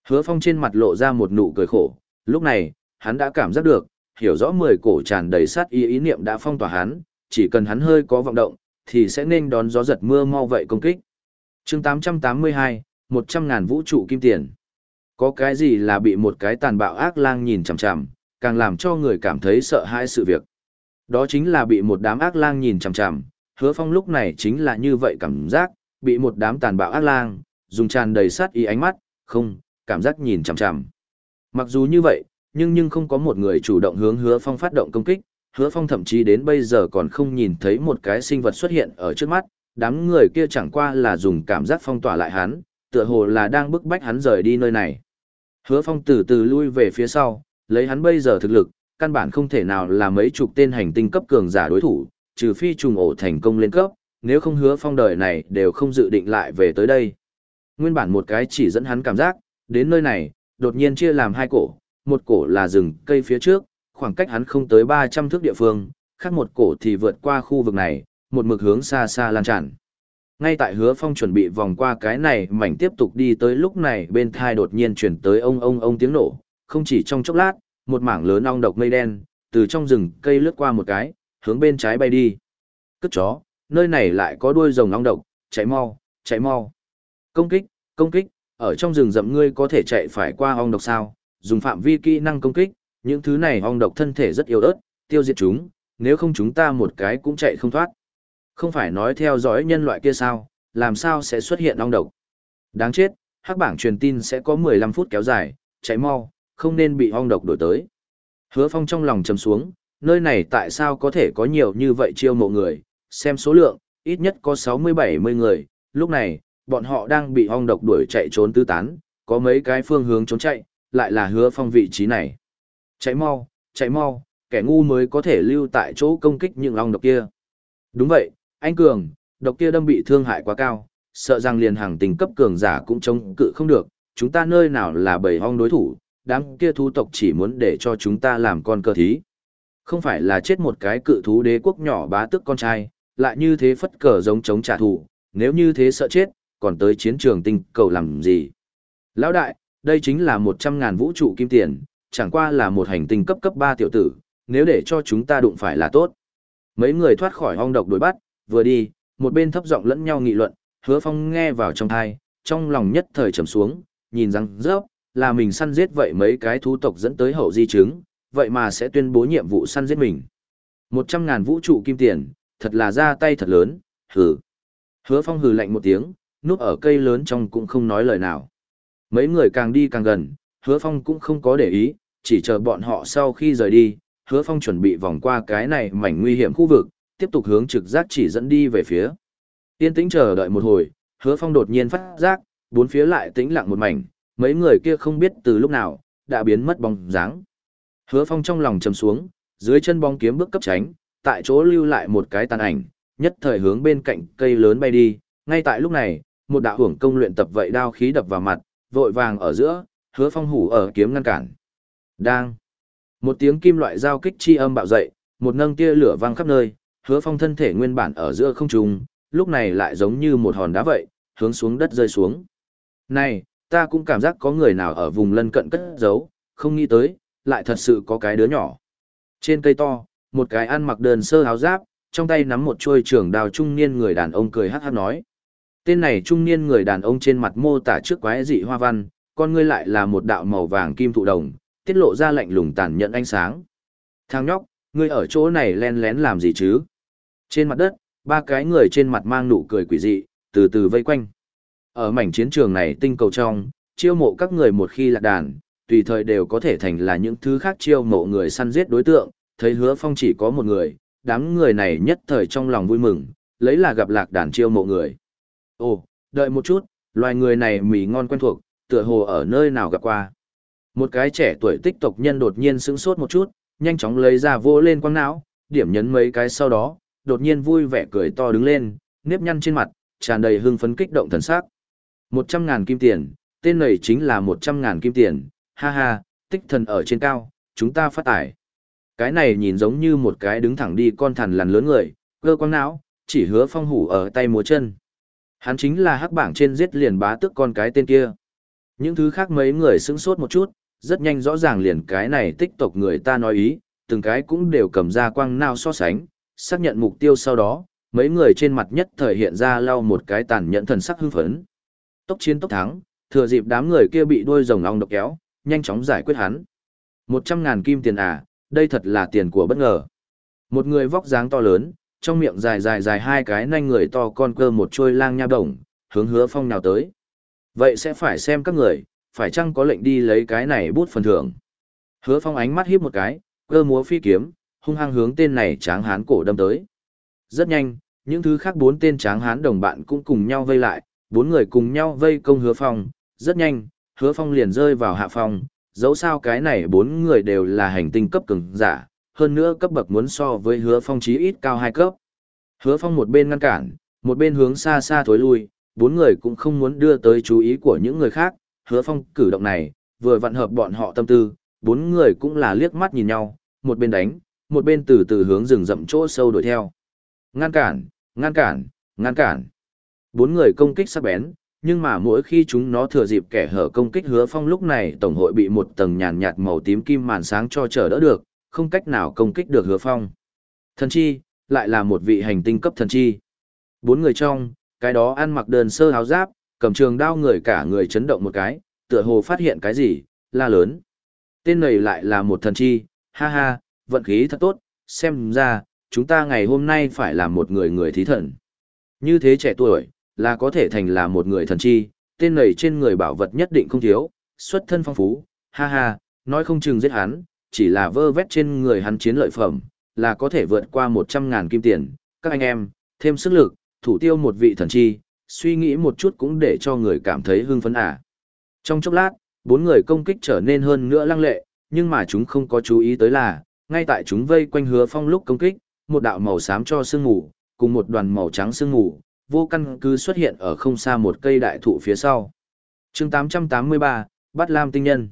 Hứa Phong trên mặt lộ ra một nụ cười khổ, lúc này, hắn đã cảm giác được, hiểu rõ mười cổ tràn đầy sát ý ý niệm đã phong tỏa hắn, chỉ cần hắn hơi có vọng động, thì sẽ nên đón gió giật mưa mau vậy công kích. chương 882, 100 ngàn vũ trụ kim tiền. Có cái gì là bị một cái tàn bạo ác lang nhìn chằm chằm, càng làm cho người cảm thấy sợ hãi sự việc. Đó chính là bị một đám ác lang nhìn chằm chằm, hứa phong lúc này chính là như vậy cảm giác, bị một đám tàn bạo ác lang, dùng tràn đầy sát ý ánh mắt, không, cảm giác nhìn chằm chằm. Mặc dù như vậy, nhưng nhưng không có một người chủ động hướng hứa phong phát động công kích, hứa phong thậm chí đến bây giờ còn không nhìn thấy một cái sinh vật xuất hiện ở trước mắt, đám người kia chẳng qua là dùng cảm giác phong tỏa lại hắn, tựa hồ là đang bức bách hắn rời đi nơi này. Hứa phong từ từ lui về phía sau, lấy hắn bây giờ thực lực, căn bản không thể nào là mấy chục tên hành tinh cấp cường giả đối thủ, trừ phi trùng ổ thành công lên cấp, nếu không hứa phong đời này đều không dự định lại về tới đây. Nguyên bản một cái chỉ dẫn hắn cảm giác, đến nơi này, đột nhiên chia làm hai cổ, một cổ là rừng cây phía trước, khoảng cách hắn không tới 300 thước địa phương, khác một cổ thì vượt qua khu vực này, một mực hướng xa xa lan tràn. Ngay tại hứa phong chuẩn bị vòng qua cái này mảnh tiếp tục đi tới lúc này bên thai đột nhiên chuyển tới ông ông ông tiếng nổ, không chỉ trong chốc lát, một mảng lớn ong độc mây đen, từ trong rừng cây lướt qua một cái, hướng bên trái bay đi. Cất chó, nơi này lại có đuôi rồng ong độc, chạy mau, chạy mau. Công kích, công kích, ở trong rừng rậm ngươi có thể chạy phải qua ong độc sao, dùng phạm vi kỹ năng công kích, những thứ này ong độc thân thể rất yếu ớt, tiêu diệt chúng, nếu không chúng ta một cái cũng chạy không thoát. Không phải nói theo dõi nhân loại kia sao, làm sao sẽ xuất hiện ong độc. Đáng chết, hắc bảng truyền tin sẽ có 15 phút kéo dài, chạy mau, không nên bị ong độc đổi tới. Hứa phong trong lòng trầm xuống, nơi này tại sao có thể có nhiều như vậy chiêu mộ người, xem số lượng, ít nhất có 60-70 người, lúc này, bọn họ đang bị ong độc đuổi chạy trốn tứ tán, có mấy cái phương hướng trốn chạy, lại là hứa phong vị trí này. Chạy mau, chạy mau, kẻ ngu mới có thể lưu tại chỗ công kích những ong độc kia. Đúng vậy, anh Cường, độc kia đâm bị thương hại quá cao, sợ rằng liền hàng tình cấp cường giả cũng chống cự không được, chúng ta nơi nào là bầy ong đối thủ, đám kia thú tộc chỉ muốn để cho chúng ta làm con cơ thí. Không phải là chết một cái cự thú đế quốc nhỏ bá tức con trai, lại như thế phất cờ giống chống trả thù, nếu như thế sợ chết, còn tới chiến trường tinh cầu làm gì. Lão đại, đây chính là một trăm ngàn vũ trụ kim tiền, chẳng qua là một hành tinh cấp cấp ba tiểu tử, nếu để cho chúng ta đụng phải là tốt. Mấy người thoát khỏi hong độc đối bắt, vừa đi, một bên thấp giọng lẫn nhau nghị luận, hứa phong nghe vào trong thai, trong lòng nhất thời trầm xuống, nhìn rằng rớp, là mình săn giết vậy mấy cái thú tộc dẫn tới hậu di chứng, vậy mà sẽ tuyên bố nhiệm vụ săn giết mình. Một trăm ngàn vũ trụ kim tiền, thật là ra tay thật lớn, hừ. Hứa phong hừ lạnh một tiếng, núp ở cây lớn trong cũng không nói lời nào. Mấy người càng đi càng gần, hứa phong cũng không có để ý, chỉ chờ bọn họ sau khi rời đi, hứa phong chuẩn bị vòng qua cái này mảnh nguy hiểm khu vực, tiếp tục hướng trực giác chỉ dẫn đi về phía. Tiên tĩnh chờ đợi một hồi, hứa phong đột nhiên phát giác, bốn phía lại tĩnh lặng một mảnh, mấy người kia không biết từ lúc nào, đã biến mất bóng dáng. Hứa Phong trong lòng trầm xuống, dưới chân bóng kiếm bước cấp tránh, tại chỗ lưu lại một cái tàn ảnh, nhất thời hướng bên cạnh cây lớn bay đi, ngay tại lúc này, một đạo hưởng công luyện tập vậy đao khí đập vào mặt, vội vàng ở giữa, Hứa Phong hủ ở kiếm ngăn cản. Đang. Một tiếng kim loại giao kích chi âm bạo dậy, một nâng tia lửa vang khắp nơi, Hứa Phong thân thể nguyên bản ở giữa không trung, lúc này lại giống như một hòn đá vậy, hướng xuống đất rơi xuống. Này, ta cũng cảm giác có người nào ở vùng lân cận cất giấu, không nghĩ tới, lại thật sự có cái đứa nhỏ. Trên cây to, một cái ăn mặc đơn sơ áo giáp, trong tay nắm một chuôi trường đào trung niên người đàn ông cười hát hát nói. Tên này trung niên người đàn ông trên mặt mô tả trước quái dị hoa văn, con ngươi lại là một đạo màu vàng kim thụ đồng, tiết lộ ra lạnh lùng tàn nhẫn ánh sáng. Thang nhóc, ngươi ở chỗ này len lén làm gì chứ? Trên mặt đất, ba cái người trên mặt mang nụ cười quỷ dị, từ từ vây quanh. Ở mảnh chiến trường này tinh cầu trong, chiêu mộ các người một khi lạc đàn, tùy thời đều có thể thành là những thứ khác chiêu mộ người săn giết đối tượng, thấy hứa phong chỉ có một người, đám người này nhất thời trong lòng vui mừng, lấy là gặp lạc đàn chiêu mộ người. Ồ, đợi một chút, loài người này mì ngon quen thuộc, tựa hồ ở nơi nào gặp qua. Một cái trẻ tuổi tích tộc nhân đột nhiên sững sốt một chút, nhanh chóng lấy ra vô lên quăng não, điểm nhấn mấy cái sau đó, đột nhiên vui vẻ cười to đứng lên, nếp nhăn trên mặt, tràn đầy hưng phấn kích động thần sắc. Một trăm ngàn kim tiền, tên này chính là một trăm ngàn kim tiền, ha ha, tích thần ở trên cao, chúng ta phát tải. Cái này nhìn giống như một cái đứng thẳng đi con thằn lằn lớn người, cơ quăng não, chỉ hứa phong hủ ở tay múa chân. Hắn chính là hắc bảng trên giết liền bá tức con cái tên kia. Những thứ khác mấy người sững sốt một chút, rất nhanh rõ ràng liền cái này tích tộc người ta nói ý, từng cái cũng đều cầm ra quang nào so sánh, xác nhận mục tiêu sau đó, mấy người trên mặt nhất thời hiện ra lau một cái tàn nhẫn thần sắc hưng phấn. Tốc chiến tốc thắng, thừa dịp đám người kia bị đuôi rồng ong độc kéo, nhanh chóng giải quyết hắn. Một trăm ngàn kim tiền à, đây thật là tiền của bất ngờ. Một người vóc dáng to lớn, trong miệng dài dài dài hai cái nanh người to con cơ một trôi lang nha đồng, hướng hứa phong nào tới. Vậy sẽ phải xem các người, phải chăng có lệnh đi lấy cái này bút phần thưởng. Hứa phong ánh mắt hiếp một cái, cơ múa phi kiếm, hung hăng hướng tên này tráng hán cổ đâm tới. Rất nhanh, những thứ khác bốn tên tráng hán đồng bạn cũng cùng nhau vây lại, bốn người cùng nhau vây công hứa phong, rất nhanh, hứa phong liền rơi vào hạ phong, dẫu sao cái này bốn người đều là hành tinh cấp cường giả, hơn nữa cấp bậc muốn so với hứa phong chí ít cao hai cấp. Hứa phong một bên ngăn cản, một bên hướng xa xa thối lui, bốn người cũng không muốn đưa tới chú ý của những người khác, hứa phong cử động này, vừa vặn hợp bọn họ tâm tư, bốn người cũng là liếc mắt nhìn nhau, một bên đánh, một bên từ từ hướng rừng rậm chỗ sâu đuổi theo. Ngăn cản, ngăn cản, ngăn cản. Bốn người công kích sắc bén, nhưng mà mỗi khi chúng nó thừa dịp kẻ hở công kích hứa phong lúc này tổng hội bị một tầng nhàn nhạt màu tím kim màn sáng cho trở đỡ được, không cách nào công kích được hứa phong. Thần chi, lại là một vị hành tinh cấp thần chi. Bốn người trong, cái đó ăn mặc đơn sơ háo giáp, cầm trường đao người cả người chấn động một cái, tựa hồ phát hiện cái gì, la lớn. Tên này lại là một thần chi, ha ha, vận khí thật tốt, xem ra, chúng ta ngày hôm nay phải là một người người thí thần. Như thế trẻ tuổi, là có thể thành là một người thần chi, tên này trên người bảo vật nhất định không thiếu, xuất thân phong phú, ha ha, nói không chừng giết hắn, chỉ là vơ vét trên người hắn chiến lợi phẩm, là có thể vượt qua 100 ngàn kim tiền, các anh em, thêm sức lực, thủ tiêu một vị thần chi, suy nghĩ một chút cũng để cho người cảm thấy hưng phấn à. Trong chốc lát, bốn người công kích trở nên hơn nữa lăng lệ, nhưng mà chúng không có chú ý tới là, ngay tại chúng vây quanh hứa phong lúc công kích, một đạo màu xám cho sương mù, cùng một đoàn màu trắng sương mù, vô căn cứ xuất hiện ở không xa một cây đại thụ phía sau. chương 883, Bắt Lam Tinh Nhân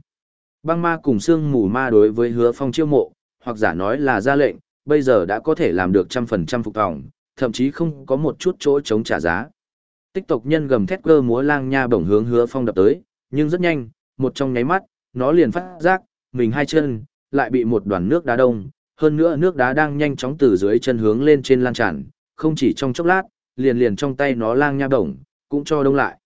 Băng ma cùng xương mù ma đối với hứa phong chiêu mộ, hoặc giả nói là ra lệnh, bây giờ đã có thể làm được trăm phần trăm phục vọng, thậm chí không có một chút chỗ chống trả giá. Tích tộc nhân gầm thét cơ múa lang nha bổng hướng hứa phong đập tới, nhưng rất nhanh, một trong nháy mắt, nó liền phát giác, mình hai chân, lại bị một đoàn nước đá đông, hơn nữa nước đá đang nhanh chóng từ dưới chân hướng lên trên lan tràn, không chỉ trong chốc lát, liền liền trong tay nó lang nha bổng, cũng cho đông lại.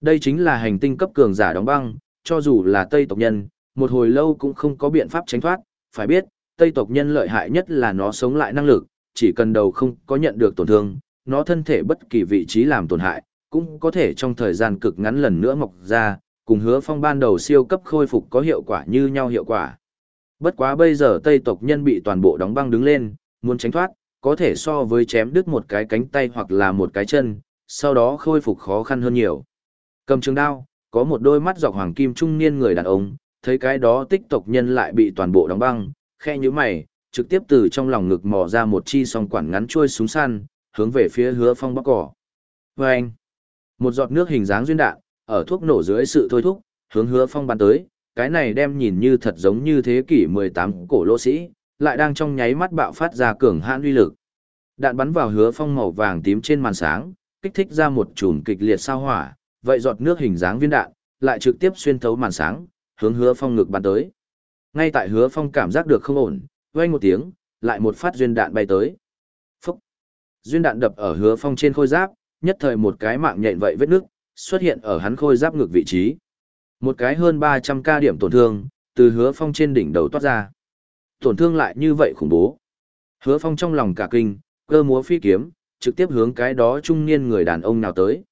Đây chính là hành tinh cấp cường giả đóng băng, cho dù là Tây tộc nhân, một hồi lâu cũng không có biện pháp tránh thoát, phải biết, Tây tộc nhân lợi hại nhất là nó sống lại năng lực, chỉ cần đầu không có nhận được tổn thương, nó thân thể bất kỳ vị trí làm tổn hại, cũng có thể trong thời gian cực ngắn lần nữa mọc ra, cùng hứa phong ban đầu siêu cấp khôi phục có hiệu quả như nhau hiệu quả. Bất quá bây giờ Tây tộc nhân bị toàn bộ đóng băng đứng lên, muốn tránh thoát, có thể so với chém đứt một cái cánh tay hoặc là một cái chân, sau đó khôi phục khó khăn hơn nhiều. Cầm trường đao, có một đôi mắt dọc hoàng kim trung niên người đàn ông, thấy cái đó tích tộc nhân lại bị toàn bộ đóng băng, khe như mày, trực tiếp từ trong lòng ngực mò ra một chi song quản ngắn chuôi súng săn, hướng về phía hứa phong bóc cỏ. Và anh, một giọt nước hình dáng duyên đạn, ở thuốc nổ dưới sự thôi thúc, hướng hứa phong bắn tới, cái này đem nhìn như thật giống như thế kỷ 18 cổ lỗ sĩ, lại đang trong nháy mắt bạo phát ra cường hãn uy lực. Đạn bắn vào hứa phong màu vàng tím trên màn sáng, kích thích ra một chùm kịch liệt sao hỏa, vậy giọt nước hình dáng viên đạn, lại trực tiếp xuyên thấu màn sáng, hướng hứa phong ngực bắn tới. Ngay tại hứa phong cảm giác được không ổn, vang một tiếng, lại một phát duyên đạn bay tới. Phúc! Duyên đạn đập ở hứa phong trên khôi giáp, nhất thời một cái mạng nhện vậy vết nước, xuất hiện ở hắn khôi giáp ngực vị trí. Một cái hơn 300 ca điểm tổn thương, từ hứa phong trên đỉnh đầu toát ra. Tổn thương lại như vậy khủng bố. Hứa phong trong lòng cả kinh, cơ múa phi kiếm, trực tiếp hướng cái đó trung niên người đàn ông nào tới.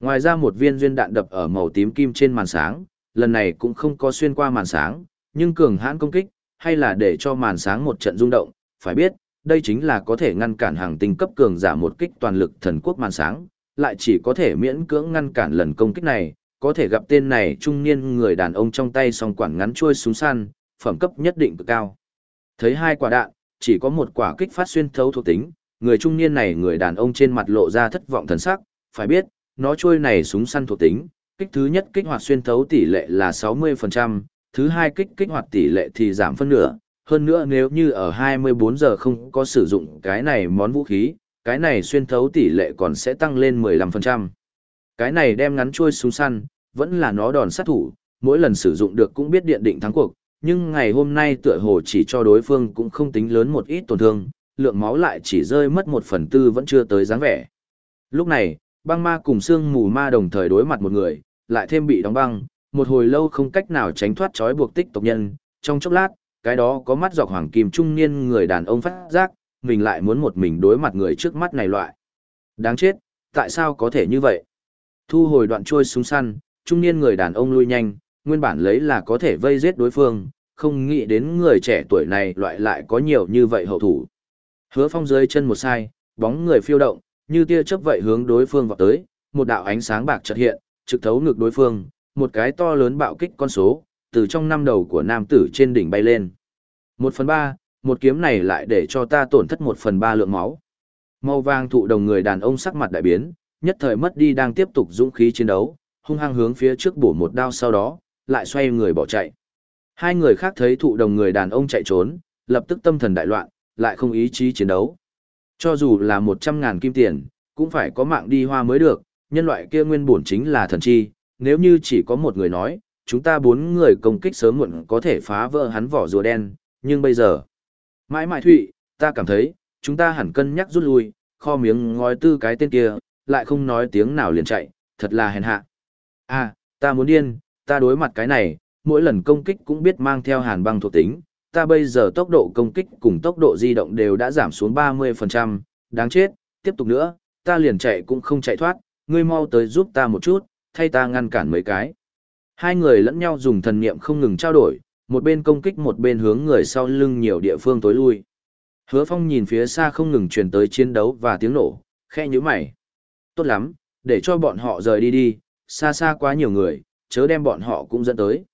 Ngoài ra một viên duyên đạn đập ở màu tím kim trên màn sáng, lần này cũng không có xuyên qua màn sáng, nhưng cường hãn công kích, hay là để cho màn sáng một trận rung động, phải biết, đây chính là có thể ngăn cản hàng tinh cấp cường giả một kích toàn lực thần quốc màn sáng, lại chỉ có thể miễn cưỡng ngăn cản lần công kích này, có thể gặp tên này trung niên người đàn ông trong tay song quản ngắn chuôi súng săn, phẩm cấp nhất định cực cao. Thấy hai quả đạn, chỉ có một quả kích phát xuyên thấu thuộc tính, người trung niên này người đàn ông trên mặt lộ ra thất vọng thần sắc, phải biết, nó chuôi này súng săn thuộc tính, kích thứ nhất kích hoạt xuyên thấu tỷ lệ là 60%, thứ hai kích kích hoạt tỷ lệ thì giảm phân nửa, hơn nữa nếu như ở 24 giờ không có sử dụng cái này món vũ khí, cái này xuyên thấu tỷ lệ còn sẽ tăng lên 15%. Cái này đem ngắn chuôi súng săn, vẫn là nó đòn sát thủ, mỗi lần sử dụng được cũng biết điện định thắng cuộc, nhưng ngày hôm nay tựa hồ chỉ cho đối phương cũng không tính lớn một ít tổn thương, lượng máu lại chỉ rơi mất một phần tư vẫn chưa tới dáng vẻ. Lúc này, băng ma cùng xương mù ma đồng thời đối mặt một người, lại thêm bị đóng băng, một hồi lâu không cách nào tránh thoát trói buộc tích tộc nhân, trong chốc lát, cái đó có mắt dọc hoàng kim trung niên người đàn ông phát giác, mình lại muốn một mình đối mặt người trước mắt này loại. Đáng chết, tại sao có thể như vậy? Thu hồi đoạn trôi súng săn, trung niên người đàn ông lui nhanh, nguyên bản lấy là có thể vây giết đối phương, không nghĩ đến người trẻ tuổi này loại lại có nhiều như vậy hậu thủ. Hứa phong dưới chân một sai, bóng người phiêu động, như tia chớp vậy hướng đối phương vào tới, một đạo ánh sáng bạc chợt hiện, trực thấu ngược đối phương, một cái to lớn bạo kích con số, từ trong năm đầu của nam tử trên đỉnh bay lên. Một phần ba, một kiếm này lại để cho ta tổn thất một phần ba lượng máu. Màu vàng thụ đồng người đàn ông sắc mặt đại biến, nhất thời mất đi đang tiếp tục dũng khí chiến đấu, hung hăng hướng phía trước bổ một đao sau đó, lại xoay người bỏ chạy. Hai người khác thấy thụ đồng người đàn ông chạy trốn, lập tức tâm thần đại loạn, lại không ý chí chiến đấu. Cho dù là một trăm ngàn kim tiền, cũng phải có mạng đi hoa mới được, nhân loại kia nguyên bổn chính là thần chi, nếu như chỉ có một người nói, chúng ta bốn người công kích sớm muộn có thể phá vỡ hắn vỏ rùa đen, nhưng bây giờ... Mãi mãi thụy, ta cảm thấy, chúng ta hẳn cân nhắc rút lui, kho miếng ngói tư cái tên kia, lại không nói tiếng nào liền chạy, thật là hèn hạ. À, ta muốn điên, ta đối mặt cái này, mỗi lần công kích cũng biết mang theo hàn băng thuộc tính, ta bây giờ tốc độ công kích cùng tốc độ di động đều đã giảm xuống 30%, đáng chết, tiếp tục nữa, ta liền chạy cũng không chạy thoát, ngươi mau tới giúp ta một chút, thay ta ngăn cản mấy cái. Hai người lẫn nhau dùng thần niệm không ngừng trao đổi, một bên công kích một bên hướng người sau lưng nhiều địa phương tối lui. Hứa Phong nhìn phía xa không ngừng truyền tới chiến đấu và tiếng nổ, khe như mày. Tốt lắm, để cho bọn họ rời đi đi, xa xa quá nhiều người, chớ đem bọn họ cũng dẫn tới.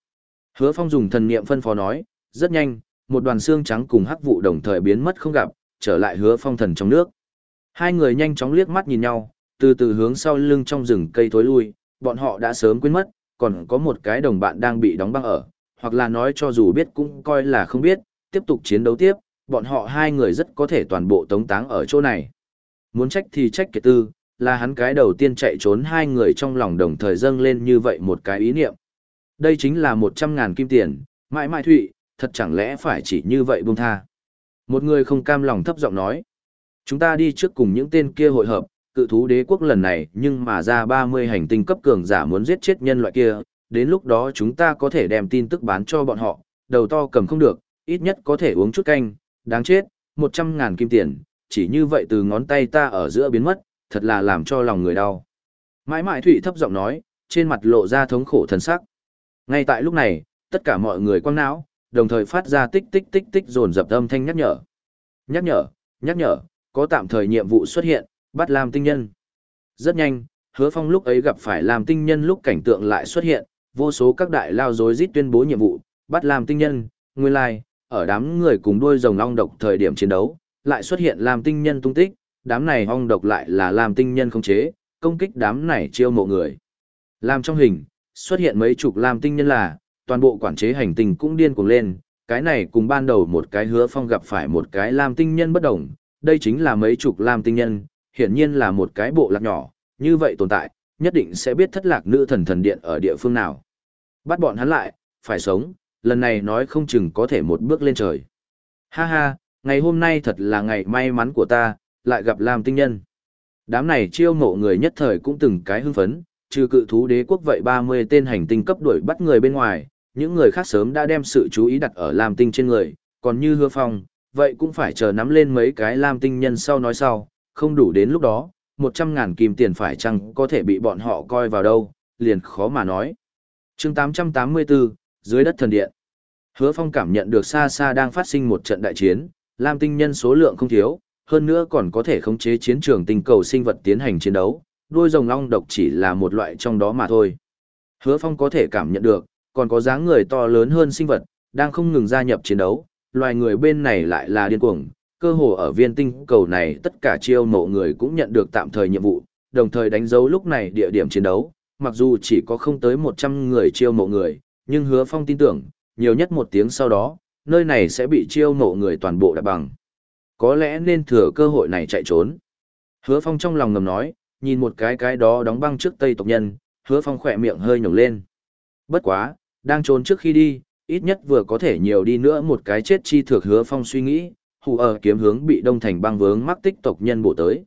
Hứa Phong dùng thần niệm phân phó nói, rất nhanh, một đoàn xương trắng cùng hắc vụ đồng thời biến mất không gặp, trở lại Hứa Phong thần trong nước. Hai người nhanh chóng liếc mắt nhìn nhau, từ từ hướng sau lưng trong rừng cây thối lui, bọn họ đã sớm quên mất, còn có một cái đồng bạn đang bị đóng băng ở, hoặc là nói cho dù biết cũng coi là không biết, tiếp tục chiến đấu tiếp, bọn họ hai người rất có thể toàn bộ tống táng ở chỗ này. Muốn trách thì trách kiệt tư, là hắn cái đầu tiên chạy trốn hai người trong lòng đồng thời dâng lên như vậy một cái ý niệm. Đây chính là một trăm ngàn kim tiền, mãi mãi thụy, thật chẳng lẽ phải chỉ như vậy buông tha. Một người không cam lòng thấp giọng nói. Chúng ta đi trước cùng những tên kia hội hợp, cự thú đế quốc lần này nhưng mà ra 30 hành tinh cấp cường giả muốn giết chết nhân loại kia, đến lúc đó chúng ta có thể đem tin tức bán cho bọn họ, đầu to cầm không được, ít nhất có thể uống chút canh, đáng chết, 100 ngàn kim tiền, chỉ như vậy từ ngón tay ta ở giữa biến mất, thật là làm cho lòng người đau. Mãi mãi Thụy thấp giọng nói, trên mặt lộ ra thống khổ thần sắc. Ngay tại lúc này, tất cả mọi người quăng não, đồng thời phát ra tích tích tích tích dồn dập âm thanh nhắc nhở. Nhắc nhở, nhắc nhở, có tạm thời nhiệm vụ xuất hiện, bắt làm tinh nhân. Rất nhanh, hứa phong lúc ấy gặp phải làm tinh nhân lúc cảnh tượng lại xuất hiện, vô số các đại lao dối rít tuyên bố nhiệm vụ, bắt làm tinh nhân, nguyên lai, ở đám người cùng đuôi rồng ong độc thời điểm chiến đấu, lại xuất hiện làm tinh nhân tung tích, đám này ong độc lại là làm tinh nhân không chế, công kích đám này chiêu mộ người. Làm trong hình, xuất hiện mấy chục làm tinh nhân là, toàn bộ quản chế hành tinh cũng điên cuồng lên, cái này cùng ban đầu một cái hứa phong gặp phải một cái làm tinh nhân bất đồng, đây chính là mấy chục làm tinh nhân, hiển nhiên là một cái bộ lạc nhỏ, như vậy tồn tại, nhất định sẽ biết thất lạc nữ thần thần điện ở địa phương nào. Bắt bọn hắn lại, phải sống, lần này nói không chừng có thể một bước lên trời. Ha ha, ngày hôm nay thật là ngày may mắn của ta, lại gặp làm tinh nhân. Đám này chiêu mộ người nhất thời cũng từng cái hưng phấn, trừ cự thú đế quốc vậy 30 tên hành tinh cấp đuổi bắt người bên ngoài, những người khác sớm đã đem sự chú ý đặt ở Lam Tinh trên người, còn như hứa phong, vậy cũng phải chờ nắm lên mấy cái Lam Tinh nhân sau nói sau, không đủ đến lúc đó, 100 ngàn kim tiền phải chăng có thể bị bọn họ coi vào đâu, liền khó mà nói. chương 884, dưới đất thần điện. Hứa phong cảm nhận được xa xa đang phát sinh một trận đại chiến, Lam Tinh nhân số lượng không thiếu, hơn nữa còn có thể khống chế chiến trường tinh cầu sinh vật tiến hành chiến đấu, đuôi rồng long độc chỉ là một loại trong đó mà thôi. Hứa Phong có thể cảm nhận được, còn có dáng người to lớn hơn sinh vật, đang không ngừng gia nhập chiến đấu, loài người bên này lại là điên cuồng, cơ hồ ở viên tinh cầu này tất cả chiêu mộ người cũng nhận được tạm thời nhiệm vụ, đồng thời đánh dấu lúc này địa điểm chiến đấu, mặc dù chỉ có không tới 100 người chiêu mộ người, nhưng hứa phong tin tưởng, nhiều nhất một tiếng sau đó, nơi này sẽ bị chiêu mộ người toàn bộ đạp bằng. Có lẽ nên thừa cơ hội này chạy trốn. Hứa phong trong lòng ngầm nói, nhìn một cái cái đó đóng băng trước tây tộc nhân, hứa phong khỏe miệng hơi nhổng lên. Bất quá, đang trốn trước khi đi, ít nhất vừa có thể nhiều đi nữa một cái chết chi thược hứa phong suy nghĩ, hù ở kiếm hướng bị đông thành băng vướng mắc tích tộc nhân bổ tới.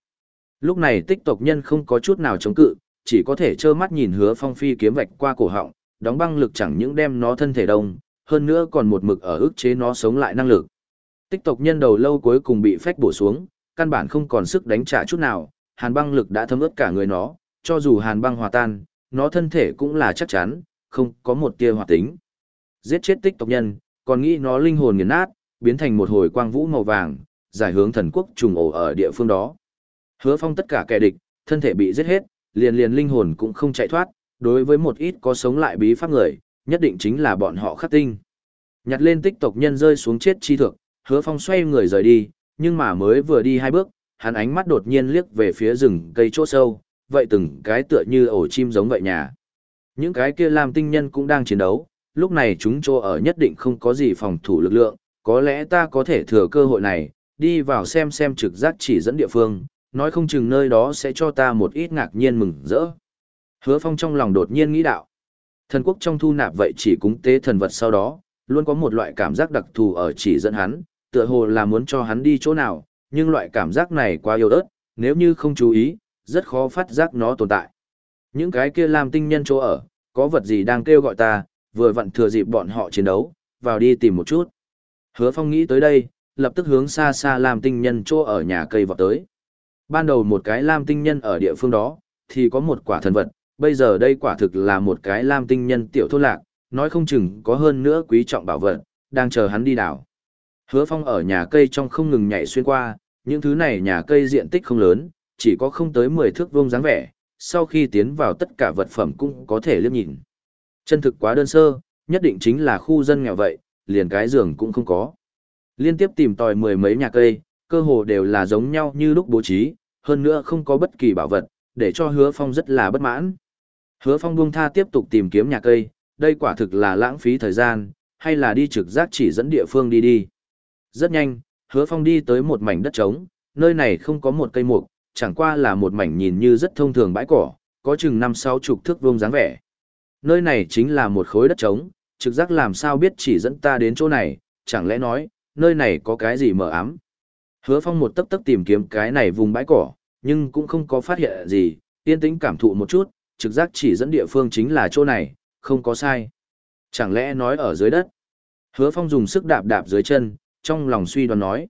Lúc này tích tộc nhân không có chút nào chống cự, chỉ có thể trơ mắt nhìn hứa phong phi kiếm vạch qua cổ họng, đóng băng lực chẳng những đem nó thân thể đông, hơn nữa còn một mực ở ức chế nó sống lại năng lực. Tích tộc nhân đầu lâu cuối cùng bị phách bổ xuống, căn bản không còn sức đánh trả chút nào, hàn băng lực đã thấm ướt cả người nó, cho dù hàn băng hòa tan, nó thân thể cũng là chắc chắn, không có một tia hoạt tính. Giết chết tích tộc nhân, còn nghĩ nó linh hồn nghiền nát, biến thành một hồi quang vũ màu vàng, giải hướng thần quốc trùng ổ ở địa phương đó. Hứa phong tất cả kẻ địch, thân thể bị giết hết, liền liền linh hồn cũng không chạy thoát, đối với một ít có sống lại bí pháp người, nhất định chính là bọn họ khắc tinh. Nhặt lên tích tộc nhân rơi xuống chết chi thực, hứa phong xoay người rời đi, nhưng mà mới vừa đi hai bước, hắn ánh mắt đột nhiên liếc về phía rừng cây chỗ sâu, vậy từng cái tựa như ổ chim giống vậy nhà. Những cái kia làm tinh nhân cũng đang chiến đấu, lúc này chúng chỗ ở nhất định không có gì phòng thủ lực lượng, có lẽ ta có thể thừa cơ hội này, đi vào xem xem trực giác chỉ dẫn địa phương, nói không chừng nơi đó sẽ cho ta một ít ngạc nhiên mừng rỡ. Hứa Phong trong lòng đột nhiên nghĩ đạo. Thần quốc trong thu nạp vậy chỉ cúng tế thần vật sau đó, luôn có một loại cảm giác đặc thù ở chỉ dẫn hắn, tựa hồ là muốn cho hắn đi chỗ nào, nhưng loại cảm giác này quá yếu ớt, nếu như không chú ý, rất khó phát giác nó tồn tại. Những cái kia làm tinh nhân chỗ ở, có vật gì đang kêu gọi ta, vừa vặn thừa dịp bọn họ chiến đấu, vào đi tìm một chút. Hứa Phong nghĩ tới đây, lập tức hướng xa xa làm tinh nhân chỗ ở nhà cây vọt tới. Ban đầu một cái lam tinh nhân ở địa phương đó, thì có một quả thần vật, bây giờ đây quả thực là một cái lam tinh nhân tiểu thôn lạc, nói không chừng có hơn nữa quý trọng bảo vật, đang chờ hắn đi đảo. Hứa Phong ở nhà cây trong không ngừng nhảy xuyên qua, những thứ này nhà cây diện tích không lớn, chỉ có không tới 10 thước vuông dáng vẻ, sau khi tiến vào tất cả vật phẩm cũng có thể liếc nhìn. Chân thực quá đơn sơ, nhất định chính là khu dân nghèo vậy, liền cái giường cũng không có. Liên tiếp tìm tòi mười mấy nhà cây, cơ hồ đều là giống nhau như lúc bố trí, hơn nữa không có bất kỳ bảo vật, để cho hứa phong rất là bất mãn. Hứa phong buông tha tiếp tục tìm kiếm nhà cây, đây quả thực là lãng phí thời gian, hay là đi trực giác chỉ dẫn địa phương đi đi. Rất nhanh, hứa phong đi tới một mảnh đất trống, nơi này không có một cây mục, chẳng qua là một mảnh nhìn như rất thông thường bãi cỏ, có chừng năm sáu chục thước vuông dáng vẻ. Nơi này chính là một khối đất trống, trực giác làm sao biết chỉ dẫn ta đến chỗ này, chẳng lẽ nói, nơi này có cái gì mờ ám. Hứa phong một tấp tấp tìm kiếm cái này vùng bãi cỏ, nhưng cũng không có phát hiện gì, yên tĩnh cảm thụ một chút, trực giác chỉ dẫn địa phương chính là chỗ này, không có sai. Chẳng lẽ nói ở dưới đất? Hứa phong dùng sức đạp đạp dưới chân, trong lòng suy đoán nói.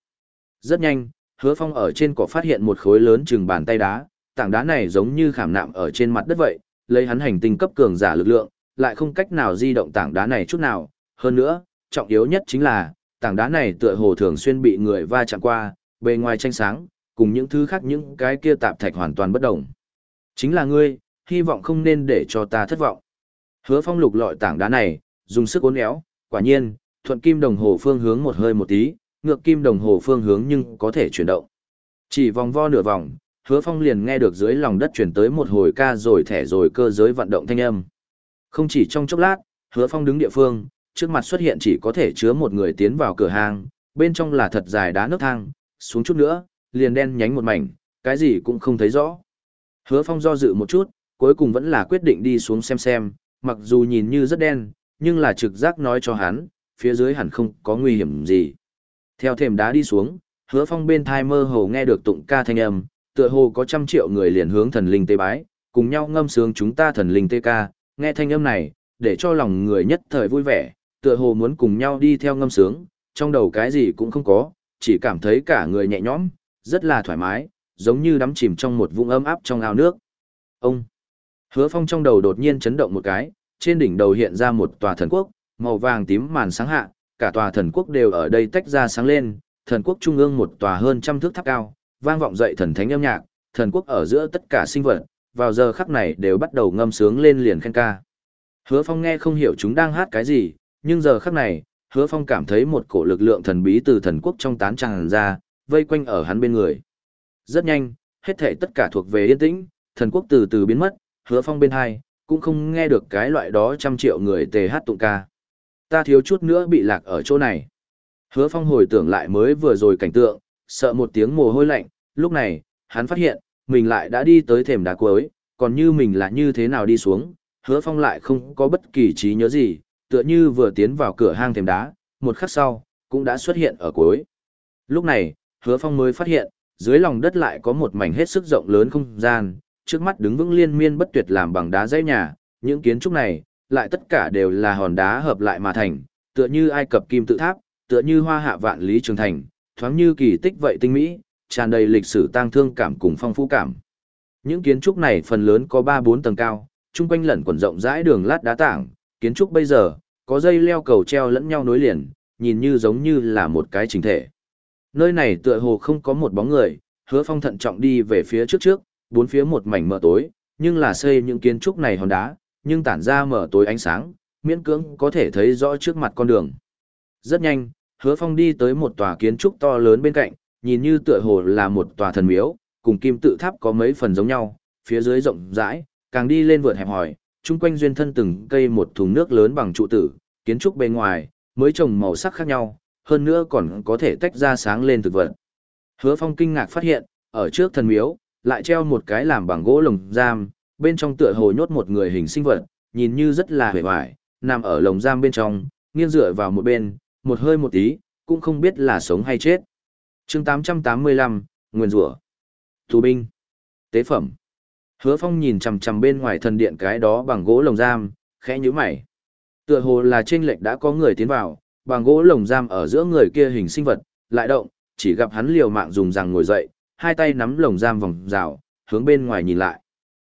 Rất nhanh, hứa phong ở trên cỏ phát hiện một khối lớn chừng bàn tay đá, tảng đá này giống như khảm nạm ở trên mặt đất vậy, lấy hắn hành tinh cấp cường giả lực lượng, lại không cách nào di động tảng đá này chút nào. Hơn nữa, trọng yếu nhất chính là, tảng đá này tựa hồ thường xuyên bị người va chạm qua, bề ngoài tranh sáng, cùng những thứ khác những cái kia tạp thạch hoàn toàn bất động. Chính là ngươi, hy vọng không nên để cho ta thất vọng. Hứa phong lục lọi tảng đá này, dùng sức uốn éo, quả nhiên, thuận kim đồng hồ phương hướng một hơi một tí, ngược kim đồng hồ phương hướng nhưng có thể chuyển động. Chỉ vòng vo nửa vòng, hứa phong liền nghe được dưới lòng đất chuyển tới một hồi ca rồi thẻ rồi cơ giới vận động thanh âm. Không chỉ trong chốc lát, hứa phong đứng địa phương, trước mặt xuất hiện chỉ có thể chứa một người tiến vào cửa hàng, bên trong là thật dài đá nước thang, xuống chút nữa, liền đen nhánh một mảnh, cái gì cũng không thấy rõ. Hứa phong do dự một chút, cuối cùng vẫn là quyết định đi xuống xem xem, mặc dù nhìn như rất đen, nhưng là trực giác nói cho hắn, phía dưới hẳn không có nguy hiểm gì. Theo thềm đá đi xuống, hứa phong bên thai mơ hồ nghe được tụng ca thanh âm, tựa hồ có trăm triệu người liền hướng thần linh tê bái, cùng nhau ngâm sướng chúng ta thần linh tê ca, nghe thanh âm này, để cho lòng người nhất thời vui vẻ, tựa hồ muốn cùng nhau đi theo ngâm sướng, trong đầu cái gì cũng không có, chỉ cảm thấy cả người nhẹ nhõm, rất là thoải mái, giống như đắm chìm trong một vũng ấm áp trong ao nước. Ông! Hứa phong trong đầu đột nhiên chấn động một cái, trên đỉnh đầu hiện ra một tòa thần quốc, màu vàng tím màn sáng hạ, cả tòa thần quốc đều ở đây tách ra sáng lên, thần quốc trung ương một tòa hơn trăm thước tháp cao, vang vọng dậy thần thánh âm nhạc, thần quốc ở giữa tất cả sinh vật, vào giờ khắc này đều bắt đầu ngâm sướng lên liền khen ca. Hứa Phong nghe không hiểu chúng đang hát cái gì, nhưng giờ khắc này, Hứa Phong cảm thấy một cổ lực lượng thần bí từ thần quốc trong tán tràn ra, vây quanh ở hắn bên người. Rất nhanh, hết thảy tất cả thuộc về yên tĩnh, thần quốc từ từ biến mất, Hứa Phong bên hai, cũng không nghe được cái loại đó trăm triệu người tề hát tụng ca. Ta thiếu chút nữa bị lạc ở chỗ này. Hứa Phong hồi tưởng lại mới vừa rồi cảnh tượng, sợ một tiếng mồ hôi lạnh, lúc này, hắn phát hiện, mình lại đã đi tới thềm đá cuối, còn như mình là như thế nào đi xuống, hứa phong lại không có bất kỳ trí nhớ gì, tựa như vừa tiến vào cửa hang thềm đá, một khắc sau, cũng đã xuất hiện ở cuối. Lúc này, hứa phong mới phát hiện, dưới lòng đất lại có một mảnh hết sức rộng lớn không gian, trước mắt đứng vững liên miên bất tuyệt làm bằng đá dãy nhà, những kiến trúc này, lại tất cả đều là hòn đá hợp lại mà thành, tựa như Ai Cập kim tự tháp, tựa như hoa hạ vạn lý trường thành, thoáng như kỳ tích vậy tinh mỹ, tràn đầy lịch sử tang thương cảm cùng phong phú cảm. Những kiến trúc này phần lớn có 3-4 tầng cao, chung quanh lẩn quẩn rộng rãi đường lát đá tảng, kiến trúc bây giờ, có dây leo cầu treo lẫn nhau nối liền, nhìn như giống như là một cái chỉnh thể. Nơi này tựa hồ không có một bóng người, hứa phong thận trọng đi về phía trước trước, bốn phía một mảnh mờ tối, nhưng là xây những kiến trúc này hòn đá, nhưng tản ra mở tối ánh sáng, miễn cưỡng có thể thấy rõ trước mặt con đường. Rất nhanh, hứa phong đi tới một tòa kiến trúc to lớn bên cạnh, nhìn như tựa hồ là một tòa thần miếu, cùng kim tự tháp có mấy phần giống nhau, phía dưới rộng rãi, càng đi lên vượt hẹp hỏi, chung quanh duyên thân từng cây một thùng nước lớn bằng trụ tử, kiến trúc bên ngoài, mới trồng màu sắc khác nhau, hơn nữa còn có thể tách ra sáng lên thực vật. Hứa Phong kinh ngạc phát hiện, ở trước thần miếu, lại treo một cái làm bằng gỗ lồng giam, bên trong tựa hồ nhốt một người hình sinh vật, nhìn như rất là hề hoài, nằm ở lồng giam bên trong, nghiêng dựa vào một bên, một hơi một tí, cũng không biết là sống hay chết chương 885, Nguyên rủa Thù binh. Tế phẩm. Hứa Phong nhìn chằm chằm bên ngoài thần điện cái đó bằng gỗ lồng giam, khẽ nhíu mày. Tựa hồ là trên lệch đã có người tiến vào, bằng gỗ lồng giam ở giữa người kia hình sinh vật, lại động, chỉ gặp hắn liều mạng dùng rằng ngồi dậy, hai tay nắm lồng giam vòng rào, hướng bên ngoài nhìn lại.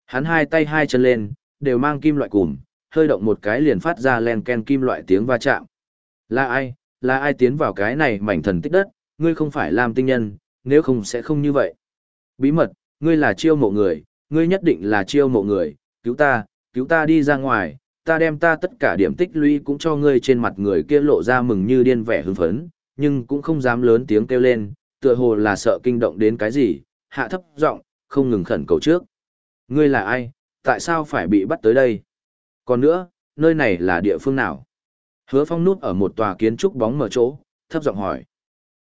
Hắn hai tay hai chân lên, đều mang kim loại cùm, hơi động một cái liền phát ra len ken kim loại tiếng va chạm. Là ai, là ai tiến vào cái này mảnh thần tích đất, ngươi không phải làm tinh nhân, nếu không sẽ không như vậy. Bí mật, ngươi là chiêu mộ người, ngươi nhất định là chiêu mộ người, cứu ta, cứu ta đi ra ngoài, ta đem ta tất cả điểm tích lũy cũng cho ngươi trên mặt người kia lộ ra mừng như điên vẻ hưng phấn, nhưng cũng không dám lớn tiếng kêu lên, tựa hồ là sợ kinh động đến cái gì, hạ thấp giọng, không ngừng khẩn cầu trước. Ngươi là ai, tại sao phải bị bắt tới đây? Còn nữa, nơi này là địa phương nào? Hứa phong nút ở một tòa kiến trúc bóng mở chỗ, thấp giọng hỏi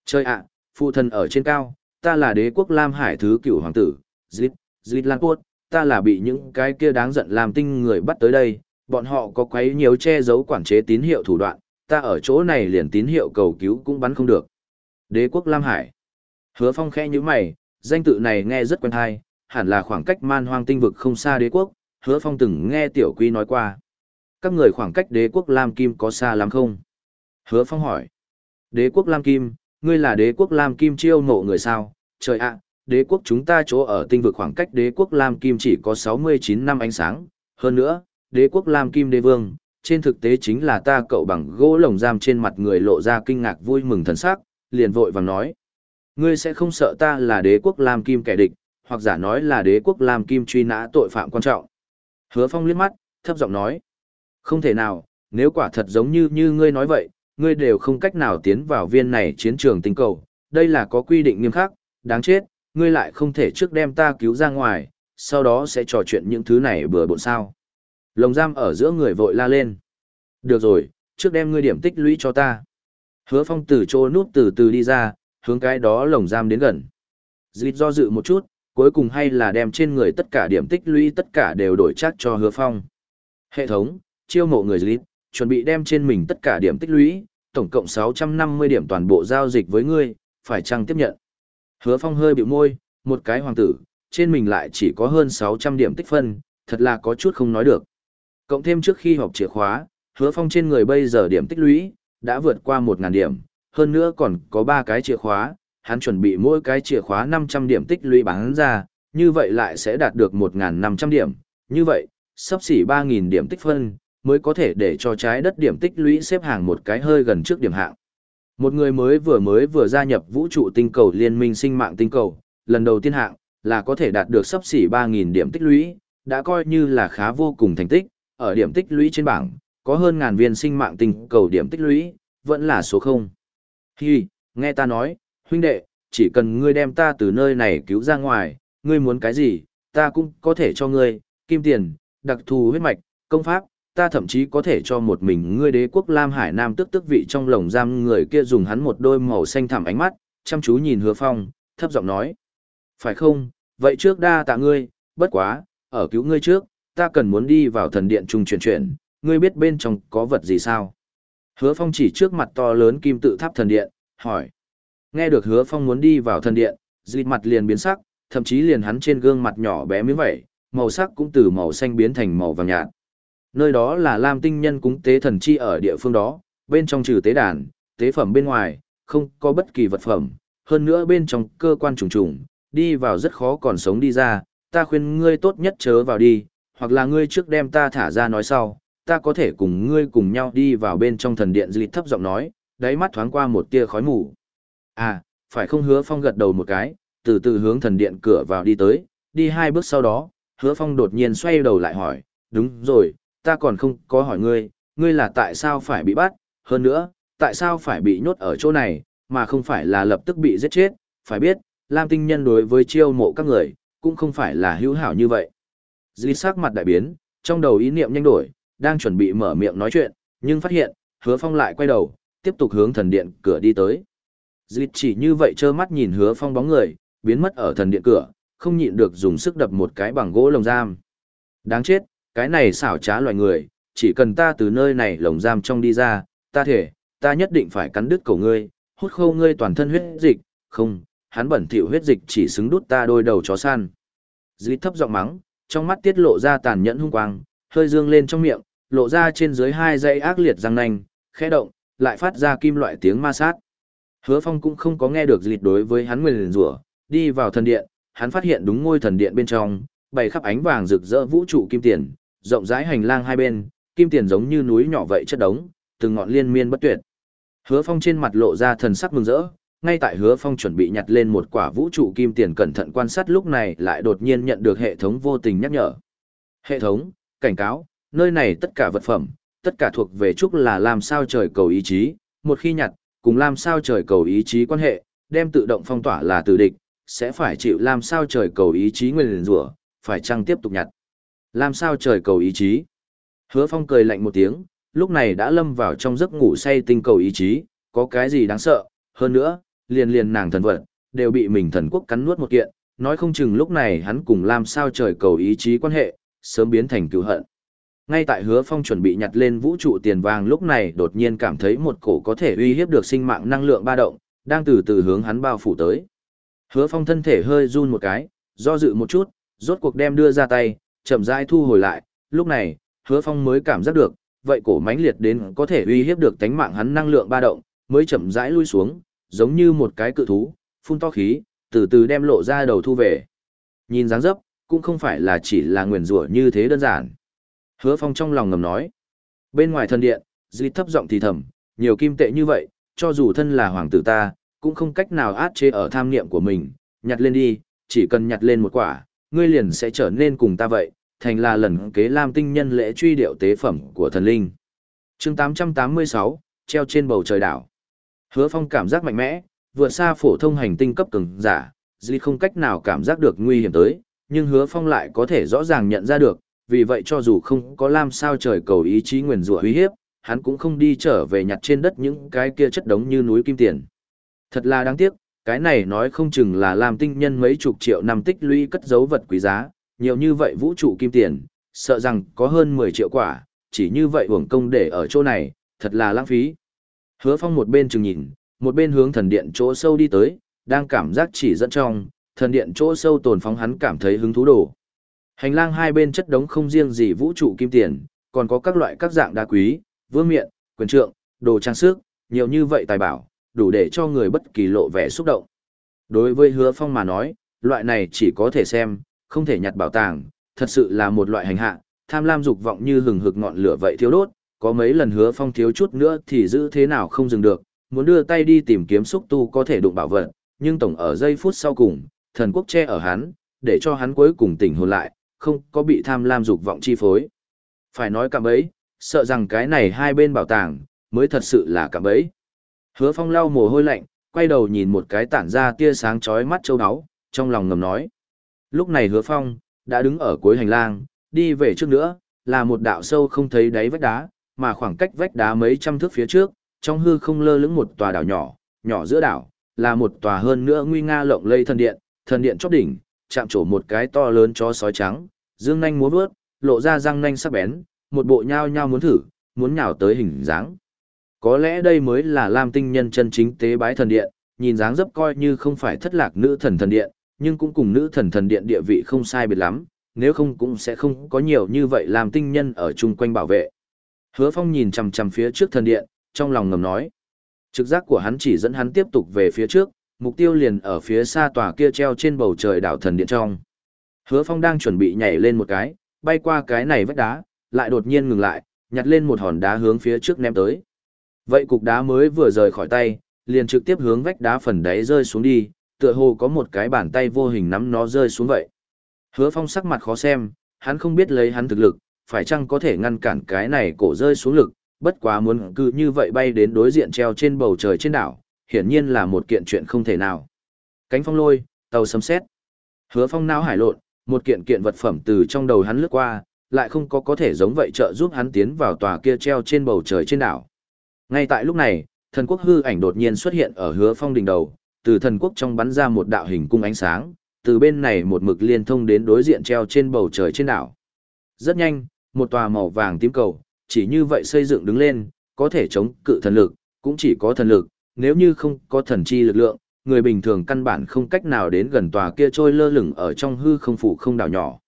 trời ạ, phụ thần ở trên cao, ta là đế quốc Lam Hải thứ cửu hoàng tử, Zlit, Zlit Lan Quốc, ta là bị những cái kia đáng giận làm tinh người bắt tới đây, bọn họ có quấy nhiều che giấu quản chế tín hiệu thủ đoạn, ta ở chỗ này liền tín hiệu cầu cứu cũng bắn không được. Đế quốc Lam Hải. Hứa phong khẽ như mày, danh tự này nghe rất quen tai, hẳn là khoảng cách man hoang tinh vực không xa đế quốc, hứa phong từng nghe tiểu quy nói qua. Các người khoảng cách đế quốc Lam Kim có xa lắm không? Hứa phong hỏi. Đế quốc Lam Kim, ngươi là đế quốc Lam Kim chiêu ngộ người sao? Trời ạ, đế quốc chúng ta chỗ ở tinh vực khoảng cách đế quốc Lam Kim chỉ có 69 năm ánh sáng. Hơn nữa, đế quốc Lam Kim đế vương, trên thực tế chính là ta cậu bằng gỗ lồng giam trên mặt người lộ ra kinh ngạc vui mừng thần sắc, liền vội vàng nói. Ngươi sẽ không sợ ta là đế quốc Lam Kim kẻ địch, hoặc giả nói là đế quốc Lam Kim truy nã tội phạm quan trọng. Hứa Phong liếc mắt, thấp giọng nói. Không thể nào, nếu quả thật giống như như ngươi nói vậy, ngươi đều không cách nào tiến vào viên này chiến trường tinh cầu, đây là có quy định nghiêm khắc, đáng chết, ngươi lại không thể trước đem ta cứu ra ngoài, sau đó sẽ trò chuyện những thứ này bừa bộn sao. Lồng giam ở giữa người vội la lên. Được rồi, trước đem ngươi điểm tích lũy cho ta. Hứa phong từ chỗ nút từ từ đi ra, hướng cái đó lồng giam đến gần. Dịch do dự một chút, cuối cùng hay là đem trên người tất cả điểm tích lũy tất cả đều đổi chắc cho hứa phong. Hệ thống, chiêu mộ người dịch, chuẩn bị đem trên mình tất cả điểm tích lũy, tổng cộng 650 điểm toàn bộ giao dịch với ngươi, phải chăng tiếp nhận. Hứa phong hơi bị môi, một cái hoàng tử, trên mình lại chỉ có hơn 600 điểm tích phân, thật là có chút không nói được. Cộng thêm trước khi họp chìa khóa, hứa phong trên người bây giờ điểm tích lũy, đã vượt qua 1000 điểm, hơn nữa còn có 3 cái chìa khóa, hắn chuẩn bị mỗi cái chìa khóa 500 điểm tích lũy bán ra, như vậy lại sẽ đạt được 1.500 điểm, như vậy, sắp xỉ 3000 điểm tích phân, mới có thể để cho trái đất điểm tích lũy xếp hàng một cái hơi gần trước điểm hạng. Một người mới vừa mới vừa gia nhập vũ trụ tinh cầu liên minh sinh mạng tinh cầu, lần đầu tiên hạng, là có thể đạt được sắp xỉ 3.000 điểm tích lũy, đã coi như là khá vô cùng thành tích, ở điểm tích lũy trên bảng, có hơn ngàn viên sinh mạng tinh cầu điểm tích lũy, vẫn là số 0. Hi, nghe ta nói, huynh đệ, chỉ cần ngươi đem ta từ nơi này cứu ra ngoài, ngươi muốn cái gì, ta cũng có thể cho ngươi, kim tiền, đặc thù huyết mạch, công pháp, ta thậm chí có thể cho một mình ngươi đế quốc Lam Hải Nam tức tức vị trong lồng giam người kia dùng hắn một đôi màu xanh thẳm ánh mắt, chăm chú nhìn hứa phong, thấp giọng nói. Phải không, vậy trước đa tạ ngươi, bất quá, ở cứu ngươi trước, ta cần muốn đi vào thần điện trung chuyển chuyển, ngươi biết bên trong có vật gì sao? Hứa phong chỉ trước mặt to lớn kim tự tháp thần điện, hỏi. Nghe được hứa phong muốn đi vào thần điện, dịt mặt liền biến sắc, thậm chí liền hắn trên gương mặt nhỏ bé miếng vậy, màu sắc cũng từ màu xanh biến thành màu vàng nhạt. Nơi đó là Lam Tinh Nhân cúng tế thần chi ở địa phương đó, bên trong trừ tế đàn, tế phẩm bên ngoài, không có bất kỳ vật phẩm, hơn nữa bên trong cơ quan trùng trùng, đi vào rất khó còn sống đi ra, ta khuyên ngươi tốt nhất chớ vào đi, hoặc là ngươi trước đem ta thả ra nói sau, ta có thể cùng ngươi cùng nhau đi vào bên trong thần điện dịt thấp giọng nói, đáy mắt thoáng qua một tia khói mù. À, phải không hứa phong gật đầu một cái, từ từ hướng thần điện cửa vào đi tới, đi hai bước sau đó, hứa phong đột nhiên xoay đầu lại hỏi, đúng rồi, ta còn không có hỏi ngươi, ngươi là tại sao phải bị bắt, hơn nữa, tại sao phải bị nhốt ở chỗ này, mà không phải là lập tức bị giết chết, phải biết, Lam tinh nhân đối với chiêu mộ các người, cũng không phải là hữu hảo như vậy. Di sắc mặt đại biến, trong đầu ý niệm nhanh đổi, đang chuẩn bị mở miệng nói chuyện, nhưng phát hiện, hứa phong lại quay đầu, tiếp tục hướng thần điện cửa đi tới. Di chỉ như vậy trơ mắt nhìn hứa phong bóng người, biến mất ở thần điện cửa, không nhịn được dùng sức đập một cái bằng gỗ lồng giam. Đáng chết, cái này xảo trá loài người, chỉ cần ta từ nơi này lồng giam trong đi ra, ta thể, ta nhất định phải cắn đứt cổ ngươi, hút khô ngươi toàn thân huyết dịch, không, hắn bẩn thỉu huyết dịch chỉ xứng đút ta đôi đầu chó săn. Dĩ thấp giọng mắng, trong mắt tiết lộ ra tàn nhẫn hung quang, hơi dương lên trong miệng, lộ ra trên dưới hai dãy ác liệt răng nanh, khẽ động, lại phát ra kim loại tiếng ma sát. Hứa Phong cũng không có nghe được dịch đối với hắn nguyền rủa, đi vào thần điện, hắn phát hiện đúng ngôi thần điện bên trong, bày khắp ánh vàng rực rỡ vũ trụ kim tiền, rộng rãi hành lang hai bên, kim tiền giống như núi nhỏ vậy chất đống, từng ngọn liên miên bất tuyệt. Hứa Phong trên mặt lộ ra thần sắc mừng rỡ, ngay tại Hứa Phong chuẩn bị nhặt lên một quả vũ trụ kim tiền cẩn thận quan sát lúc này lại đột nhiên nhận được hệ thống vô tình nhắc nhở. Hệ thống, cảnh cáo, nơi này tất cả vật phẩm, tất cả thuộc về trúc là làm sao trời cầu ý chí, một khi nhặt, cùng làm sao trời cầu ý chí quan hệ, đem tự động phong tỏa là tử địch, sẽ phải chịu làm sao trời cầu ý chí nguyên rủa, phải chăng tiếp tục nhặt. Làm sao trời cầu ý chí? Hứa Phong cười lạnh một tiếng, lúc này đã lâm vào trong giấc ngủ say tinh cầu ý chí, có cái gì đáng sợ, hơn nữa, liền liền nàng thần vật, đều bị mình thần quốc cắn nuốt một kiện, nói không chừng lúc này hắn cùng làm sao trời cầu ý chí quan hệ, sớm biến thành cứu hận. Ngay tại hứa phong chuẩn bị nhặt lên vũ trụ tiền vàng lúc này đột nhiên cảm thấy một cổ có thể uy hiếp được sinh mạng năng lượng ba động, đang từ từ hướng hắn bao phủ tới. Hứa phong thân thể hơi run một cái, do dự một chút, rốt cuộc đem đưa ra tay, chậm rãi thu hồi lại, lúc này, hứa phong mới cảm giác được, vậy cổ mãnh liệt đến có thể uy hiếp được tánh mạng hắn năng lượng ba động, mới chậm rãi lui xuống, giống như một cái cự thú, phun to khí, từ từ đem lộ ra đầu thu về. Nhìn dáng dấp, cũng không phải là chỉ là nguyền rủa như thế đơn giản. Hứa phong trong lòng ngầm nói. Bên ngoài thân điện, Dịch thấp giọng thì thầm, nhiều kim tệ như vậy, cho dù thân là hoàng tử ta, cũng không cách nào át chế ở tham niệm của mình, nhặt lên đi, chỉ cần nhặt lên một quả, ngươi liền sẽ trở nên cùng ta vậy, thành là lần kế lam tinh nhân lễ truy điệu tế phẩm của thần linh. chương 886, treo trên bầu trời đảo. Hứa phong cảm giác mạnh mẽ, vượt xa phổ thông hành tinh cấp cường giả, di không cách nào cảm giác được nguy hiểm tới, nhưng hứa phong lại có thể rõ ràng nhận ra được, vì vậy cho dù không có lam sao trời cầu ý chí nguyền rủa uy hiếp, hắn cũng không đi trở về nhặt trên đất những cái kia chất đống như núi kim tiền. Thật là đáng tiếc, cái này nói không chừng là làm tinh nhân mấy chục triệu năm tích lũy cất dấu vật quý giá, nhiều như vậy vũ trụ kim tiền, sợ rằng có hơn 10 triệu quả, chỉ như vậy uổng công để ở chỗ này, thật là lãng phí. Hứa Phong một bên chừng nhìn, một bên hướng thần điện chỗ sâu đi tới, đang cảm giác chỉ dẫn trong, thần điện chỗ sâu tồn phóng hắn cảm thấy hứng thú đồ. Hành lang hai bên chất đống không riêng gì vũ trụ kim tiền, còn có các loại các dạng đá quý, vương miện, quyền trượng, đồ trang sức, nhiều như vậy tài bảo, đủ để cho người bất kỳ lộ vẻ xúc động. Đối với hứa phong mà nói, loại này chỉ có thể xem, không thể nhặt bảo tàng, thật sự là một loại hành hạ, tham lam dục vọng như hừng hực ngọn lửa vậy thiếu đốt, có mấy lần hứa phong thiếu chút nữa thì giữ thế nào không dừng được, muốn đưa tay đi tìm kiếm xúc tu có thể đụng bảo vật, nhưng tổng ở giây phút sau cùng, thần quốc che ở hắn, để cho hắn cuối cùng tỉnh hồn lại, không có bị tham lam dục vọng chi phối. Phải nói cạm bấy, sợ rằng cái này hai bên bảo tàng, mới thật sự là cạm bấy. Hứa phong lau mồ hôi lạnh, quay đầu nhìn một cái tản ra tia sáng chói mắt châu áo, trong lòng ngầm nói. Lúc này hứa phong, đã đứng ở cuối hành lang, đi về trước nữa, là một đạo sâu không thấy đáy vách đá, mà khoảng cách vách đá mấy trăm thước phía trước, trong hư không lơ lửng một tòa đảo nhỏ, nhỏ giữa đảo, là một tòa hơn nữa nguy nga lộng lây thần điện, thần điện chóp đỉnh, chạm trổ một cái to lớn chó sói trắng, dương nanh múa vớt, lộ ra răng nanh sắc bén, một bộ nhao nhao muốn thử, muốn nhào tới hình dáng. Có lẽ đây mới là Lam Tinh nhân chân chính tế bái thần điện, nhìn dáng dấp coi như không phải thất lạc nữ thần thần điện, nhưng cũng cùng nữ thần thần điện địa vị không sai biệt lắm, nếu không cũng sẽ không có nhiều như vậy làm tinh nhân ở chung quanh bảo vệ. Hứa Phong nhìn chằm chằm phía trước thần điện, trong lòng ngầm nói. Trực giác của hắn chỉ dẫn hắn tiếp tục về phía trước, mục tiêu liền ở phía xa tòa kia treo trên bầu trời đảo thần điện trong. Hứa Phong đang chuẩn bị nhảy lên một cái, bay qua cái này vách đá, lại đột nhiên ngừng lại, nhặt lên một hòn đá hướng phía trước ném tới. Vậy cục đá mới vừa rời khỏi tay, liền trực tiếp hướng vách đá phần đáy rơi xuống đi, tựa hồ có một cái bàn tay vô hình nắm nó rơi xuống vậy. Hứa Phong sắc mặt khó xem, hắn không biết lấy hắn thực lực, phải chăng có thể ngăn cản cái này cổ rơi xuống lực, bất quá muốn cứ như vậy bay đến đối diện treo trên bầu trời trên đảo, hiển nhiên là một kiện chuyện không thể nào. Cánh phong lôi, tàu sấm xét. Hứa Phong não hải lộn, một kiện kiện vật phẩm từ trong đầu hắn lướt qua, lại không có có thể giống vậy trợ giúp hắn tiến vào tòa kia treo trên bầu trời trên đảo. Ngay tại lúc này, thần quốc hư ảnh đột nhiên xuất hiện ở Hứa Phong đỉnh đầu, từ thần quốc trong bắn ra một đạo hình cung ánh sáng, từ bên này một mực liên thông đến đối diện treo trên bầu trời trên đảo. Rất nhanh, một tòa màu vàng tím cầu, chỉ như vậy xây dựng đứng lên, có thể chống cự thần lực, cũng chỉ có thần lực, nếu như không có thần chi lực lượng, người bình thường căn bản không cách nào đến gần tòa kia trôi lơ lửng ở trong hư không phủ không đảo nhỏ.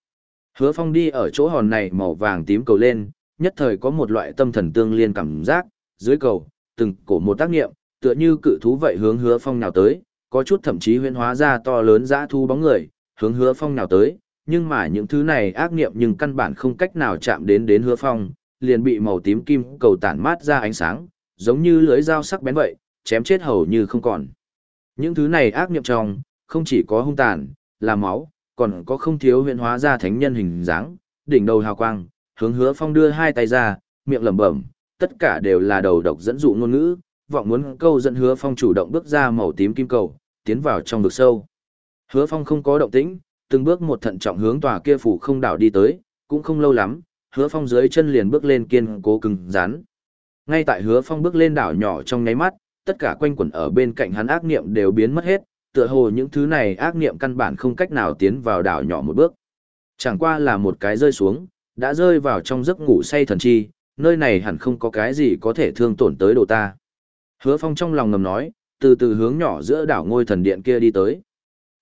Hứa Phong đi ở chỗ hòn này màu vàng tím cầu lên, nhất thời có một loại tâm thần tương liên cảm giác, dưới cầu, từng cổ một tác nghiệm, tựa như cự thú vậy hướng Hứa Phong nào tới, có chút thậm chí huyễn hóa ra to lớn dã thu bóng người, hướng hứa phong nào tới, nhưng mà những thứ này ác nghiệm nhưng căn bản không cách nào chạm đến đến hứa phong, liền bị màu tím kim cầu tản mát ra ánh sáng, giống như lưới dao sắc bén vậy, chém chết hầu như không còn. Những thứ này ác nghiệm trong, không chỉ có hung tàn, là máu, còn có không thiếu huyễn hóa ra thánh nhân hình dáng, đỉnh đầu hào quang, hướng hứa phong đưa hai tay ra, miệng lẩm bẩm, tất cả đều là đầu độc dẫn dụ ngôn ngữ, vọng muốn câu dẫn hứa phong chủ động bước ra màu tím kim cầu, tiến vào trong vực sâu. Hứa Phong không có động tĩnh, từng bước một thận trọng hướng tòa kia phủ không đảo đi tới, cũng không lâu lắm, Hứa Phong dưới chân liền bước lên kiên cố cứng rắn. Ngay tại Hứa Phong bước lên đảo nhỏ trong nháy mắt, tất cả quanh quẩn ở bên cạnh hắn ác niệm đều biến mất hết, tựa hồ những thứ này ác niệm căn bản không cách nào tiến vào đảo nhỏ một bước. Chẳng qua là một cái rơi xuống, đã rơi vào trong giấc ngủ say thần chi, nơi này hẳn không có cái gì có thể thương tổn tới đồ ta. Hứa Phong trong lòng ngầm nói, từ từ hướng nhỏ giữa đảo ngôi thần điện kia đi tới.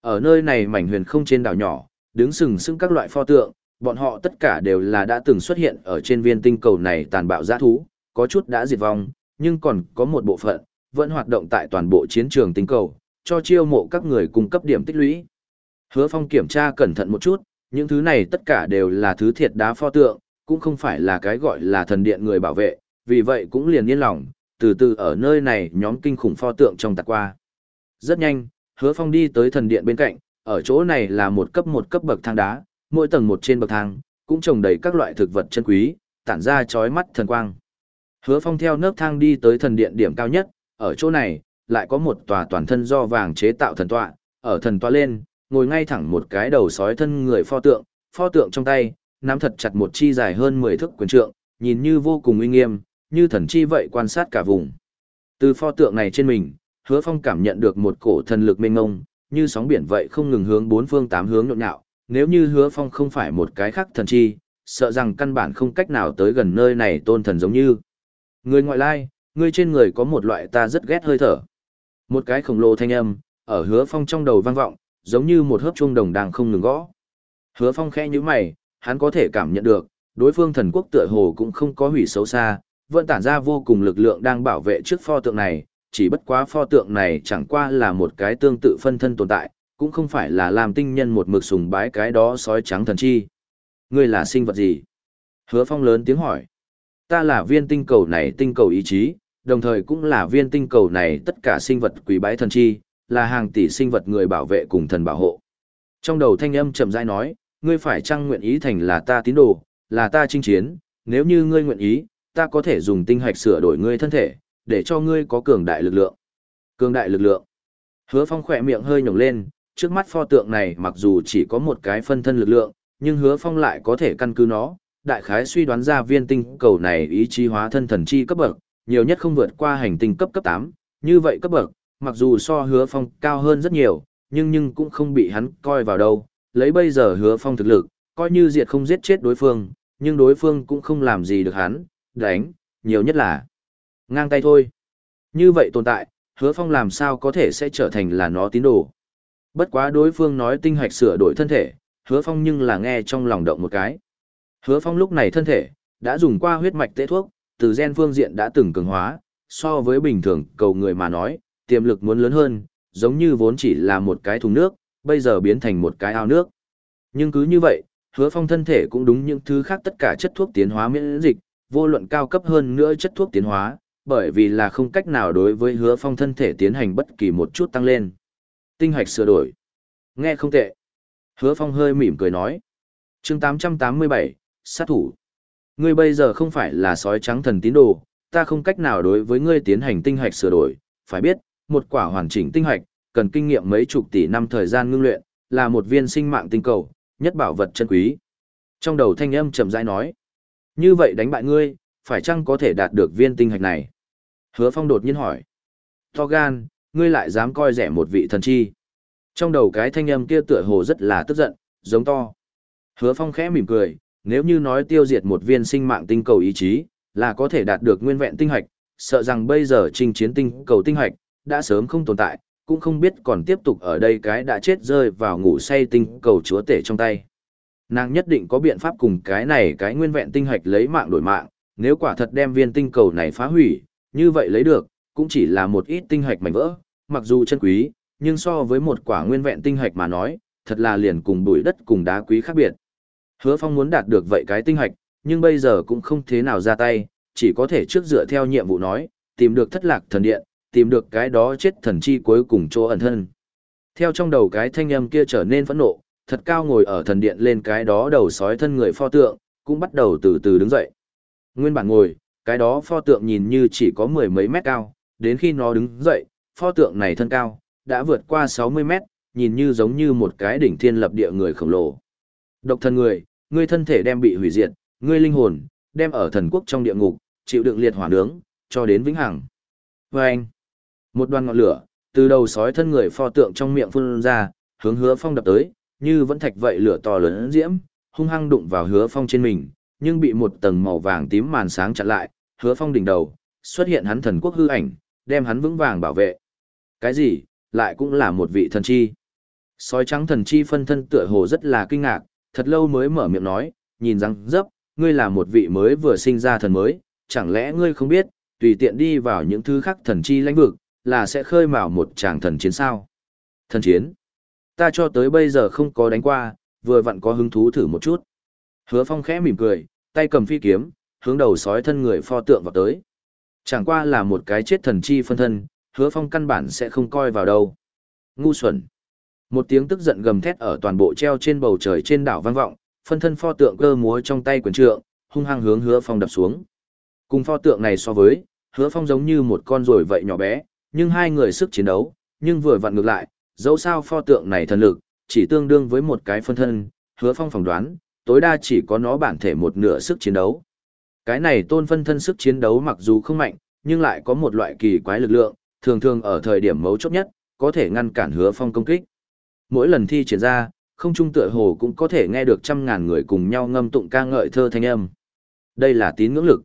Ở nơi này mảnh huyền không trên đảo nhỏ, đứng sừng sững các loại pho tượng, bọn họ tất cả đều là đã từng xuất hiện ở trên viên tinh cầu này tàn bạo giã thú, có chút đã diệt vong, nhưng còn có một bộ phận, vẫn hoạt động tại toàn bộ chiến trường tinh cầu, cho chiêu mộ các người cung cấp điểm tích lũy. Hứa Phong kiểm tra cẩn thận một chút, những thứ này tất cả đều là thứ thiệt đá pho tượng, cũng không phải là cái gọi là thần điện người bảo vệ, vì vậy cũng liền yên lòng, từ từ ở nơi này nhóm kinh khủng pho tượng trong tạc qua. Rất nhanh, hứa phong đi tới thần điện bên cạnh, ở chỗ này là một cấp một cấp bậc thang đá, mỗi tầng một trên bậc thang, cũng trồng đầy các loại thực vật chân quý, tản ra chói mắt thần quang. Hứa Phong theo nấc thang đi tới thần điện điểm cao nhất, ở chỗ này, lại có một tòa toàn thân do vàng chế tạo thần tọa, ở thần tọa lên, ngồi ngay thẳng một cái đầu sói thân người pho tượng, pho tượng trong tay, nắm thật chặt một chi dài hơn 10 thước quyền trượng, nhìn như vô cùng uy nghiêm, như thần chi vậy quan sát cả vùng. Từ pho tượng này trên mình, Hứa Phong cảm nhận được một cổ thần lực mênh mông, như sóng biển vậy không ngừng hướng bốn phương tám hướng nhộn nhạo, nếu như Hứa Phong không phải một cái khác thần chi, sợ rằng căn bản không cách nào tới gần nơi này tôn thần giống như. Người ngoại lai, người trên người có một loại ta rất ghét hơi thở. Một cái khổng lồ thanh âm, ở Hứa Phong trong đầu vang vọng, giống như một hớp chuông đồng đang không ngừng gõ. Hứa Phong khẽ nhíu mày, hắn có thể cảm nhận được, đối phương thần quốc tựa hồ cũng không có hủy xấu xa, vẫn tản ra vô cùng lực lượng đang bảo vệ trước pho tượng này, chỉ bất quá pho tượng này chẳng qua là một cái tương tự phân thân tồn tại, cũng không phải là làm tinh nhân một mực sùng bái cái đó sói trắng thần chi. Ngươi là sinh vật gì? Hứa Phong lớn tiếng hỏi. Ta là viên tinh cầu này tinh cầu ý chí, đồng thời cũng là viên tinh cầu này tất cả sinh vật quý bái thần chi, là hàng tỷ sinh vật người bảo vệ cùng thần bảo hộ. Trong đầu thanh âm chậm rãi nói, ngươi phải chăng nguyện ý thành là ta tín đồ, là ta chinh chiến, nếu như ngươi nguyện ý, ta có thể dùng tinh hạch sửa đổi ngươi thân thể, để cho ngươi có cường đại lực lượng. Cường đại lực lượng. Hứa Phong khỏe miệng hơi nhổng lên, trước mắt pho tượng này mặc dù chỉ có một cái phân thân lực lượng, nhưng Hứa Phong lại có thể căn cứ nó, đại khái suy đoán ra viên tinh cầu này ý chí hóa thân thần chi cấp bậc, nhiều nhất không vượt qua hành tinh cấp cấp 8, như vậy cấp bậc, mặc dù so Hứa Phong cao hơn rất nhiều, nhưng nhưng cũng không bị hắn coi vào đâu, lấy bây giờ Hứa Phong thực lực, coi như diệt không giết chết đối phương, nhưng đối phương cũng không làm gì được hắn, đánh, nhiều nhất là ngang tay thôi. Như vậy tồn tại, hứa phong làm sao có thể sẽ trở thành là nó tín đồ. Bất quá đối phương nói tinh hạch sửa đổi thân thể, hứa phong nhưng là nghe trong lòng động một cái. Hứa phong lúc này thân thể, đã dùng qua huyết mạch tế thuốc, từ gen phương diện đã từng cường hóa, so với bình thường cầu người mà nói, tiềm lực muốn lớn hơn, giống như vốn chỉ là một cái thùng nước, bây giờ biến thành một cái ao nước. Nhưng cứ như vậy, hứa phong thân thể cũng đúng những thứ khác tất cả chất thuốc tiến hóa miễn dịch, vô luận cao cấp hơn nữa chất thuốc tiến hóa, bởi vì là không cách nào đối với hứa phong thân thể tiến hành bất kỳ một chút tăng lên. Tinh hoạch sửa đổi. Nghe không tệ. Hứa phong hơi mỉm cười nói. chương 887, sát thủ. Ngươi bây giờ không phải là sói trắng thần tín đồ, ta không cách nào đối với ngươi tiến hành tinh hoạch sửa đổi. Phải biết, một quả hoàn chỉnh tinh hoạch, cần kinh nghiệm mấy chục tỷ năm thời gian ngưng luyện, là một viên sinh mạng tinh cầu, nhất bảo vật chân quý. Trong đầu thanh âm chậm rãi nói. Như vậy đánh bại ngươi, phải chăng có thể đạt được viên tinh hạch này? Hứa Phong đột nhiên hỏi. To gan, ngươi lại dám coi rẻ một vị thần chi. Trong đầu cái thanh âm kia tựa hồ rất là tức giận, giống to. Hứa Phong khẽ mỉm cười, nếu như nói tiêu diệt một viên sinh mạng tinh cầu ý chí, là có thể đạt được nguyên vẹn tinh hạch, sợ rằng bây giờ trình chiến tinh cầu tinh hạch, đã sớm không tồn tại, cũng không biết còn tiếp tục ở đây cái đã chết rơi vào ngủ say tinh cầu chúa tể trong tay. Nàng nhất định có biện pháp cùng cái này cái nguyên vẹn tinh hạch lấy mạng đổi mạng, nếu quả thật đem viên tinh cầu này phá hủy, như vậy lấy được, cũng chỉ là một ít tinh hạch mảnh vỡ, mặc dù chân quý, nhưng so với một quả nguyên vẹn tinh hạch mà nói, thật là liền cùng bụi đất cùng đá quý khác biệt. Hứa Phong muốn đạt được vậy cái tinh hạch, nhưng bây giờ cũng không thế nào ra tay, chỉ có thể trước dựa theo nhiệm vụ nói, tìm được thất lạc thần điện, tìm được cái đó chết thần chi cuối cùng chỗ ẩn thân. Theo trong đầu cái thanh âm kia trở nên phẫn nộ, thật cao ngồi ở thần điện lên cái đó đầu sói thân người pho tượng, cũng bắt đầu từ từ đứng dậy. Nguyên bản ngồi, cái đó pho tượng nhìn như chỉ có mười mấy mét cao, đến khi nó đứng dậy, pho tượng này thân cao, đã vượt qua 60 mét, nhìn như giống như một cái đỉnh thiên lập địa người khổng lồ. Độc thân người, ngươi thân thể đem bị hủy diệt, ngươi linh hồn, đem ở thần quốc trong địa ngục, chịu đựng liệt hỏa nướng, cho đến vĩnh hằng. Và anh, một đoàn ngọn lửa, từ đầu sói thân người pho tượng trong miệng phun ra, hướng hứa phong đập tới, như vẫn thạch vậy lửa to lớn diễm, hung hăng đụng vào hứa phong trên mình, nhưng bị một tầng màu vàng tím màn sáng chặn lại, hứa phong đỉnh đầu, xuất hiện hắn thần quốc hư ảnh, đem hắn vững vàng bảo vệ. Cái gì, lại cũng là một vị thần chi. Sói trắng thần chi phân thân tựa hồ rất là kinh ngạc, thật lâu mới mở miệng nói, nhìn răng dấp, ngươi là một vị mới vừa sinh ra thần mới, chẳng lẽ ngươi không biết, tùy tiện đi vào những thứ khác thần chi lãnh vực, là sẽ khơi mào một tràng thần chiến sao? Thần chiến? Ta cho tới bây giờ không có đánh qua, vừa vặn có hứng thú thử một chút. Hứa Phong khẽ mỉm cười, tay cầm phi kiếm, hướng đầu sói thân người pho tượng vào tới. Chẳng qua là một cái chết thần chi phân thân, Hứa Phong căn bản sẽ không coi vào đâu. Ngu xuẩn. Một tiếng tức giận gầm thét ở toàn bộ treo trên bầu trời trên đảo vang vọng, phân thân pho tượng cơ múa trong tay quyền trượng, hung hăng hướng Hứa Phong đập xuống. Cùng pho tượng này so với, hứa phong giống như một con rồi vậy nhỏ bé, nhưng hai người sức chiến đấu, nhưng vừa vặn ngược lại, dẫu sao pho tượng này thần lực, chỉ tương đương với một cái phân thân, hứa phong phỏng đoán, tối đa chỉ có nó bản thể một nửa sức chiến đấu. Cái này tôn phân thân sức chiến đấu mặc dù không mạnh, nhưng lại có một loại kỳ quái lực lượng, thường thường ở thời điểm mấu chốt nhất, có thể ngăn cản hứa phong công kích. Mỗi lần thi triển ra, không trung tựa hồ cũng có thể nghe được trăm ngàn người cùng nhau ngâm tụng ca ngợi thơ thanh âm. Đây là tín ngưỡng lực.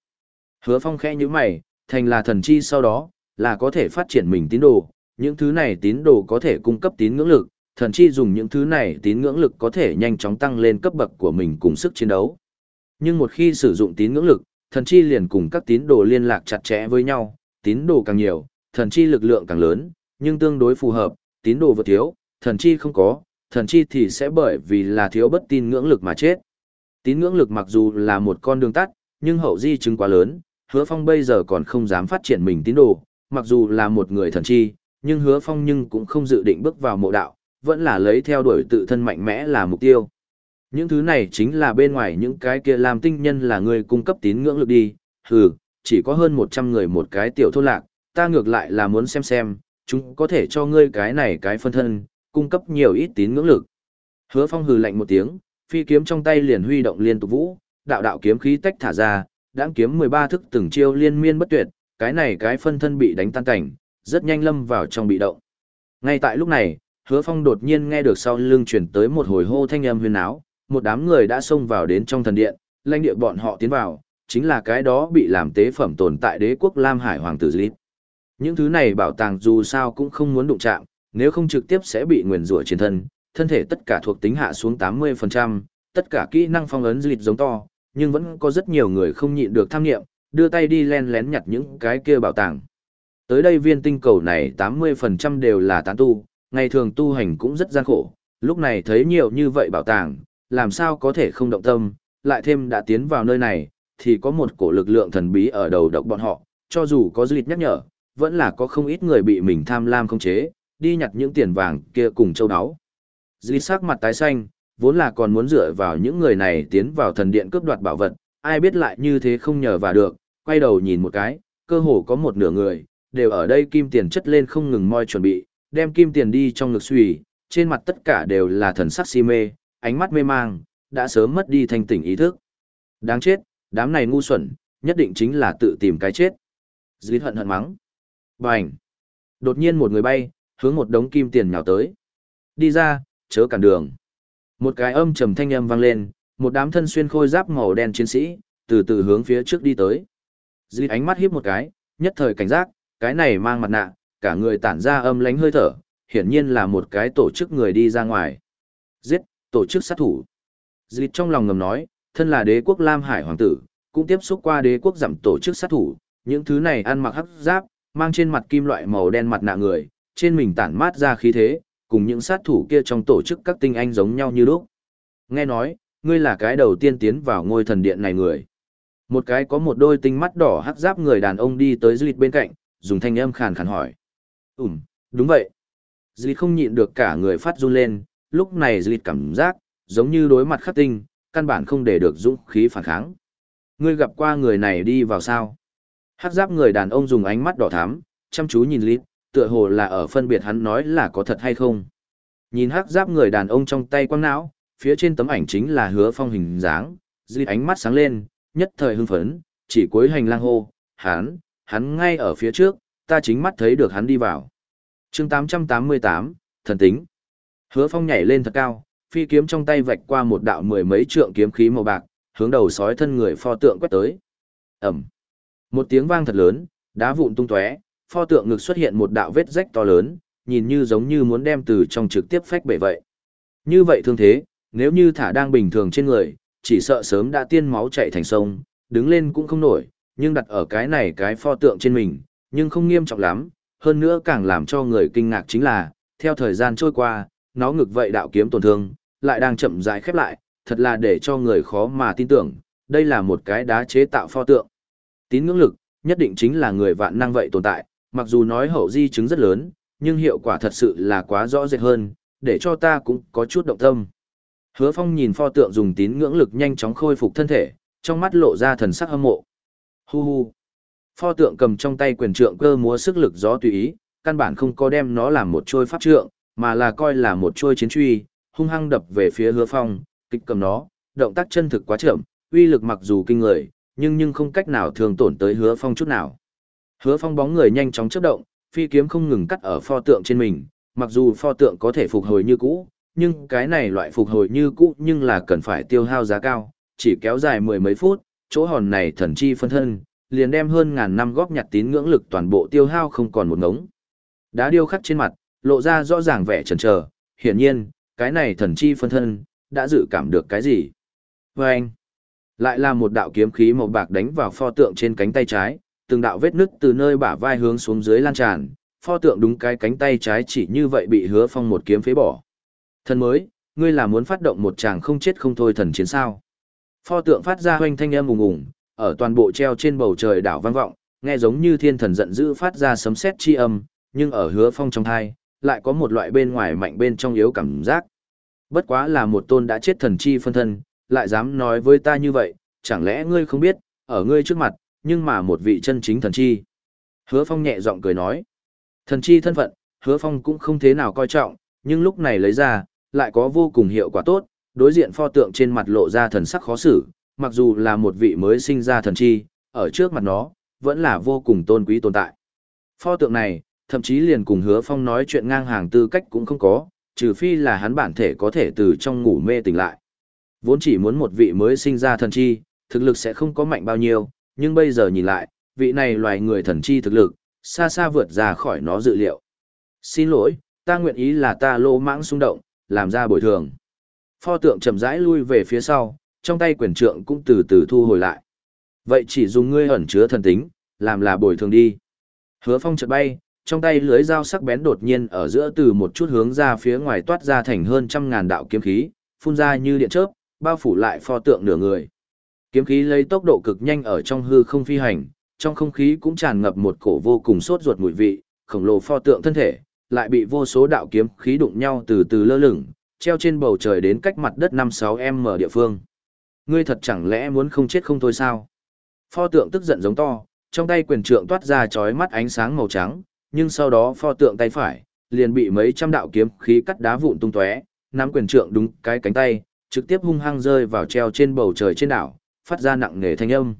Hứa phong khẽ như mày, thành là thần chi sau đó, là có thể phát triển mình tín đồ, những thứ này tín đồ có thể cung cấp tín ngưỡng lực, thần chi dùng những thứ này tín ngưỡng lực có thể nhanh chóng tăng lên cấp bậc của mình cùng sức chiến đấu. Nhưng một khi sử dụng tín ngưỡng lực, thần chi liền cùng các tín đồ liên lạc chặt chẽ với nhau, tín đồ càng nhiều, thần chi lực lượng càng lớn, nhưng tương đối phù hợp, tín đồ vượt thiếu, thần chi không có, thần chi thì sẽ bởi vì là thiếu bất tin ngưỡng lực mà chết. Tín ngưỡng lực mặc dù là một con đường tắt, nhưng hậu di chứng quá lớn, hứa phong bây giờ còn không dám phát triển mình tín đồ, mặc dù là một người thần chi, nhưng hứa phong nhưng cũng không dự định bước vào mộ đạo, vẫn là lấy theo đuổi tự thân mạnh mẽ là mục tiêu. Những thứ này chính là bên ngoài những cái kia làm tinh nhân là người cung cấp tín ngưỡng lực đi, hừ, chỉ có hơn 100 người một cái tiểu thôn lạc, ta ngược lại là muốn xem xem, chúng có thể cho ngươi cái này cái phân thân, cung cấp nhiều ít tín ngưỡng lực. Hứa Phong hừ lạnh một tiếng, phi kiếm trong tay liền huy động liên tục vũ, đạo đạo kiếm khí tách thả ra, đãng kiếm 13 thức từng chiêu liên miên bất tuyệt, cái này cái phân thân bị đánh tan cảnh, rất nhanh lâm vào trong bị động. Ngay tại lúc này, Hứa Phong đột nhiên nghe được sau lưng truyền tới một hồi hô thanh âm huyền áo, một đám người đã xông vào đến trong thần điện, lãnh địa bọn họ tiến vào, chính là cái đó bị làm tế phẩm tồn tại đế quốc Lam Hải Hoàng tử Lít. Những thứ này bảo tàng dù sao cũng không muốn đụng chạm, nếu không trực tiếp sẽ bị nguyền rủa trên thân, thân thể tất cả thuộc tính hạ xuống 80%, tất cả kỹ năng phong ấn Lít giống to, nhưng vẫn có rất nhiều người không nhịn được tham nghiệm, đưa tay đi len lén nhặt những cái kia bảo tàng. Tới đây viên tinh cầu này 80% đều là tán tu, ngày thường tu hành cũng rất gian khổ, lúc này thấy nhiều như vậy bảo tàng, làm sao có thể không động tâm, lại thêm đã tiến vào nơi này, thì có một cổ lực lượng thần bí ở đầu độc bọn họ, cho dù có dư nhắc nhở, vẫn là có không ít người bị mình tham lam không chế, đi nhặt những tiền vàng kia cùng châu áo. Dư sắc mặt tái xanh, vốn là còn muốn dựa vào những người này tiến vào thần điện cướp đoạt bảo vật, ai biết lại như thế không nhờ vào được, quay đầu nhìn một cái, cơ hồ có một nửa người, đều ở đây kim tiền chất lên không ngừng moi chuẩn bị, đem kim tiền đi trong ngực suy, trên mặt tất cả đều là thần sắc si mê, ánh mắt mê mang, đã sớm mất đi thanh tỉnh ý thức. Đáng chết, đám này ngu xuẩn, nhất định chính là tự tìm cái chết. Dưới hận hận mắng. Bành. Đột nhiên một người bay, hướng một đống kim tiền nhào tới. Đi ra, chớ cản đường. Một cái âm trầm thanh âm vang lên, một đám thân xuyên khôi giáp màu đen chiến sĩ, từ từ hướng phía trước đi tới. Dưới ánh mắt hiếp một cái, nhất thời cảnh giác, cái này mang mặt nạ, cả người tản ra âm lánh hơi thở, hiển nhiên là một cái tổ chức người đi ra ngoài. Giết, tổ chức sát thủ. Dĩ trong lòng ngầm nói, thân là đế quốc Lam Hải Hoàng tử, cũng tiếp xúc qua đế quốc giảm tổ chức sát thủ, những thứ này ăn mặc hắc giáp, mang trên mặt kim loại màu đen mặt nạ người, trên mình tản mát ra khí thế, cùng những sát thủ kia trong tổ chức các tinh anh giống nhau như lúc. Nghe nói, ngươi là cái đầu tiên tiến vào ngôi thần điện này người. Một cái có một đôi tinh mắt đỏ hắc giáp người đàn ông đi tới Dư bên cạnh, dùng thanh âm khàn khàn hỏi. Ừm, đúng vậy. Dư không nhịn được cả người phát run lên, lúc này Dư cảm giác, giống như đối mặt khắc tinh, căn bản không để được dũng khí phản kháng. Ngươi gặp qua người này đi vào sao? Hắc giáp người đàn ông dùng ánh mắt đỏ thắm, chăm chú nhìn Lít, tựa hồ là ở phân biệt hắn nói là có thật hay không. Nhìn hắc giáp người đàn ông trong tay quăng não, phía trên tấm ảnh chính là hứa phong hình dáng, Lít ánh mắt sáng lên, nhất thời hưng phấn, chỉ cuối hành lang hô, hắn, hắn ngay ở phía trước, ta chính mắt thấy được hắn đi vào. chương 888, thần tính. Hứa phong nhảy lên thật cao, phi kiếm trong tay vạch qua một đạo mười mấy trượng kiếm khí màu bạc, hướng đầu sói thân người pho tượng quét tới. Ẩm. Một tiếng vang thật lớn, đá vụn tung tóe, pho tượng ngực xuất hiện một đạo vết rách to lớn, nhìn như giống như muốn đem từ trong trực tiếp phách bể vậy. Như vậy thương thế, nếu như thả đang bình thường trên người, chỉ sợ sớm đã tiên máu chạy thành sông, đứng lên cũng không nổi, nhưng đặt ở cái này cái pho tượng trên mình, nhưng không nghiêm trọng lắm, hơn nữa càng làm cho người kinh ngạc chính là, theo thời gian trôi qua, nó ngực vậy đạo kiếm tổn thương, lại đang chậm rãi khép lại, thật là để cho người khó mà tin tưởng, đây là một cái đá chế tạo pho tượng. Tín ngưỡng lực, nhất định chính là người vạn năng vậy tồn tại, mặc dù nói hậu di chứng rất lớn, nhưng hiệu quả thật sự là quá rõ rệt hơn, để cho ta cũng có chút động tâm. Hứa Phong nhìn pho tượng dùng tín ngưỡng lực nhanh chóng khôi phục thân thể, trong mắt lộ ra thần sắc hâm mộ. Hu hu. Pho tượng cầm trong tay quyền trượng cơ múa sức lực gió tùy ý, căn bản không có đem nó làm một trôi pháp trượng, mà là coi là một trôi chiến truy, hung hăng đập về phía hứa phong, kịch cầm nó, động tác chân thực quá chậm, uy lực mặc dù kinh người, nhưng nhưng không cách nào thường tổn tới hứa phong chút nào. Hứa phong bóng người nhanh chóng chớp động, phi kiếm không ngừng cắt ở pho tượng trên mình, mặc dù pho tượng có thể phục hồi như cũ, nhưng cái này loại phục hồi như cũ nhưng là cần phải tiêu hao giá cao, chỉ kéo dài mười mấy phút, chỗ hòn này thần chi phân thân, liền đem hơn ngàn năm góp nhặt tín ngưỡng lực toàn bộ tiêu hao không còn một ngống. Đá điêu khắc trên mặt, lộ ra rõ ràng vẻ chần chờ, hiển nhiên, cái này thần chi phân thân, đã dự cảm được cái gì. Và anh, lại là một đạo kiếm khí màu bạc đánh vào pho tượng trên cánh tay trái, từng đạo vết nứt từ nơi bả vai hướng xuống dưới lan tràn, pho tượng đúng cái cánh tay trái chỉ như vậy bị hứa phong một kiếm phế bỏ. Thần mới, ngươi là muốn phát động một chàng không chết không thôi thần chiến sao. Pho tượng phát ra hoanh thanh âm ùng ùng, ở toàn bộ treo trên bầu trời đảo vang vọng, nghe giống như thiên thần giận dữ phát ra sấm sét chi âm, nhưng ở hứa phong trong thai, lại có một loại bên ngoài mạnh bên trong yếu cảm giác. Bất quá là một tôn đã chết thần chi phân thân, lại dám nói với ta như vậy, chẳng lẽ ngươi không biết, ở ngươi trước mặt, nhưng mà một vị chân chính thần chi. Hứa phong nhẹ giọng cười nói, thần chi thân phận, hứa phong cũng không thế nào coi trọng, nhưng lúc này lấy ra, lại có vô cùng hiệu quả tốt, đối diện pho tượng trên mặt lộ ra thần sắc khó xử, mặc dù là một vị mới sinh ra thần chi, ở trước mặt nó, vẫn là vô cùng tôn quý tồn tại. Pho tượng này, thậm chí liền cùng hứa phong nói chuyện ngang hàng tư cách cũng không có, trừ phi là hắn bản thể có thể từ trong ngủ mê tỉnh lại. Vốn chỉ muốn một vị mới sinh ra thần chi, thực lực sẽ không có mạnh bao nhiêu, nhưng bây giờ nhìn lại, vị này loài người thần chi thực lực, xa xa vượt ra khỏi nó dự liệu. Xin lỗi, ta nguyện ý là ta lô mãng xung động, làm ra bồi thường. Pho tượng chậm rãi lui về phía sau, trong tay quyền trượng cũng từ từ thu hồi lại. Vậy chỉ dùng ngươi ẩn chứa thần tính, làm là bồi thường đi. Hứa phong chợt bay, trong tay lưới dao sắc bén đột nhiên ở giữa từ một chút hướng ra phía ngoài toát ra thành hơn trăm ngàn đạo kiếm khí, phun ra như điện chớp, bao phủ lại pho tượng nửa người. Kiếm khí lấy tốc độ cực nhanh ở trong hư không phi hành, trong không khí cũng tràn ngập một cổ vô cùng sốt ruột mùi vị, khổng lồ pho tượng thân thể, lại bị vô số đạo kiếm khí đụng nhau từ từ lơ lửng, treo trên bầu trời đến cách mặt đất 5-6 m địa phương. Ngươi thật chẳng lẽ muốn không chết không thôi sao? Pho tượng tức giận giống to, trong tay quyền trượng toát ra chói mắt ánh sáng màu trắng, nhưng sau đó pho tượng tay phải, liền bị mấy trăm đạo kiếm khí cắt đá vụn tung tóe, nắm quyền trượng đúng cái cánh tay, trực tiếp hung hăng rơi vào treo trên bầu trời trên đảo, phát ra nặng nề thanh âm.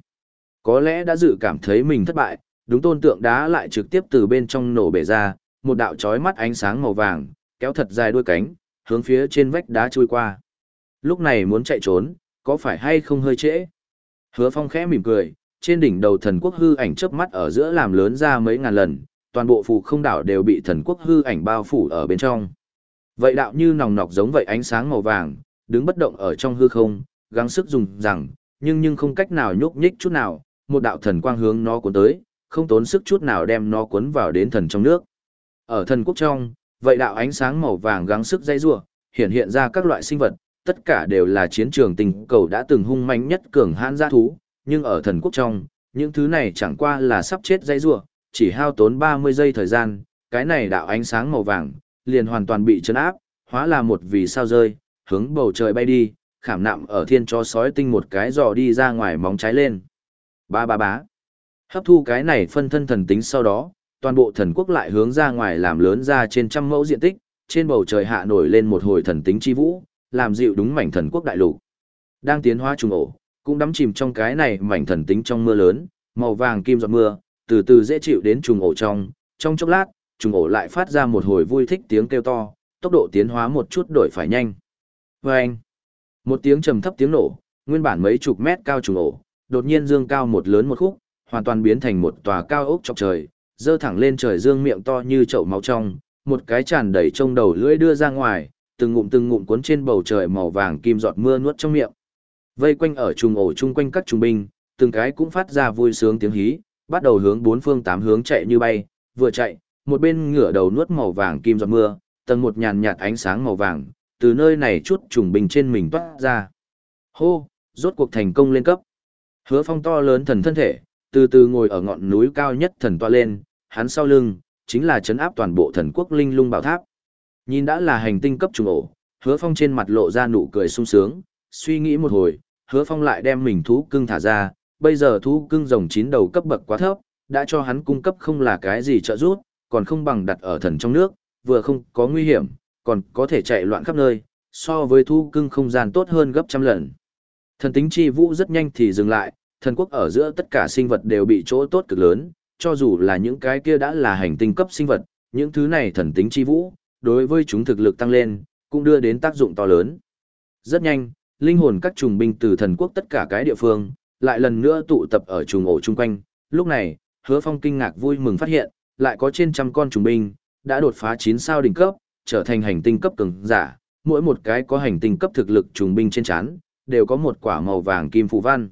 Có lẽ đã dự cảm thấy mình thất bại, đúng tôn tượng đá lại trực tiếp từ bên trong nổ bể ra, một đạo chói mắt ánh sáng màu vàng, kéo thật dài đuôi cánh, hướng phía trên vách đá trôi qua. Lúc này muốn chạy trốn, có phải hay không hơi trễ? Hứa Phong khẽ mỉm cười, trên đỉnh đầu thần quốc hư ảnh chớp mắt ở giữa làm lớn ra mấy ngàn lần, toàn bộ phù không đảo đều bị thần quốc hư ảnh bao phủ ở bên trong. Vậy đạo như nòng nọc giống vậy ánh sáng màu vàng, đứng bất động ở trong hư không, gắng sức dùng rằng, nhưng nhưng không cách nào nhúc nhích chút nào, một đạo thần quang hướng nó cuốn tới, không tốn sức chút nào đem nó cuốn vào đến thần trong nước. Ở thần quốc trong, vậy đạo ánh sáng màu vàng gắng sức dây rủa, hiện hiện ra các loại sinh vật, tất cả đều là chiến trường tình cầu đã từng hung manh nhất cường hãn gia thú, nhưng ở thần quốc trong, những thứ này chẳng qua là sắp chết dây rủa, chỉ hao tốn 30 giây thời gian, cái này đạo ánh sáng màu vàng, liền hoàn toàn bị chấn áp, hóa là một vì sao rơi, hướng bầu trời bay đi, khảm nạm ở thiên cho sói tinh một cái giò đi ra ngoài móng trái lên. Ba ba bá. Hấp thu cái này phân thân thần tính sau đó, toàn bộ thần quốc lại hướng ra ngoài làm lớn ra trên trăm mẫu diện tích, trên bầu trời hạ nổi lên một hồi thần tính chi vũ, làm dịu đúng mảnh thần quốc đại lục. Đang tiến hóa trùng ổ, cũng đắm chìm trong cái này mảnh thần tính trong mưa lớn, màu vàng kim giọt mưa, từ từ dễ chịu đến trùng ổ trong, trong chốc lát, trùng ổ lại phát ra một hồi vui thích tiếng kêu to, tốc độ tiến hóa một chút đổi phải nhanh. Vâng! Một tiếng trầm thấp tiếng nổ, nguyên bản mấy chục mét cao trùng ổ, đột nhiên dương cao một lớn một khúc, hoàn toàn biến thành một tòa cao ốc chọc trời, dơ thẳng lên trời dương miệng to như chậu máu trong, một cái tràn đầy trông đầu lưỡi đưa ra ngoài, từng ngụm từng ngụm cuốn trên bầu trời màu vàng kim giọt mưa nuốt trong miệng. Vây quanh ở trùng ổ chung quanh các trung binh, từng cái cũng phát ra vui sướng tiếng hí, bắt đầu hướng bốn phương tám hướng chạy như bay, vừa chạy, một bên ngửa đầu nuốt màu vàng kim giọt mưa, tầng một nhàn nhạt ánh sáng màu vàng, từ nơi này chút trùng binh trên mình toát ra. Hô, rốt cuộc thành công lên cấp. Hứa phong to lớn thần thân thể, từ từ ngồi ở ngọn núi cao nhất thần toa lên, hắn sau lưng, chính là chấn áp toàn bộ thần quốc linh lung bảo tháp. Nhìn đã là hành tinh cấp trùng ổ, hứa phong trên mặt lộ ra nụ cười sung sướng, suy nghĩ một hồi, hứa phong lại đem mình thú cưng thả ra, bây giờ thú cưng rồng chín đầu cấp bậc quá thấp, đã cho hắn cung cấp không là cái gì trợ giúp, còn không bằng đặt ở thần trong nước, vừa không có nguy hiểm, còn có thể chạy loạn khắp nơi, so với thú cưng không gian tốt hơn gấp trăm lần. Thần tính chi vũ rất nhanh thì dừng lại, thần quốc ở giữa tất cả sinh vật đều bị chỗ tốt cực lớn, cho dù là những cái kia đã là hành tinh cấp sinh vật, những thứ này thần tính chi vũ, đối với chúng thực lực tăng lên, cũng đưa đến tác dụng to lớn. Rất nhanh, linh hồn các trùng binh từ thần quốc tất cả cái địa phương, lại lần nữa tụ tập ở trùng ổ chung quanh. Lúc này, hứa phong kinh ngạc vui mừng phát hiện, lại có trên trăm con trùng binh, đã đột phá 9 sao đỉnh cấp, trở thành hành tinh cấp cường giả, mỗi một cái có hành tinh cấp thực lực trùng binh trên chán, đều có một quả màu vàng kim phù văn.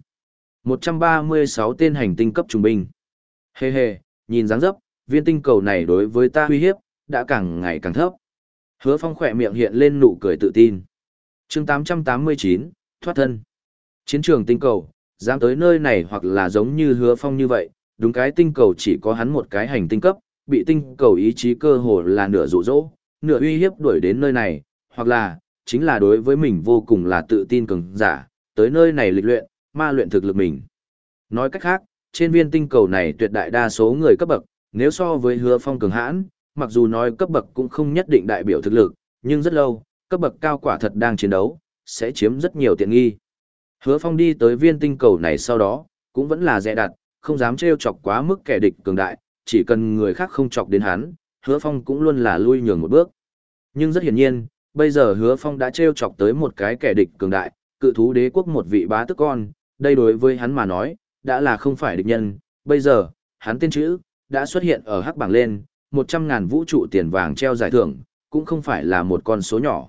136 tên hành tinh cấp trung binh. Hê hê, nhìn dáng dấp, viên tinh cầu này đối với ta uy hiếp, đã càng ngày càng thấp. Hứa phong khỏe miệng hiện lên nụ cười tự tin. chương 889, thoát thân. Chiến trường tinh cầu, dám tới nơi này hoặc là giống như hứa phong như vậy, đúng cái tinh cầu chỉ có hắn một cái hành tinh cấp, bị tinh cầu ý chí cơ hồ là nửa rụ rỗ, nửa uy hiếp đuổi đến nơi này, hoặc là, chính là đối với mình vô cùng là tự tin cường giả, tới nơi này lịch luyện, ma luyện thực lực mình. Nói cách khác, trên viên tinh cầu này tuyệt đại đa số người cấp bậc, nếu so với hứa phong cường hãn, mặc dù nói cấp bậc cũng không nhất định đại biểu thực lực, nhưng rất lâu, cấp bậc cao quả thật đang chiến đấu, sẽ chiếm rất nhiều tiện nghi. Hứa phong đi tới viên tinh cầu này sau đó, cũng vẫn là dè đặt, không dám trêu chọc quá mức kẻ địch cường đại, chỉ cần người khác không chọc đến hắn, hứa phong cũng luôn là lui nhường một bước. Nhưng rất hiển nhiên, bây giờ hứa phong đã trêu chọc tới một cái kẻ địch cường đại, cự thú đế quốc một vị bá tức con, đây đối với hắn mà nói, đã là không phải địch nhân, bây giờ, hắn tên chữ, đã xuất hiện ở hắc bảng lên, một trăm ngàn vũ trụ tiền vàng treo giải thưởng, cũng không phải là một con số nhỏ.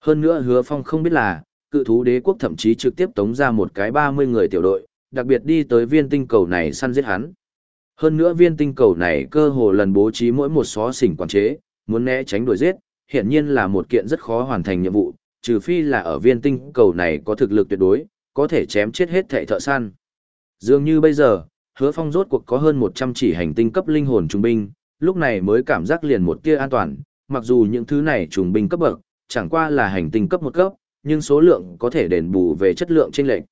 Hơn nữa hứa phong không biết là, cự thú đế quốc thậm chí trực tiếp tống ra một cái ba mươi người tiểu đội, đặc biệt đi tới viên tinh cầu này săn giết hắn. Hơn nữa viên tinh cầu này cơ hồ lần bố trí mỗi một xó xỉnh quản chế, muốn né tránh đuổi giết, hiển nhiên là một kiện rất khó hoàn thành nhiệm vụ, trừ phi là ở viên tinh cầu này có thực lực tuyệt đối, có thể chém chết hết thệ thợ săn. Dường như bây giờ, hứa phong rốt cuộc có hơn 100 chỉ hành tinh cấp linh hồn trung binh, lúc này mới cảm giác liền một tia an toàn, mặc dù những thứ này trung binh cấp bậc, chẳng qua là hành tinh cấp một cấp, nhưng số lượng có thể đền bù về chất lượng chênh lệch.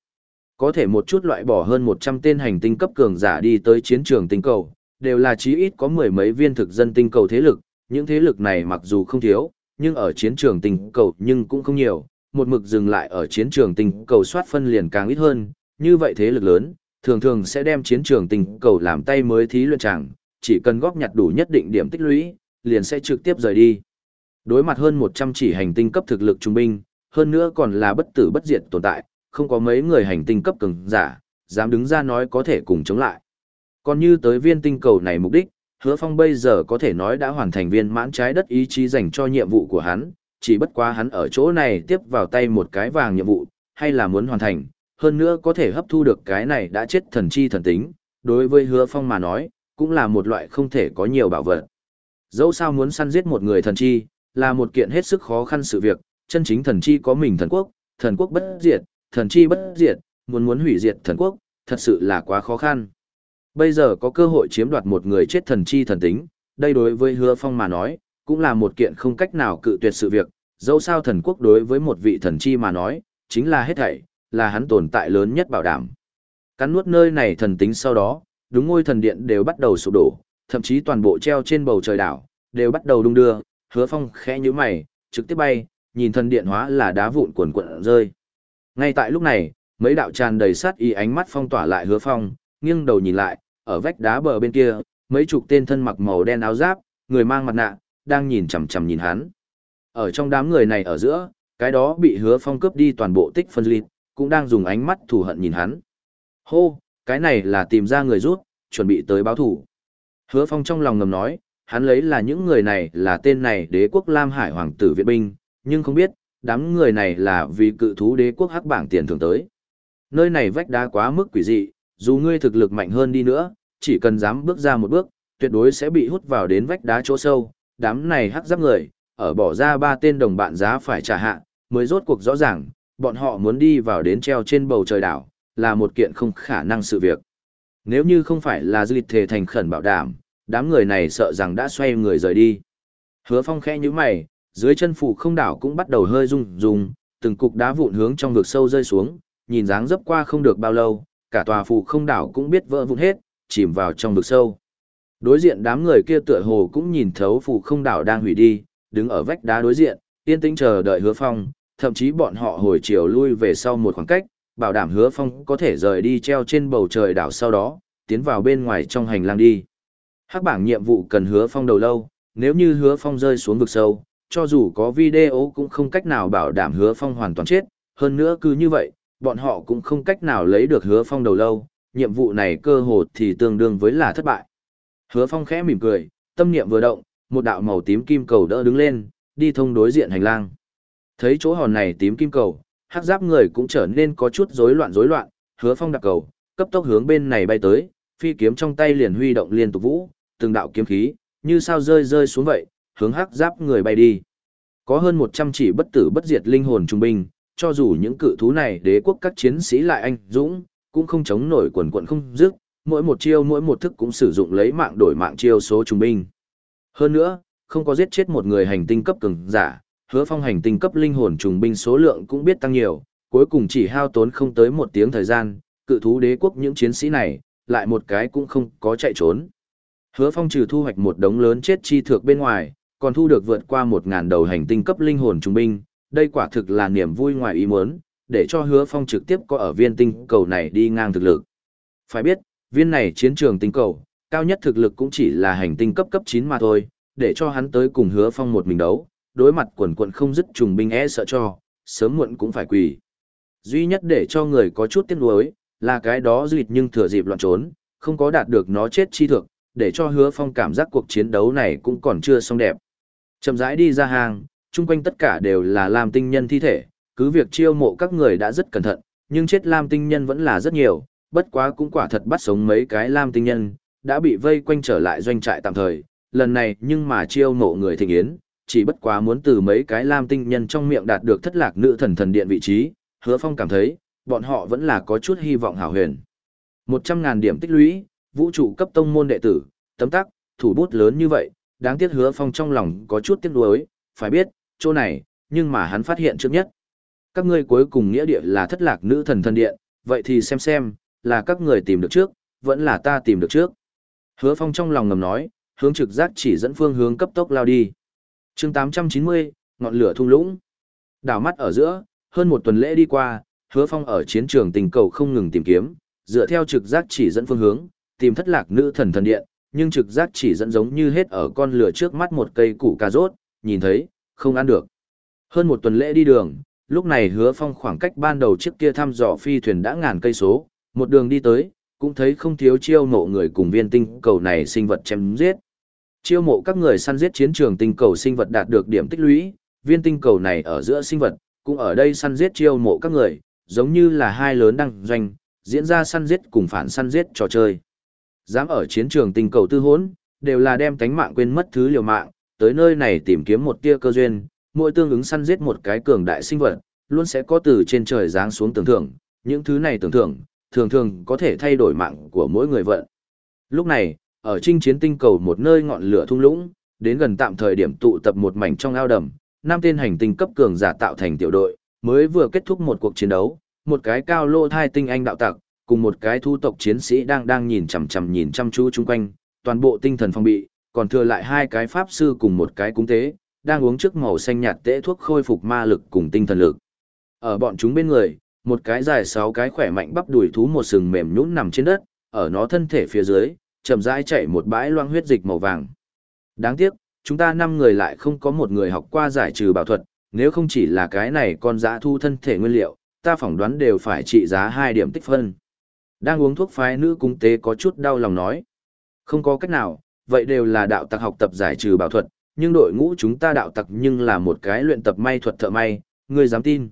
Có thể một chút loại bỏ hơn 100 tên hành tinh cấp cường giả đi tới chiến trường tinh cầu, đều là chí ít có mười mấy viên thực dân tinh cầu thế lực, những thế lực này mặc dù không thiếu, nhưng ở chiến trường tinh cầu nhưng cũng không nhiều, một mực dừng lại ở chiến trường tinh cầu soát phân liền càng ít hơn, như vậy thế lực lớn, thường thường sẽ đem chiến trường tinh cầu làm tay mới thí luyện chẳng, chỉ cần góp nhặt đủ nhất định điểm tích lũy, liền sẽ trực tiếp rời đi. Đối mặt hơn 100 chỉ hành tinh cấp thực lực trung binh, hơn nữa còn là bất tử bất diệt tồn tại, không có mấy người hành tinh cấp cường giả, dám đứng ra nói có thể cùng chống lại. Còn như tới viên tinh cầu này mục đích, hứa phong bây giờ có thể nói đã hoàn thành viên mãn trái đất ý chí dành cho nhiệm vụ của hắn, chỉ bất quá hắn ở chỗ này tiếp vào tay một cái vàng nhiệm vụ, hay là muốn hoàn thành, hơn nữa có thể hấp thu được cái này đã chết thần chi thần tính, đối với hứa phong mà nói, cũng là một loại không thể có nhiều bảo vật. Dẫu sao muốn săn giết một người thần chi, là một kiện hết sức khó khăn sự việc, chân chính thần chi có mình thần quốc, thần quốc bất diệt, thần chi bất diệt, muốn muốn hủy diệt thần quốc, thật sự là quá khó khăn. Bây giờ có cơ hội chiếm đoạt một người chết thần chi thần tính, đây đối với hứa phong mà nói, cũng là một kiện không cách nào cự tuyệt sự việc, dẫu sao thần quốc đối với một vị thần chi mà nói, chính là hết thảy, là hắn tồn tại lớn nhất bảo đảm. Cắn nuốt nơi này thần tính sau đó, đúng ngôi thần điện đều bắt đầu sụp đổ, thậm chí toàn bộ treo trên bầu trời đảo, đều bắt đầu đung đưa, hứa phong khẽ như mày, trực tiếp bay, nhìn thần điện hóa là đá vụn cuộn cuộn rơi. Ngay tại lúc này, mấy đạo tràn đầy sát y ánh mắt phong tỏa lại hứa phong, nghiêng đầu nhìn lại, ở vách đá bờ bên kia, mấy chục tên thân mặc màu đen áo giáp, người mang mặt nạ, đang nhìn chằm chằm nhìn hắn. Ở trong đám người này ở giữa, cái đó bị hứa phong cướp đi toàn bộ tích phân lịt, cũng đang dùng ánh mắt thù hận nhìn hắn. Hô, cái này là tìm ra người rút, chuẩn bị tới báo thủ. Hứa phong trong lòng ngầm nói, hắn lấy là những người này là tên này đế quốc Lam Hải Hoàng tử viện binh, nhưng không biết, đám người này là vì cự thú đế quốc hắc bảng tiền thường tới. Nơi này vách đá quá mức quỷ dị, dù ngươi thực lực mạnh hơn đi nữa, chỉ cần dám bước ra một bước, tuyệt đối sẽ bị hút vào đến vách đá chỗ sâu, đám này hắc giáp người, ở bỏ ra ba tên đồng bạn giá phải trả hạ, mới rốt cuộc rõ ràng, bọn họ muốn đi vào đến treo trên bầu trời đảo, là một kiện không khả năng sự việc. Nếu như không phải là dư lịch thể thành khẩn bảo đảm, đám người này sợ rằng đã xoay người rời đi. Hứa phong khẽ như mày, dưới chân phủ không đảo cũng bắt đầu hơi rung rung, từng cục đá vụn hướng trong vực sâu rơi xuống, nhìn dáng dấp qua không được bao lâu, cả tòa phủ không đảo cũng biết vỡ vụn hết, chìm vào trong vực sâu. Đối diện đám người kia tựa hồ cũng nhìn thấu phù không đảo đang hủy đi, đứng ở vách đá đối diện, yên tĩnh chờ đợi hứa phong, thậm chí bọn họ hồi chiều lui về sau một khoảng cách, bảo đảm hứa phong có thể rời đi treo trên bầu trời đảo sau đó, tiến vào bên ngoài trong hành lang đi. Hắc bảng nhiệm vụ cần hứa phong đầu lâu, nếu như hứa phong rơi xuống vực sâu, cho dù có video cũng không cách nào bảo đảm hứa phong hoàn toàn chết, hơn nữa cứ như vậy, bọn họ cũng không cách nào lấy được hứa phong đầu lâu, nhiệm vụ này cơ hồ thì tương đương với là thất bại. Hứa phong khẽ mỉm cười, tâm niệm vừa động, một đạo màu tím kim cầu đỡ đứng lên, đi thông đối diện hành lang. Thấy chỗ hòn này tím kim cầu, hắc giáp người cũng trở nên có chút rối loạn rối loạn, hứa phong đặt cầu, cấp tốc hướng bên này bay tới, phi kiếm trong tay liền huy động liên tục vũ, từng đạo kiếm khí, như sao rơi rơi xuống vậy, hướng hắc giáp người bay đi. Có hơn 100 chỉ bất tử bất diệt linh hồn trung binh, cho dù những cự thú này đế quốc các chiến sĩ lại anh dũng, cũng không chống nổi quần quận không dứt, mỗi một chiêu mỗi một thức cũng sử dụng lấy mạng đổi mạng chiêu số trung binh. Hơn nữa, không có giết chết một người hành tinh cấp cường giả, hứa phong hành tinh cấp linh hồn trùng binh số lượng cũng biết tăng nhiều, cuối cùng chỉ hao tốn không tới một tiếng thời gian, cự thú đế quốc những chiến sĩ này, lại một cái cũng không có chạy trốn. Hứa phong trừ thu hoạch một đống lớn chết chi thược bên ngoài, còn thu được vượt qua một ngàn đầu hành tinh cấp linh hồn trùng binh, đây quả thực là niềm vui ngoài ý muốn, để cho hứa phong trực tiếp có ở viên tinh cầu này đi ngang thực lực. Phải biết, viên này chiến trường tinh cầu, cao nhất thực lực cũng chỉ là hành tinh cấp cấp 9 mà thôi, để cho hắn tới cùng hứa phong một mình đấu, đối mặt quần quận không dứt trùng binh e sợ cho, sớm muộn cũng phải quỳ. Duy nhất để cho người có chút tiếc nuối, là cái đó duyệt nhưng thừa dịp loạn trốn, không có đạt được nó chết chi thực, để cho hứa phong cảm giác cuộc chiến đấu này cũng còn chưa xong đẹp. Chậm rãi đi ra hàng, chung quanh tất cả đều là Lam tinh nhân thi thể, cứ việc chiêu mộ các người đã rất cẩn thận, nhưng chết Lam tinh nhân vẫn là rất nhiều, bất quá cũng quả thật bắt sống mấy cái Lam tinh nhân, đã bị vây quanh trở lại doanh trại tạm thời, lần này nhưng mà chiêu mộ người thịnh yến, chỉ bất quá muốn từ mấy cái Lam tinh nhân trong miệng đạt được thất lạc nữ thần thần điện vị trí, hứa phong cảm thấy, bọn họ vẫn là có chút hy vọng hảo huyền. một trăm ngàn điểm tích lũy, vũ trụ cấp tông môn đệ tử, tấm tắc, thủ bút lớn như vậy, đáng tiếc hứa phong trong lòng có chút tiếc nuối, phải biết, chỗ này, nhưng mà hắn phát hiện trước nhất. Các ngươi cuối cùng nghĩa địa là thất lạc nữ thần thần điện, vậy thì xem xem, là các người tìm được trước, vẫn là ta tìm được trước. Hứa phong trong lòng ngầm nói, hướng trực giác chỉ dẫn phương hướng cấp tốc lao đi. chương 890, ngọn lửa thung lũng. Đảo mắt ở giữa, hơn một tuần lễ đi qua, hứa phong ở chiến trường tình cầu không ngừng tìm kiếm, dựa theo trực giác chỉ dẫn phương hướng, tìm thất lạc nữ thần thần điện, nhưng trực giác chỉ dẫn giống như hết ở con lửa trước mắt một cây củ cà rốt, nhìn thấy, không ăn được. Hơn một tuần lễ đi đường, lúc này hứa phong khoảng cách ban đầu trước kia thăm dò phi thuyền đã ngàn cây số, một đường đi tới, cũng thấy không thiếu chiêu mộ người cùng viên tinh cầu này sinh vật chém giết. Chiêu mộ các người săn giết chiến trường tinh cầu sinh vật đạt được điểm tích lũy, viên tinh cầu này ở giữa sinh vật, cũng ở đây săn giết chiêu mộ các người, giống như là hai lớn đăng doanh, diễn ra săn giết cùng phản săn giết trò chơi. Dám ở chiến trường tinh cầu tư hỗn, đều là đem tánh mạng quên mất thứ liều mạng, tới nơi này tìm kiếm một tia cơ duyên, mỗi tương ứng săn giết một cái cường đại sinh vật, luôn sẽ có từ trên trời giáng xuống tưởng thưởng, những thứ này tưởng thưởng, thường thường có thể thay đổi mạng của mỗi người vận. Lúc này, ở trinh chiến tinh cầu một nơi ngọn lửa thung lũng, đến gần tạm thời điểm tụ tập một mảnh trong ao đầm, năm tên hành tinh cấp cường giả tạo thành tiểu đội, mới vừa kết thúc một cuộc chiến đấu, một cái cao lô thai tinh anh đạo tặc, cùng một cái thu tộc chiến sĩ đang đang nhìn chằm chằm nhìn chăm chú chung quanh, toàn bộ tinh thần phong bị, còn thừa lại hai cái pháp sư cùng một cái cúng tế, đang uống trước màu xanh nhạt tễ thuốc khôi phục ma lực cùng tinh thần lực. Ở bọn chúng bên người, một cái dài sáu cái khỏe mạnh bắp đùi thú một sừng mềm nhũn nằm trên đất, ở nó thân thể phía dưới, chậm rãi chảy một bãi loang huyết dịch màu vàng. Đáng tiếc, chúng ta năm người lại không có một người học qua giải trừ bảo thuật, nếu không chỉ là cái này con dã thu thân thể nguyên liệu, ta phỏng đoán đều phải trị giá hai điểm tích phân. Đang uống thuốc phái nữ cung tế có chút đau lòng nói. Không có cách nào, vậy đều là đạo tặc học tập giải trừ bảo thuật, nhưng đội ngũ chúng ta đạo tặc nhưng là một cái luyện tập may thuật thợ may, ngươi dám tin.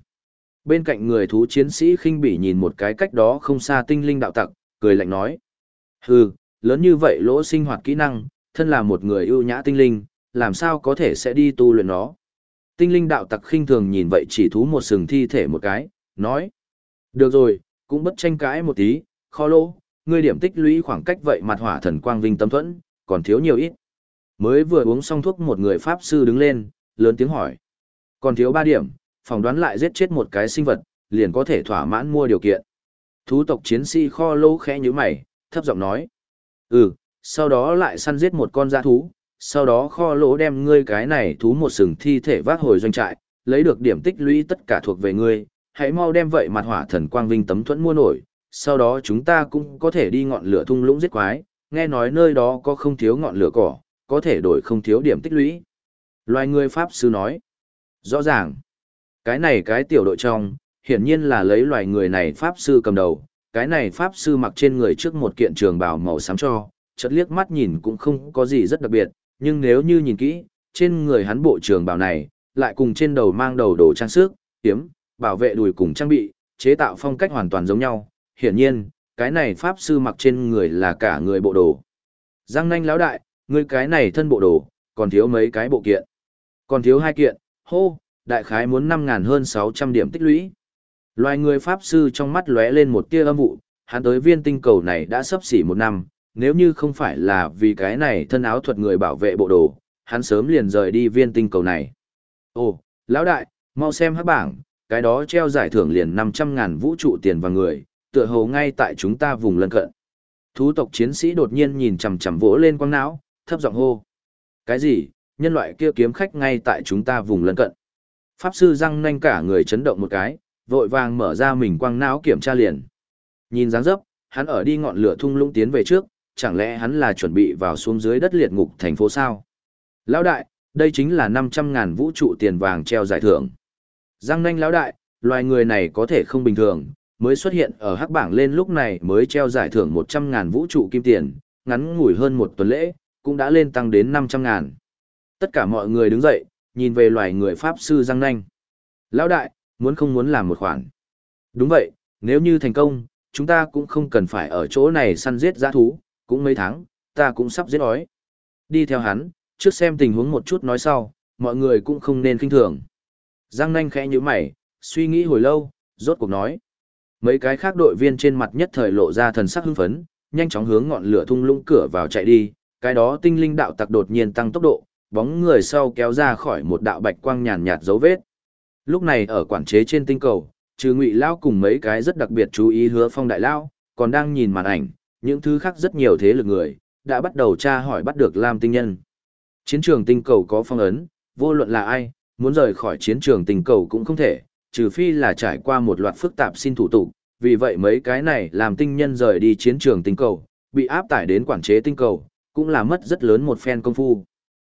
Bên cạnh người thú chiến sĩ khinh bỉ nhìn một cái cách đó không xa tinh linh đạo tặc, cười lạnh nói. Hừ, lớn như vậy lỗ sinh hoạt kỹ năng, thân là một người ưu nhã tinh linh, làm sao có thể sẽ đi tu luyện nó. Tinh linh đạo tặc khinh thường nhìn vậy chỉ thú một sừng thi thể một cái, nói. Được rồi, cũng bất tranh cãi một tí, kho lỗ, ngươi điểm tích lũy khoảng cách vậy mặt hỏa thần quang vinh tâm thuẫn, còn thiếu nhiều ít. Mới vừa uống xong thuốc một người pháp sư đứng lên, lớn tiếng hỏi. Còn thiếu ba điểm, phỏng đoán lại giết chết một cái sinh vật, liền có thể thỏa mãn mua điều kiện. Thú tộc chiến sĩ kho lô khẽ như mày, thấp giọng nói. Ừ, sau đó lại săn giết một con dã thú, sau đó kho lỗ đem ngươi cái này thú một sừng thi thể vác hồi doanh trại, lấy được điểm tích lũy tất cả thuộc về ngươi, hãy mau đem vậy mặt hỏa thần quang vinh tấm thuẫn mua nổi, sau đó chúng ta cũng có thể đi ngọn lửa thung lũng giết quái, nghe nói nơi đó có không thiếu ngọn lửa cỏ, có thể đổi không thiếu điểm tích lũy. Loài người Pháp sư nói, rõ ràng, cái này cái tiểu đội trong, hiển nhiên là lấy loài người này Pháp sư cầm đầu, cái này Pháp sư mặc trên người trước một kiện trường bào màu xám cho, chợt liếc mắt nhìn cũng không có gì rất đặc biệt, nhưng nếu như nhìn kỹ, trên người hắn bộ trường bào này, lại cùng trên đầu mang đầu đồ trang sức, kiếm, bảo vệ đùi cùng trang bị, chế tạo phong cách hoàn toàn giống nhau. Hiển nhiên, cái này pháp sư mặc trên người là cả người bộ đồ. Giang nanh lão đại, người cái này thân bộ đồ, còn thiếu mấy cái bộ kiện. Còn thiếu hai kiện, hô, đại khái muốn 5.000 hơn 600 điểm tích lũy. Loài người pháp sư trong mắt lóe lên một tia âm vụ, hắn tới viên tinh cầu này đã sắp xỉ một năm, nếu như không phải là vì cái này thân áo thuật người bảo vệ bộ đồ, hắn sớm liền rời đi viên tinh cầu này. Ồ, lão đại, mau xem hắc bảng, cái đó treo giải thưởng liền 500 ngàn vũ trụ tiền vào người, tựa hồ ngay tại chúng ta vùng lân cận. Thú tộc chiến sĩ đột nhiên nhìn chằm chằm vỗ lên quang não, thấp giọng hô. Cái gì, nhân loại kia kiếm khách ngay tại chúng ta vùng lân cận. Pháp sư răng nanh cả người chấn động một cái, vội vàng mở ra mình quang não kiểm tra liền. Nhìn dáng dấp, hắn ở đi ngọn lửa thung lũng tiến về trước, chẳng lẽ hắn là chuẩn bị vào xuống dưới đất liệt ngục thành phố sao? Lão đại, đây chính là 500 ngàn vũ trụ tiền vàng treo giải thưởng. Giang nanh lão đại, loài người này có thể không bình thường, mới xuất hiện ở hắc bảng lên lúc này mới treo giải thưởng 100 ngàn vũ trụ kim tiền, ngắn ngủi hơn một tuần lễ, cũng đã lên tăng đến 500 ngàn. Tất cả mọi người đứng dậy, nhìn về loài người Pháp sư Giang nanh. Lão đại, muốn không muốn làm một khoản. Đúng vậy, nếu như thành công, chúng ta cũng không cần phải ở chỗ này săn giết giã thú, cũng mấy tháng, ta cũng sắp giết đói. Đi theo hắn, trước xem tình huống một chút nói sau, mọi người cũng không nên kinh thường. Giang nanh khẽ như mày, suy nghĩ hồi lâu, rốt cuộc nói. Mấy cái khác đội viên trên mặt nhất thời lộ ra thần sắc hưng phấn, nhanh chóng hướng ngọn lửa thung lũng cửa vào chạy đi, cái đó tinh linh đạo tặc đột nhiên tăng tốc độ, bóng người sau kéo ra khỏi một đạo bạch quang nhàn nhạt dấu vết. Lúc này ở quản chế trên tinh cầu, trừ Ngụy Lao cùng mấy cái rất đặc biệt chú ý hứa phong đại lao, còn đang nhìn màn ảnh, những thứ khác rất nhiều thế lực người, đã bắt đầu tra hỏi bắt được Lam Tinh Nhân. Chiến trường tinh cầu có phong ấn, vô luận là ai, muốn rời khỏi chiến trường tinh cầu cũng không thể, trừ phi là trải qua một loạt phức tạp xin thủ tục, vì vậy mấy cái này làm tinh nhân rời đi chiến trường tinh cầu, bị áp tải đến quản chế tinh cầu, cũng là mất rất lớn một phen công phu.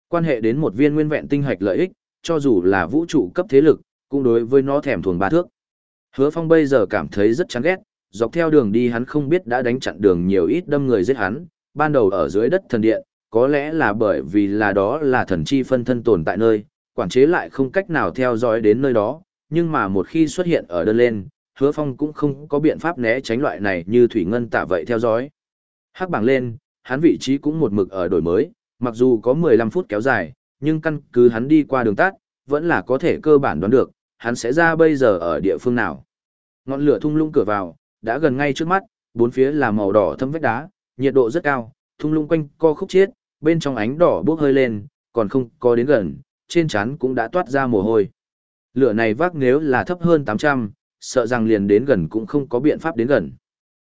Quan hệ đến một viên nguyên vẹn tinh hạch lợi ích, cho dù là vũ trụ cấp thế lực, cũng đối với nó thèm thuồng ba thước. Hứa Phong bây giờ cảm thấy rất chán ghét, dọc theo đường đi hắn không biết đã đánh chặn đường nhiều ít đâm người giết hắn, ban đầu ở dưới đất thần điện, có lẽ là bởi vì là đó là thần chi phân thân tồn tại nơi, quản chế lại không cách nào theo dõi đến nơi đó, nhưng mà một khi xuất hiện ở đơn lên, hứa phong cũng không có biện pháp né tránh loại này như thủy ngân tạ vậy theo dõi. Hắc bảng lên, hắn vị trí cũng một mực ở đổi mới, mặc dù có 15 phút kéo dài, nhưng căn cứ hắn đi qua đường tắt, vẫn là có thể cơ bản đoán được, hắn sẽ ra bây giờ ở địa phương nào. Ngọn lửa thung lũng cửa vào, đã gần ngay trước mắt, bốn phía là màu đỏ thâm vách đá, nhiệt độ rất cao, thung lũng quanh co khúc chiết, bên trong ánh đỏ bốc hơi lên, còn không có đến gần, trên trán cũng đã toát ra mồ hôi. Lửa này vác nếu là thấp hơn 800, sợ rằng liền đến gần cũng không có biện pháp đến gần.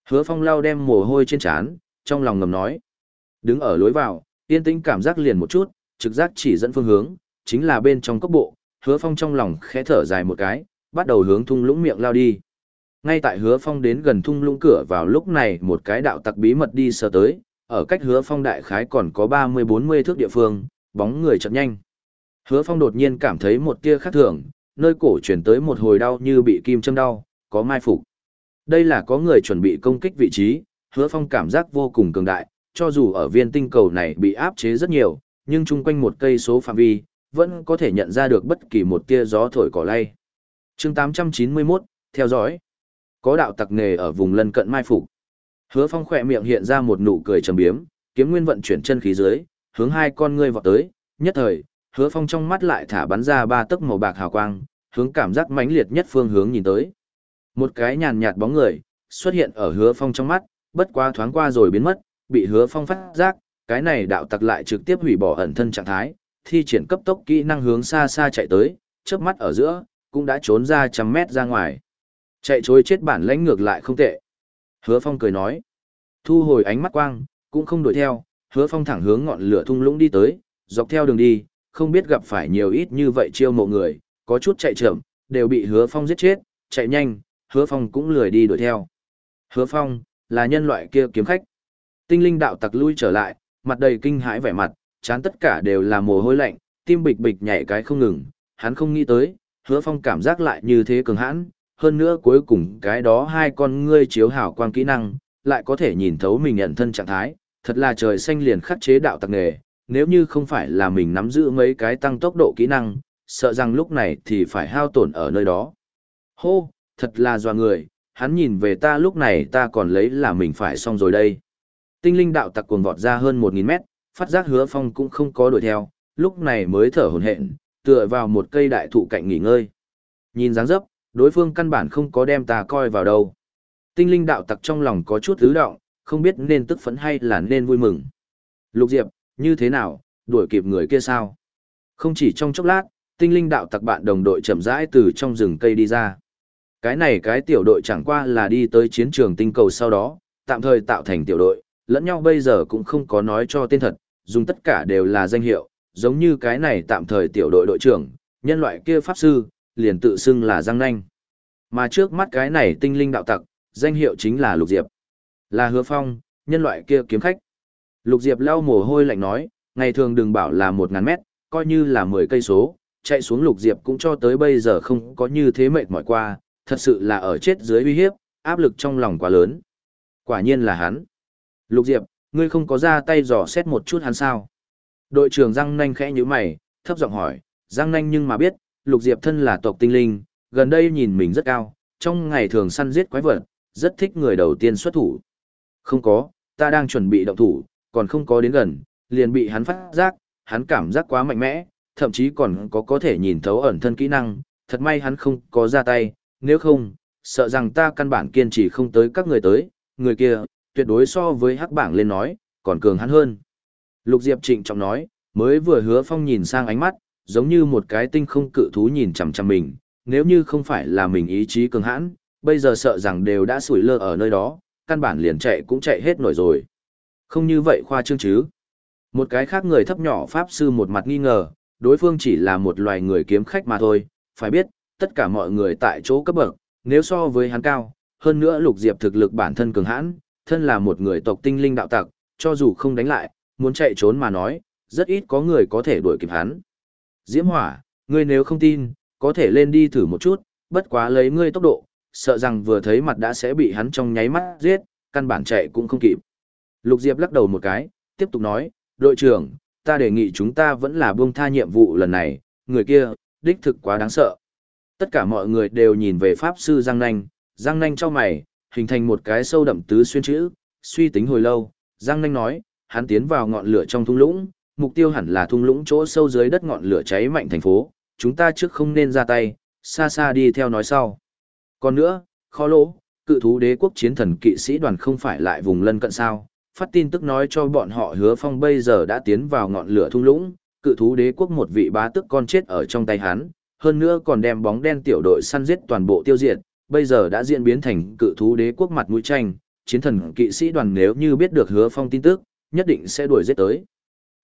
Hứa Phong lau đem mồ hôi trên trán, trong lòng ngầm nói. Đứng ở lối vào, yên tĩnh cảm giác liền một chút, trực giác chỉ dẫn phương hướng, chính là bên trong cốc bộ, Hứa Phong trong lòng khẽ thở dài một cái, bắt đầu hướng thung lũng miệng lao đi. Ngay tại hứa phong đến gần thung lũng cửa vào lúc này một cái đạo tặc bí mật đi sơ tới, ở cách hứa phong đại khái còn có ba mươi bốn mươi thước địa phương, bóng người chậm nhanh. Hứa phong đột nhiên cảm thấy một tia khác thường, nơi cổ chuyển tới một hồi đau như bị kim châm đau, có mai phục. Đây là có người chuẩn bị công kích vị trí, hứa phong cảm giác vô cùng cường đại, cho dù ở viên tinh cầu này bị áp chế rất nhiều, nhưng chung quanh một cây số phạm vi, vẫn có thể nhận ra được bất kỳ một tia gió thổi cỏ lay. chương 891, theo dõi. Có đạo tặc nghề ở vùng lân cận mai phục. Hứa Phong khỏe miệng hiện ra một nụ cười trầm biếm, kiếm nguyên vận chuyển chân khí dưới, hướng hai con ngươi vọt tới, nhất thời, Hứa Phong trong mắt lại thả bắn ra ba tấc màu bạc hào quang, hướng cảm giác mãnh liệt nhất phương hướng nhìn tới. Một cái nhàn nhạt bóng người xuất hiện ở Hứa Phong trong mắt, bất quá thoáng qua rồi biến mất, bị Hứa Phong phát giác, cái này đạo tặc lại trực tiếp hủy bỏ ẩn thân trạng thái, thi triển cấp tốc kỹ năng hướng xa xa chạy tới, chớp mắt ở giữa, cũng đã trốn ra trăm mét ra ngoài. Chạy trối chết bản lãnh ngược lại không tệ. Hứa Phong cười nói. Thu hồi ánh mắt quang, cũng không đuổi theo, Hứa Phong thẳng hướng ngọn lửa thung lũng đi tới, dọc theo đường đi, không biết gặp phải nhiều ít như vậy chiêu mộ người, có chút chạy chậm, đều bị Hứa Phong giết chết, chạy nhanh, Hứa Phong cũng lười đi đuổi theo. Hứa Phong, là nhân loại kia kiếm khách. Tinh linh đạo tặc lui trở lại, mặt đầy kinh hãi vẻ mặt, chán tất cả đều là mồ hôi lạnh, tim bịch bịch nhảy cái không ngừng, hắn không nghĩ tới, hứa phong cảm giác lại như thế cường hãn, hơn nữa cuối cùng cái đó hai con ngươi chiếu hào quang kỹ năng, lại có thể nhìn thấu mình nhận thân trạng thái, thật là trời xanh liền khắc chế đạo tặc nghề, nếu như không phải là mình nắm giữ mấy cái tăng tốc độ kỹ năng, sợ rằng lúc này thì phải hao tổn ở nơi đó. Hô, thật là doa người, hắn nhìn về ta lúc này ta còn lấy là mình phải xong rồi đây. Tinh linh đạo tặc cuồng vọt ra hơn 1.000 mét, phát giác hứa phong cũng không có đuổi theo, lúc này mới thở hổn hển, tựa vào một cây đại thụ cạnh nghỉ ngơi. Nhìn dáng dấp, đối phương căn bản không có đem ta coi vào đâu. Tinh linh đạo tặc trong lòng có chút thứ động, không biết nên tức phấn hay là nên vui mừng. Lục Diệp, như thế nào, đuổi kịp người kia sao? Không chỉ trong chốc lát, tinh linh đạo tặc bạn đồng đội chậm rãi từ trong rừng cây đi ra. Cái này cái tiểu đội chẳng qua là đi tới chiến trường tinh cầu sau đó, tạm thời tạo thành tiểu đội, lẫn nhau bây giờ cũng không có nói cho tên thật, dùng tất cả đều là danh hiệu, giống như cái này tạm thời tiểu đội đội trưởng, nhân loại kia pháp sư, liền tự xưng là Giang Nanh. Mà trước mắt cái này tinh linh đạo tặc, danh hiệu chính là Lục Diệp. Là hứa phong, nhân loại kia kiếm khách. Lục Diệp lau mồ hôi lạnh nói, ngày thường đừng bảo là 1.000 mét, coi như là 10 cây số, chạy xuống Lục Diệp cũng cho tới bây giờ không có như thế mệt mỏi qua, thật sự là ở chết dưới uy hiếp, áp lực trong lòng quá lớn. Quả nhiên là hắn. Lục Diệp, ngươi không có ra tay dò xét một chút hắn sao? Đội trưởng Giang Nanh khẽ nhíu mày, thấp giọng hỏi, Giang Nanh nhưng mà biết, Lục Diệp thân là tộc tinh linh, gần đây nhìn mình rất cao, trong ngày thường săn giết quái vật, rất thích người đầu tiên xuất thủ. Không có, ta đang chuẩn bị động thủ, còn không có đến gần, liền bị hắn phát giác, hắn cảm giác quá mạnh mẽ, thậm chí còn có có thể nhìn thấu ẩn thân kỹ năng, thật may hắn không có ra tay, nếu không, sợ rằng ta căn bản kiên trì không tới các người tới, người kia, tuyệt đối so với hắc bảng lên nói, còn cường hắn hơn. Lục Diệp trịnh trọng nói, mới vừa hứa phong nhìn sang ánh mắt, giống như một cái tinh không cự thú nhìn chằm chằm mình, nếu như không phải là mình ý chí cường hãn, bây giờ sợ rằng đều đã sủi lơ ở nơi đó, căn bản liền chạy cũng chạy hết nổi rồi. Không như vậy khoa trương chứ. Một cái khác người thấp nhỏ Pháp Sư một mặt nghi ngờ, đối phương chỉ là một loài người kiếm khách mà thôi, phải biết, tất cả mọi người tại chỗ cấp bậc, nếu so với hắn cao, hơn nữa lục diệp thực lực bản thân cường hãn, thân là một người tộc tinh linh đạo tặc, cho dù không đánh lại, muốn chạy trốn mà nói, rất ít có người có thể đuổi kịp hắn. Diễm Hỏa, ngươi nếu không tin, có thể lên đi thử một chút, bất quá lấy ngươi tốc độ, sợ rằng vừa thấy mặt đã sẽ bị hắn trong nháy mắt giết, căn bản chạy cũng không kịp. Lục Diệp lắc đầu một cái, tiếp tục nói, đội trưởng, ta đề nghị chúng ta vẫn là buông tha nhiệm vụ lần này, người kia, đích thực quá đáng sợ. Tất cả mọi người đều nhìn về Pháp Sư Giang Nanh, Giang Nanh cho mày, hình thành một cái sâu đậm tứ xuyên chữ, suy tính hồi lâu, Giang Nanh nói, hắn tiến vào ngọn lửa trong thung lũng, mục tiêu hẳn là thung lũng chỗ sâu dưới đất ngọn lửa cháy mạnh thành phố, chúng ta trước không nên ra tay, xa xa đi theo nói sau. Còn nữa, khó lỗ, cự thú đế quốc chiến thần kỵ sĩ đoàn không phải lại vùng lân cận sao, phát tin tức nói cho bọn họ hứa phong bây giờ đã tiến vào ngọn lửa thung lũng, cự thú đế quốc một vị bá tức con chết ở trong tay hắn, hơn nữa còn đem bóng đen tiểu đội săn giết toàn bộ tiêu diệt, bây giờ đã diễn biến thành cự thú đế quốc mặt mũi tranh, chiến thần kỵ sĩ đoàn nếu như biết được hứa phong tin tức, nhất định sẽ đuổi giết tới.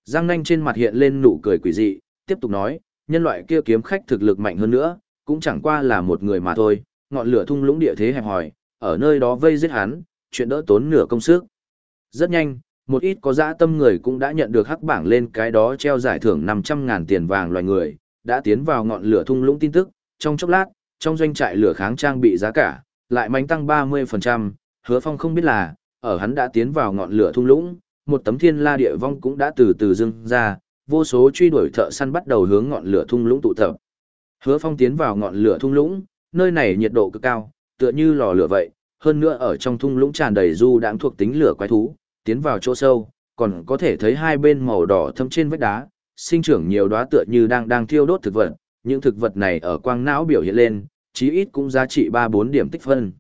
Giang nanh trên mặt hiện lên nụ cười quỷ dị, tiếp tục nói, nhân loại kia kiếm khách thực lực mạnh hơn nữa, cũng chẳng qua là một người mà thôi, ngọn lửa thung lũng địa thế hẹp hòi, ở nơi đó vây giết hắn, chuyện đỡ tốn nửa công sức. Rất nhanh, một ít có dã tâm người cũng đã nhận được hắc bảng lên cái đó treo giải thưởng 500.000 tiền vàng loài người, đã tiến vào ngọn lửa thung lũng tin tức, trong chốc lát, trong doanh trại lửa kháng trang bị giá cả, lại mánh tăng 30%, hứa phong không biết là, ở hắn đã tiến vào ngọn lửa thung lũng, một tấm thiên la địa vong cũng đã từ từ dưng ra, vô số truy đuổi thợ săn bắt đầu hướng ngọn lửa thung lũng tụ tập. Hứa Phong tiến vào ngọn lửa thung lũng, nơi này nhiệt độ cực cao, tựa như lò lửa vậy, hơn nữa ở trong thung lũng tràn đầy du đãng thuộc tính lửa quái thú, tiến vào chỗ sâu, còn có thể thấy hai bên màu đỏ thâm trên vách đá, sinh trưởng nhiều đóa tựa như đang đang thiêu đốt thực vật, những thực vật này ở quang não biểu hiện lên, chí ít cũng giá trị 3-4 điểm tích phân.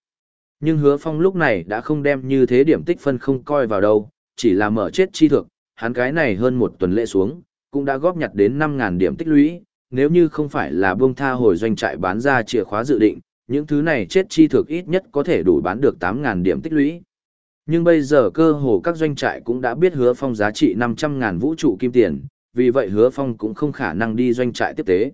Nhưng hứa phong lúc này đã không đem như thế điểm tích phân không coi vào đâu, chỉ là mở chết chi thực, hắn cái này hơn một tuần lễ xuống, cũng đã góp nhặt đến 5.000 điểm tích lũy, nếu như không phải là buông tha hồi doanh trại bán ra chìa khóa dự định, những thứ này chết chi thực ít nhất có thể đủ bán được 8.000 điểm tích lũy, Nhưng bây giờ cơ hồ các doanh trại cũng đã biết hứa phong giá trị 500.000 vũ trụ kim tiền, vì vậy hứa phong cũng không khả năng đi doanh trại tiếp tế.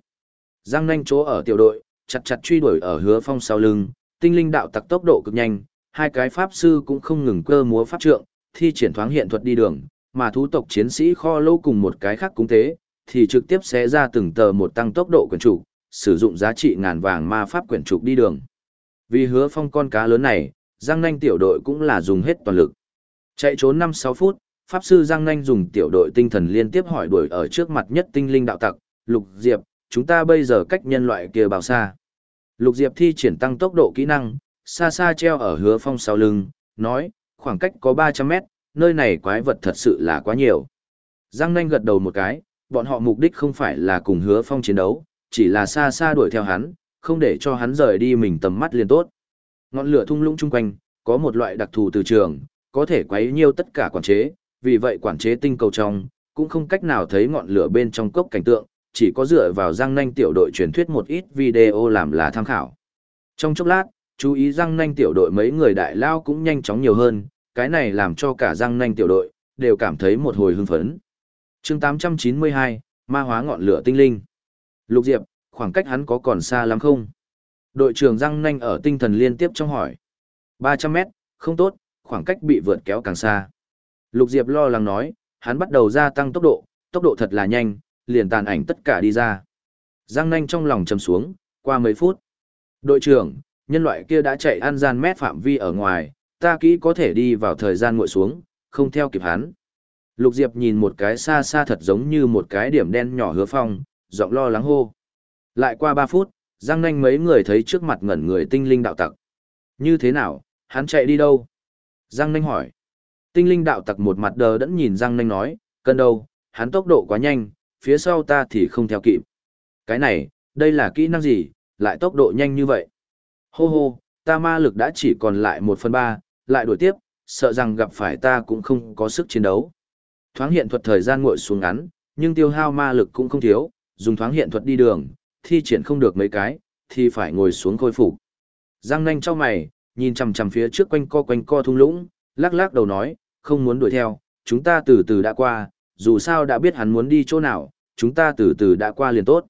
Giang nanh chỗ ở tiểu đội, chặt chặt truy đuổi ở hứa phong sau lưng, tinh linh đạo tặc tốc độ cực nhanh, hai cái pháp sư cũng không ngừng cơ múa pháp trượng, thi triển thoáng hiện thuật đi đường, mà thú tộc chiến sĩ kho lâu cùng một cái khác cúng tế, thì trực tiếp xé ra từng tờ một tăng tốc độ quyển trục, sử dụng giá trị ngàn vàng ma pháp quyển trục đi đường. Vì hứa phong con cá lớn này, Giang Nanh tiểu đội cũng là dùng hết toàn lực. Chạy trốn 5-6 phút, Pháp sư Giang Nanh dùng tiểu đội tinh thần liên tiếp hỏi đuổi ở trước mặt nhất tinh linh đạo tặc, Lục Diệp, chúng ta bây giờ cách nhân loại kia bao xa. Lục Diệp thi triển tăng tốc độ kỹ năng, xa xa treo ở hứa phong sau lưng, nói, khoảng cách có 300 mét, nơi này quái vật thật sự là quá nhiều. Giang Nanh gật đầu một cái, bọn họ mục đích không phải là cùng hứa phong chiến đấu, chỉ là xa xa đuổi theo hắn, không để cho hắn rời đi mình tầm mắt liền tốt. Ngọn lửa thung lũng chung quanh, có một loại đặc thù từ trường, có thể quấy nhiêu tất cả quản chế, vì vậy quản chế tinh cầu trong, cũng không cách nào thấy ngọn lửa bên trong cốc cảnh tượng, chỉ có dựa vào răng nanh tiểu đội truyền thuyết một ít video làm là tham khảo. Trong chốc lát, chú ý răng nanh tiểu đội mấy người đại lao cũng nhanh chóng nhiều hơn, cái này làm cho cả răng nanh tiểu đội, đều cảm thấy một hồi hưng phấn. chương 892, ma hóa ngọn lửa tinh linh. Lục Diệp, khoảng cách hắn có còn xa lắm không? Đội trưởng răng nanh ở tinh thần liên tiếp trong hỏi. 300 mét, không tốt, khoảng cách bị vượt kéo càng xa. Lục Diệp lo lắng nói, hắn bắt đầu gia tăng tốc độ, tốc độ thật là nhanh, liền tàn ảnh tất cả đi ra. Giang nanh trong lòng chầm xuống, qua mấy phút. Đội trưởng, nhân loại kia đã chạy ăn gian mét phạm vi ở ngoài, ta kỹ có thể đi vào thời gian nguội xuống, không theo kịp hắn. Lục Diệp nhìn một cái xa xa thật giống như một cái điểm đen nhỏ hứa phong, giọng lo lắng hô. Lại qua 3 phút, Giang nanh mấy người thấy trước mặt ngẩn người tinh linh đạo tặc. Như thế nào, hắn chạy đi đâu? Giang nanh hỏi. Tinh linh đạo tặc một mặt đờ đẫn nhìn Giang nanh nói, cân đâu, hắn tốc độ quá nhanh, phía sau ta thì không theo kịp. Cái này, đây là kỹ năng gì, lại tốc độ nhanh như vậy? Hô hô, ta ma lực đã chỉ còn lại một phần ba, lại đuổi tiếp, sợ rằng gặp phải ta cũng không có sức chiến đấu. Thoáng hiện thuật thời gian nguội xuống ngắn, nhưng tiêu hao ma lực cũng không thiếu, dùng thoáng hiện thuật đi đường, thi triển không được mấy cái, thì phải ngồi xuống khôi phục. Giang nanh cho mày, nhìn chằm chằm phía trước quanh co quanh co thung lũng, lắc lắc đầu nói, không muốn đuổi theo, chúng ta từ từ đã qua, dù sao đã biết hắn muốn đi chỗ nào, chúng ta từ từ đã qua liền tốt.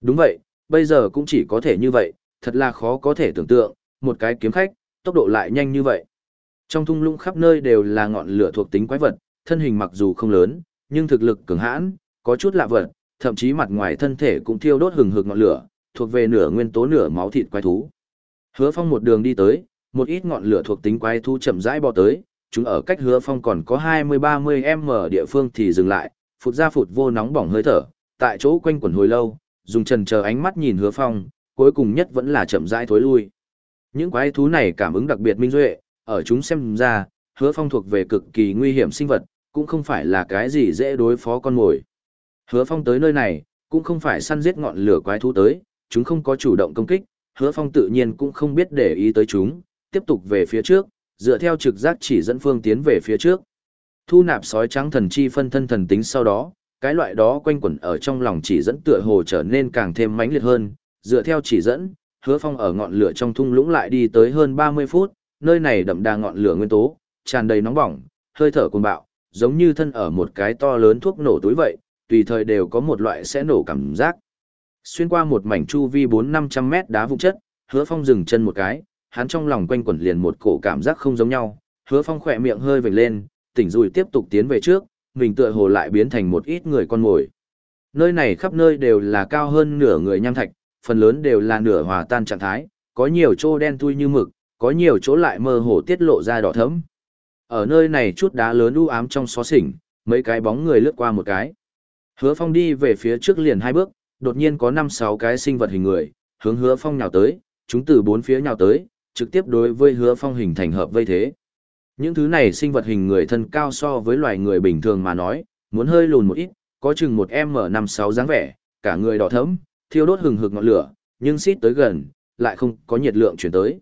Đúng vậy, bây giờ cũng chỉ có thể như vậy, thật là khó có thể tưởng tượng, một cái kiếm khách, tốc độ lại nhanh như vậy. Trong thung lũng khắp nơi đều là ngọn lửa thuộc tính quái vật, thân hình mặc dù không lớn, nhưng thực lực cường hãn, có chút lạ vật, thậm chí mặt ngoài thân thể cũng thiêu đốt hừng hực ngọn lửa, thuộc về nửa nguyên tố nửa máu thịt quái thú. Hứa Phong một đường đi tới, một ít ngọn lửa thuộc tính quái thú chậm rãi bò tới, chúng ở cách Hứa Phong còn có 20-30m địa phương thì dừng lại, phụt ra phụt vô nóng bỏng hơi thở, tại chỗ quanh quẩn hồi lâu, dùng trần chờ ánh mắt nhìn Hứa Phong, cuối cùng nhất vẫn là chậm rãi thối lui. Những quái thú này cảm ứng đặc biệt minh duệ, ở chúng xem ra, Hứa Phong thuộc về cực kỳ nguy hiểm sinh vật, cũng không phải là cái gì dễ đối phó con mồi. Hứa Phong tới nơi này, cũng không phải săn giết ngọn lửa quái thú tới, chúng không có chủ động công kích, Hứa Phong tự nhiên cũng không biết để ý tới chúng, tiếp tục về phía trước, dựa theo trực giác chỉ dẫn phương tiến về phía trước. Thu nạp sói trắng thần chi phân thân thần tính sau đó, cái loại đó quanh quẩn ở trong lòng chỉ dẫn tựa hồ trở nên càng thêm mãnh liệt hơn, dựa theo chỉ dẫn, Hứa Phong ở ngọn lửa trong thung lũng lại đi tới hơn 30 phút, nơi này đậm đà ngọn lửa nguyên tố, tràn đầy nóng bỏng, hơi thở cuồng bạo, giống như thân ở một cái to lớn thuốc nổ túi vậy, tùy thời đều có một loại sẽ nổ cảm giác. Xuyên qua một mảnh chu vi 4-500 mét đá vụn chất, hứa phong dừng chân một cái, hắn trong lòng quanh quẩn liền một cổ cảm giác không giống nhau, hứa phong khỏe miệng hơi vểnh lên, tỉnh rùi tiếp tục tiến về trước, mình tựa hồ lại biến thành một ít người con mồi. Nơi này khắp nơi đều là cao hơn nửa người nham thạch, phần lớn đều là nửa hòa tan trạng thái, có nhiều chỗ đen thui như mực, có nhiều chỗ lại mơ hồ tiết lộ ra đỏ thẫm. Ở nơi này chút đá lớn u ám trong xó xỉnh, mấy cái bóng người lướt qua một cái. Hứa Phong đi về phía trước liền hai bước, đột nhiên có năm sáu cái sinh vật hình người, hướng Hứa Phong nhào tới, chúng từ bốn phía nhào tới, trực tiếp đối với Hứa Phong hình thành hợp vây thế. Những thứ này sinh vật hình người thân cao so với loài người bình thường mà nói, muốn hơi lùn một ít, có chừng một m năm sáu dáng vẻ, cả người đỏ thẫm, thiêu đốt hừng hực ngọn lửa, nhưng xít tới gần, lại không có nhiệt lượng chuyển tới.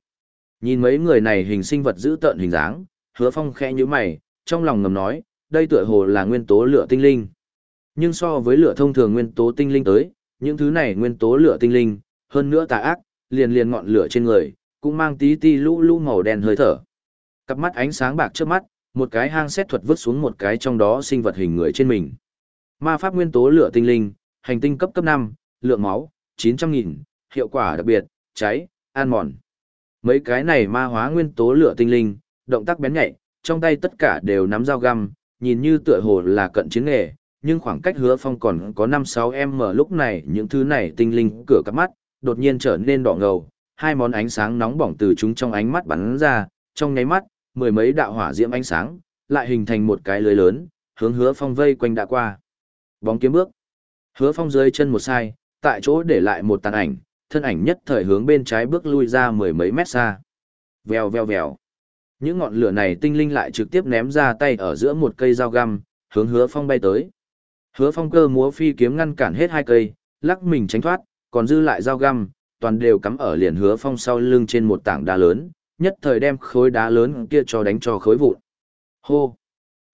Nhìn mấy người này hình sinh vật giữ tợn hình dáng, Hứa Phong khẽ như mày, trong lòng ngầm nói, đây tựa hồ là nguyên tố lửa tinh linh. Nhưng so với lửa thông thường nguyên tố tinh linh tới, những thứ này nguyên tố lửa tinh linh, hơn nữa tà ác, liền liền ngọn lửa trên người, cũng mang tí ti lũ lũ màu đen hơi thở. Cặp mắt ánh sáng bạc trước mắt, một cái hang xét thuật vứt xuống một cái trong đó sinh vật hình người trên mình. Ma pháp nguyên tố lửa tinh linh, hành tinh cấp cấp 5, lượng máu, 900.000, hiệu quả đặc biệt, cháy, an mòn. Mấy cái này ma hóa nguyên tố lửa tinh linh, động tác bén nhạy, trong tay tất cả đều nắm dao găm, nhìn như tựa hồ là cận chiến nghề, nhưng khoảng cách hứa phong còn có 5-6 m lúc này những thứ này tinh linh cửa cắp mắt, đột nhiên trở nên đỏ ngầu, hai món ánh sáng nóng bỏng từ chúng trong ánh mắt bắn ra, trong nháy mắt, mười mấy đạo hỏa diễm ánh sáng, lại hình thành một cái lưới lớn, hướng hứa phong vây quanh đã qua. Bóng kiếm bước. Hứa phong dưới chân một sai, tại chỗ để lại một tàn ảnh, thân ảnh nhất thời hướng bên trái bước lui ra mười mấy mét xa. Vèo vèo vèo. Những ngọn lửa này tinh linh lại trực tiếp ném ra tay ở giữa một cây dao găm, hướng hứa phong bay tới. Hứa phong cơ múa phi kiếm ngăn cản hết hai cây, lắc mình tránh thoát, còn dư lại dao găm, toàn đều cắm ở liền hứa phong sau lưng trên một tảng đá lớn, nhất thời đem khối đá lớn kia cho đánh cho khối vụn. Hô!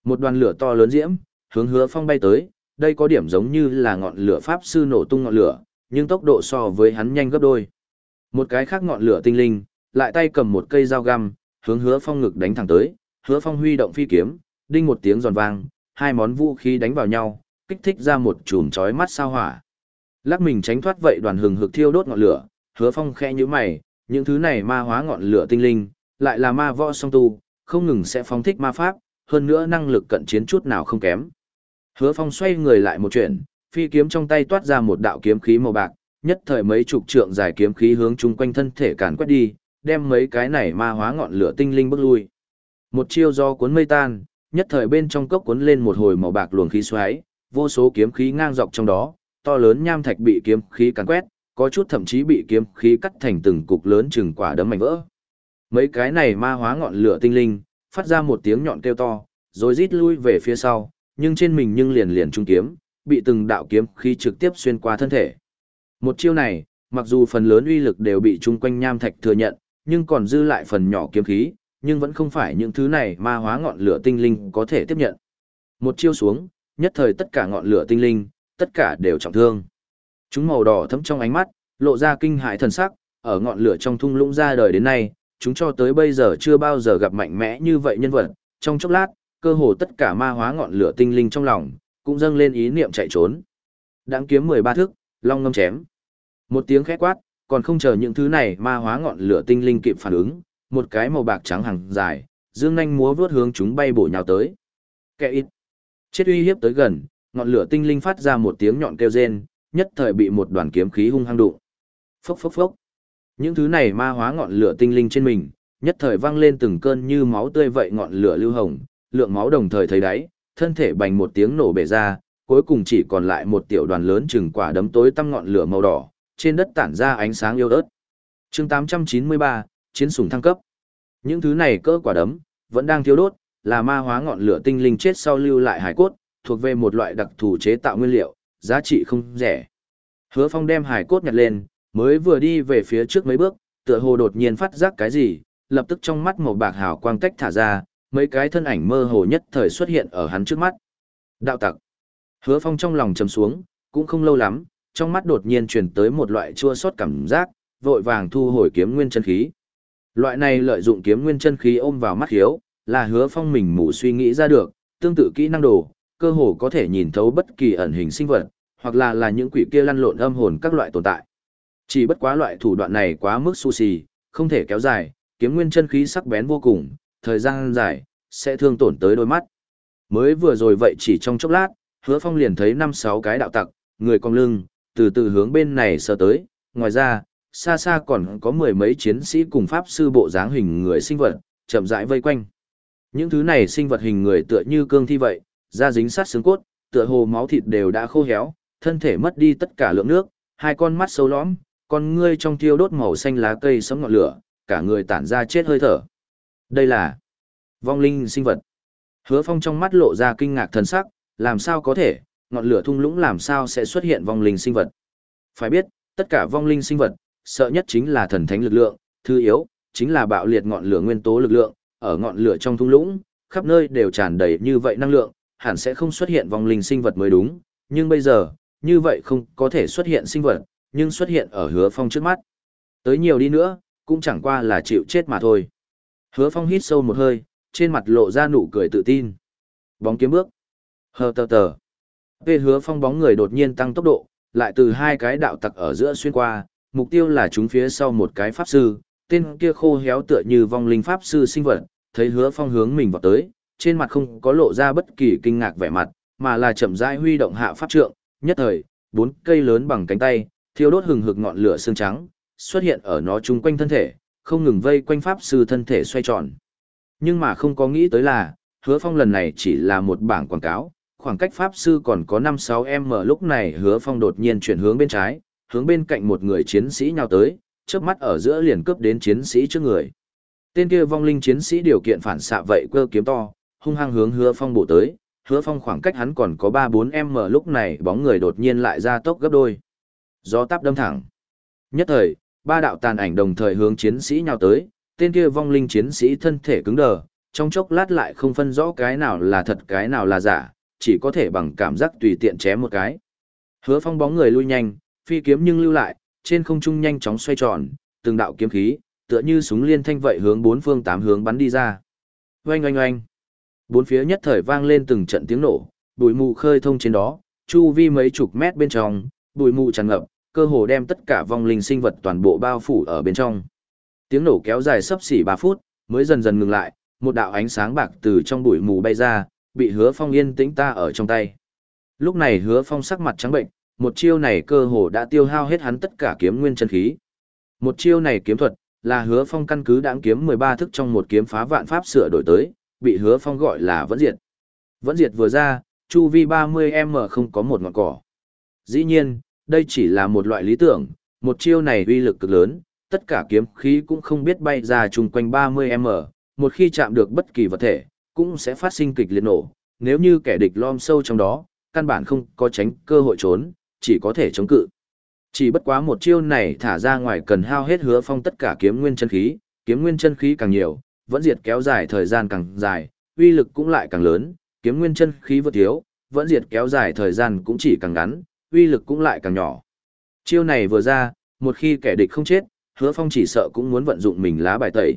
Một đoàn lửa to lớn diễm, hướng hứa phong bay tới, đây có điểm giống như là ngọn lửa pháp sư nổ tung ngọn lửa, nhưng tốc độ so với hắn nhanh gấp đôi. Một cái khác ngọn lửa tinh linh, lại tay cầm một cây dao găm, hướng hứa phong ngực đánh thẳng tới, hứa phong huy động phi kiếm, đinh một tiếng giòn vang, hai món vũ khí đánh vào nhau, kích thích ra một chùm chói mắt sao hỏa. Lắc mình tránh thoát vậy đoàn hừng hực thiêu đốt ngọn lửa, hứa phong khẽ như mày, những thứ này ma hóa ngọn lửa tinh linh, lại là ma võ song tu, không ngừng sẽ phóng thích ma pháp, hơn nữa năng lực cận chiến chút nào không kém. Hứa phong xoay người lại một chuyện, phi kiếm trong tay toát ra một đạo kiếm khí màu bạc, nhất thời mấy chục trượng dài kiếm khí hướng chung quanh thân thể càn quét đi, đem mấy cái này ma hóa ngọn lửa tinh linh bước lui. Một chiêu do cuốn mây tan, nhất thời bên trong cốc cuốn lên một hồi màu bạc luồng khí xoáy, vô số kiếm khí ngang dọc trong đó, to lớn nham thạch bị kiếm khí càn quét, có chút thậm chí bị kiếm khí cắt thành từng cục lớn chừng quả đấm mảnh vỡ. Mấy cái này ma hóa ngọn lửa tinh linh, phát ra một tiếng nhọn kêu to, rồi rít lui về phía sau, nhưng trên mình nhưng liền liền trung kiếm, bị từng đạo kiếm khí trực tiếp xuyên qua thân thể. Một chiêu này, mặc dù phần lớn uy lực đều bị chung quanh nham thạch thừa nhận, nhưng còn dư lại phần nhỏ kiếm khí, nhưng vẫn không phải những thứ này ma hóa ngọn lửa tinh linh có thể tiếp nhận. Một chiêu xuống, nhất thời tất cả ngọn lửa tinh linh, tất cả đều trọng thương. Chúng màu đỏ thấm trong ánh mắt, lộ ra kinh hại thần sắc, ở ngọn lửa trong thung lũng ra đời đến nay, chúng cho tới bây giờ chưa bao giờ gặp mạnh mẽ như vậy nhân vật, trong chốc lát, cơ hồ tất cả ma hóa ngọn lửa tinh linh trong lòng, cũng dâng lên ý niệm chạy trốn. Đáng kiếm 13 thước, long ngâm chém. Một tiếng khét quát, còn không chờ những thứ này ma hóa ngọn lửa tinh linh kịp phản ứng, một cái màu bạc trắng hàng dài, dương nhanh múa vướt hướng chúng bay bổ nhào tới. Kẻ ít. Chết uy hiếp tới gần, ngọn lửa tinh linh phát ra một tiếng nhọn kêu rên, nhất thời bị một đoàn kiếm khí hung hăng đụng. Phốc phốc phốc. Những thứ này ma hóa ngọn lửa tinh linh trên mình, nhất thời vang lên từng cơn như máu tươi vậy ngọn lửa lưu hồng, lượng máu đồng thời thấy đáy, thân thể bành một tiếng nổ bể ra, cuối cùng chỉ còn lại một tiểu đoàn lớn chừng quả đấm tối tăm ngọn lửa màu đỏ, trên đất tản ra ánh sáng yêu ớt. Chương 893, chiến sủng thăng cấp. Những thứ này cỡ quả đấm vẫn đang thiêu đốt, là ma hóa ngọn lửa tinh linh chết sau lưu lại hải cốt, thuộc về một loại đặc thù chế tạo nguyên liệu, giá trị không rẻ. Hứa Phong đem hải cốt nhặt lên, mới vừa đi về phía trước mấy bước, tựa hồ đột nhiên phát giác cái gì, lập tức trong mắt màu bạc hào quang tách thả ra, mấy cái thân ảnh mơ hồ nhất thời xuất hiện ở hắn trước mắt. Đạo tặc. Hứa Phong trong lòng trầm xuống, cũng không lâu lắm, trong mắt đột nhiên truyền tới một loại chua xót cảm giác, vội vàng thu hồi kiếm nguyên chân khí. Loại này lợi dụng kiếm nguyên chân khí ôm vào mắt hiếu, là Hứa Phong mình mù suy nghĩ ra được, tương tự kỹ năng đồ, cơ hồ có thể nhìn thấu bất kỳ ẩn hình sinh vật, hoặc là là những quỷ kia lăn lộn âm hồn các loại tồn tại. Chỉ bất quá loại thủ đoạn này quá mức su xì, không thể kéo dài, kiếm nguyên chân khí sắc bén vô cùng, thời gian dài, sẽ thương tổn tới đôi mắt. Mới vừa rồi vậy chỉ trong chốc lát, hứa phong liền thấy năm sáu cái đạo tặc, người cong lưng, từ từ hướng bên này sờ tới, ngoài ra, xa xa còn có mười mấy chiến sĩ cùng pháp sư bộ dáng hình người sinh vật, chậm rãi vây quanh. Những thứ này sinh vật hình người tựa như cương thi vậy, da dính sát xương cốt, tựa hồ máu thịt đều đã khô héo, thân thể mất đi tất cả lượng nước, hai con mắt sâu lõm, con ngươi trong thiêu đốt màu xanh lá cây sấm ngọn lửa, cả người tản ra chết hơi thở. Đây là vong linh sinh vật. Hứa Phong trong mắt lộ ra kinh ngạc thần sắc, làm sao có thể, ngọn lửa thung lũng làm sao sẽ xuất hiện vong linh sinh vật. Phải biết, tất cả vong linh sinh vật, sợ nhất chính là thần thánh lực lượng, thứ yếu, chính là bạo liệt ngọn lửa nguyên tố lực lượng, ở ngọn lửa trong thung lũng, khắp nơi đều tràn đầy như vậy năng lượng, hẳn sẽ không xuất hiện vong linh sinh vật mới đúng, nhưng bây giờ, như vậy không có thể xuất hiện sinh vật, nhưng xuất hiện ở hứa phong trước mắt. Tới nhiều đi nữa, cũng chẳng qua là chịu chết mà thôi. Hứa Phong hít sâu một hơi, trên mặt lộ ra nụ cười tự tin. Bóng kiếm bước. Hờ tờ tờ. Về hứa phong bóng người đột nhiên tăng tốc độ, lại từ hai cái đạo tặc ở giữa xuyên qua, mục tiêu là chúng phía sau một cái pháp sư, tên kia khô héo tựa như vong linh pháp sư sinh vật, thấy hứa phong hướng mình vào tới, trên mặt không có lộ ra bất kỳ kinh ngạc vẻ mặt, mà là chậm rãi huy động hạ pháp trượng, nhất thời, bốn cây lớn bằng cánh tay, thiêu đốt hừng hực ngọn lửa xương trắng, xuất hiện ở nó chung quanh thân thể, không ngừng vây quanh pháp sư thân thể xoay tròn. Nhưng mà không có nghĩ tới là, hứa phong lần này chỉ là một bảng quảng cáo, khoảng cách pháp sư còn có 5-6 m lúc này hứa phong đột nhiên chuyển hướng bên trái, hướng bên cạnh một người chiến sĩ nhào tới, chớp mắt ở giữa liền cướp đến chiến sĩ trước người. Tên kia vong linh chiến sĩ điều kiện phản xạ vậy cơ kiếm to, hung hăng hướng hứa phong bổ tới, hứa phong khoảng cách hắn còn có 3-4 m lúc này bóng người đột nhiên lại ra tốc gấp đôi. Gió táp đâm thẳng. Nhất thời, ba đạo tàn ảnh đồng thời hướng chiến sĩ nhào tới, tên kia vong linh chiến sĩ thân thể cứng đờ, trong chốc lát lại không phân rõ cái nào là thật cái nào là giả, chỉ có thể bằng cảm giác tùy tiện chém một cái. Hứa phong bóng người lui nhanh, phi kiếm nhưng lưu lại, trên không trung nhanh chóng xoay tròn, từng đạo kiếm khí, tựa như súng liên thanh vậy hướng bốn phương tám hướng bắn đi ra. Oanh oanh oanh. Bốn phía nhất thời vang lên từng trận tiếng nổ, bụi mù khơi thông trên đó, chu vi mấy chục mét bên trong, bụi mù tràn ngập, cơ hồ đem tất cả vong linh sinh vật toàn bộ bao phủ ở bên trong. Tiếng nổ kéo dài sấp xỉ 3 phút, mới dần dần ngừng lại, một đạo ánh sáng bạc từ trong bụi mù bay ra, bị hứa phong yên tĩnh ta ở trong tay. Lúc này hứa phong sắc mặt trắng bệnh, một chiêu này cơ hồ đã tiêu hao hết hắn tất cả kiếm nguyên chân khí. Một chiêu này kiếm thuật, là hứa phong căn cứ đãng kiếm 13 thức trong một kiếm phá vạn pháp sửa đổi tới, bị hứa phong gọi là vẫn diệt. Vẫn diệt vừa ra, chu vi 30m không có một ngọn cỏ. Dĩ nhiên, đây chỉ là một loại lý tưởng, một chiêu này uy lực cực lớn, tất cả kiếm khí cũng không biết bay ra chung quanh 30m, một khi chạm được bất kỳ vật thể, cũng sẽ phát sinh kịch liệt nổ, nếu như kẻ địch lom sâu trong đó, căn bản không có tránh cơ hội trốn, chỉ có thể chống cự. Chỉ bất quá một chiêu này thả ra ngoài cần hao hết hứa phong tất cả kiếm nguyên chân khí, kiếm nguyên chân khí càng nhiều, vẫn diệt kéo dài thời gian càng dài, uy lực cũng lại càng lớn, kiếm nguyên chân khí vượt thiếu, vẫn diệt kéo dài thời gian cũng chỉ càng ngắn, uy lực cũng lại càng nhỏ. Chiêu này vừa ra, một khi kẻ địch không chết, hứa phong chỉ sợ cũng muốn vận dụng mình lá bài tẩy.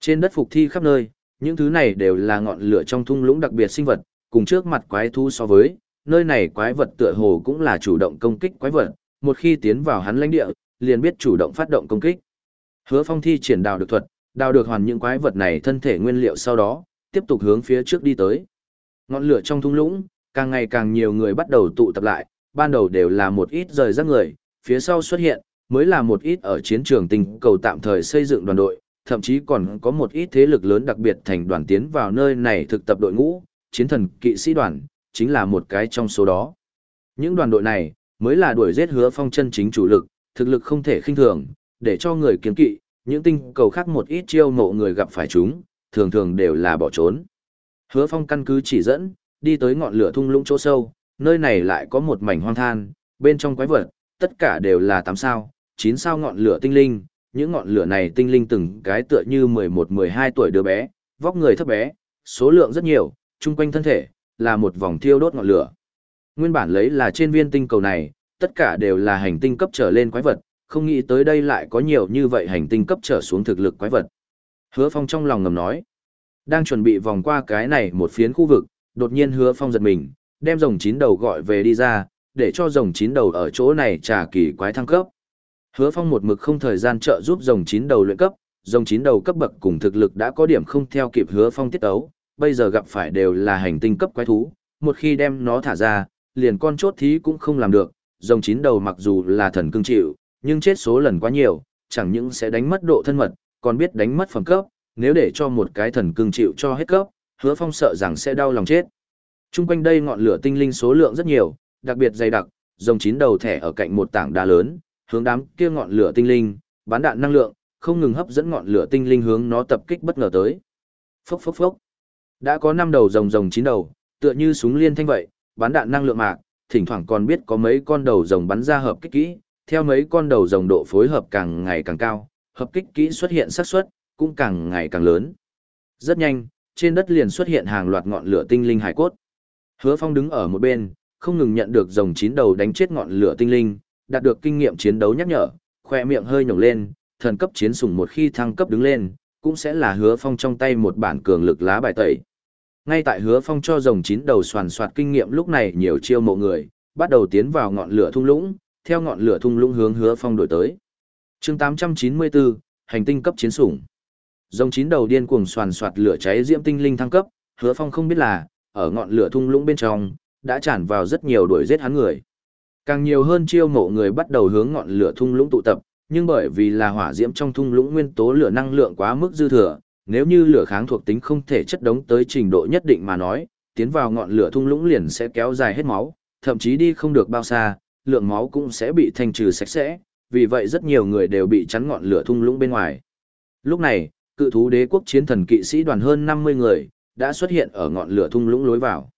Trên đất phục thi khắp nơi, những thứ này đều là ngọn lửa trong thung lũng đặc biệt sinh vật, cùng trước mặt quái thu so với, nơi này quái vật tựa hồ cũng là chủ động công kích quái vật, một khi tiến vào hắn lãnh địa, liền biết chủ động phát động công kích. Hứa Phong thi triển đào được thuật, đào được hoàn những quái vật này thân thể nguyên liệu sau đó, tiếp tục hướng phía trước đi tới. Ngọn lửa trong thung lũng, càng ngày càng nhiều người bắt đầu tụ tập lại, ban đầu đều là một ít rời rác người, phía sau xuất hiện, mới là một ít ở chiến trường tình cầu tạm thời xây dựng đoàn đội, thậm chí còn có một ít thế lực lớn đặc biệt thành đoàn tiến vào nơi này thực tập đội ngũ, chiến thần kỵ sĩ đoàn, chính là một cái trong số đó. Những đoàn đội này, mới là đuổi giết hứa phong chân chính chủ lực, thực lực không thể khinh thường, để cho người kiến kỵ, những tinh cầu khác một ít chiêu mộ người gặp phải chúng, thường thường đều là bỏ trốn. Hứa phong căn cứ chỉ dẫn, đi tới ngọn lửa thung lũng chỗ sâu, nơi này lại có một mảnh hoang than, bên trong quái vật, tất cả đều là 8 sao, 9 sao ngọn lửa tinh linh, những ngọn lửa này tinh linh từng cái tựa như 11-12 tuổi đứa bé, vóc người thấp bé, số lượng rất nhiều, chung quanh thân thể, là một vòng thiêu đốt ngọn lửa. Nguyên bản lấy là trên viên tinh cầu này, tất cả đều là hành tinh cấp trở lên quái vật, không nghĩ tới đây lại có nhiều như vậy hành tinh cấp trở xuống thực lực quái vật. Hứa Phong trong lòng ngầm nói, đang chuẩn bị vòng qua cái này một phiến khu vực, đột nhiên Hứa Phong giật mình, đem rồng chín đầu gọi về đi ra, để cho rồng chín đầu ở chỗ này trả kỳ quái thăng cấp. Hứa Phong một mực không thời gian trợ giúp rồng chín đầu luyện cấp, rồng chín đầu cấp bậc cùng thực lực đã có điểm không theo kịp Hứa Phong tiết tấu, bây giờ gặp phải đều là hành tinh cấp quái thú, một khi đem nó thả ra, liền con chốt thí cũng không làm được, rồng chín đầu mặc dù là thần cương chịu, nhưng chết số lần quá nhiều, chẳng những sẽ đánh mất độ thân mật, còn biết đánh mất phẩm cấp, nếu để cho một cái thần cưng chịu cho hết cấp, Hứa Phong sợ rằng sẽ đau lòng chết. Trung quanh đây ngọn lửa tinh linh số lượng rất nhiều, đặc biệt dày đặc, rồng chín đầu thẻ ở cạnh một tảng đá lớn, hướng đám kia ngọn lửa tinh linh, bán đạn năng lượng, không ngừng hấp dẫn ngọn lửa tinh linh hướng nó tập kích bất ngờ tới. Phốc phốc phốc. Đã có năm đầu rồng rồng chín đầu, tựa như súng liên thanh vậy, bán đạn năng lượng mạc, thỉnh thoảng còn biết có mấy con đầu rồng bắn ra hợp kích kỹ, theo mấy con đầu rồng độ phối hợp càng ngày càng cao, hợp kích kỹ xuất hiện xác suất cũng càng ngày càng lớn. Rất nhanh, trên đất liền xuất hiện hàng loạt ngọn lửa tinh linh hải cốt. Hứa Phong đứng ở một bên, không ngừng nhận được rồng chín đầu đánh chết ngọn lửa tinh linh, đạt được kinh nghiệm chiến đấu nhắc nhở, khoe miệng hơi nhổng lên, thần cấp chiến sủng một khi thăng cấp đứng lên, cũng sẽ là hứa phong trong tay một bản cường lực lá bài tẩy. Ngay tại hứa phong cho rồng chín đầu soàn soạt kinh nghiệm lúc này nhiều chiêu mộ người, bắt đầu tiến vào ngọn lửa thung lũng, theo ngọn lửa thung lũng hướng hứa phong đổi tới. chương 894, hành tinh cấp chiến sủng. dòng chín đầu điên cuồng soàn soạt lửa cháy diễm tinh linh thăng cấp, hứa phong không biết là, ở ngọn lửa thung lũng bên trong, đã tràn vào rất nhiều đuổi giết hắn người. Càng nhiều hơn chiêu mộ người bắt đầu hướng ngọn lửa thung lũng tụ tập, nhưng bởi vì là hỏa diễm trong thung lũng nguyên tố lửa năng lượng quá mức dư thừa, nếu như lửa kháng thuộc tính không thể chất đống tới trình độ nhất định mà nói, tiến vào ngọn lửa thung lũng liền sẽ kéo dài hết máu, thậm chí đi không được bao xa, lượng máu cũng sẽ bị thanh trừ sạch sẽ, vì vậy rất nhiều người đều bị chắn ngọn lửa thung lũng bên ngoài. Lúc này, cự thú đế quốc chiến thần kỵ sĩ đoàn hơn 50 người, đã xuất hiện ở ngọn lửa thung lũng lối vào.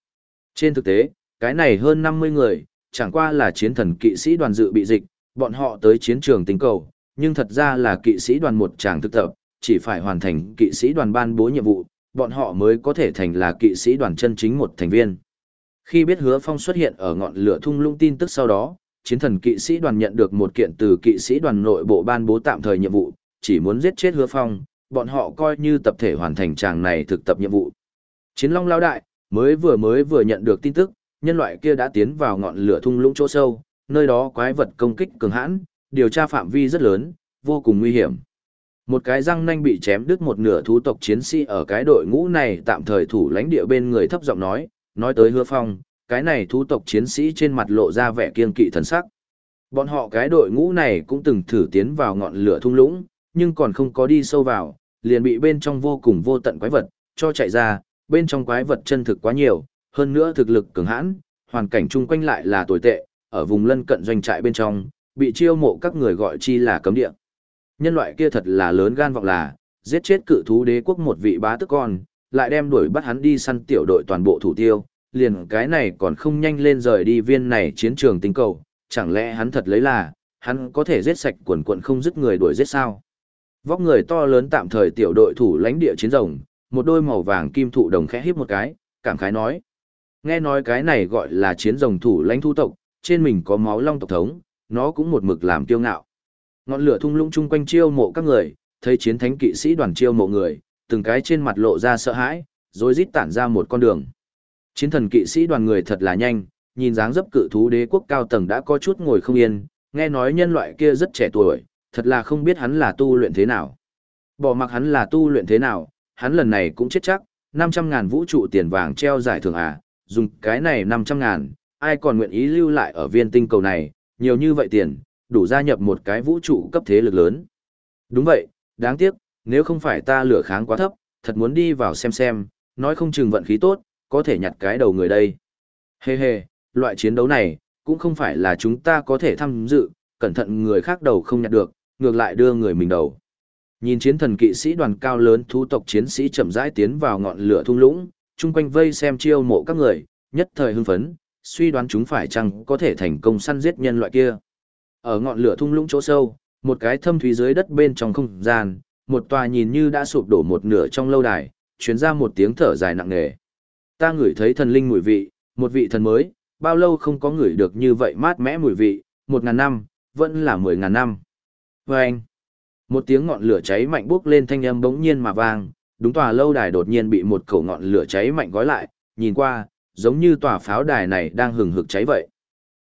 Trên thực tế, cái này hơn 50 người, chẳng qua là chiến thần kỵ sĩ đoàn dự bị dịch, bọn họ tới chiến trường tính cầu, nhưng thật ra là kỵ sĩ đoàn một tràng thực tập, chỉ phải hoàn thành kỵ sĩ đoàn ban bố nhiệm vụ, bọn họ mới có thể thành là kỵ sĩ đoàn chân chính một thành viên. Khi biết hứa phong xuất hiện ở ngọn lửa thung lũng tin tức sau đó, chiến thần kỵ sĩ đoàn nhận được một kiện từ kỵ sĩ đoàn nội bộ ban bố tạm thời nhiệm vụ, chỉ muốn giết chết hứa phong, bọn họ coi như tập thể hoàn thành tràng này thực tập nhiệm vụ. Chiến long lao đại, mới vừa mới vừa nhận được tin tức, nhân loại kia đã tiến vào ngọn lửa thung lũng chỗ sâu, nơi đó quái vật công kích cường hãn, điều tra phạm vi rất lớn, vô cùng nguy hiểm. Một cái răng nanh bị chém đứt một nửa thú tộc chiến sĩ ở cái đội ngũ này tạm thời thủ lãnh địa bên người thấp giọng nói, nói tới hứa phong, cái này thú tộc chiến sĩ trên mặt lộ ra vẻ kiên kỵ thần sắc. Bọn họ cái đội ngũ này cũng từng thử tiến vào ngọn lửa thung lũng, nhưng còn không có đi sâu vào, liền bị bên trong vô cùng vô tận quái vật, cho chạy ra, bên trong quái vật chân thực quá nhiều, hơn nữa thực lực cường hãn, hoàn cảnh chung quanh lại là tồi tệ, ở vùng lân cận doanh trại bên trong, bị chiêu mộ các người gọi chi là cấm địa. Nhân loại kia thật là lớn gan vọng là, giết chết cự thú đế quốc một vị bá tức con, lại đem đuổi bắt hắn đi săn tiểu đội toàn bộ thủ tiêu, liền cái này còn không nhanh lên rời đi viên này chiến trường tinh cầu, chẳng lẽ hắn thật lấy là, hắn có thể giết sạch quần quần không dứt người đuổi giết sao? Vóc người to lớn tạm thời tiểu đội thủ lãnh địa chiến rồng, một đôi màu vàng kim thụ đồng khẽ híp một cái, cảm khái nói. Nghe nói cái này gọi là chiến rồng thủ lãnh thu tộc, trên mình có máu long tộc thống, nó cũng một mực làm kiêu ngạo. Ngọn lửa thung lũng chung quanh chiêu mộ các người, thấy chiến thánh kỵ sĩ đoàn chiêu mộ người, từng cái trên mặt lộ ra sợ hãi, rồi rít tản ra một con đường. Chiến thần kỵ sĩ đoàn người thật là nhanh, nhìn dáng dấp cự thú đế quốc cao tầng đã có chút ngồi không yên, nghe nói nhân loại kia rất trẻ tuổi, thật là không biết hắn là tu luyện thế nào. Bỏ mặc hắn là tu luyện thế nào, hắn lần này cũng chết chắc, 500 ngàn vũ trụ tiền vàng treo giải thưởng à, dùng cái này 500 ngàn, ai còn nguyện ý lưu lại ở viên tinh cầu này, nhiều như vậy tiền, đủ gia nhập một cái vũ trụ cấp thế lực lớn. Đúng vậy, đáng tiếc, nếu không phải ta lửa kháng quá thấp, thật muốn đi vào xem xem, nói không chừng vận khí tốt, có thể nhặt cái đầu người đây. Hê hê, loại chiến đấu này, cũng không phải là chúng ta có thể tham dự, cẩn thận người khác đầu không nhặt được, ngược lại đưa người mình đầu. Nhìn chiến thần kỵ sĩ đoàn cao lớn thú tộc chiến sĩ chậm rãi tiến vào ngọn lửa thung lũng, chung quanh vây xem chiêu mộ các người, nhất thời hưng phấn, suy đoán chúng phải chăng có thể thành công săn giết nhân loại kia. Ở ngọn lửa thung lũng chỗ sâu, một cái thâm thúy dưới đất bên trong không gian, một tòa nhìn như đã sụp đổ một nửa trong lâu đài, truyền ra một tiếng thở dài nặng nề. Ta ngửi thấy thần linh mùi vị, một vị thần mới, bao lâu không có ngửi được như vậy mát mẽ mùi vị, một ngàn năm, vẫn là mười ngàn năm. Và anh, một tiếng ngọn lửa cháy mạnh bốc lên thanh âm bỗng nhiên mà vang, đúng tòa lâu đài đột nhiên bị một khẩu ngọn lửa cháy mạnh gói lại, nhìn qua, giống như tòa pháo đài này đang hừng hực cháy vậy.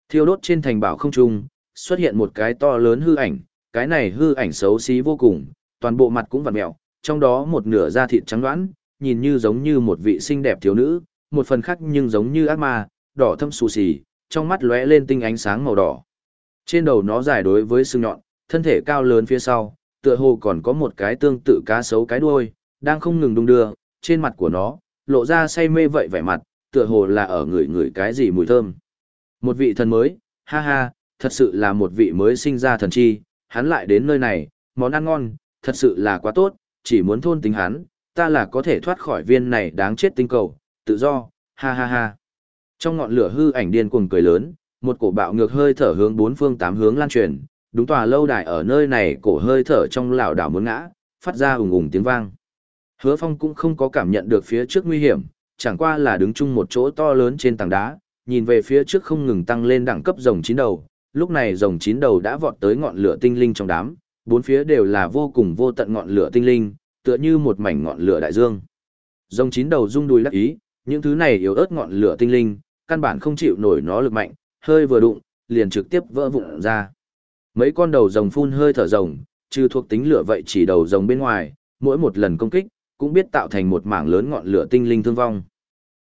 Thiêu đốt trên thành bảo không trung, xuất hiện một cái to lớn hư ảnh, cái này hư ảnh xấu xí vô cùng, toàn bộ mặt cũng vặn mèo, trong đó một nửa da thịt trắng đoán, nhìn như giống như một vị xinh đẹp thiếu nữ, một phần khác nhưng giống như ác ma, đỏ thâm xù xì, trong mắt lóe lên tinh ánh sáng màu đỏ. Trên đầu nó dài đối với xương nhọn, thân thể cao lớn phía sau, tựa hồ còn có một cái tương tự cá sấu cái đuôi, đang không ngừng đung đưa, trên mặt của nó, lộ ra say mê vậy vẻ mặt, tựa hồ là ở người người cái gì mùi thơm. Một vị thần mới, ha ha, thật sự là một vị mới sinh ra thần chi, hắn lại đến nơi này, món ăn ngon, thật sự là quá tốt, chỉ muốn thôn tính hắn, ta là có thể thoát khỏi viên này đáng chết tinh cầu, tự do, ha ha ha. Trong ngọn lửa hư ảnh điên cuồng cười lớn, một cổ bạo ngược hơi thở hướng bốn phương tám hướng lan truyền, đúng tòa lâu đài ở nơi này cổ hơi thở trong lảo đảo muốn ngã, phát ra ùng ùng tiếng vang. Hứa Phong cũng không có cảm nhận được phía trước nguy hiểm, chẳng qua là đứng chung một chỗ to lớn trên tảng đá, nhìn về phía trước không ngừng tăng lên đẳng cấp rồng chín đầu, lúc này rồng chín đầu đã vọt tới ngọn lửa tinh linh trong đám, bốn phía đều là vô cùng vô tận ngọn lửa tinh linh, tựa như một mảnh ngọn lửa đại dương. Rồng chín đầu rung đùi lắc ý, những thứ này yếu ớt ngọn lửa tinh linh, căn bản không chịu nổi nó lực mạnh, hơi vừa đụng, liền trực tiếp vỡ vụn ra. Mấy con đầu rồng phun hơi thở rồng, trừ thuộc tính lửa vậy chỉ đầu rồng bên ngoài, mỗi một lần công kích, cũng biết tạo thành một mảng lớn ngọn lửa tinh linh thương vong.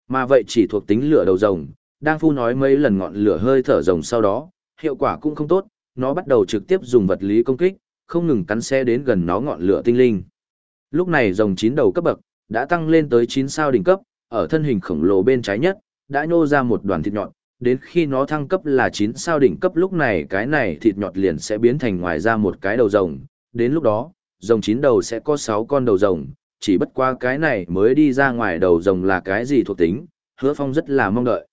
Mà vậy chỉ thuộc tính lửa đầu rồng, đang phu nói mấy lần ngọn lửa hơi thở rồng sau đó, hiệu quả cũng không tốt, nó bắt đầu trực tiếp dùng vật lý công kích, không ngừng cắn xe đến gần nó ngọn lửa tinh linh. Lúc này rồng chín đầu cấp bậc, đã tăng lên tới 9 sao đỉnh cấp, ở thân hình khổng lồ bên trái nhất, đã nhô ra một đoàn thịt nhọn, đến khi nó thăng cấp là 9 sao đỉnh cấp lúc này cái này thịt nhọt liền sẽ biến thành ngoài ra một cái đầu rồng, đến lúc đó, rồng chín đầu sẽ có 6 con đầu rồng, chỉ bất qua cái này mới đi ra ngoài đầu rồng là cái gì thuộc tính, hứa phong rất là mong đợi.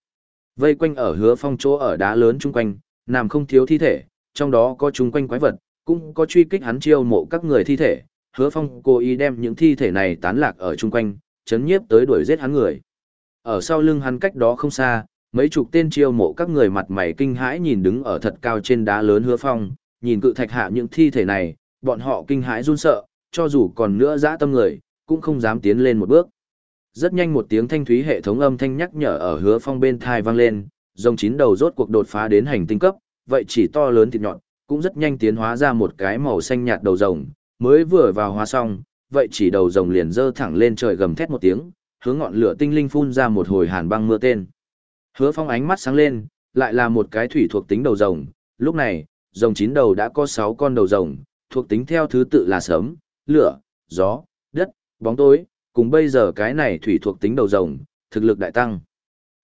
Vây quanh ở hứa phong chỗ ở đá lớn chung quanh, nằm không thiếu thi thể, trong đó có chung quanh quái vật, cũng có truy kích hắn chiêu mộ các người thi thể, hứa phong cố ý đem những thi thể này tán lạc ở chung quanh, chấn nhiếp tới đuổi giết hắn người. Ở sau lưng hắn cách đó không xa, mấy chục tên chiêu mộ các người mặt mày kinh hãi nhìn đứng ở thật cao trên đá lớn hứa phong, nhìn cự thạch hạ những thi thể này, bọn họ kinh hãi run sợ, cho dù còn nữa dã tâm người, cũng không dám tiến lên một bước. Rất nhanh một tiếng thanh thúy hệ thống âm thanh nhắc nhở ở hứa phong bên thai vang lên, dòng chín đầu rốt cuộc đột phá đến hành tinh cấp, vậy chỉ to lớn thịt nhọn, cũng rất nhanh tiến hóa ra một cái màu xanh nhạt đầu rồng, mới vừa vào hóa xong, vậy chỉ đầu rồng liền dơ thẳng lên trời gầm thét một tiếng, hướng ngọn lửa tinh linh phun ra một hồi hàn băng mưa tên. Hứa Phong ánh mắt sáng lên, lại là một cái thủy thuộc tính đầu rồng, lúc này, rồng chín đầu đã có 6 con đầu rồng, thuộc tính theo thứ tự là sớm, lửa, gió, đất, bóng tối, cùng bây giờ cái này thủy thuộc tính đầu rồng, thực lực đại tăng.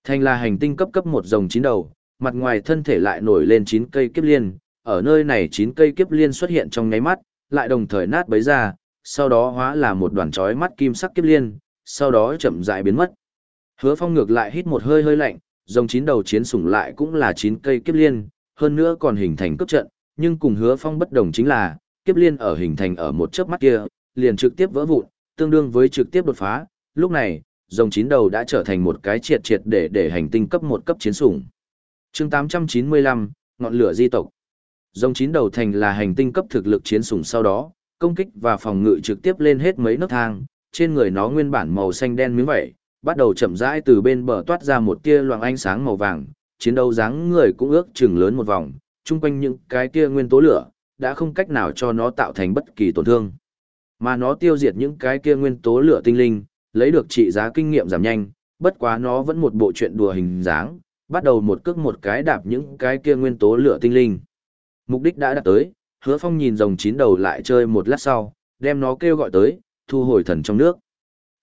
Thành là hành tinh cấp cấp một rồng chín đầu, mặt ngoài thân thể lại nổi lên 9 cây kiếp liên, ở nơi này chín cây kiếp liên xuất hiện trong nháy mắt, lại đồng thời nát bấy ra, sau đó hóa là một đoàn chói mắt kim sắc kiếp liên, sau đó chậm rãi biến mất. Hứa Phong ngược lại hít một hơi hơi lạnh, dòng chín đầu chiến sủng lại cũng là chín cây kiếp liên, hơn nữa còn hình thành cấp trận, nhưng cùng Hứa Phong bất đồng chính là, kiếp liên ở hình thành ở một chớp mắt kia, liền trực tiếp vỡ vụn, tương đương với trực tiếp đột phá, lúc này, dòng chín đầu đã trở thành một cái triệt triệt để để hành tinh cấp một cấp chiến sủng. Chương 895, ngọn lửa di tộc. Rồng chín đầu thành là hành tinh cấp thực lực chiến sủng sau đó, công kích và phòng ngự trực tiếp lên hết mấy nấc thang, trên người nó nguyên bản màu xanh đen miếng vảy, bắt đầu chậm rãi từ bên bờ toát ra một tia loạng ánh sáng màu vàng, chiến đấu dáng người cũng ước chừng lớn một vòng, chung quanh những cái kia nguyên tố lửa, đã không cách nào cho nó tạo thành bất kỳ tổn thương. Mà nó tiêu diệt những cái kia nguyên tố lửa tinh linh, lấy được trị giá kinh nghiệm giảm nhanh, bất quá nó vẫn một bộ chuyện đùa hình dáng, bắt đầu một cước một cái đạp những cái kia nguyên tố lửa tinh linh. Mục đích đã đạt tới, hứa phong nhìn rồng chín đầu lại chơi một lát sau, đem nó kêu gọi tới, thu hồi thần trong nước.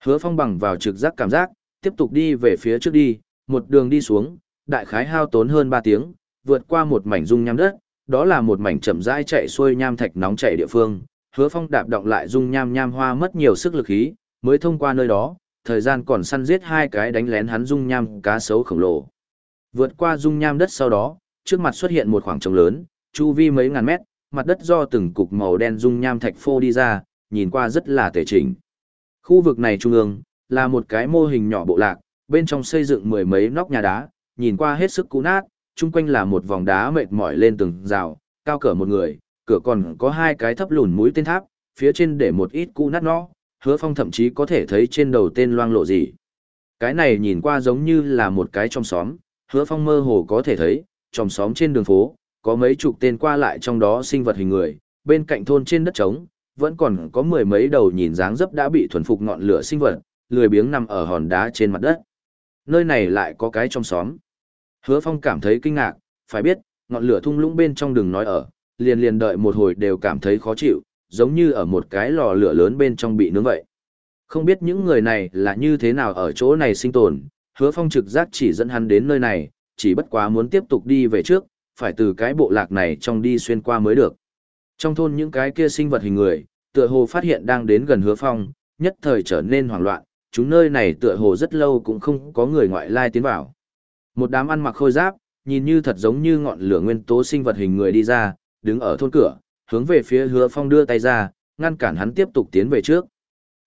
Hứa phong bằng vào trực giác cảm giác, tiếp tục đi về phía trước đi, một đường đi xuống, đại khái hao tốn hơn 3 tiếng, vượt qua một mảnh dung nham đất, đó là một mảnh chậm rãi chạy xuôi nham thạch nóng chảy địa phương. Hứa phong đạp động lại dung nham nham hoa mất nhiều sức lực khí, mới thông qua nơi đó, thời gian còn săn giết hai cái đánh lén hắn dung nham cá sấu khổng lồ. Vượt qua dung nham đất sau đó, trước mặt xuất hiện một khoảng trống lớn, chu vi mấy ngàn mét, mặt đất do từng cục màu đen dung nham thạch phô đi ra, nhìn qua rất là tề chỉnh. Khu vực này trung ương, là một cái mô hình nhỏ bộ lạc, bên trong xây dựng mười mấy nóc nhà đá, nhìn qua hết sức cũ nát, chung quanh là một vòng đá mệt mỏi lên từng rào, cao cỡ một người, cửa còn có hai cái thấp lùn mũi tên tháp, phía trên để một ít cũ nát nó, hứa phong thậm chí có thể thấy trên đầu tên loang lộ gì. Cái này nhìn qua giống như là một cái trong xóm, hứa phong mơ hồ có thể thấy, trong xóm trên đường phố, có mấy chục tên qua lại trong đó sinh vật hình người, bên cạnh thôn trên đất trống, vẫn còn có mười mấy đầu nhìn dáng dấp đã bị thuần phục ngọn lửa sinh vật, lười biếng nằm ở hòn đá trên mặt đất. Nơi này lại có cái trong xóm. Hứa Phong cảm thấy kinh ngạc, phải biết, ngọn lửa thung lũng bên trong đừng nói ở, liền liền đợi một hồi đều cảm thấy khó chịu, giống như ở một cái lò lửa lớn bên trong bị nướng vậy. Không biết những người này là như thế nào ở chỗ này sinh tồn, hứa phong trực giác chỉ dẫn hắn đến nơi này, chỉ bất quá muốn tiếp tục đi về trước, phải từ cái bộ lạc này trong đi xuyên qua mới được. Trong thôn những cái kia sinh vật hình người, tựa hồ phát hiện đang đến gần hứa phong, nhất thời trở nên hoảng loạn, chúng nơi này tựa hồ rất lâu cũng không có người ngoại lai tiến vào. Một đám ăn mặc khôi giáp, nhìn như thật giống như ngọn lửa nguyên tố sinh vật hình người đi ra, đứng ở thôn cửa, hướng về phía hứa phong đưa tay ra, ngăn cản hắn tiếp tục tiến về trước.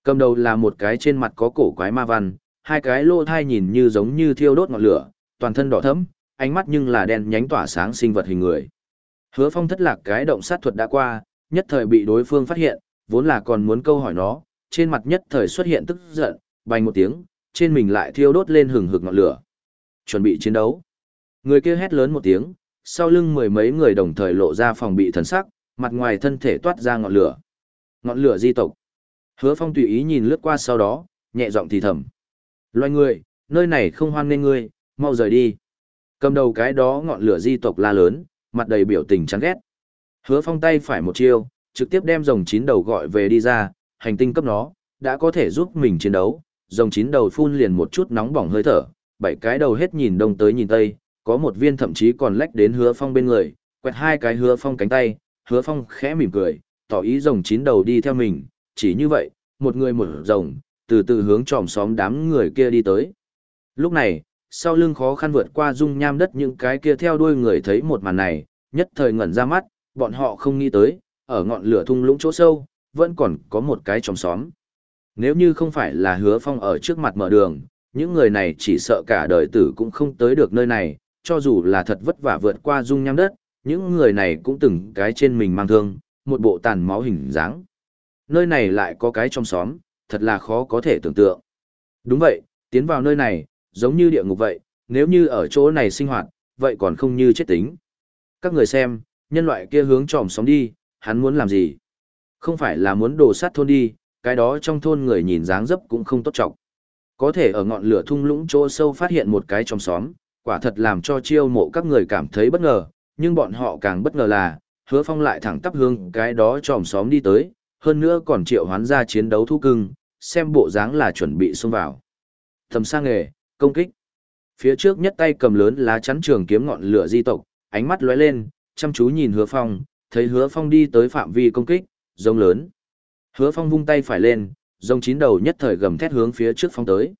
Cầm đầu là một cái trên mặt có cổ quái ma văn, hai cái lô thai nhìn như giống như thiêu đốt ngọn lửa, toàn thân đỏ thẫm, ánh mắt nhưng là đen nhánh tỏa sáng sinh vật hình người. Hứa Phong thất lạc cái động sát thuật đã qua, nhất thời bị đối phương phát hiện, vốn là còn muốn câu hỏi nó, trên mặt nhất thời xuất hiện tức giận, bành một tiếng, trên mình lại thiêu đốt lên hừng hực ngọn lửa. Chuẩn bị chiến đấu. Người kia hét lớn một tiếng, sau lưng mười mấy người đồng thời lộ ra phòng bị thần sắc, mặt ngoài thân thể toát ra ngọn lửa. Ngọn lửa di tộc. Hứa Phong tùy ý nhìn lướt qua sau đó, nhẹ giọng thì thầm. Loài người, nơi này không hoan nên ngươi, mau rời đi. Cầm đầu cái đó ngọn lửa di tộc la lớn, mặt đầy biểu tình chán ghét. Hứa Phong tay phải một chiêu, trực tiếp đem rồng chín đầu gọi về đi ra, hành tinh cấp nó, đã có thể giúp mình chiến đấu. Rồng chín đầu phun liền một chút nóng bỏng hơi thở, bảy cái đầu hết nhìn đông tới nhìn tây, có một viên thậm chí còn lách đến hứa phong bên người, quẹt hai cái hứa phong cánh tay, hứa phong khẽ mỉm cười, tỏ ý rồng chín đầu đi theo mình, chỉ như vậy, một người một rồng, từ từ hướng tròm xóm đám người kia đi tới. Lúc này, sau lưng khó khăn vượt qua dung nham đất những cái kia theo đuôi người thấy một màn này, nhất thời ngẩn ra mắt, bọn họ không nghĩ tới, ở ngọn lửa thung lũng chỗ sâu, vẫn còn có một cái tròm xóm. Nếu như không phải là hứa phong ở trước mặt mở đường, những người này chỉ sợ cả đời tử cũng không tới được nơi này, cho dù là thật vất vả vượt qua dung nham đất, những người này cũng từng cái trên mình mang thương, một bộ tàn máu hình dáng. Nơi này lại có cái trong xóm, thật là khó có thể tưởng tượng. Đúng vậy, tiến vào nơi này, giống như địa ngục vậy, nếu như ở chỗ này sinh hoạt, vậy còn không như chết tính. Các người xem, nhân loại kia hướng tròm xóm đi, hắn muốn làm gì? Không phải là muốn đổ sát thôn đi, cái đó trong thôn người nhìn dáng dấp cũng không tốt trọng. Có thể ở ngọn lửa thung lũng chỗ sâu phát hiện một cái trong xóm, quả thật làm cho chiêu mộ các người cảm thấy bất ngờ, nhưng bọn họ càng bất ngờ là, hứa phong lại thẳng tắp hướng cái đó tròm xóm đi tới, hơn nữa còn triệu hoán ra chiến đấu thu cưng, xem bộ dáng là chuẩn bị xông vào. Thầm sang nghề, công kích. Phía trước nhất tay cầm lớn lá chắn trường kiếm ngọn lửa di tộc, ánh mắt lóe lên, chăm chú nhìn hứa phong, thấy hứa phong đi tới phạm vi công kích, rống lớn. Hứa phong vung tay phải lên, rống chín đầu nhất thời gầm thét hướng phía trước phong tới.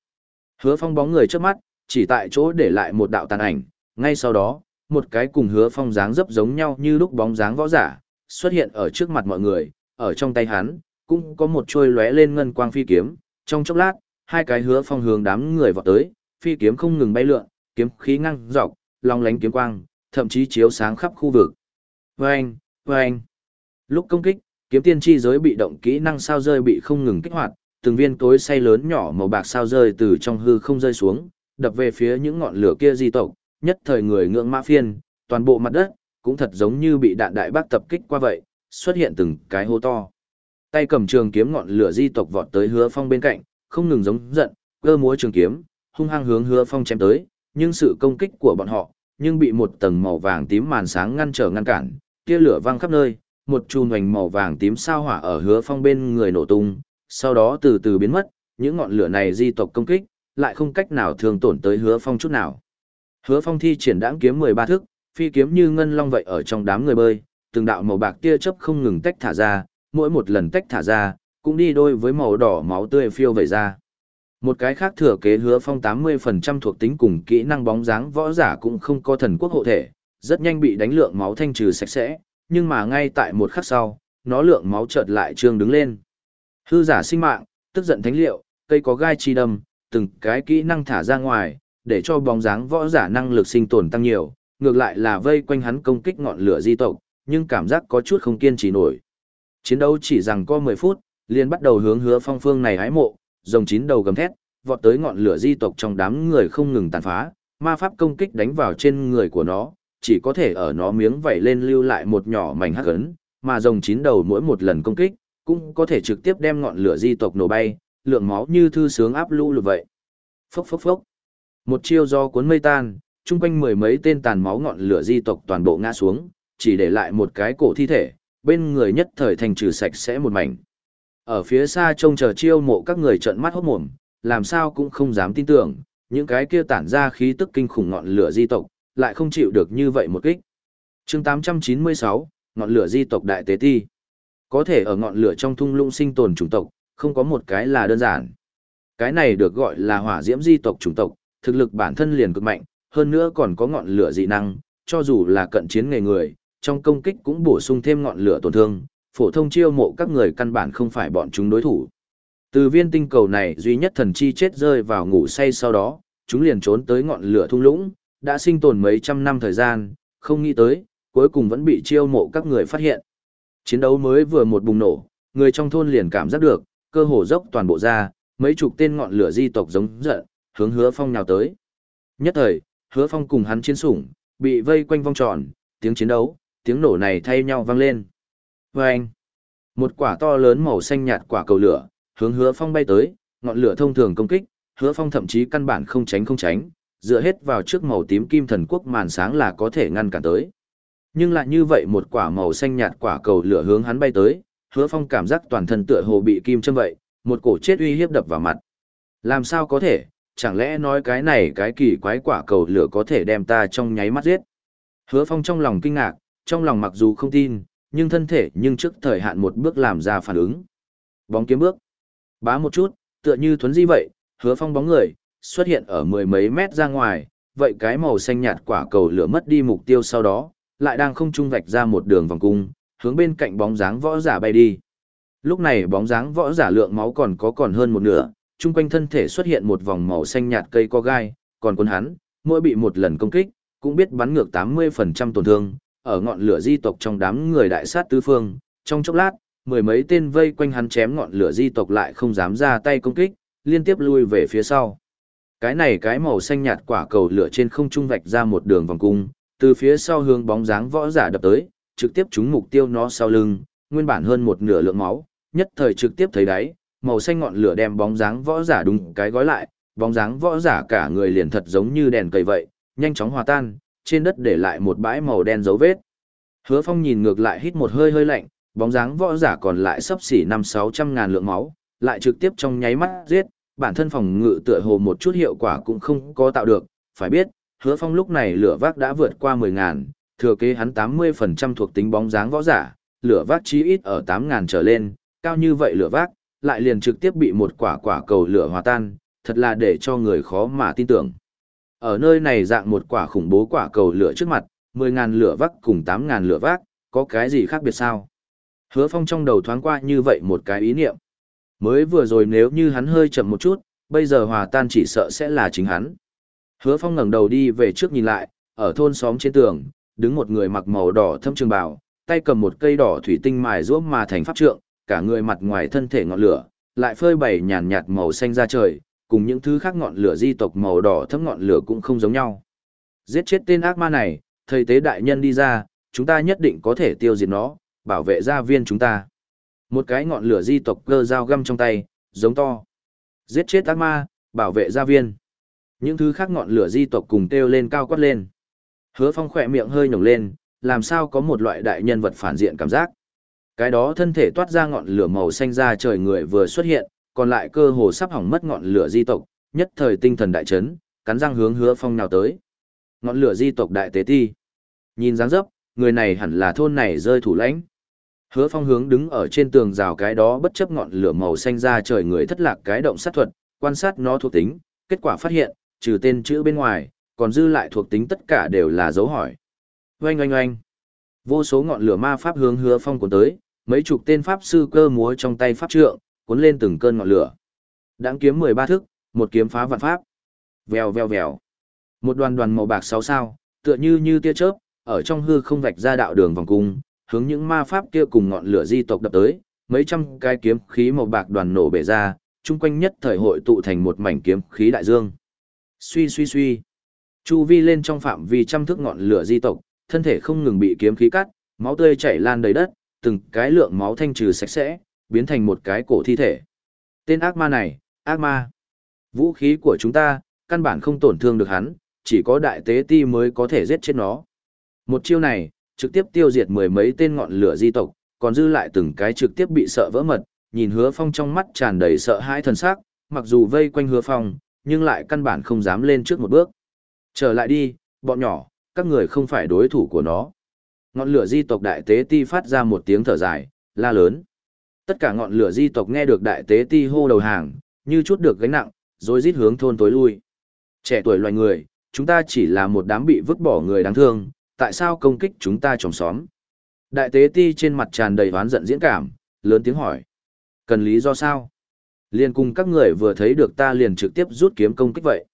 Hứa phong bóng người trước mắt, chỉ tại chỗ để lại một đạo tàn ảnh, ngay sau đó, một cái cùng hứa phong dáng dấp giống nhau như lúc bóng dáng võ giả, xuất hiện ở trước mặt mọi người, ở trong tay hắn, cũng có một trôi lóe lên ngân quang phi kiếm, trong chốc lát, hai cái hứa phong hướng đám người vọt tới, phi kiếm không ngừng bay lượn, kiếm khí ngang, dọc, long lánh kiếm quang, thậm chí chiếu sáng khắp khu vực. Vâng, vâng. Lúc công kích, kiếm tiên chi giới bị động kỹ năng sao rơi bị không ngừng kích hoạt, từng viên tối say lớn nhỏ màu bạc sao rơi từ trong hư không rơi xuống, đập về phía những ngọn lửa kia di tộc, nhất thời người ngưỡng mã phiên, toàn bộ mặt đất, cũng thật giống như bị đạn đại bác tập kích qua vậy, xuất hiện từng cái hô to. Tay cầm trường kiếm ngọn lửa di tộc vọt tới hứa phong bên cạnh, không ngừng giống giận, cơ múa trường kiếm, hung hăng hướng hứa phong chém tới, nhưng sự công kích của bọn họ, nhưng bị một tầng màu vàng tím màn sáng ngăn trở ngăn cản, tia lửa văng khắp nơi, một chùm hoành màu vàng tím sao hỏa ở hứa phong bên người nổ tung, sau đó từ từ biến mất, những ngọn lửa này di tộc công kích, lại không cách nào thường tổn tới hứa phong chút nào. Hứa phong thi triển đãng kiếm mười ba thước phi kiếm như ngân long vậy ở trong đám người bơi, từng đạo màu bạc tia chớp không ngừng tách thả ra, mỗi một lần tách thả ra, cũng đi đôi với màu đỏ máu tươi phiêu vẩy ra. Một cái khác thừa kế hứa phong 80% thuộc tính cùng kỹ năng bóng dáng võ giả cũng không có thần quốc hộ thể, rất nhanh bị đánh lượng máu thanh trừ sạch sẽ, nhưng mà ngay tại một khắc sau, nó lượng máu chợt lại trương đứng lên. Hư giả sinh mạng, tức giận thánh liệu, cây có gai chi đâm, từng cái kỹ năng thả ra ngoài, để cho bóng dáng võ giả năng lực sinh tồn tăng nhiều, ngược lại là vây quanh hắn công kích ngọn lửa di tộc, nhưng cảm giác có chút không kiên trì nổi. Chiến đấu chỉ rằng có 10 phút, liền bắt đầu hướng hứa phong phương này hái mộ, rồng chín đầu gầm thét, vọt tới ngọn lửa di tộc trong đám người không ngừng tàn phá, ma pháp công kích đánh vào trên người của nó, chỉ có thể ở nó miếng vảy lên lưu lại một nhỏ mảnh hắc ấn, mà rồng chín đầu mỗi một lần công kích, cũng có thể trực tiếp đem ngọn lửa di tộc nổ bay, lượng máu như thư sướng áp lũ lụt vậy. Phốc phốc phốc. Một chiêu do cuốn mây tan, chung quanh mười mấy tên tàn máu ngọn lửa di tộc toàn bộ ngã xuống, chỉ để lại một cái cổ thi thể, bên người nhất thời thành trừ sạch sẽ một mảnh. Ở phía xa trông chờ chiêu mộ các người trợn mắt hốt mồm, làm sao cũng không dám tin tưởng, những cái kia tản ra khí tức kinh khủng ngọn lửa di tộc, lại không chịu được như vậy một kích. chương 896, ngọn lửa di tộc đại tế ti. Có thể ở ngọn lửa trong thung lũng sinh tồn chủng tộc, không có một cái là đơn giản. Cái này được gọi là hỏa diễm di tộc chủng tộc, thực lực bản thân liền cực mạnh, hơn nữa còn có ngọn lửa dị năng, cho dù là cận chiến nghề người, trong công kích cũng bổ sung thêm ngọn lửa tổn thương, phổ thông chiêu mộ các người căn bản không phải bọn chúng đối thủ. Từ viên tinh cầu này duy nhất thần chi chết rơi vào ngủ say sau đó, chúng liền trốn tới ngọn lửa thung lũng, đã sinh tồn mấy trăm năm thời gian, không nghĩ tới, cuối cùng vẫn bị chiêu mộ các người phát hiện. Chiến đấu mới vừa một bùng nổ, người trong thôn liền cảm giác được, cơ hồ dốc toàn bộ ra, mấy chục tên ngọn lửa di tộc giống giận, hướng hứa phong nhào tới. Nhất thời, hứa phong cùng hắn chiến sủng, bị vây quanh vòng tròn, tiếng chiến đấu, tiếng nổ này thay nhau vang lên. Và anh, một quả to lớn màu xanh nhạt quả cầu lửa, hướng hứa phong bay tới, ngọn lửa thông thường công kích, hứa phong thậm chí căn bản không tránh không tránh, dựa hết vào trước màu tím kim thần quốc màn sáng là có thể ngăn cản tới. Nhưng lại như vậy một quả màu xanh nhạt quả cầu lửa hướng hắn bay tới, hứa phong cảm giác toàn thân tựa hồ bị kim châm vậy, một cổ chết uy hiếp đập vào mặt. Làm sao có thể, chẳng lẽ nói cái này cái kỳ quái quả cầu lửa có thể đem ta trong nháy mắt giết. Hứa phong trong lòng kinh ngạc, trong lòng mặc dù không tin, nhưng thân thể nhưng trước thời hạn một bước làm ra phản ứng. Bóng kiếm bước. Bá một chút, tựa như thuấn di vậy, hứa phong bóng người, xuất hiện ở mười mấy mét ra ngoài, vậy cái màu xanh nhạt quả cầu lửa mất đi mục tiêu sau đó, lại đang không trung vạch ra một đường vòng cung, hướng bên cạnh bóng dáng võ giả bay đi. Lúc này bóng dáng võ giả lượng máu còn có còn hơn một nửa, chung quanh thân thể xuất hiện một vòng màu xanh nhạt cây co gai, còn quân hắn, mỗi bị một lần công kích, cũng biết bắn ngược 80% tổn thương, ở ngọn lửa di tộc trong đám người đại sát tứ phương, trong chốc lát, mười mấy tên vây quanh hắn chém ngọn lửa di tộc lại không dám ra tay công kích, liên tiếp lui về phía sau. Cái này cái màu xanh nhạt quả cầu lửa trên không trung vạch ra một đường vòng cung, từ phía sau hướng bóng dáng võ giả đập tới, trực tiếp trúng mục tiêu nó sau lưng, nguyên bản hơn một nửa lượng máu, nhất thời trực tiếp thấy đáy, màu xanh ngọn lửa đem bóng dáng võ giả đúng cái gói lại, bóng dáng võ giả cả người liền thật giống như đèn cầy vậy, nhanh chóng hòa tan, trên đất để lại một bãi màu đen dấu vết. Hứa Phong nhìn ngược lại hít một hơi hơi lạnh, bóng dáng võ giả còn lại sấp xỉ năm sáu trăm ngàn lượng máu, lại trực tiếp trong nháy mắt giết, bản thân phòng ngự tựa hồ một chút hiệu quả cũng không có tạo được, phải biết, Hứa Phong lúc này lửa vác đã vượt qua mười ngàn, thừa kế hắn tám mươi phần trăm thuộc tính bóng dáng võ giả, lửa vác chí ít ở tám ngàn trở lên, cao như vậy lửa vác, lại liền trực tiếp bị một quả quả cầu lửa hòa tan, thật là để cho người khó mà tin tưởng. Ở nơi này dạng một quả khủng bố quả cầu lửa trước mặt, 10.000 lửa vác cùng 8.000 lửa vác, có cái gì khác biệt sao? Hứa Phong trong đầu thoáng qua như vậy một cái ý niệm. Mới vừa rồi nếu như hắn hơi chậm một chút, bây giờ hòa tan chỉ sợ sẽ là chính hắn. Hứa Phong ngẩng đầu đi về trước nhìn lại, ở thôn xóm trên tường, đứng một người mặc màu đỏ thâm trường bào, tay cầm một cây đỏ thủy tinh mài rũa mà thành pháp trượng, cả người mặt ngoài thân thể ngọn lửa, lại phơi bày nhàn nhạt màu xanh ra trời, cùng những thứ khác ngọn lửa di tộc màu đỏ thấp ngọn lửa cũng không giống nhau. Giết chết tên ác ma này, thầy tế đại nhân đi ra, chúng ta nhất định có thể tiêu diệt nó, bảo vệ gia viên chúng ta. Một cái ngọn lửa di tộc cơ dao găm trong tay, giống to. Giết chết ác ma, bảo vệ gia viên. Những thứ khác ngọn lửa di tộc cùng kêu lên cao quát lên. Hứa phong khỏe miệng hơi nhổng lên, làm sao có một loại đại nhân vật phản diện cảm giác. Cái đó thân thể toát ra ngọn lửa màu xanh ra trời người vừa xuất hiện, còn lại cơ hồ sắp hỏng mất ngọn lửa di tộc, nhất thời tinh thần đại chấn, cắn răng hướng hứa phong nào tới. Ngọn lửa di tộc đại tế ti. Nhìn dáng dấp, người này hẳn là thôn này rơi thủ lãnh. Hứa phong hướng đứng ở trên tường rào cái đó bất chấp ngọn lửa màu xanh ra trời người thất lạc cái động sát thuật, quan sát nó thuộc tính, kết quả phát hiện, trừ tên chữ bên ngoài, còn dư lại thuộc tính tất cả đều là dấu hỏi. Oanh oanh oanh. Vô số ngọn lửa ma pháp hướng hứa phong cuốn tới, mấy chục tên pháp sư cơ múa trong tay pháp trượng, cuốn lên từng cơn ngọn lửa. Đãng kiếm 13 thức, một kiếm phá vạn pháp. Vèo vèo vèo. Một đoàn đoàn màu bạc sáu sao, tựa như như tia chớp, ở trong hư không vạch ra đạo đường vòng cung, hướng những ma pháp kia cùng ngọn lửa di tộc đập tới, mấy trăm cái kiếm khí màu bạc đoàn nổ bể ra, chung quanh nhất thời hội tụ thành một mảnh kiếm khí đại dương. Suy suy suy. Chu vi lên trong phạm vi trăm thước ngọn lửa di tộc, thân thể không ngừng bị kiếm khí cắt, máu tươi chảy lan đầy đất, từng cái lượng máu thanh trừ sạch sẽ, biến thành một cái cổ thi thể. Tên ác ma này, ác ma. Vũ khí của chúng ta, căn bản không tổn thương được hắn, chỉ có đại tế ti mới có thể giết chết nó. Một chiêu này, trực tiếp tiêu diệt mười mấy tên ngọn lửa di tộc, còn dư lại từng cái trực tiếp bị sợ vỡ mật, nhìn hứa phong trong mắt tràn đầy sợ hãi thần sắc, mặc dù vây quanh hứa phong, nhưng lại căn bản không dám lên trước một bước. Trở lại đi, bọn nhỏ, các người không phải đối thủ của nó. Ngọn lửa di tộc đại tế ti phát ra một tiếng thở dài, la lớn. Tất cả ngọn lửa di tộc nghe được đại tế ti hô đầu hàng, như chút được gánh nặng, rồi rít hướng thôn tối lui. Trẻ tuổi loài người, chúng ta chỉ là một đám bị vứt bỏ người đáng thương, tại sao công kích chúng ta trồng xóm? Đại tế ti trên mặt tràn đầy oán giận diễn cảm, lớn tiếng hỏi. Cần lý do sao? Liên cùng các người vừa thấy được ta liền trực tiếp rút kiếm công kích vậy.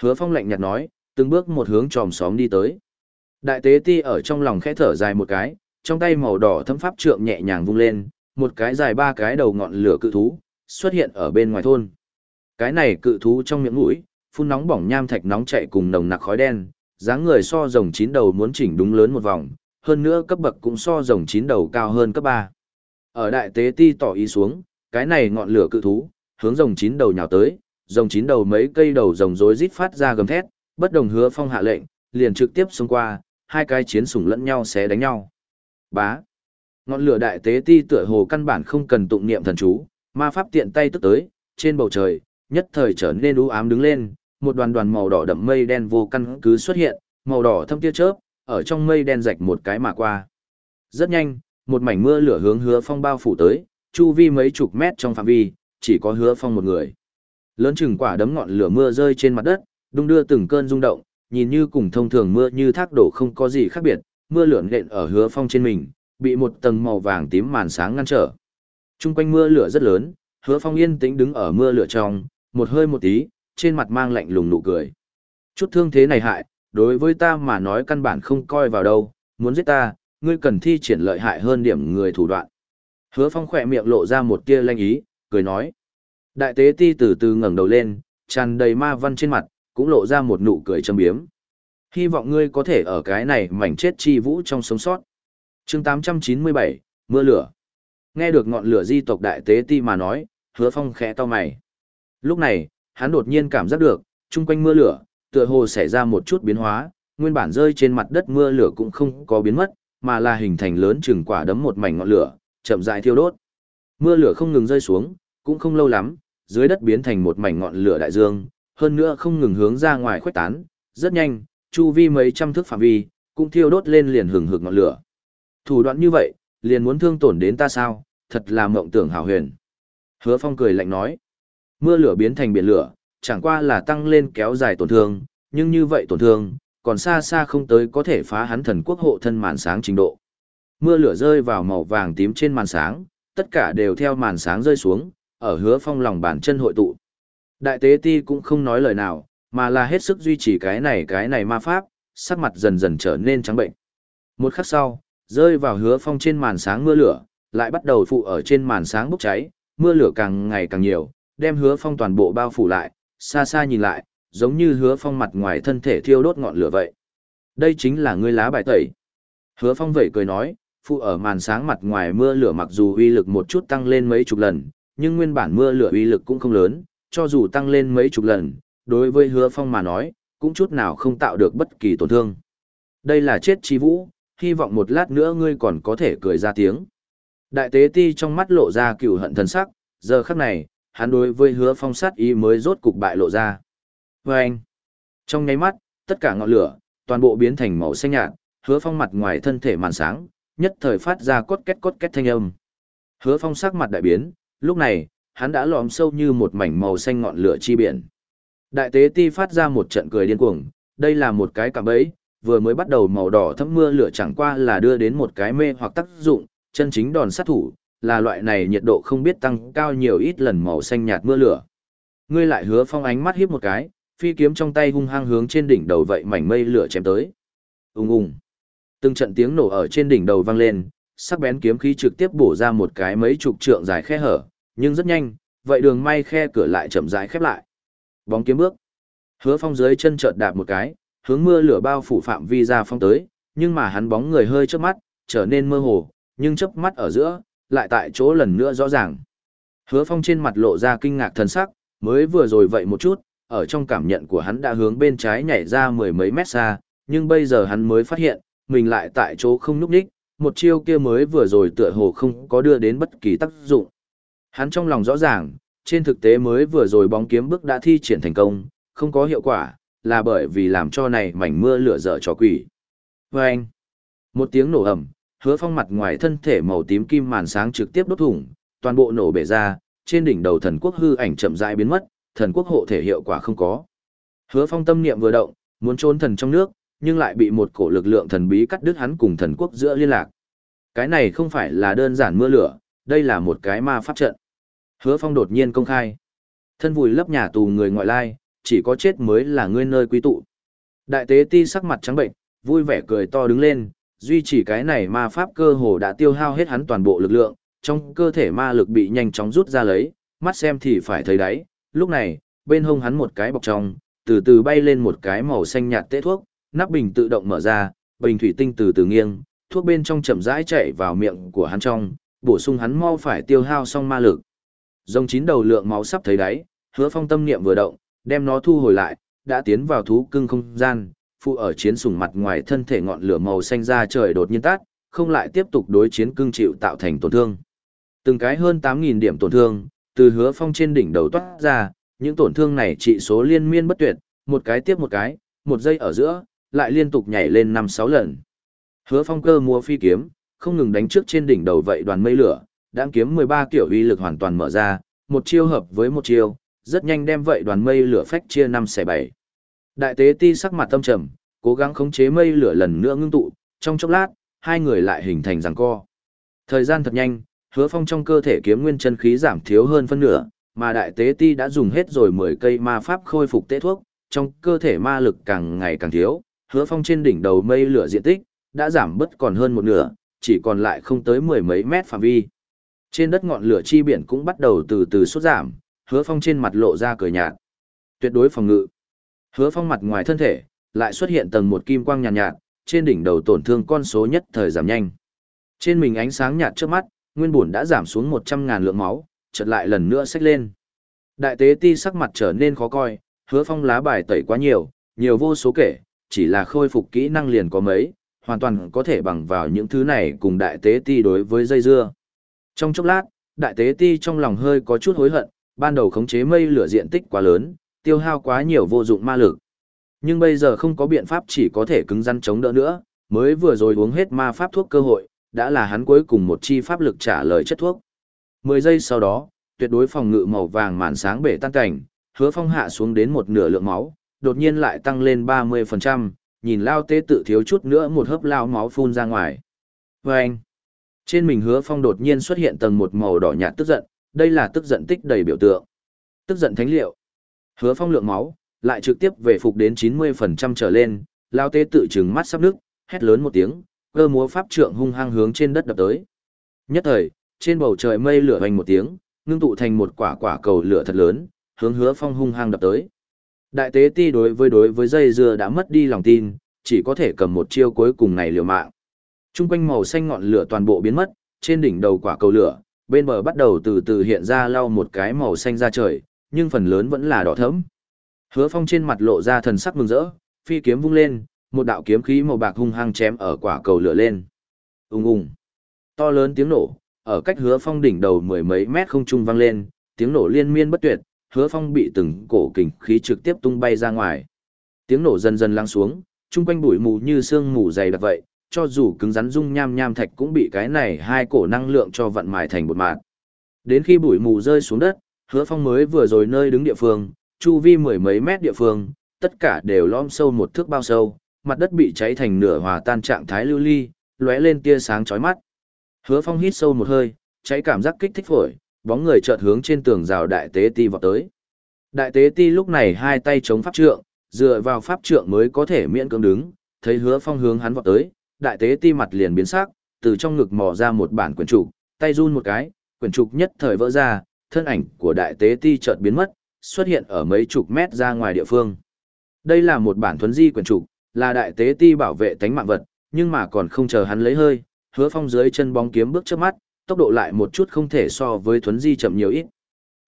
Hứa phong lạnh nhạt nói, từng bước một hướng tròm xóm đi tới. Đại tế ti ở trong lòng khẽ thở dài một cái, trong tay màu đỏ thâm pháp trượng nhẹ nhàng vung lên, một cái dài ba cái đầu ngọn lửa cự thú, xuất hiện ở bên ngoài thôn. Cái này cự thú trong miệng mũi, phun nóng bỏng nham thạch nóng chạy cùng nồng nặc khói đen, dáng người so rồng chín đầu muốn chỉnh đúng lớn một vòng, hơn nữa cấp bậc cũng so rồng chín đầu cao hơn cấp ba Ở đại tế ti tỏ ý xuống, cái này ngọn lửa cự thú, hướng rồng chín đầu nhào tới, rồng chín đầu mấy cây đầu rồng rối rít phát ra gầm thét, bất đồng hứa phong hạ lệnh, liền trực tiếp xông qua, hai cái chiến sủng lẫn nhau xé đánh nhau. Bá. Ngọn lửa đại tế ti tựa hồ căn bản không cần tụng niệm thần chú, ma pháp tiện tay tức tới, trên bầu trời, nhất thời trở nên u ám đứng lên, một đoàn đoàn màu đỏ đậm mây đen vô căn cứ xuất hiện, màu đỏ thâm tia chớp, ở trong mây đen rạch một cái mà qua. Rất nhanh, một mảnh mưa lửa hướng hứa phong bao phủ tới, chu vi mấy chục mét trong phạm vi, chỉ có hứa phong một người. Lớn chừng quả đấm ngọn lửa mưa rơi trên mặt đất, đung đưa từng cơn rung động, nhìn như cùng thông thường mưa như thác đổ không có gì khác biệt, mưa lửa nện ở hứa phong trên mình, bị một tầng màu vàng tím màn sáng ngăn trở. Trung quanh mưa lửa rất lớn, hứa phong yên tĩnh đứng ở mưa lửa trong, một hơi một tí, trên mặt mang lạnh lùng nụ cười. Chút thương thế này hại, đối với ta mà nói căn bản không coi vào đâu, muốn giết ta, ngươi cần thi triển lợi hại hơn điểm người thủ đoạn. Hứa phong khỏe miệng lộ ra một tia lanh ý, cười nói. Đại tế ti từ từ ngẩng đầu lên, tràn đầy ma văn trên mặt, cũng lộ ra một nụ cười châm biếm. Hy vọng ngươi có thể ở cái này mảnh chết chi vũ trong sống sót chương 897, Mưa lửa. Nghe được ngọn lửa di tộc đại tế ti mà nói, hứa phong khẽ to mày. Lúc này, hắn đột nhiên cảm giác được, chung quanh mưa lửa, tựa hồ xảy ra một chút biến hóa, nguyên bản rơi trên mặt đất mưa lửa cũng không có biến mất, mà là hình thành lớn chừng quả đấm một mảnh ngọn lửa, chậm rãi thiêu đốt. Mưa lửa không ngừng rơi xuống, cũng không lâu lắm, dưới đất biến thành một mảnh ngọn lửa đại dương, hơn nữa không ngừng hướng ra ngoài khuếch tán, rất nhanh, chu vi mấy trăm thước phạm vi, cũng thiêu đốt lên liền hừng hực ngọn lửa. Thủ đoạn như vậy, liền muốn thương tổn đến ta sao, thật là mộng tưởng hảo huyền. Hứa Phong cười lạnh nói, mưa lửa biến thành biển lửa, chẳng qua là tăng lên kéo dài tổn thương, nhưng như vậy tổn thương, còn xa xa không tới có thể phá hắn thần quốc hộ thân màn sáng trình độ. Mưa lửa rơi vào màu vàng tím trên màn sáng, tất cả đều theo màn sáng rơi xuống, ở hứa phong lòng bàn chân hội tụ. Đại tế ti cũng không nói lời nào, mà là hết sức duy trì cái này cái này ma pháp, sắc mặt dần dần trở nên trắng bệnh. Một khắc sau, rơi vào hứa phong trên màn sáng mưa lửa, lại bắt đầu phụ ở trên màn sáng bốc cháy, mưa lửa càng ngày càng nhiều, đem hứa phong toàn bộ bao phủ lại, xa xa nhìn lại, giống như hứa phong mặt ngoài thân thể thiêu đốt ngọn lửa vậy. Đây chính là ngươi lá bài tẩy. Hứa phong vẩy cười nói, phụ ở màn sáng mặt ngoài mưa lửa mặc dù uy lực một chút tăng lên mấy chục lần, nhưng nguyên bản mưa lửa uy lực cũng không lớn, cho dù tăng lên mấy chục lần, đối với hứa phong mà nói, cũng chút nào không tạo được bất kỳ tổn thương. Đây là chết chi vũ, hy vọng một lát nữa ngươi còn có thể cười ra tiếng. Đại tế ti trong mắt lộ ra cựu hận thần sắc, giờ khắc này, hắn đối với hứa phong sát ý mới rốt cục bại lộ ra. Và anh, trong nháy mắt, tất cả ngọn lửa, toàn bộ biến thành màu xanh nhạt, hứa phong mặt ngoài thân thể màn sáng, nhất thời phát ra cốt két cốt két thanh âm. Hứa phong sắc mặt đại biến, lúc này, hắn đã lõm sâu như một mảnh màu xanh ngọn lửa chi biển. Đại tế ti phát ra một trận cười điên cuồng, đây là một cái cạm bẫy, vừa mới bắt đầu màu đỏ thấm mưa lửa chẳng qua là đưa đến một cái mê hoặc tác dụng, chân chính đòn sát thủ, là loại này nhiệt độ không biết tăng cao nhiều ít lần màu xanh nhạt mưa lửa. Ngươi lại hứa phong ánh mắt hiếp một cái, phi kiếm trong tay hung hăng hướng trên đỉnh đầu vậy mảnh mây lửa chém tới. Ùng ùng. Từng trận tiếng nổ ở trên đỉnh đầu vang lên, sắc bén kiếm khí trực tiếp bổ ra một cái mấy chục trượng dài khe hở, nhưng rất nhanh, vậy đường may khe cửa lại chậm rãi khép lại. Bóng kiếm bước. Hứa Phong dưới chân chợt đạp một cái, hướng mưa lửa bao phủ phạm vi ra phong tới, nhưng mà hắn bóng người hơi chớp mắt, trở nên mơ hồ, nhưng chớp mắt ở giữa, lại tại chỗ lần nữa rõ ràng. Hứa Phong trên mặt lộ ra kinh ngạc thần sắc, mới vừa rồi vậy một chút, ở trong cảm nhận của hắn đã hướng bên trái nhảy ra mười mấy mét xa, nhưng bây giờ hắn mới phát hiện, mình lại tại chỗ không núp đích, một chiêu kia mới vừa rồi tựa hồ không có đưa đến bất kỳ tác dụng. Hắn trong lòng rõ ràng, trên thực tế mới vừa rồi bóng kiếm bước đã thi triển thành công, không có hiệu quả, là bởi vì làm cho này mảnh mưa lửa dở cho quỷ. Và anh, một tiếng nổ ầm, hứa phong mặt ngoài thân thể màu tím kim màn sáng trực tiếp đốt thủng, toàn bộ nổ bể ra, trên đỉnh đầu thần quốc hư ảnh chậm rãi biến mất, thần quốc hộ thể hiệu quả không có. Hứa phong tâm niệm vừa động, muốn trốn thần trong nước, nhưng lại bị một cổ lực lượng thần bí cắt đứt hắn cùng thần quốc giữa liên lạc. Cái này không phải là đơn giản mưa lửa, đây là một cái ma pháp trận. Hứa Phong đột nhiên công khai. Thân vùi lấp nhà tù người ngoại lai, chỉ có chết mới là ngươi nơi quý tụ. Đại tế ti sắc mặt trắng bệnh, vui vẻ cười to đứng lên, duy trì cái này ma pháp cơ hồ đã tiêu hao hết hắn toàn bộ lực lượng, trong cơ thể ma lực bị nhanh chóng rút ra lấy, mắt xem thì phải thấy đấy lúc này, bên hông hắn một cái bọc trong, từ từ bay lên một cái màu xanh nhạt tế thuốc, nắp bình tự động mở ra, bình thủy tinh từ từ nghiêng, thuốc bên trong chậm rãi chạy vào miệng của hắn trong, bổ sung hắn mau phải tiêu hao xong ma lực. Rồng chín đầu lượng máu sắp thấy đáy, hứa phong tâm niệm vừa động, đem nó thu hồi lại, đã tiến vào thú cưng không gian, phụ ở chiến sủng mặt ngoài thân thể ngọn lửa màu xanh ra trời đột nhiên tắt, không lại tiếp tục đối chiến cưng chịu tạo thành tổn thương. Từng cái hơn 8.000 điểm tổn thương, từ hứa phong trên đỉnh đầu toát ra, những tổn thương này trị số liên miên bất tuyệt, một cái tiếp một cái, một giây ở giữa, lại liên tục nhảy lên 5-6 lần. Hứa phong cơ mua phi kiếm, không ngừng đánh trước trên đỉnh đầu vậy đoàn mây lửa, đang kiếm 13 kiểu uy lực hoàn toàn mở ra, một chiêu hợp với một chiêu, rất nhanh đem vậy đoàn mây lửa phách chia năm xẻ bảy. Đại tế ti sắc mặt tâm trầm, cố gắng khống chế mây lửa lần nữa ngưng tụ, trong chốc lát, hai người lại hình thành giằng co. Thời gian thật nhanh, hứa phong trong cơ thể kiếm nguyên chân khí giảm thiếu hơn phân nửa, mà đại tế ti đã dùng hết rồi 10 cây ma pháp khôi phục tế thuốc, trong cơ thể ma lực càng ngày càng thiếu, hứa phong trên đỉnh đầu mây lửa diện tích, đã giảm bớt còn hơn một nửa, chỉ còn lại không tới mười mấy mét phạm vi. Trên đất ngọn lửa chi biển cũng bắt đầu từ từ sốt giảm, hứa phong trên mặt lộ ra cười nhạt. Tuyệt đối phòng ngự. Hứa phong mặt ngoài thân thể, lại xuất hiện tầng một kim quang nhàn nhạt, nhạt, trên đỉnh đầu tổn thương con số nhất thời giảm nhanh. Trên mình ánh sáng nhạt trước mắt, nguyên bùn đã giảm xuống một trăm ngàn lượng máu, chợt lại lần nữa xách lên. Đại tế ti sắc mặt trở nên khó coi, hứa phong lá bài tẩy quá nhiều, nhiều vô số kể, chỉ là khôi phục kỹ năng liền có mấy, hoàn toàn có thể bằng vào những thứ này cùng đại tế ti đối với dây dưa. Trong chốc lát, đại tế ti trong lòng hơi có chút hối hận, ban đầu khống chế mây lửa diện tích quá lớn, tiêu hao quá nhiều vô dụng ma lực. Nhưng bây giờ không có biện pháp chỉ có thể cứng rắn chống đỡ nữa, mới vừa rồi uống hết ma pháp thuốc cơ hội, đã là hắn cuối cùng một chi pháp lực trả lời chất thuốc. 10 giây sau đó, tuyệt đối phòng ngự màu vàng màn sáng bể tan cảnh, hứa phong hạ xuống đến một nửa lượng máu, đột nhiên lại tăng lên 30%, nhìn lao tế tự thiếu chút nữa một hớp lao máu phun ra ngoài. Vâng! anh, trên mình hứa phong đột nhiên xuất hiện tầng một màu đỏ nhạt tức giận, đây là tức giận tích đầy biểu tượng. Tức giận thánh liệu. Hứa phong lượng máu, lại trực tiếp về phục đến 90% trở lên, lao tế tự trừng mắt sắp nước, hét lớn một tiếng, cơ múa pháp trượng hung hăng hướng trên đất đập tới. Nhất thời, trên bầu trời mây lửa hoành một tiếng, ngưng tụ thành một quả quả cầu lửa thật lớn, hướng hứa phong hung hăng đập tới. Đại tế ti đối với đối với dây dưa đã mất đi lòng tin, chỉ có thể cầm một chiêu cuối cùng này liều mạng. Trung quanh màu xanh ngọn lửa toàn bộ biến mất, trên đỉnh đầu quả cầu lửa, bên bờ bắt đầu từ từ hiện ra lau một cái màu xanh ra trời, nhưng phần lớn vẫn là đỏ thẫm. Hứa Phong trên mặt lộ ra thần sắc mừng rỡ, phi kiếm vung lên, một đạo kiếm khí màu bạc hung hăng chém ở quả cầu lửa lên. Ùng ùng. To lớn tiếng nổ, ở cách Hứa Phong đỉnh đầu mười mấy mét không trung vang lên, tiếng nổ liên miên bất tuyệt, Hứa Phong bị từng cổ kình khí trực tiếp tung bay ra ngoài. Tiếng nổ dần dần lắng xuống, chung quanh bụi mù như sương mù dày đặc vậy, cho dù cứng rắn dung nham nham thạch cũng bị cái này hai cổ năng lượng cho vận mài thành một mạt. Đến khi bụi mù rơi xuống đất, Hứa Phong mới vừa rồi nơi đứng địa phương, chu vi mười mấy mét địa phương, tất cả đều lõm sâu một thước bao sâu, mặt đất bị cháy thành nửa hòa tan trạng thái lưu ly, lóe lên tia sáng chói mắt. Hứa Phong hít sâu một hơi, cháy cảm giác kích thích phổi, bóng người chợt hướng trên tường rào đại tế ti vọt tới. Đại tế ti lúc này hai tay chống pháp trượng, dựa vào pháp trượng mới có thể miễn cưỡng đứng, thấy Hứa Phong hướng hắn vọt tới, đại tế ti mặt liền biến sắc, từ trong ngực mò ra một bản quyển trục, tay run một cái, quyển trục nhất thời vỡ ra, thân ảnh của đại tế ti chợt biến mất, xuất hiện ở mấy chục mét ra ngoài địa phương. Đây là một bản thuấn di quyển trục, là đại tế ti bảo vệ tánh mạng vật, nhưng mà còn không chờ hắn lấy hơi, hứa phong dưới chân bóng kiếm bước trước mắt, tốc độ lại một chút không thể so với thuấn di chậm nhiều ít.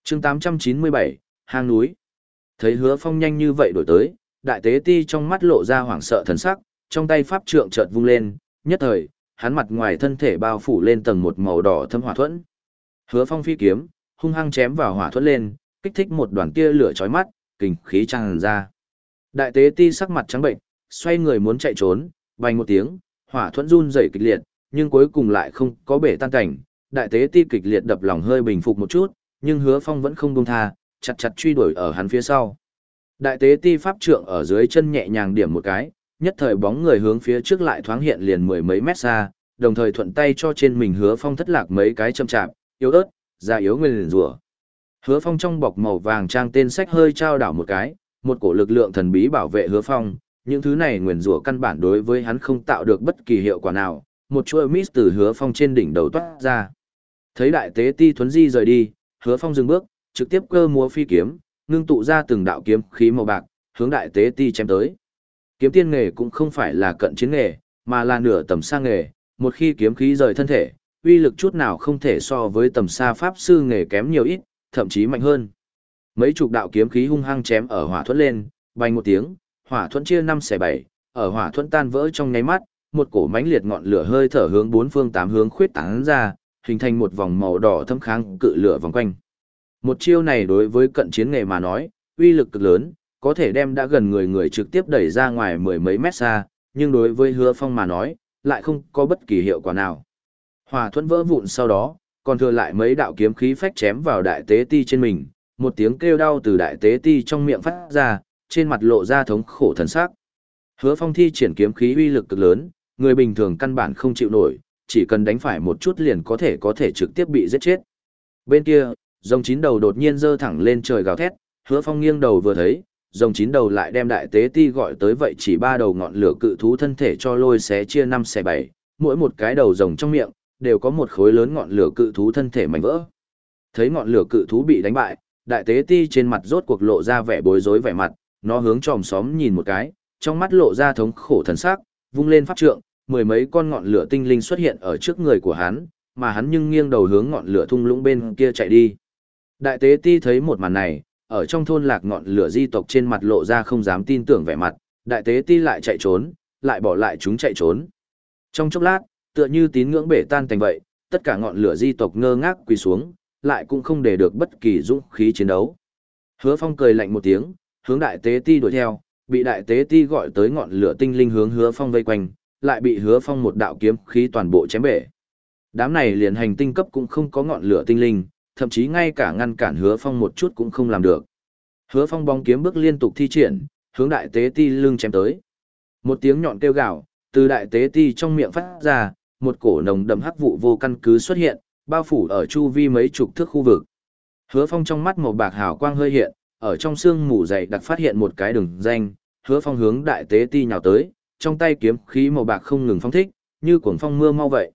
chương 897, hang núi. Thấy hứa phong nhanh như vậy đổi tới, đại tế ti trong mắt lộ ra hoảng sợ thần sắc, trong tay pháp trượng chợt vung lên, nhất thời, hắn mặt ngoài thân thể bao phủ lên tầng một màu đỏ thâm hỏa thuẫn. Hứa phong phi kiếm, hung hăng chém vào hỏa thuẫn lên, kích thích một đoàn tia lửa chói mắt, kình khí tràn ra. Đại tế ti sắc mặt trắng bệnh, xoay người muốn chạy trốn, vang một tiếng, hỏa thuẫn run rẩy kịch liệt, nhưng cuối cùng lại không có bể tan cảnh. Đại tế ti kịch liệt đập lòng hơi bình phục một chút, nhưng Hứa Phong vẫn không buông tha, chặt chặt truy đuổi ở hắn phía sau. Đại tế ti pháp trượng ở dưới chân nhẹ nhàng điểm một cái, nhất thời bóng người hướng phía trước lại thoáng hiện liền mười mấy mét xa, đồng thời thuận tay cho trên mình Hứa Phong thất lạc mấy cái châm chạm, yếu ớt, ra yếu nguyên rủa. Hứa Phong trong bọc màu vàng trang tên sách hơi trao đảo một cái, một cổ lực lượng thần bí bảo vệ Hứa Phong, những thứ này nguyền rủa căn bản đối với hắn không tạo được bất kỳ hiệu quả nào, một chuỗi mist từ Hứa Phong trên đỉnh đầu toát ra. Thấy đại tế ti thuấn di rời đi, Hứa Phong dừng bước, trực tiếp cơ múa phi kiếm, ngưng tụ ra từng đạo kiếm khí màu bạc, hướng đại tế ti chém tới. Kiếm tiên nghề cũng không phải là cận chiến nghề, mà là nửa tầm xa nghề, một khi kiếm khí rời thân thể, uy lực chút nào không thể so với tầm xa pháp sư nghề kém nhiều ít, thậm chí mạnh hơn. Mấy chục đạo kiếm khí hung hăng chém ở hỏa thuẫn lên, bay một tiếng, hỏa thuẫn chia năm xẻ bảy, ở hỏa thuẫn tan vỡ trong nháy mắt, một cổ mãnh liệt ngọn lửa hơi thở hướng bốn phương tám hướng khuyết tán ra, hình thành một vòng màu đỏ thâm kháng cự lửa vòng quanh. Một chiêu này đối với cận chiến nghề mà nói, uy lực cực lớn, có thể đem đã gần người người trực tiếp đẩy ra ngoài mười mấy mét xa, nhưng đối với hứa phong mà nói, lại không có bất kỳ hiệu quả nào. hòa thuẫn vỡ vụn sau đó, còn thừa lại mấy đạo kiếm khí phách chém vào đại tế ti trên mình, một tiếng kêu đau từ đại tế ti trong miệng phát ra, trên mặt lộ ra thống khổ thần sắc. Hứa Phong thi triển kiếm khí uy lực cực lớn, người bình thường căn bản không chịu nổi, chỉ cần đánh phải một chút liền có thể có thể trực tiếp bị giết chết. Bên kia, rồng chín đầu đột nhiên giơ thẳng lên trời gào thét, Hứa Phong nghiêng đầu vừa thấy, rồng chín đầu lại đem đại tế ti gọi tới vậy chỉ ba đầu ngọn lửa cự thú thân thể cho lôi xé chia năm xẻ bảy, mỗi một cái đầu rồng trong miệng đều có một khối lớn ngọn lửa cự thú thân thể mảnh vỡ. Thấy ngọn lửa cự thú bị đánh bại, đại tế ti trên mặt rốt cuộc lộ ra vẻ bối rối vẻ mặt, nó hướng tròm xóm nhìn một cái, trong mắt lộ ra thống khổ thần sắc, vung lên pháp trượng, mười mấy con ngọn lửa tinh linh xuất hiện ở trước người của hắn, mà hắn nhưng nghiêng đầu hướng ngọn lửa thung lũng bên kia chạy đi. Đại tế ti thấy một màn này, ở trong thôn lạc ngọn lửa di tộc trên mặt lộ ra không dám tin tưởng vẻ mặt, đại tế ti lại chạy trốn, lại bỏ lại chúng chạy trốn. Trong chốc lát, tựa như tín ngưỡng bể tan thành vậy, tất cả ngọn lửa di tộc ngơ ngác quỳ xuống, lại cũng không để được bất kỳ dũng khí chiến đấu. Hứa Phong cười lạnh một tiếng, hướng đại tế ti đuổi theo, bị đại tế ti gọi tới ngọn lửa tinh linh hướng Hứa Phong vây quanh, lại bị Hứa Phong một đạo kiếm khí toàn bộ chém bể. Đám này liền hành tinh cấp cũng không có ngọn lửa tinh linh, thậm chí ngay cả ngăn cản Hứa Phong một chút cũng không làm được. Hứa Phong bóng kiếm bước liên tục thi triển, hướng đại tế ti lưng chém tới. Một tiếng nhọn kêu gào, từ đại tế ti trong miệng phát ra, một cổ nồng đậm hắc vụ vô căn cứ xuất hiện, bao phủ ở chu vi mấy chục thước khu vực. Hứa Phong trong mắt màu bạc hào quang hơi hiện, ở trong xương mù dày đặc phát hiện một cái đường danh, Hứa Phong hướng đại tế ti nhào tới, trong tay kiếm khí màu bạc không ngừng phong thích, như cuồng phong mưa mau vậy.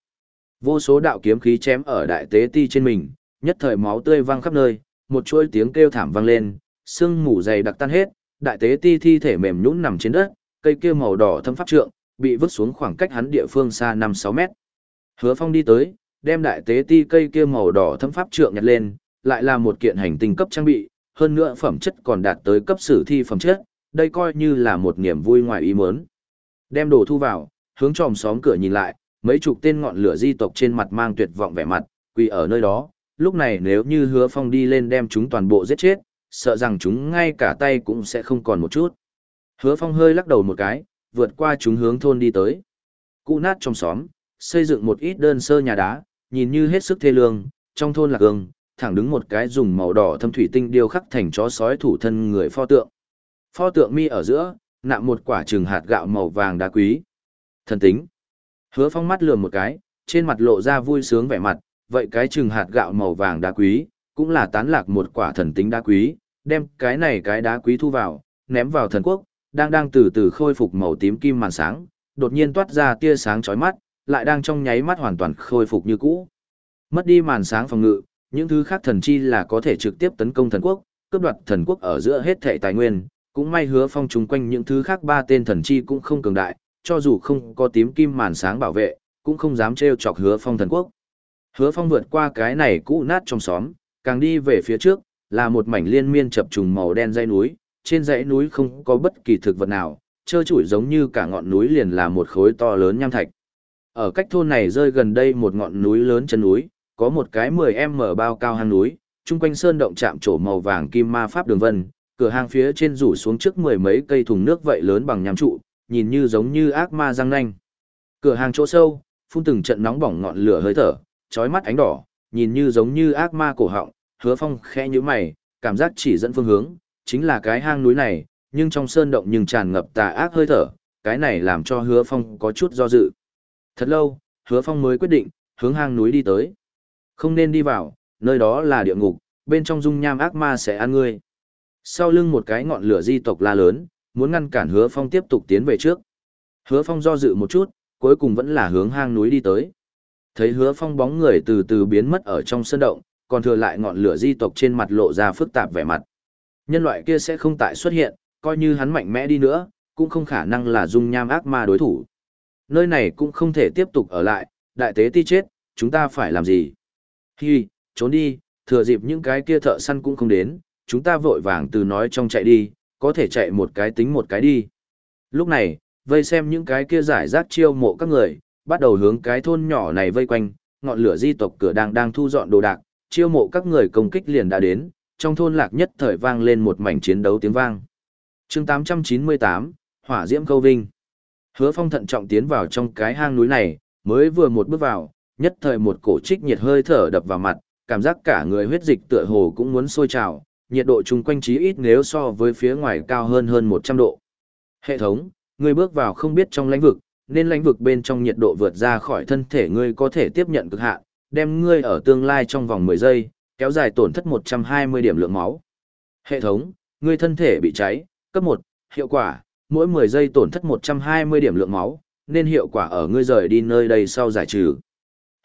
Vô số đạo kiếm khí chém ở đại tế ti trên mình, nhất thời máu tươi văng khắp nơi, một chuỗi tiếng kêu thảm vang lên, xương mù dày đặc tan hết, đại tế ti thi thể mềm nhũn nằm trên đất, cây kia màu đỏ thâm pháp trượng, bị vứt xuống khoảng cách hắn địa phương xa 5-6 mét. Hứa Phong đi tới, đem đại tế ti cây kia màu đỏ thâm pháp trượng nhặt lên, lại là một kiện hành tinh cấp trang bị, hơn nữa phẩm chất còn đạt tới cấp sử thi phẩm chất, đây coi như là một niềm vui ngoài ý muốn. Đem đồ thu vào, hướng tròm xóm cửa nhìn lại, mấy chục tên ngọn lửa di tộc trên mặt mang tuyệt vọng vẻ mặt, quỳ ở nơi đó, lúc này nếu như hứa phong đi lên đem chúng toàn bộ giết chết, sợ rằng chúng ngay cả tay cũng sẽ không còn một chút. Hứa phong hơi lắc đầu một cái, vượt qua chúng hướng thôn đi tới. Cụ nát trong xóm, xây dựng một ít đơn sơ nhà đá, nhìn như hết sức thê lương, trong thôn lạc gương, thẳng đứng một cái dùng màu đỏ thâm thủy tinh điêu khắc thành chó sói thủ thân người pho tượng. Pho tượng mi ở giữa, nạm một quả trừng hạt gạo màu vàng đá quý. Thần tính. Hứa phong mắt lườm một cái, trên mặt lộ ra vui sướng vẻ mặt, vậy cái chừng hạt gạo màu vàng đá quý, cũng là tán lạc một quả thần tính đá quý, đem cái này cái đá quý thu vào, ném vào thần quốc, đang đang từ từ khôi phục màu tím kim màn sáng, đột nhiên toát ra tia sáng chói mắt, lại đang trong nháy mắt hoàn toàn khôi phục như cũ. Mất đi màn sáng phòng ngự, những thứ khác thần chi là có thể trực tiếp tấn công thần quốc, cướp đoạt thần quốc ở giữa hết thảy tài nguyên, cũng may hứa phong chung quanh những thứ khác ba tên thần chi cũng không cường đại, cho dù không có tím kim màn sáng bảo vệ, cũng không dám trêu chọc hứa phong thần quốc. Hứa phong vượt qua cái này cũ nát trong xóm, càng đi về phía trước, là một mảnh liên miên chập trùng màu đen dãy núi, trên dãy núi không có bất kỳ thực vật nào, trơ trụi giống như cả ngọn núi liền là một khối to lớn nham thạch. Ở cách thôn này rơi gần đây một ngọn núi lớn chân núi, có một cái 10m bao cao hang núi, chung quanh sơn động chạm trổ màu vàng kim ma pháp đường vân, cửa hang phía trên rủ xuống trước mười mấy cây thùng nước vậy lớn bằng nham trụ, nhìn như giống như ác ma răng nanh. Cửa hàng chỗ sâu, phun từng trận nóng bỏng ngọn lửa hơi thở, chói mắt ánh đỏ, nhìn như giống như ác ma cổ họng, hứa phong khẽ như mày, cảm giác chỉ dẫn phương hướng, chính là cái hang núi này, nhưng trong sơn động nhưng tràn ngập tà ác hơi thở, cái này làm cho hứa phong có chút do dự. Thật lâu, hứa phong mới quyết định, hướng hang núi đi tới. Không nên đi vào, nơi đó là địa ngục, bên trong dung nham ác ma sẽ ăn ngươi. Sau lưng một cái ngọn lửa di tộc la lớn, muốn ngăn cản hứa phong tiếp tục tiến về trước. Hứa phong do dự một chút, cuối cùng vẫn là hướng hang núi đi tới. Thấy hứa phong bóng người từ từ biến mất ở trong sân động, còn thừa lại ngọn lửa di tộc trên mặt lộ ra phức tạp vẻ mặt. Nhân loại kia sẽ không tại xuất hiện, coi như hắn mạnh mẽ đi nữa, cũng không khả năng là dung nham ác ma đối thủ. Nơi này cũng không thể tiếp tục ở lại, đại tế ti chết, chúng ta phải làm gì? Hi, trốn đi, thừa dịp những cái kia thợ săn cũng không đến, chúng ta vội vàng từ nói trong chạy đi, có thể chạy một cái tính một cái đi. Lúc này, vây xem những cái kia giải rác chiêu mộ các người, bắt đầu hướng cái thôn nhỏ này vây quanh, ngọn lửa di tộc cửa đang đang thu dọn đồ đạc, chiêu mộ các người công kích liền đã đến, trong thôn lạc nhất thời vang lên một mảnh chiến đấu tiếng vang. chương 898, Hỏa Diễm Câu Vinh. Hứa phong thận trọng tiến vào trong cái hang núi này, mới vừa một bước vào, nhất thời một cổ trích nhiệt hơi thở đập vào mặt, cảm giác cả người huyết dịch tựa hồ cũng muốn sôi trào, nhiệt độ chung quanh chí ít nếu so với phía ngoài cao hơn hơn 100 độ. Hệ thống, người bước vào không biết trong lãnh vực, nên lãnh vực bên trong nhiệt độ vượt ra khỏi thân thể ngươi có thể tiếp nhận cực hạn, đem ngươi ở tương lai trong vòng 10 giây, kéo dài tổn thất 120 điểm lượng máu. Hệ thống, ngươi thân thể bị cháy, cấp 1, hiệu quả, mỗi 10 giây tổn thất 120 điểm lượng máu, nên hiệu quả ở ngươi rời đi nơi đây sau giải trừ.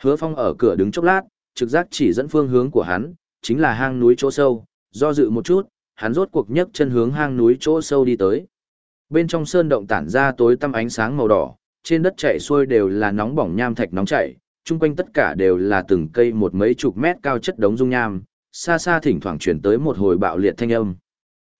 Hứa Phong ở cửa đứng chốc lát, trực giác chỉ dẫn phương hướng của hắn, chính là hang núi chỗ sâu, do dự một chút, hắn rốt cuộc nhấc chân hướng hang núi chỗ sâu đi tới. Bên trong sơn động tản ra tối tăm ánh sáng màu đỏ, trên đất chảy xuôi đều là nóng bỏng nham thạch nóng chảy, chung quanh tất cả đều là từng cây một mấy chục mét cao chất đống dung nham, xa xa thỉnh thoảng truyền tới một hồi bạo liệt thanh âm.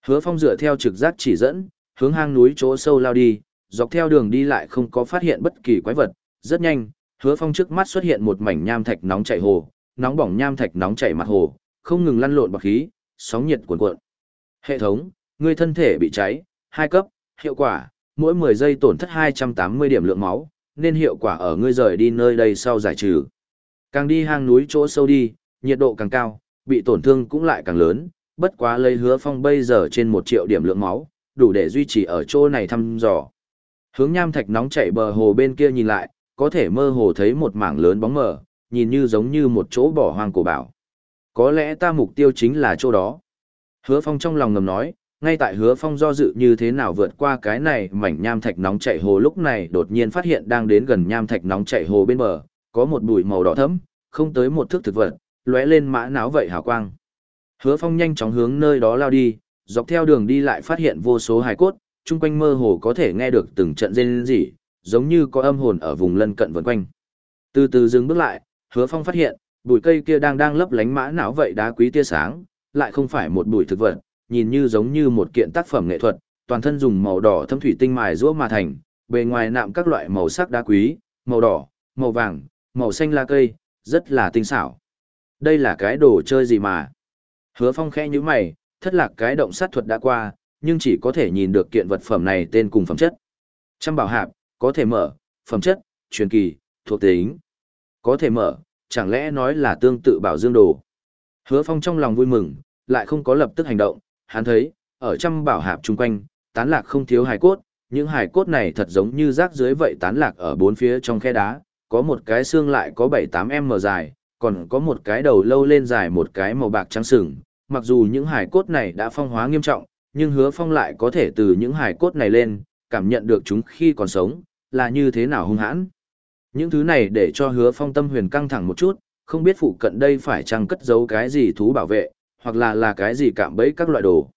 Hứa Phong dựa theo trực giác chỉ dẫn, hướng hang núi chỗ sâu lao đi, dọc theo đường đi lại không có phát hiện bất kỳ quái vật, rất nhanh, Hứa Phong trước mắt xuất hiện một mảnh nham thạch nóng chảy hồ, nóng bỏng nham thạch nóng chảy mặt hồ, không ngừng lăn lộn bọt khí, sóng nhiệt cuồn cuộn. Hệ thống, người thân thể bị cháy, hai cấp, hiệu quả, mỗi 10 giây tổn thất 280 điểm lượng máu, nên hiệu quả ở ngươi rời đi nơi đây sau giải trừ. Càng đi hang núi chỗ sâu đi, nhiệt độ càng cao, bị tổn thương cũng lại càng lớn, bất quá lấy hứa phong bây giờ trên 1 triệu điểm lượng máu, đủ để duy trì ở chỗ này thăm dò. Hướng nham thạch nóng chảy bờ hồ bên kia nhìn lại, có thể mơ hồ thấy một mảng lớn bóng mờ, nhìn như giống như một chỗ bỏ hoang cổ bảo. Có lẽ ta mục tiêu chính là chỗ đó. Hứa phong trong lòng ngầm nói, ngay tại hứa phong do dự như thế nào vượt qua cái này, mảnh nham thạch nóng chảy hồ lúc này đột nhiên phát hiện đang đến gần nham thạch nóng chảy hồ bên bờ, có một bụi màu đỏ thẫm, không tới một thước thực vật, lóe lên mã náo vậy hào quang. Hứa phong nhanh chóng hướng nơi đó lao đi, dọc theo đường đi lại phát hiện vô số hài cốt, chung quanh mơ hồ có thể nghe được từng trận rên rỉ, giống như có âm hồn ở vùng lân cận vân quanh. Từ từ dừng bước lại, hứa phong phát hiện, bụi cây kia đang đang lấp lánh mã não vậy đá quý tia sáng, lại không phải một bụi thực vật nhìn như giống như một kiện tác phẩm nghệ thuật, toàn thân dùng màu đỏ thâm thủy tinh mài rũa mà thành, bề ngoài nạm các loại màu sắc đá quý, màu đỏ, màu vàng, màu xanh lá cây, rất là tinh xảo. Đây là cái đồ chơi gì mà? Hứa Phong khẽ như mày, thất lạc cái động sát thuật đã qua, nhưng chỉ có thể nhìn được kiện vật phẩm này tên cùng phẩm chất. Trăm bảo hạp, có thể mở, phẩm chất, truyền kỳ, thuộc tính. Có thể mở, chẳng lẽ nói là tương tự bảo dương đồ. Hứa Phong trong lòng vui mừng, lại không có lập tức hành động, hắn thấy, ở trăm bảo hạp chung quanh, tán lạc không thiếu hài cốt, những hài cốt này thật giống như rác dưới vậy tán lạc ở bốn phía trong khe đá, có một cái xương lại có 7-8m dài, còn có một cái đầu lâu lên dài một cái màu bạc trắng sừng. Mặc dù những hài cốt này đã phong hóa nghiêm trọng, nhưng hứa phong lại có thể từ những hài cốt này lên, cảm nhận được chúng khi còn sống, là như thế nào hung hãn. Những thứ này để cho hứa phong tâm huyền căng thẳng một chút, không biết phụ cận đây phải chăng cất giấu cái gì thú bảo vệ, hoặc là là cái gì cạm bẫy các loại đồ.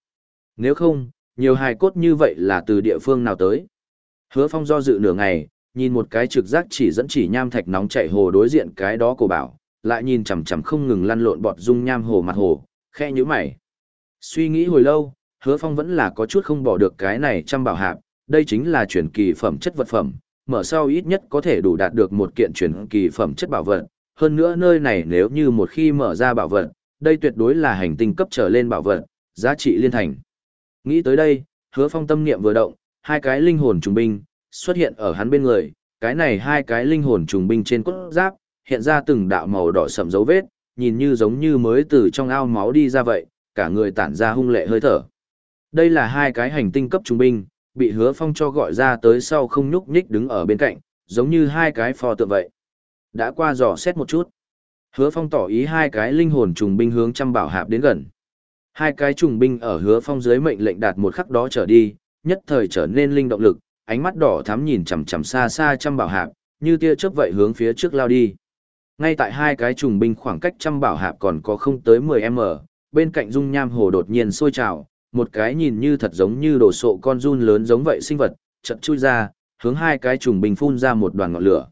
Nếu không, nhiều hài cốt như vậy là từ địa phương nào tới. Hứa Phong do dự nửa ngày, nhìn một cái trực giác chỉ dẫn chỉ nham thạch nóng chảy hồ đối diện cái đó cổ bảo, lại nhìn chằm chằm không ngừng lăn lộn bọt dung nham hồ mặt hồ, khe nhíu mày. Suy nghĩ hồi lâu, Hứa Phong vẫn là có chút không bỏ được cái này trăm bảo hạp, đây chính là chuyển kỳ phẩm chất vật phẩm, mở sau ít nhất có thể đủ đạt được một kiện chuyển kỳ phẩm chất bảo vật, hơn nữa nơi này nếu như một khi mở ra bảo vật, đây tuyệt đối là hành tinh cấp trở lên bảo vật, giá trị liên thành. Nghĩ tới đây, hứa phong tâm niệm vừa động, hai cái linh hồn trùng binh, xuất hiện ở hắn bên người, cái này hai cái linh hồn trùng binh trên cốt giáp, hiện ra từng đạo màu đỏ sậm dấu vết, nhìn như giống như mới từ trong ao máu đi ra vậy, cả người tản ra hung lệ hơi thở. Đây là hai cái hành tinh cấp trùng binh, bị hứa phong cho gọi ra tới sau không nhúc nhích đứng ở bên cạnh, giống như hai cái pho tượng vậy. Đã qua dò xét một chút. Hứa Phong tỏ ý hai cái linh hồn trùng binh hướng trăm bảo hạp đến gần. Hai cái trùng binh ở Hứa Phong dưới mệnh lệnh đạt một khắc đó trở đi, nhất thời trở nên linh động lực, ánh mắt đỏ thắm nhìn chằm chằm xa xa trăm bảo hạp, như tia chớp vậy hướng phía trước lao đi. Ngay tại hai cái trùng binh khoảng cách trăm bảo hạp còn có không tới 10m, bên cạnh dung nham hồ đột nhiên sôi trào, một cái nhìn như thật giống như đồ sộ con run lớn giống vậy sinh vật, chợt chui ra, hướng hai cái trùng binh phun ra một đoàn ngọn lửa.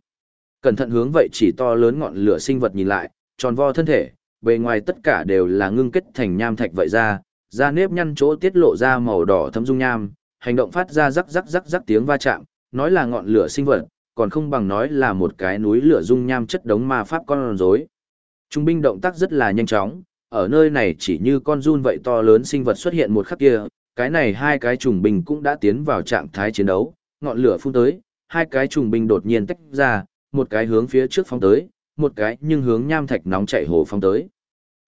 Cẩn thận hướng vậy chỉ to lớn ngọn lửa sinh vật nhìn lại, tròn vo thân thể, bề ngoài tất cả đều là ngưng kết thành nham thạch vậy ra, da nếp nhăn chỗ tiết lộ ra màu đỏ thấm dung nham, hành động phát ra rắc rắc rắc rắc tiếng va chạm, nói là ngọn lửa sinh vật, còn không bằng nói là một cái núi lửa dung nham chất đống ma pháp con rối. Trung binh động tác rất là nhanh chóng, ở nơi này chỉ như con run vậy to lớn sinh vật xuất hiện một khắc kia, cái này hai cái trùng binh cũng đã tiến vào trạng thái chiến đấu, ngọn lửa phun tới, hai cái trùng binh đột nhiên tách ra, một cái hướng phía trước phóng tới, một cái nhưng hướng nham thạch nóng chảy hồ phóng tới.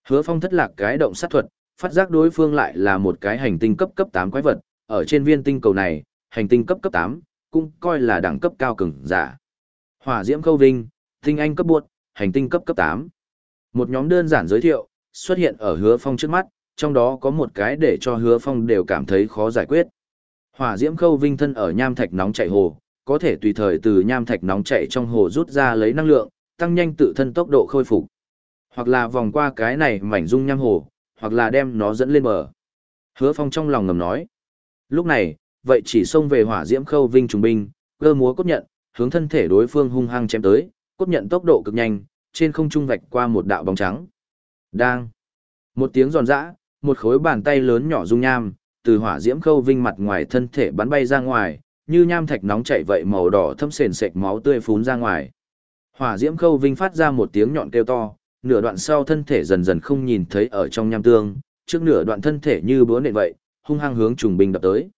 Hứa Phong thất lạc cái động sát thuật, phát giác đối phương lại là một cái hành tinh cấp cấp 8 quái vật, ở trên viên tinh cầu này, hành tinh cấp cấp 8, cũng coi là đẳng cấp cao cường giả. Hỏa diễm khâu vinh, tinh anh cấp buộc, hành tinh cấp cấp 8. Một nhóm đơn giản giới thiệu, xuất hiện ở hứa phong trước mắt, trong đó có một cái để cho hứa phong đều cảm thấy khó giải quyết. Hỏa diễm khâu vinh thân ở nham thạch nóng chảy hồ, có thể tùy thời từ nham thạch nóng chảy trong hồ rút ra lấy năng lượng, tăng nhanh tự thân tốc độ khôi phục. Hoặc là vòng qua cái này mảnh dung nham hồ, hoặc là đem nó dẫn lên bờ. Hứa phong trong lòng ngầm nói. Lúc này, vậy chỉ xông về hỏa diễm khâu vinh trùng binh, cơ múa cốt nhận, hướng thân thể đối phương hung hăng chém tới, cốt nhận tốc độ cực nhanh, trên không trung vạch qua một đạo bóng trắng. Đang. Một tiếng giòn giã, một khối bàn tay lớn nhỏ dung nham, từ hỏa diễm khâu vinh mặt ngoài thân thể bắn bay ra ngoài, như nham thạch nóng chảy vậy màu đỏ thâm sền sệt máu tươi phún ra ngoài. Hỏa diễm khâu vinh phát ra một tiếng nhọn kêu to, nửa đoạn sau thân thể dần dần không nhìn thấy ở trong nham tương, trước nửa đoạn thân thể như búa nện vậy, hung hăng hướng trùng binh đập tới.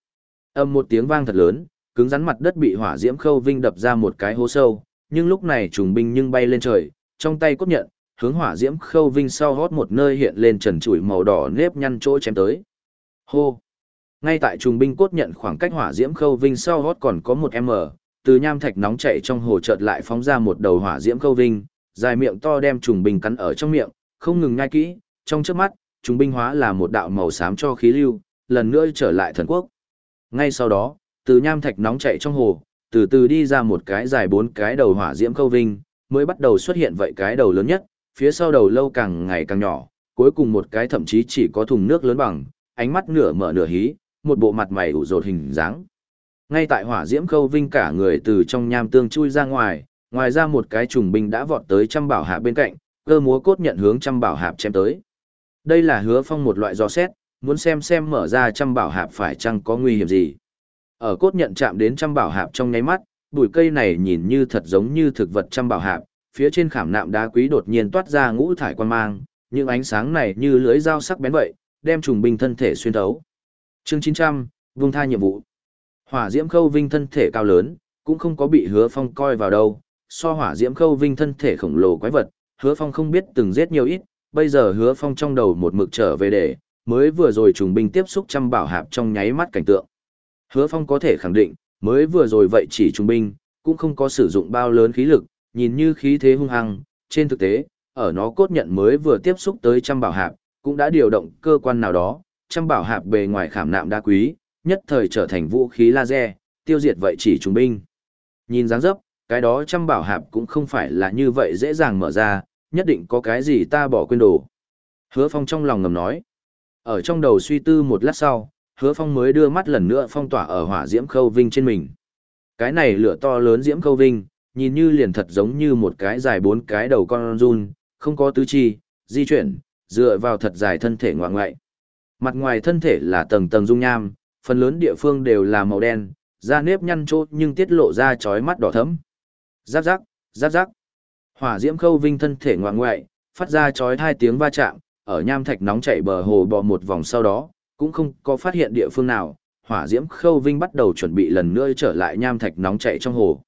Âm một tiếng vang thật lớn, cứng rắn mặt đất bị hỏa diễm khâu vinh đập ra một cái hố sâu, nhưng lúc này trùng binh nhưng bay lên trời, trong tay cốt nhận, hướng hỏa diễm khâu vinh sau hót một nơi hiện lên trần trụi màu đỏ nếp nhăn chỗ chém tới. Hô! Ngay tại trùng binh cốt nhận khoảng cách hỏa diễm khâu vinh sau hót còn có một m, từ nham thạch nóng chảy trong hồ chợt lại phóng ra một đầu hỏa diễm khâu vinh, dài miệng to đem trùng binh cắn ở trong miệng, không ngừng nhai kỹ, trong chớp mắt, trùng binh hóa là một đạo màu xám cho khí lưu, lần nữa trở lại thần quốc. Ngay sau đó, từ nham thạch nóng chảy trong hồ, từ từ đi ra một cái dài bốn cái đầu hỏa diễm khâu vinh, mới bắt đầu xuất hiện vậy cái đầu lớn nhất, phía sau đầu lâu càng ngày càng nhỏ, cuối cùng một cái thậm chí chỉ có thùng nước lớn bằng, ánh mắt nửa mở nửa hí, một bộ mặt mày ủ rột hình dáng. Ngay tại hỏa diễm khâu vinh cả người từ trong nham tương chui ra ngoài, ngoài ra một cái trùng binh đã vọt tới trăm bảo hạ bên cạnh, cơ múa cốt nhận hướng trăm bảo hạp chém tới. Đây là hứa phong một loại do xét, muốn xem xem mở ra trăm bảo hạp phải chăng có nguy hiểm gì. Ở cốt nhận chạm đến trăm bảo hạp trong nháy mắt, bụi cây này nhìn như thật giống như thực vật trăm bảo hạp, phía trên khảm nạm đá quý đột nhiên toát ra ngũ thải quan mang, những ánh sáng này như lưới dao sắc bén vậy, đem trùng binh thân thể xuyên thấu. Chương 900, vung tha nhiệm vụ. Hỏa Diễm Khâu Vinh thân thể cao lớn, cũng không có bị Hứa Phong coi vào đâu, so Hỏa Diễm Khâu Vinh thân thể khổng lồ quái vật, Hứa Phong không biết từng giết nhiều ít, bây giờ Hứa Phong trong đầu một mực trở về để, mới vừa rồi trùng binh tiếp xúc trăm bảo hạp trong nháy mắt cảnh tượng. Hứa Phong có thể khẳng định, mới vừa rồi vậy chỉ trùng binh, cũng không có sử dụng bao lớn khí lực, nhìn như khí thế hung hăng, trên thực tế, ở nó cốt nhận mới vừa tiếp xúc tới trăm bảo hạp, cũng đã điều động cơ quan nào đó, trăm bảo hạp bề ngoài khảm nạm đá quý, nhất thời trở thành vũ khí laser, tiêu diệt vậy chỉ trung binh. Nhìn dáng dấp, cái đó trăm bảo hạp cũng không phải là như vậy dễ dàng mở ra, nhất định có cái gì ta bỏ quên đồ. Hứa Phong trong lòng ngầm nói. Ở trong đầu suy tư một lát sau, hứa phong mới đưa mắt lần nữa phong tỏa ở hỏa diễm khâu vinh trên mình. Cái này lửa to lớn diễm khâu vinh, nhìn như liền thật giống như một cái dài bốn cái đầu con run, không có tứ chi, di chuyển, dựa vào thật dài thân thể ngoại ngoại. Mặt ngoài thân thể là tầng tầng dung nham, phần lớn địa phương đều là màu đen, da nếp nhăn chốt nhưng tiết lộ ra chói mắt đỏ thẫm. Giáp giáp, giáp giáp. Hỏa diễm khâu vinh thân thể ngoạng ngoại, phát ra chói hai tiếng va chạm, ở nham thạch nóng chảy bờ hồ bò một vòng sau đó, cũng không có phát hiện địa phương nào, hỏa diễm khâu vinh bắt đầu chuẩn bị lần nữa trở lại nham thạch nóng chảy trong hồ.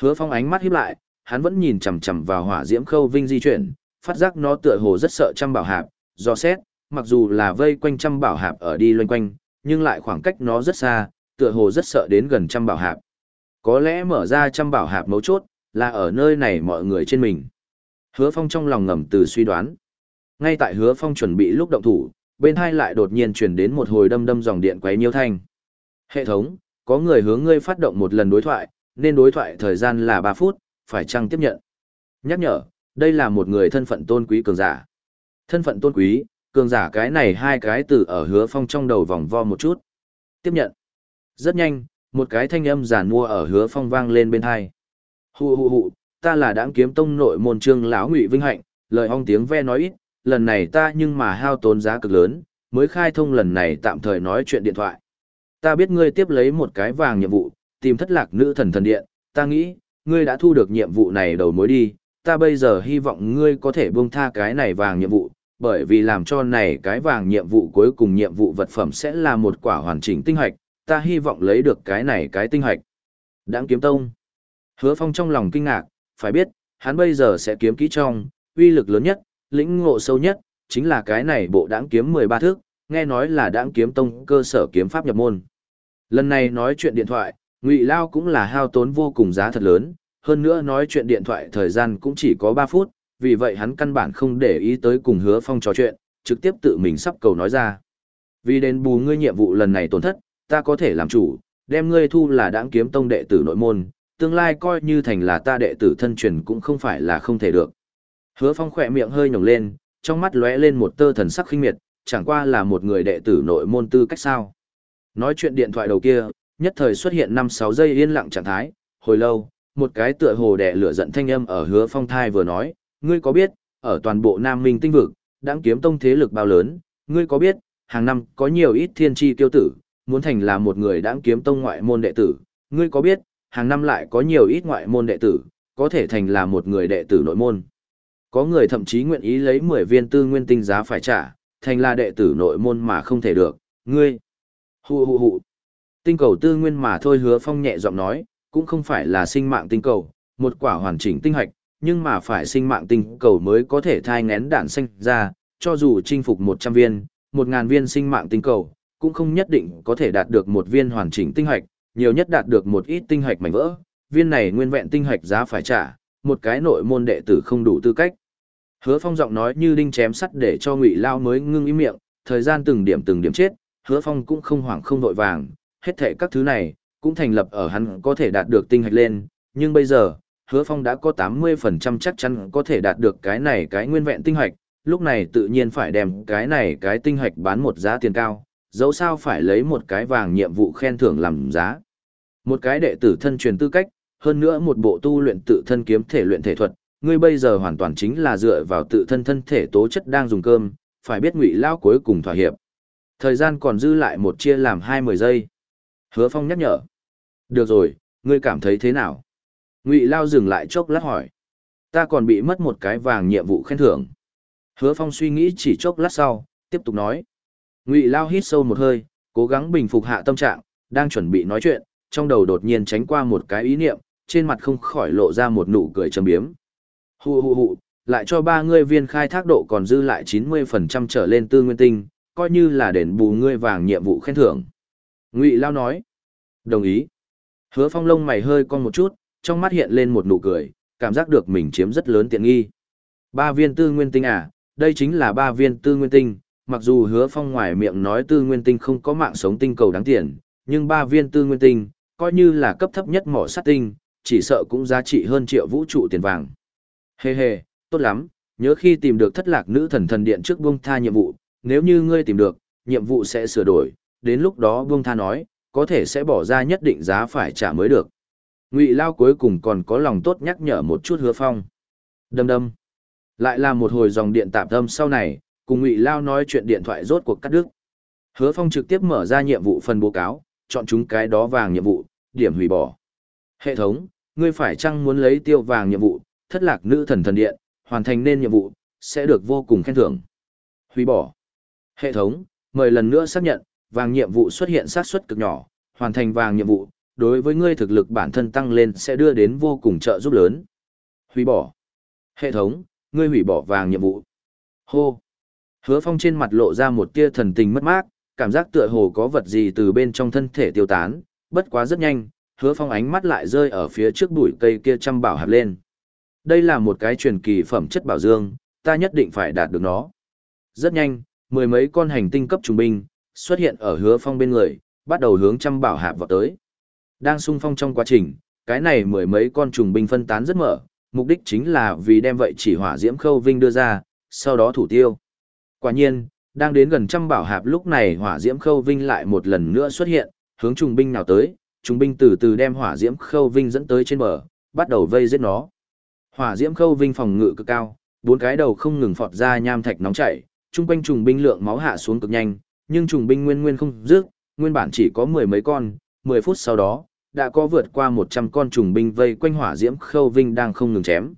Hứa phong ánh mắt híp lại, hắn vẫn nhìn chằm chằm vào hỏa diễm khâu vinh di chuyển, phát giác nó tựa hồ rất sợ trăm bảo hạp, do xét, mặc dù là vây quanh trăm bảo hạp ở đi loanh quanh, nhưng lại khoảng cách nó rất xa, tựa hồ rất sợ đến gần trăm bảo hạp. Có lẽ mở ra trăm bảo hạp mấu chốt, là ở nơi này mọi người trên mình. Hứa phong trong lòng ngầm từ suy đoán. Ngay tại hứa phong chuẩn bị lúc động thủ, bên hai lại đột nhiên truyền đến một hồi đâm đâm dòng điện quấy nhiêu thanh. Hệ thống, có người hướng ngươi phát động một lần đối thoại, nên đối thoại thời gian là ba phút, phải chăng tiếp nhận. Nhắc nhở, đây là một người thân phận tôn quý cường giả. Thân phận tôn quý, cường giả cái này hai cái từ ở hứa phong trong đầu vòng vo một chút. Tiếp nhận. Rất nhanh, một cái thanh âm giản mua ở hứa phong vang lên bên hai. Hù hù hù, ta là đãng kiếm tông nội môn trương lão ngụy vinh hạnh, lời hong tiếng ve nói ít, lần này ta nhưng mà hao tốn giá cực lớn, mới khai thông lần này tạm thời nói chuyện điện thoại. Ta biết ngươi tiếp lấy một cái vàng nhiệm vụ, tìm thất lạc nữ thần thần điện, ta nghĩ, ngươi đã thu được nhiệm vụ này đầu mối đi, ta bây giờ hy vọng ngươi có thể buông tha cái này vàng nhiệm vụ, bởi vì làm cho này cái vàng nhiệm vụ cuối cùng nhiệm vụ vật phẩm sẽ là một quả hoàn chỉnh tinh hoạch, ta hy vọng lấy được cái này cái tinh hoạch. Đãng kiếm tông. Hứa phong trong lòng kinh ngạc, phải biết, hắn bây giờ sẽ kiếm kỹ trong, uy lực lớn nhất, lĩnh ngộ sâu nhất, chính là cái này bộ đãng kiếm 13 thước, nghe nói là đãng kiếm tông cơ sở kiếm pháp nhập môn. Lần này nói chuyện điện thoại, Ngụy Lao cũng là hao tốn vô cùng giá thật lớn, hơn nữa nói chuyện điện thoại thời gian cũng chỉ có 3 phút, vì vậy hắn căn bản không để ý tới cùng hứa phong trò chuyện, trực tiếp tự mình sắp cầu nói ra. Vì đền bù ngươi nhiệm vụ lần này tổn thất, ta có thể làm chủ, đem ngươi thu là đãng kiếm tông đệ tử nội môn, tương lai coi như thành là ta đệ tử thân truyền cũng không phải là không thể được. Hứa phong khỏe miệng hơi nhổng lên, trong mắt lóe lên một tơ thần sắc khinh miệt, chẳng qua là một người đệ tử nội môn tư cách sao. Nói chuyện điện thoại đầu kia, nhất thời xuất hiện 5-6 giây yên lặng trạng thái, hồi lâu, một cái tựa hồ đẻ lửa giận thanh âm ở hứa phong thai vừa nói, ngươi có biết, ở toàn bộ Nam Minh tinh vực, đãng kiếm tông thế lực bao lớn, ngươi có biết, hàng năm có nhiều ít thiên tri tiêu tử, muốn thành là một người đãng kiếm tông ngoại môn đệ tử, ngươi có biết, hàng năm lại có nhiều ít ngoại môn đệ tử, có thể thành là một người đệ tử nội môn. Có người thậm chí nguyện ý lấy 10 viên tư nguyên tinh giá phải trả, thành là đệ tử nội môn mà không thể được, ngươi. Hù hù hù. Tinh cầu tư nguyên mà thôi hứa phong nhẹ giọng nói, cũng không phải là sinh mạng tinh cầu, một quả hoàn chỉnh tinh hạch, nhưng mà phải sinh mạng tinh cầu mới có thể thai ngén đản sinh ra, cho dù chinh phục 100 viên, 1000 viên sinh mạng tinh cầu, cũng không nhất định có thể đạt được một viên hoàn chỉnh tinh hạch, nhiều nhất đạt được một ít tinh hạch mảnh vỡ, viên này nguyên vẹn tinh hạch giá phải trả, một cái nội môn đệ tử không đủ tư cách. Hứa Phong giọng nói như đinh chém sắt để cho Ngụy Lao mới ngưng ý miệng, thời gian từng điểm từng điểm chết, Hứa Phong cũng không hoảng không vội vàng, hết thảy các thứ này cũng thành lập ở hắn có thể đạt được tinh hạch lên, nhưng bây giờ, hứa phong đã có 80% chắc chắn có thể đạt được cái này cái nguyên vẹn tinh hạch, lúc này tự nhiên phải đem cái này cái tinh hạch bán một giá tiền cao, dẫu sao phải lấy một cái vàng nhiệm vụ khen thưởng làm giá. Một cái đệ tử thân truyền tư cách, hơn nữa một bộ tu luyện tự thân kiếm thể luyện thể thuật, ngươi bây giờ hoàn toàn chính là dựa vào tự thân thân thể tố chất đang dùng cơm, phải biết ngụy lao cuối cùng thỏa hiệp. Thời gian còn dư lại một chia làm 20 giây. Hứa Phong nhắc nhở. Được rồi, ngươi cảm thấy thế nào? Ngụy Lao dừng lại chốc lát hỏi. Ta còn bị mất một cái vàng nhiệm vụ khen thưởng. Hứa Phong suy nghĩ chỉ chốc lát sau, tiếp tục nói. Ngụy Lao hít sâu một hơi, cố gắng bình phục hạ tâm trạng, đang chuẩn bị nói chuyện, trong đầu đột nhiên tránh qua một cái ý niệm, trên mặt không khỏi lộ ra một nụ cười trầm biếm. Hù hù hù, lại cho ba ngươi viên khai thác độ còn dư lại 90% trở lên tư nguyên tinh, coi như là đền bù ngươi vàng nhiệm vụ khen thưởng. Ngụy Lao nói. Đồng ý. Hứa phong lông mày hơi cong một chút, trong mắt hiện lên một nụ cười, cảm giác được mình chiếm rất lớn tiện nghi. Ba viên tư nguyên tinh à, đây chính là ba viên tư nguyên tinh, mặc dù hứa phong ngoài miệng nói tư nguyên tinh không có mạng sống tinh cầu đáng tiền, nhưng ba viên tư nguyên tinh, coi như là cấp thấp nhất mỏ sắt tinh, chỉ sợ cũng giá trị hơn triệu vũ trụ tiền vàng. Hê hê, tốt lắm, nhớ khi tìm được thất lạc nữ thần thần điện trước buông tha nhiệm vụ, nếu như ngươi tìm được, nhiệm vụ sẽ sửa đổi, đến lúc đó buông tha nói, có thể sẽ bỏ ra nhất định giá phải trả mới được. Ngụy Lao cuối cùng còn có lòng tốt nhắc nhở một chút hứa phong. Đâm đâm. Lại là một hồi dòng điện tạm tâm sau này, cùng Ngụy Lao nói chuyện điện thoại rốt cuộc cắt đứt. Hứa phong trực tiếp mở ra nhiệm vụ phần báo cáo, chọn chúng cái đó vàng nhiệm vụ, điểm hủy bỏ. Hệ thống, ngươi phải chăng muốn lấy tiêu vàng nhiệm vụ, thất lạc nữ thần thần điện, hoàn thành nên nhiệm vụ, sẽ được vô cùng khen thưởng. Hủy bỏ. Hệ thống, mời lần nữa xác nhận, vàng nhiệm vụ xuất hiện xác suất cực nhỏ, hoàn thành vàng nhiệm vụ, đối với ngươi thực lực bản thân tăng lên sẽ đưa đến vô cùng trợ giúp lớn. Hủy bỏ. Hệ thống, ngươi hủy bỏ vàng nhiệm vụ. Hô. Hứa Phong trên mặt lộ ra một tia thần tình mất mát, cảm giác tựa hồ có vật gì từ bên trong thân thể tiêu tán, bất quá rất nhanh, Hứa Phong ánh mắt lại rơi ở phía trước bụi cây kia chăm bảo hạp lên. Đây là một cái truyền kỳ phẩm chất bảo dương, ta nhất định phải đạt được nó. Rất nhanh, mười mấy con hành tinh cấp trung binh, xuất hiện ở hứa phong bên người, bắt đầu hướng trăm bảo hạp vào tới. Đang sung phong trong quá trình, cái này mười mấy con trùng binh phân tán rất mở, mục đích chính là vì đem vậy chỉ hỏa diễm khâu vinh đưa ra, sau đó thủ tiêu. Quả nhiên, đang đến gần trăm bảo hạp lúc này hỏa diễm khâu vinh lại một lần nữa xuất hiện, hướng trùng binh nào tới, trùng binh từ từ đem hỏa diễm khâu vinh dẫn tới trên bờ, bắt đầu vây giết nó. Hỏa diễm khâu vinh phòng ngự cực cao, bốn cái đầu không ngừng phọt ra nham thạch nóng chảy, trung quanh trùng binh lượng máu hạ xuống cực nhanh, nhưng trùng binh nguyên nguyên không dứt, nguyên bản chỉ có mười mấy con, mười phút sau đó, đã có vượt qua một trăm con trùng binh vây quanh hỏa diễm khâu vinh đang không ngừng chém.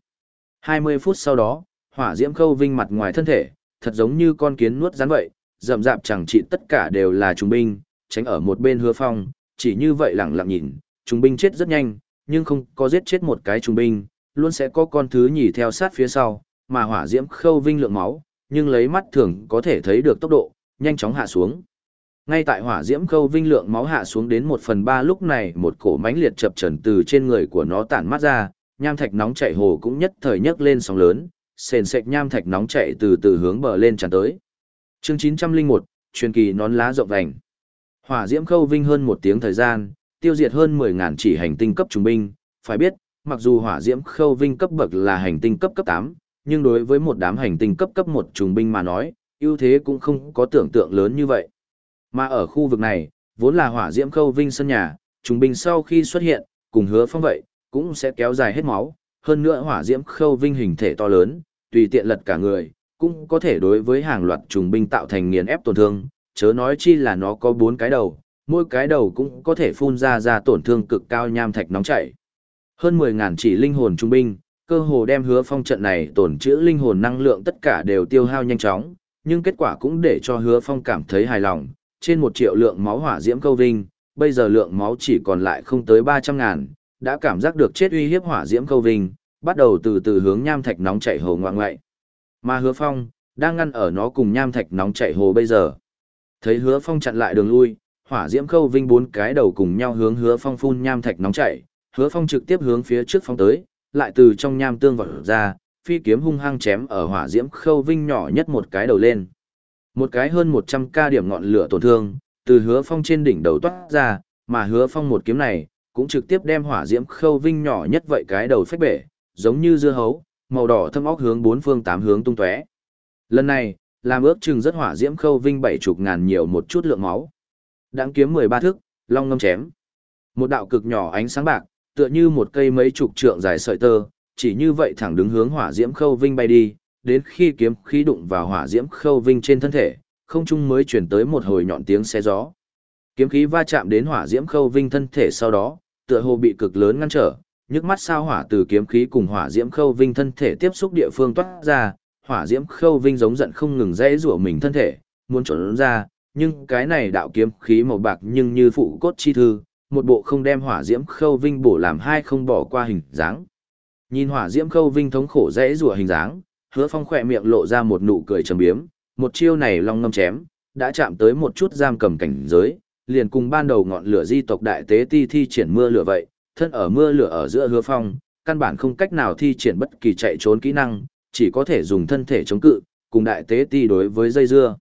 Hai mươi phút sau đó, hỏa diễm khâu vinh mặt ngoài thân thể, thật giống như con kiến nuốt rắn vậy, rậm rạp chẳng trị tất cả đều là trùng binh, tránh ở một bên hứa phong, chỉ như vậy lặng lặng nhìn, trùng binh chết rất nhanh, nhưng không có giết chết một cái trùng binh, luôn sẽ có con thứ nhì theo sát phía sau, mà hỏa diễm khâu vinh lượng máu, nhưng lấy mắt thường có thể thấy được tốc độ, nhanh chóng hạ xuống. Ngay tại hỏa diễm khâu vinh lượng máu hạ xuống đến một phần ba lúc này một cổ mánh liệt chập trần từ trên người của nó tản mát ra, nham thạch nóng chảy hồ cũng nhất thời nhấc lên sóng lớn, sền sệt nham thạch nóng chảy từ từ hướng bờ lên tràn tới. Chương 901, truyền kỳ nón lá rộng vành. Hỏa diễm khâu vinh hơn một tiếng thời gian, tiêu diệt hơn 10.000 chỉ hành tinh cấp trung binh, phải biết, mặc dù hỏa diễm khâu vinh cấp bậc là hành tinh cấp cấp 8, nhưng đối với một đám hành tinh cấp cấp 1 trùng binh mà nói, ưu thế cũng không có tưởng tượng lớn như vậy. Mà ở khu vực này, vốn là hỏa diễm khâu vinh sân nhà, trùng binh sau khi xuất hiện, cùng hứa phong vậy, cũng sẽ kéo dài hết máu, hơn nữa hỏa diễm khâu vinh hình thể to lớn, tùy tiện lật cả người, cũng có thể đối với hàng loạt trùng binh tạo thành nghiền ép tổn thương, chớ nói chi là nó có bốn cái đầu, mỗi cái đầu cũng có thể phun ra ra tổn thương cực cao nham thạch nóng chảy. Hơn 10.000 chỉ linh hồn trung binh, cơ hồ đem hứa phong trận này tổn trữ linh hồn năng lượng tất cả đều tiêu hao nhanh chóng, nhưng kết quả cũng để cho hứa phong cảm thấy hài lòng, trên một triệu lượng máu hỏa diễm câu vinh, bây giờ lượng máu chỉ còn lại không tới 300 ngàn, đã cảm giác được chết uy hiếp hỏa diễm câu vinh, bắt đầu từ từ hướng nham thạch nóng chảy hồ ngoạn ngoại. Mà hứa phong, đang ngăn ở nó cùng nham thạch nóng chảy hồ bây giờ. Thấy hứa phong chặn lại đường lui, hỏa diễm câu vinh bốn cái đầu cùng nhau hướng hứa phong phun nham thạch nóng chảy, hứa phong trực tiếp hướng phía trước phong tới, lại từ trong nham tương vọt ra, phi kiếm hung hăng chém ở hỏa diễm khâu vinh nhỏ nhất một cái đầu lên. Một cái hơn một trăm ca điểm ngọn lửa tổn thương, từ hứa phong trên đỉnh đầu toát ra, mà hứa phong một kiếm này, cũng trực tiếp đem hỏa diễm khâu vinh nhỏ nhất vậy cái đầu phách bể, giống như dưa hấu, màu đỏ thâm óc hướng bốn phương tám hướng tung tóe. Lần này, làm ước chừng rất hỏa diễm khâu vinh bảy chục ngàn nhiều một chút lượng máu. Đáng kiếm mười ba thước, long ngâm chém. Một đạo cực nhỏ ánh sáng bạc, tựa như một cây mấy chục trượng dài sợi tơ, chỉ như vậy thẳng đứng hướng hỏa diễm khâu vinh bay đi, đến khi kiếm khí đụng vào hỏa diễm khâu vinh trên thân thể, không trung mới chuyển tới một hồi nhọn tiếng xe gió. Kiếm khí va chạm đến hỏa diễm khâu vinh thân thể sau đó, tựa hồ bị cực lớn ngăn trở, nhức mắt sao hỏa từ kiếm khí cùng hỏa diễm khâu vinh thân thể tiếp xúc địa phương toát ra, hỏa diễm khâu vinh giống giận không ngừng dãy rủa mình thân thể, muốn trốn ra, nhưng cái này đạo kiếm khí màu bạc nhưng như phụ cốt chi thư, một bộ không đem hỏa diễm khâu vinh bổ làm hai không bỏ qua hình dáng. Nhìn hỏa diễm khâu vinh thống khổ dãy rủa hình dáng, hứa phong khỏe miệng lộ ra một nụ cười trầm biếm, một chiêu này long ngâm chém, đã chạm tới một chút giam cầm cảnh giới, liền cùng ban đầu ngọn lửa di tộc đại tế ti thi triển mưa lửa vậy, thân ở mưa lửa ở giữa hứa phong, căn bản không cách nào thi triển bất kỳ chạy trốn kỹ năng, chỉ có thể dùng thân thể chống cự, cùng đại tế ti đối với dây dưa.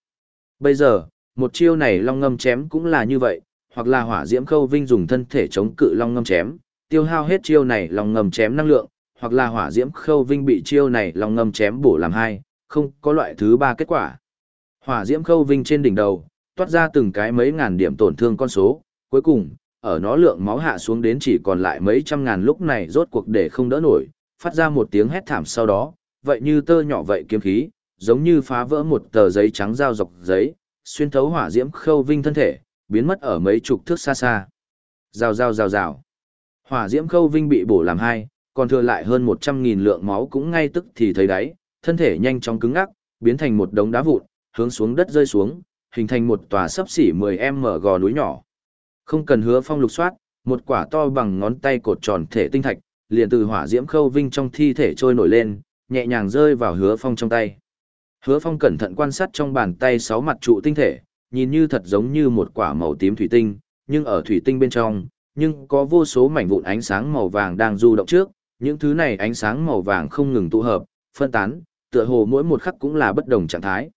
Bây giờ, một chiêu này long ngâm chém cũng là như vậy, hoặc là hỏa diễm khâu vinh dùng thân thể chống cự long ngâm chém, tiêu hao hết chiêu này long ngâm chém năng lượng, hoặc là hỏa diễm khâu vinh bị chiêu này lòng ngâm chém bổ làm hai, không có loại thứ ba kết quả. Hỏa diễm khâu vinh trên đỉnh đầu, toát ra từng cái mấy ngàn điểm tổn thương con số, cuối cùng, ở nó lượng máu hạ xuống đến chỉ còn lại mấy trăm ngàn lúc này rốt cuộc để không đỡ nổi, phát ra một tiếng hét thảm sau đó, vậy như tơ nhỏ vậy kiếm khí, giống như phá vỡ một tờ giấy trắng dao dọc giấy, xuyên thấu hỏa diễm khâu vinh thân thể, biến mất ở mấy chục thước xa xa. Rào rào rào rào. Hỏa diễm khâu vinh bị bổ làm hai, còn thừa lại hơn 100.000 lượng máu cũng ngay tức thì thấy đáy, thân thể nhanh chóng cứng ngắc, biến thành một đống đá vụn, hướng xuống đất rơi xuống, hình thành một tòa sấp xỉ 10m gò núi nhỏ. Không cần hứa phong lục soát, một quả to bằng ngón tay cột tròn thể tinh thạch, liền từ hỏa diễm khâu vinh trong thi thể trôi nổi lên, nhẹ nhàng rơi vào hứa phong trong tay. Hứa phong cẩn thận quan sát trong bàn tay sáu mặt trụ tinh thể, nhìn như thật giống như một quả màu tím thủy tinh, nhưng ở thủy tinh bên trong, nhưng có vô số mảnh vụn ánh sáng màu vàng đang du động trước, những thứ này ánh sáng màu vàng không ngừng tụ hợp, phân tán, tựa hồ mỗi một khắc cũng là bất đồng trạng thái.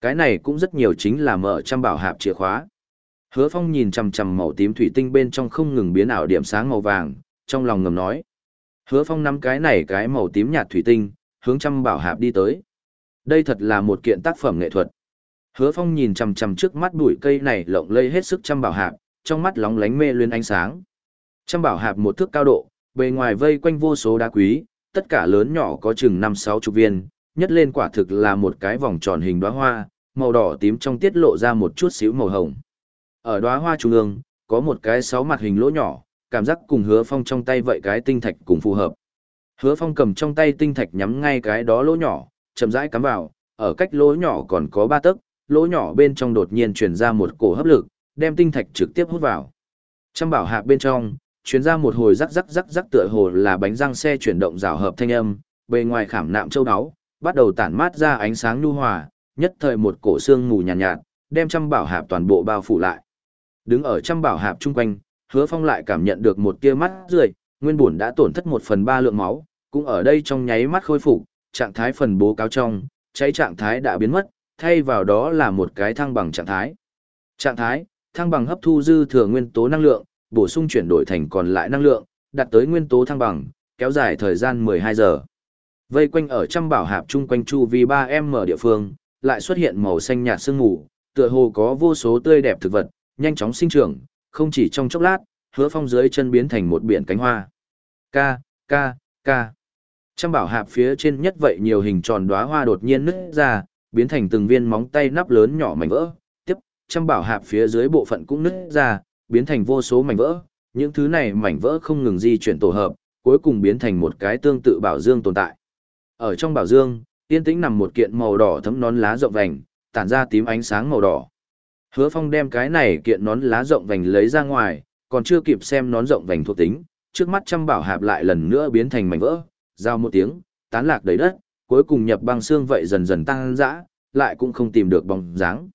Cái này cũng rất nhiều chính là mở trăm bảo hạp chìa khóa. Hứa Phong nhìn chằm chằm màu tím thủy tinh bên trong không ngừng biến ảo điểm sáng màu vàng, trong lòng ngầm nói: Hứa Phong nắm cái này cái màu tím nhạt thủy tinh, hướng trăm bảo hạp đi tới. Đây thật là một kiện tác phẩm nghệ thuật. Hứa Phong nhìn chằm chằm trước mắt bụi cây này lộng lây hết sức trăm bảo hạp, trong mắt lóng lánh mê luyến ánh sáng. Trăm bảo hạp một thước cao độ, bề ngoài vây quanh vô số đá quý, tất cả lớn nhỏ có chừng năm sáu chục viên, nhất lên quả thực là một cái vòng tròn hình đóa hoa, màu đỏ tím trong tiết lộ ra một chút xíu màu hồng. Ở đóa hoa trung ương, có một cái sáu mặt hình lỗ nhỏ, cảm giác cùng hứa phong trong tay vậy cái tinh thạch cùng phù hợp. Hứa phong cầm trong tay tinh thạch nhắm ngay cái đó lỗ nhỏ, chậm rãi cắm vào, ở cách lỗ nhỏ còn có ba tấc, lỗ nhỏ bên trong đột nhiên truyền ra một cổ hấp lực, đem tinh thạch trực tiếp hút vào. Trăm bảo hạp bên trong, chuyến ra một hồi rắc rắc rắc rắc tựa hồ là bánh răng xe chuyển động rào hợp thanh âm, bề ngoài khảm nạm châu đáo, bắt đầu tản mát ra ánh sáng nhu hòa, nhất thời một cổ xương mù nhàn nhạt, nhạt, đem trăm bảo hạp toàn bộ bao phủ lại. Đứng ở trăm bảo hạp chung quanh, Hứa Phong lại cảm nhận được một tia mắt rượi, nguyên bổn đã tổn thất một phần ba lượng máu, cũng ở đây trong nháy mắt khôi phục, trạng thái phần bố cáo trong, cháy trạng thái đã biến mất, thay vào đó là một cái thăng bằng trạng thái. Trạng thái, thăng bằng hấp thu dư thừa nguyên tố năng lượng, bổ sung chuyển đổi thành còn lại năng lượng, đạt tới nguyên tố thăng bằng, kéo dài thời gian 12 giờ. Vây quanh ở trăm bảo hạp chung quanh chu vi 3M địa phương, lại xuất hiện màu xanh nhạt sương mù, tựa hồ có vô số tươi đẹp thực vật, nhanh chóng sinh trưởng, không chỉ trong chốc lát, hứa phong dưới chân biến thành một biển cánh hoa. Ca, ca, ca. Trăm bảo hạp phía trên nhất vậy nhiều hình tròn đóa hoa đột nhiên nứt ra, biến thành từng viên móng tay nắp lớn nhỏ mảnh vỡ. Tiếp, trăm bảo hạp phía dưới bộ phận cũng nứt ra, biến thành vô số mảnh vỡ. Những thứ này mảnh vỡ không ngừng di chuyển tổ hợp, cuối cùng biến thành một cái tương tự bảo dương tồn tại. Ở trong bảo dương, tiên tĩnh nằm một kiện màu đỏ thấm nón lá rộng vành, tản ra tím ánh sáng màu đỏ. Hứa Phong đem cái này kiện nón lá rộng vành lấy ra ngoài, còn chưa kịp xem nón rộng vành thuộc tính, trước mắt trăm bảo hạp lại lần nữa biến thành mảnh vỡ, giao một tiếng, tán lạc đầy đất, cuối cùng nhập băng xương vậy dần dần tăng dã, lại cũng không tìm được bóng dáng.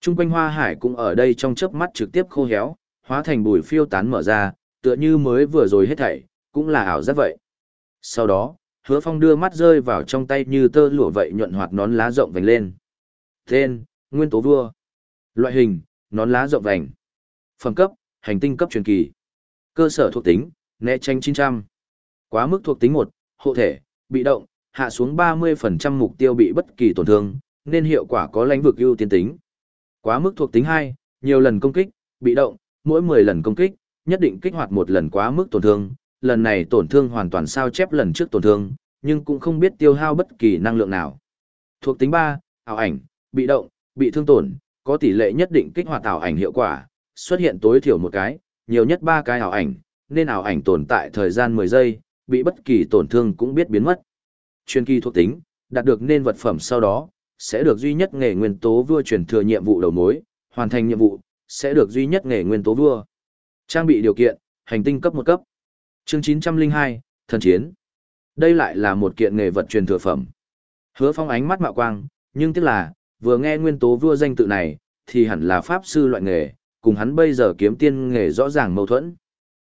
Trung quanh hoa hải cũng ở đây trong chớp mắt trực tiếp khô héo, hóa thành bụi phiêu tán mở ra, tựa như mới vừa rồi hết thảy, cũng là ảo giác vậy. Sau đó, hứa phong đưa mắt rơi vào trong tay như tơ lụa vậy nhuận hoạt nón lá rộng vành lên. Tên, Nguyên Tố Vua. Loại hình, nón lá rộng vành. Phẩm cấp, hành tinh cấp truyền kỳ. Cơ sở thuộc tính, né tranh 900. Quá mức thuộc tính 1, hộ thể, bị động, hạ xuống 30% mục tiêu bị bất kỳ tổn thương, nên hiệu quả có lãnh vực ưu tiên tính. Quá mức thuộc tính 2, nhiều lần công kích, bị động, mỗi 10 lần công kích, nhất định kích hoạt một lần quá mức tổn thương, lần này tổn thương hoàn toàn sao chép lần trước tổn thương, nhưng cũng không biết tiêu hao bất kỳ năng lượng nào. Thuộc tính 3, ảo ảnh, bị động, bị thương tổn, có tỷ lệ nhất định kích hoạt ảo ảnh hiệu quả, xuất hiện tối thiểu một cái, nhiều nhất 3 cái ảo ảnh, nên ảo ảnh tồn tại thời gian 10 giây, bị bất kỳ tổn thương cũng biết biến mất. Chuyên kỳ thuộc tính, đạt được nên vật phẩm sau đó, sẽ được duy nhất nghề nguyên tố vua truyền thừa nhiệm vụ đầu mối, hoàn thành nhiệm vụ, sẽ được duy nhất nghề nguyên tố vua. Trang bị điều kiện, hành tinh cấp một cấp. Chương 902, thần chiến. Đây lại là một kiện nghề vật truyền thừa phẩm. Hứa Phong ánh mắt mạo quang, nhưng tiếc là, vừa nghe nguyên tố vua danh tự này, thì hẳn là pháp sư loại nghề, cùng hắn bây giờ kiếm tiên nghề rõ ràng mâu thuẫn.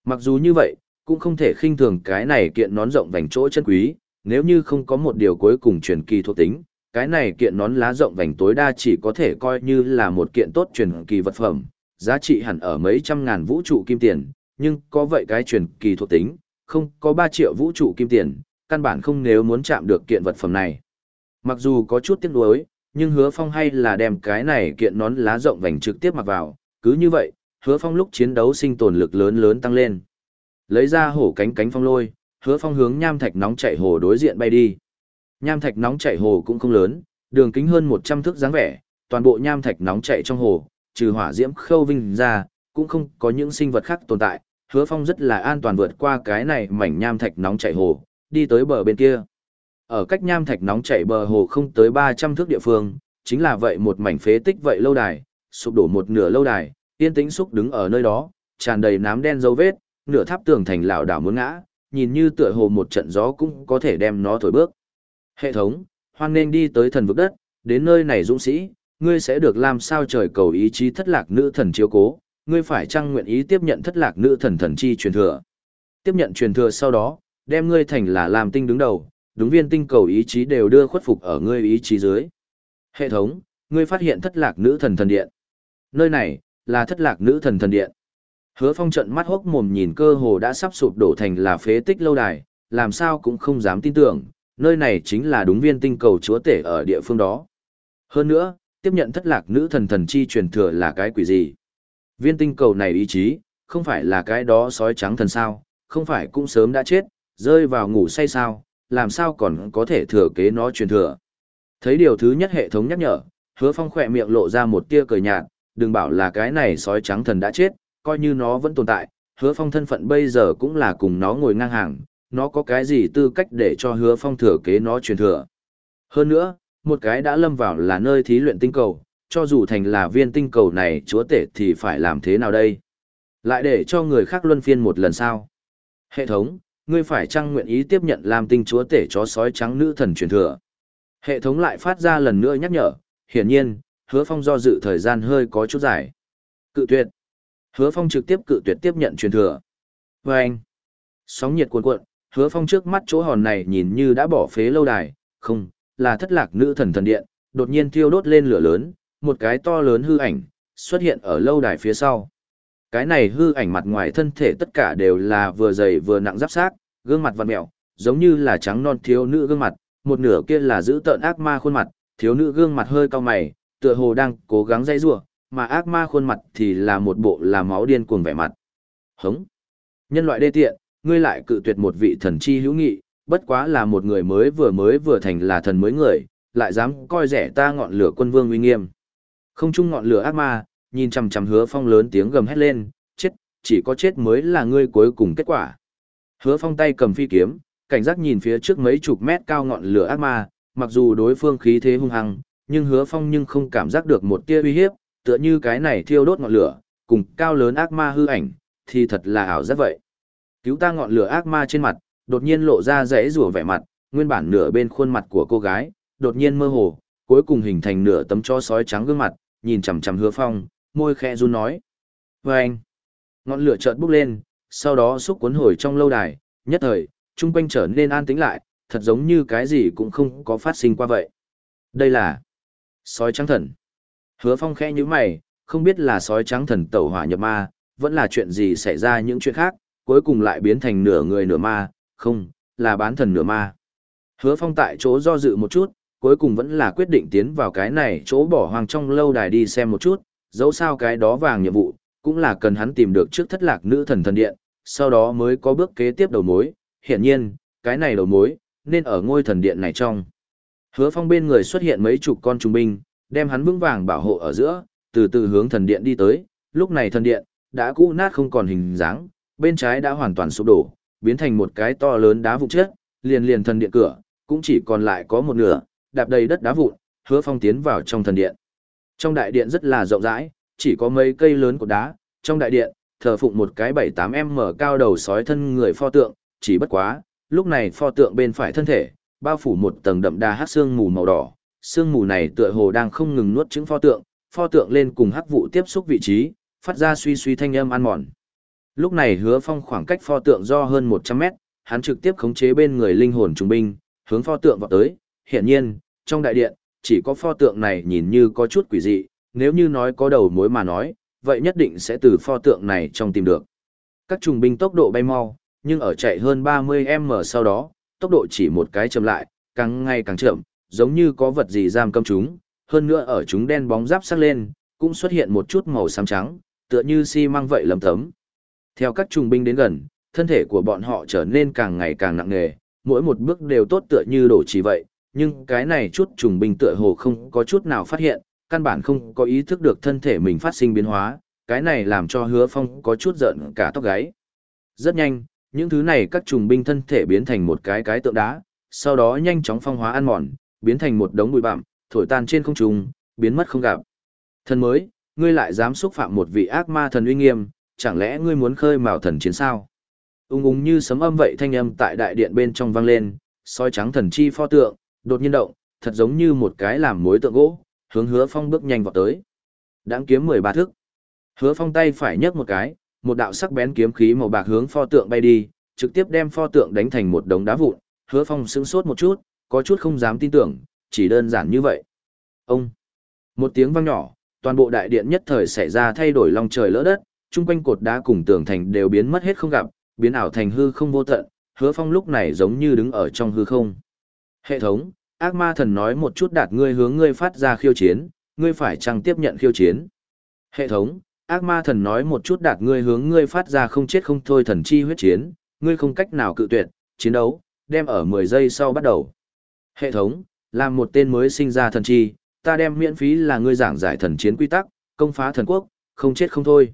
Mặc dù như vậy, cũng không thể khinh thường cái này kiện nón rộng vành chỗ chân quý, nếu như không có một điều cuối cùng truyền kỳ thuộc tính, cái này kiện nón lá rộng vành tối đa chỉ có thể coi như là một kiện tốt truyền kỳ vật phẩm, giá trị hẳn ở mấy trăm ngàn vũ trụ kim tiền, nhưng có vậy cái truyền kỳ thuộc tính, không có 3 triệu vũ trụ kim tiền, căn bản không nếu muốn chạm được kiện vật phẩm này. Mặc dù có chút tiếc nuối, nhưng hứa phong hay là đem cái này kiện nón lá rộng vành trực tiếp mặc vào, cứ như vậy, hứa phong lúc chiến đấu sinh tồn lực lớn lớn tăng lên. Lấy ra hổ cánh cánh phong lôi, hứa phong hướng nham thạch nóng chảy hồ đối diện bay đi. Nham thạch nóng chảy hồ cũng không lớn, đường kính hơn 100 thước dáng vẻ, toàn bộ nham thạch nóng chảy trong hồ, trừ hỏa diễm khâu vinh ra, cũng không có những sinh vật khác tồn tại. Hứa Phong rất là an toàn vượt qua cái này mảnh nham thạch nóng chảy hồ, đi tới bờ bên kia. Ở cách nham thạch nóng chảy bờ hồ không tới 300 thước địa phương, chính là vậy một mảnh phế tích vậy lâu đài, sụp đổ một nửa lâu đài, yên tĩnh xúc đứng ở nơi đó, tràn đầy nám đen dấu vết, nửa tháp tường thành lảo đảo muốn ngã, nhìn như tựa hồ một trận gió cũng có thể đem nó thổi bước. Hệ thống, hoan nên đi tới thần vực đất, đến nơi này dũng sĩ, ngươi sẽ được làm sao trời cầu ý chí thất lạc nữ thần chiếu cố, ngươi phải chăng nguyện ý tiếp nhận thất lạc nữ thần thần chi truyền thừa. Tiếp nhận truyền thừa sau đó, đem ngươi thành là làm tinh đứng đầu, đúng viên tinh cầu ý chí đều đưa khuất phục ở ngươi ý chí dưới. Hệ thống, ngươi phát hiện thất lạc nữ thần thần điện. Nơi này, là thất lạc nữ thần thần điện. Hứa phong trận mắt hốc mồm nhìn cơ hồ đã sắp sụp đổ thành là phế tích lâu đài, làm sao cũng không dám tin tưởng, nơi này chính là đúng viên tinh cầu chúa tể ở địa phương đó. Hơn nữa, tiếp nhận thất lạc nữ thần thần chi truyền thừa là cái quỷ gì? Viên tinh cầu này ý chí, không phải là cái đó sói trắng thần sao, không phải cũng sớm đã chết, rơi vào ngủ say sao, làm sao còn có thể thừa kế nó truyền thừa. Thấy điều thứ nhất hệ thống nhắc nhở, hứa phong khỏe miệng lộ ra một tia cười nhạt, đừng bảo là cái này sói trắng thần đã chết, coi như nó vẫn tồn tại, hứa phong thân phận bây giờ cũng là cùng nó ngồi ngang hàng, nó có cái gì tư cách để cho hứa phong thừa kế nó truyền thừa. Hơn nữa, một cái đã lâm vào là nơi thí luyện tinh cầu, cho dù thành là viên tinh cầu này chúa tể thì phải làm thế nào đây? Lại để cho người khác luân phiên một lần sao? Hệ thống, ngươi phải chăng nguyện ý tiếp nhận làm tinh chúa tể chó sói trắng nữ thần truyền thừa? Hệ thống lại phát ra lần nữa nhắc nhở, hiển nhiên, hứa phong do dự thời gian hơi có chút dài. Cự tuyệt. Hứa phong trực tiếp cự tuyệt tiếp nhận truyền thừa. Và anh, sóng nhiệt cuồn cuộn, hứa phong trước mắt chỗ hòn này nhìn như đã bỏ phế lâu đài, không, là thất lạc nữ thần thần điện, đột nhiên thiêu đốt lên lửa lớn, một cái to lớn hư ảnh, xuất hiện ở lâu đài phía sau. Cái này hư ảnh mặt ngoài thân thể tất cả đều là vừa dày vừa nặng giáp sát, gương mặt vằn mẹo, giống như là trắng non thiếu nữ gương mặt, một nửa kia là giữ tợn ác ma khuôn mặt, thiếu nữ gương mặt hơi cao mày, tựa hồ đang cố gắng dây rủa, mà ác ma khuôn mặt thì là một bộ là máu điên cuồng vẻ mặt. Hống! Nhân loại đê tiện, ngươi lại cự tuyệt một vị thần chi hữu nghị, bất quá là một người mới vừa mới vừa thành là thần mới người, lại dám coi rẻ ta ngọn lửa quân vương uy nghiêm. Không chung ngọn lửa ác ma, nhìn chằm chằm hứa phong lớn tiếng gầm hét lên, chết, chỉ có chết mới là ngươi cuối cùng kết quả. Hứa phong tay cầm phi kiếm, cảnh giác nhìn phía trước mấy chục mét cao ngọn lửa ác ma, mặc dù đối phương khí thế hung hăng, nhưng hứa phong nhưng không cảm giác được một tia uy hiếp, tựa như cái này thiêu đốt ngọn lửa, cùng cao lớn ác ma hư ảnh, thì thật là ảo giác vậy. Cứu ta ngọn lửa ác ma trên mặt, đột nhiên lộ ra rẽ rùa vẻ mặt, nguyên bản nửa bên khuôn mặt của cô gái, đột nhiên mơ hồ, cuối cùng hình thành nửa tấm cho sói trắng gương mặt, nhìn chằm chằm hứa phong, môi khẽ run nói. Và anh, ngọn lửa chợt bốc lên, sau đó xúc cuốn hồi trong lâu đài, nhất thời, trung quanh trở nên an tĩnh lại, thật giống như cái gì cũng không có phát sinh qua vậy. Đây là sói trắng thần. Hứa phong khẽ như mày, không biết là sói trắng thần tẩu hỏa nhập ma, vẫn là chuyện gì xảy ra những chuyện khác, cuối cùng lại biến thành nửa người nửa ma, không, là bán thần nửa ma. Hứa phong tại chỗ do dự một chút, cuối cùng vẫn là quyết định tiến vào cái này chỗ bỏ hoang trong lâu đài đi xem một chút, dẫu sao cái đó vàng nhiệm vụ, cũng là cần hắn tìm được trước thất lạc nữ thần thần điện, sau đó mới có bước kế tiếp đầu mối, hiển nhiên, cái này đầu mối, nên ở ngôi thần điện này trong. Hứa phong bên người xuất hiện mấy chục con trung binh, đem hắn vững vàng bảo hộ ở giữa, từ từ hướng thần điện đi tới, lúc này thần điện, đã cũ nát không còn hình dáng, bên trái đã hoàn toàn sụp đổ, biến thành một cái to lớn đá vụn chết, liền liền thần điện cửa, cũng chỉ còn lại có một nửa, đạp đầy đất đá vụn, hứa phong tiến vào trong thần điện. Trong đại điện rất là rộng rãi, chỉ có mấy cây lớn của đá, trong đại điện, thờ phụng một cái 7-8m cao đầu sói thân người pho tượng, chỉ bất quá, lúc này pho tượng bên phải thân thể, bao phủ một tầng đậm đà hát xương mù màu đỏ, xương mù này tựa hồ đang không ngừng nuốt trứng pho tượng, pho tượng lên cùng hắc vụ tiếp xúc vị trí, phát ra suy suy thanh âm ăn mòn. Lúc này hứa phong khoảng cách pho tượng do hơn 100 mét, hắn trực tiếp khống chế bên người linh hồn trung binh, hướng pho tượng vào tới, hiện nhiên, trong đại điện, chỉ có pho tượng này nhìn như có chút quỷ dị, nếu như nói có đầu mối mà nói, vậy nhất định sẽ từ pho tượng này trong tìm được. Các trùng binh tốc độ bay mau, nhưng ở chạy hơn 30m sau đó, tốc độ chỉ một cái chậm lại, càng ngày càng chậm, giống như có vật gì giam cầm chúng, hơn nữa ở chúng đen bóng giáp sắc lên, cũng xuất hiện một chút màu xám trắng, tựa như xi măng vậy lấm tấm. Theo các trùng binh đến gần, thân thể của bọn họ trở nên càng ngày càng nặng nề, mỗi một bước đều tốt tựa như đổ chỉ vậy, nhưng cái này chút trùng binh tựa hồ không có chút nào phát hiện, căn bản không có ý thức được thân thể mình phát sinh biến hóa, cái này làm cho hứa phong có chút giận cả tóc gáy. Rất nhanh, những thứ này các trùng binh thân thể biến thành một cái cái tượng đá, sau đó nhanh chóng phong hóa ăn mòn, biến thành một đống bụi bặm, thổi tan trên không trung, biến mất không gặp. Thần mới, ngươi lại dám xúc phạm một vị ác ma thần uy nghiêm, chẳng lẽ ngươi muốn khơi mào thần chiến sao? Ung ung như sấm âm vậy thanh âm tại đại điện bên trong vang lên, soi trắng thần chi pho tượng, đột nhiên động, thật giống như một cái làm mối tượng gỗ, hướng hứa phong bước nhanh vào tới. Đáng kiếm mười ba thước. Hứa phong tay phải nhấc một cái, một đạo sắc bén kiếm khí màu bạc hướng pho tượng bay đi, trực tiếp đem pho tượng đánh thành một đống đá vụn. Hứa phong sững sốt một chút, có chút không dám tin tưởng, chỉ đơn giản như vậy. Ông! Một tiếng vang nhỏ, toàn bộ đại điện nhất thời xảy ra thay đổi long trời lỡ đất, chung quanh cột đá cùng tường thành đều biến mất hết không gặp, biến ảo thành hư không vô tận, hứa phong lúc này giống như đứng ở trong hư không. Hệ thống, ác ma thần nói một chút đạt ngươi hướng ngươi phát ra khiêu chiến, ngươi phải chăng tiếp nhận khiêu chiến. Hệ thống, ác ma thần nói một chút đạt ngươi hướng ngươi phát ra không chết không thôi thần chi huyết chiến, ngươi không cách nào cự tuyệt, chiến đấu, đem ở 10 giây sau bắt đầu. Hệ thống, làm một tên mới sinh ra thần chi, ta đem miễn phí là ngươi giảng giải thần chiến quy tắc, công phá thần quốc, không chết không thôi.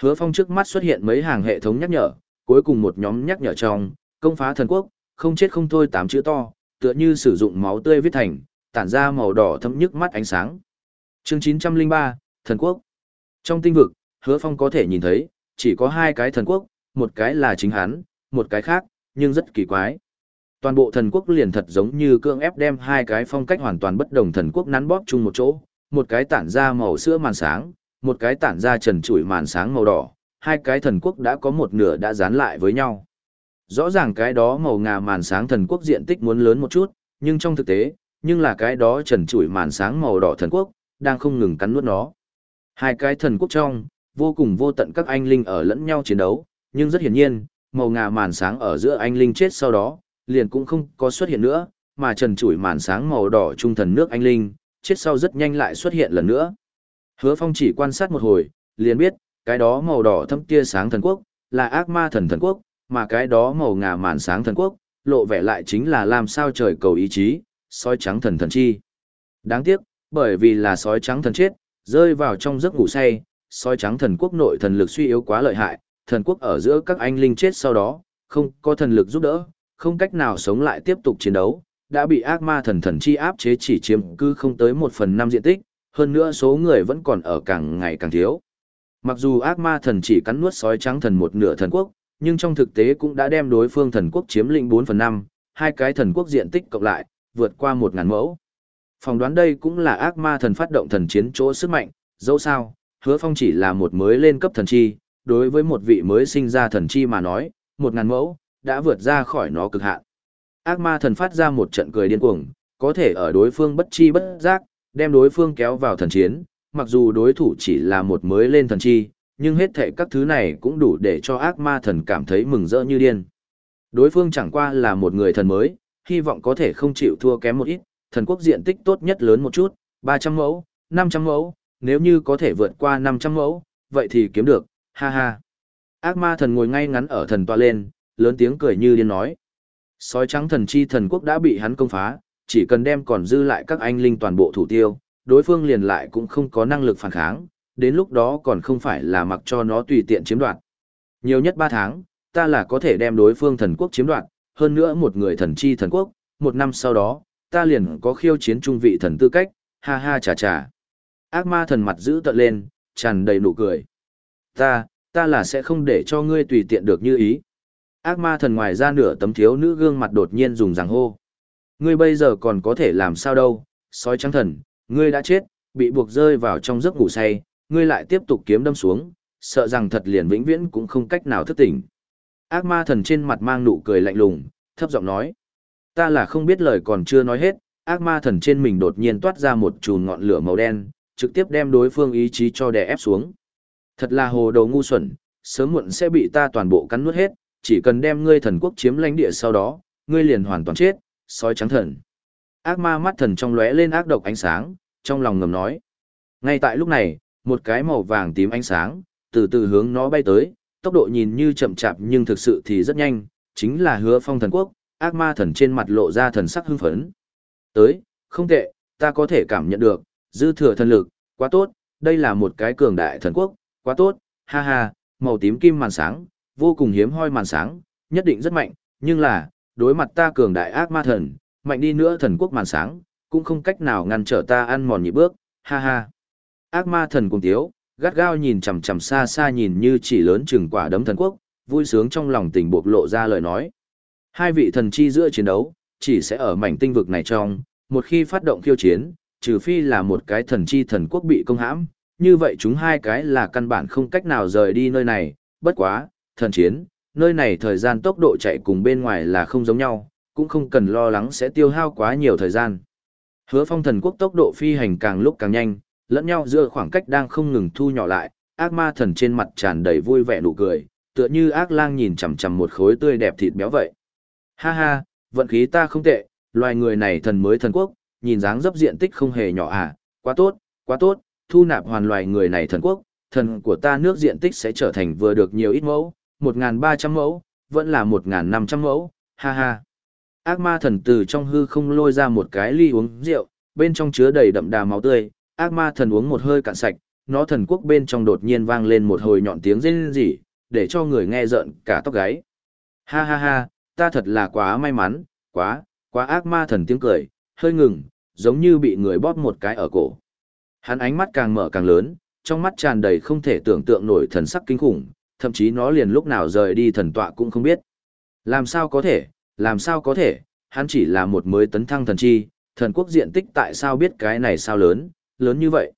Hứa phong trước mắt xuất hiện mấy hàng hệ thống nhắc nhở, cuối cùng một nhóm nhắc nhở trong, công phá thần quốc, không chết không thôi tám chữ to, tựa như sử dụng máu tươi viết thành, tản ra màu đỏ thấm nhức mắt ánh sáng. Chương 903, Thần Quốc Trong tinh vực, hứa phong có thể nhìn thấy, chỉ có hai cái thần quốc, một cái là chính hắn, một cái khác, nhưng rất kỳ quái. Toàn bộ thần quốc liền thật giống như cương ép đem hai cái phong cách hoàn toàn bất đồng thần quốc nắn bóp chung một chỗ, một cái tản ra màu sữa màn sáng, một cái tản ra trần trụi màn sáng màu đỏ, hai cái thần quốc đã có một nửa đã dán lại với nhau. Rõ ràng cái đó màu ngà màn sáng thần quốc diện tích muốn lớn một chút, nhưng trong thực tế, nhưng là cái đó trần trụi màn sáng màu đỏ thần quốc, đang không ngừng cắn nuốt nó. Hai cái thần quốc trong, vô cùng vô tận các anh linh ở lẫn nhau chiến đấu, nhưng rất hiển nhiên, màu ngà màn sáng ở giữa anh linh chết sau đó, liền cũng không có xuất hiện nữa, mà trần trụi màn sáng màu đỏ trung thần nước anh linh, chết sau rất nhanh lại xuất hiện lần nữa. Hứa Phong chỉ quan sát một hồi, liền biết, cái đó màu đỏ thâm tia sáng thần quốc, là ác ma thần thần quốc, mà cái đó màu ngà màn sáng thần quốc, lộ vẻ lại chính là làm sao trời cầu ý chí, sói trắng thần thần chi. Đáng tiếc, bởi vì là sói trắng thần chết, rơi vào trong giấc ngủ say, sói trắng thần quốc nội thần lực suy yếu quá lợi hại, thần quốc ở giữa các anh linh chết sau đó, không có thần lực giúp đỡ, không cách nào sống lại tiếp tục chiến đấu, đã bị ác ma thần thần chi áp chế chỉ chiếm cứ không tới một phần năm diện tích, hơn nữa số người vẫn còn ở càng ngày càng thiếu. Mặc dù ác ma thần chỉ cắn nuốt sói trắng thần một nửa thần quốc, nhưng trong thực tế cũng đã đem đối phương thần quốc chiếm lĩnh 4 phần 5, hai cái thần quốc diện tích cộng lại, vượt qua 1.000 mẫu. Phòng đoán đây cũng là ác ma thần phát động thần chiến chỗ sức mạnh, dẫu sao, hứa phong chỉ là một mới lên cấp thần chi, đối với một vị mới sinh ra thần chi mà nói, 1.000 mẫu, đã vượt ra khỏi nó cực hạn. Ác ma thần phát ra một trận cười điên cuồng, có thể ở đối phương bất chi bất giác, đem đối phương kéo vào thần chiến, mặc dù đối thủ chỉ là một mới lên thần chi, nhưng hết thệ các thứ này cũng đủ để cho ác ma thần cảm thấy mừng rỡ như điên. Đối phương chẳng qua là một người thần mới, hy vọng có thể không chịu thua kém một ít, thần quốc diện tích tốt nhất lớn một chút, 300 mẫu, 500 mẫu, nếu như có thể vượt qua 500 mẫu, vậy thì kiếm được, ha ha. Ác ma thần ngồi ngay ngắn ở thần tọa lên, lớn tiếng cười như điên nói. Sói trắng thần chi thần quốc đã bị hắn công phá, chỉ cần đem còn dư lại các anh linh toàn bộ thủ tiêu, đối phương liền lại cũng không có năng lực phản kháng, đến lúc đó còn không phải là mặc cho nó tùy tiện chiếm đoạt. Nhiều nhất 3 tháng, ta là có thể đem đối phương thần quốc chiếm đoạt, hơn nữa một người thần chi thần quốc, một năm sau đó, ta liền có khiêu chiến trung vị thần tư cách, ha ha chà chà. Ác ma thần mặt giữ tận lên, tràn đầy nụ cười. Ta, ta là sẽ không để cho ngươi tùy tiện được như ý. Ác ma thần ngoài ra nửa tấm thiếu nữ gương mặt đột nhiên dùng ràng hô. Ngươi bây giờ còn có thể làm sao đâu, sói trắng thần, ngươi đã chết, bị buộc rơi vào trong giấc ngủ say, ngươi lại tiếp tục kiếm đâm xuống, sợ rằng thật liền vĩnh viễn cũng không cách nào thức tỉnh. Ác ma thần trên mặt mang nụ cười lạnh lùng, thấp giọng nói. Ta là không biết lời còn chưa nói hết, ác ma thần trên mình đột nhiên toát ra một chùm ngọn lửa màu đen, trực tiếp đem đối phương ý chí cho đè ép xuống. Thật là hồ đồ ngu xuẩn, sớm muộn sẽ bị ta toàn bộ cắn nuốt hết, chỉ cần đem ngươi thần quốc chiếm lãnh địa sau đó, ngươi liền hoàn toàn chết, sói trắng thần. Ác ma mắt thần trong lóe lên ác độc ánh sáng, trong lòng ngầm nói. Ngay tại lúc này, một cái màu vàng tím ánh sáng, từ từ hướng nó bay tới, tốc độ nhìn như chậm chạp nhưng thực sự thì rất nhanh, chính là hứa phong thần quốc, ác ma thần trên mặt lộ ra thần sắc hưng phấn. Tới, không tệ, ta có thể cảm nhận được, dư thừa thần lực, quá tốt, đây là một cái cường đại thần quốc, quá tốt, ha ha, màu tím kim màn sáng, vô cùng hiếm hoi màn sáng, nhất định rất mạnh, nhưng là, đối mặt ta cường đại ác ma thần, mạnh đi nữa thần quốc màn sáng, cũng không cách nào ngăn trở ta ăn mòn nhị bước, ha ha. Ác ma thần cùng tiếu, gắt gao nhìn chằm chằm xa xa nhìn như chỉ lớn chừng quả đấm thần quốc, vui sướng trong lòng tình buộc lộ ra lời nói. Hai vị thần chi giữa chiến đấu, chỉ sẽ ở mảnh tinh vực này trong, một khi phát động khiêu chiến, trừ phi là một cái thần chi thần quốc bị công hãm, như vậy chúng hai cái là căn bản không cách nào rời đi nơi này, bất quá, thần chiến, nơi này thời gian tốc độ chạy cùng bên ngoài là không giống nhau, cũng không cần lo lắng sẽ tiêu hao quá nhiều thời gian. Hứa phong thần quốc tốc độ phi hành càng lúc càng nhanh, lẫn nhau giữa khoảng cách đang không ngừng thu nhỏ lại, ác ma thần trên mặt tràn đầy vui vẻ nụ cười, tựa như ác lang nhìn chằm chằm một khối tươi đẹp thịt béo vậy. Ha ha, vận khí ta không tệ, loài người này thần mới thần quốc, nhìn dáng dấp diện tích không hề nhỏ à, quá tốt, quá tốt, thu nạp hoàn loài người này thần quốc, thần của ta nước diện tích sẽ trở thành vừa được nhiều ít mẫu, 1.300 mẫu, vẫn là 1.500 mẫu, ha ha. Ác ma thần từ trong hư không lôi ra một cái ly uống rượu, bên trong chứa đầy đậm đà máu tươi, ác ma thần uống một hơi cạn sạch, nó thần quốc bên trong đột nhiên vang lên một hồi nhọn tiếng rên rỉ, để cho người nghe rợn cả tóc gáy. Ha ha ha, ta thật là quá may mắn, quá, quá ác ma thần tiếng cười, hơi ngừng, giống như bị người bóp một cái ở cổ. Hắn ánh mắt càng mở càng lớn, trong mắt tràn đầy không thể tưởng tượng nổi thần sắc kinh khủng, thậm chí nó liền lúc nào rời đi thần tọa cũng không biết. Làm sao có thể, làm sao có thể, hắn chỉ là một mới tấn thăng thần chi, thần quốc diện tích tại sao biết cái này sao lớn, lớn như vậy.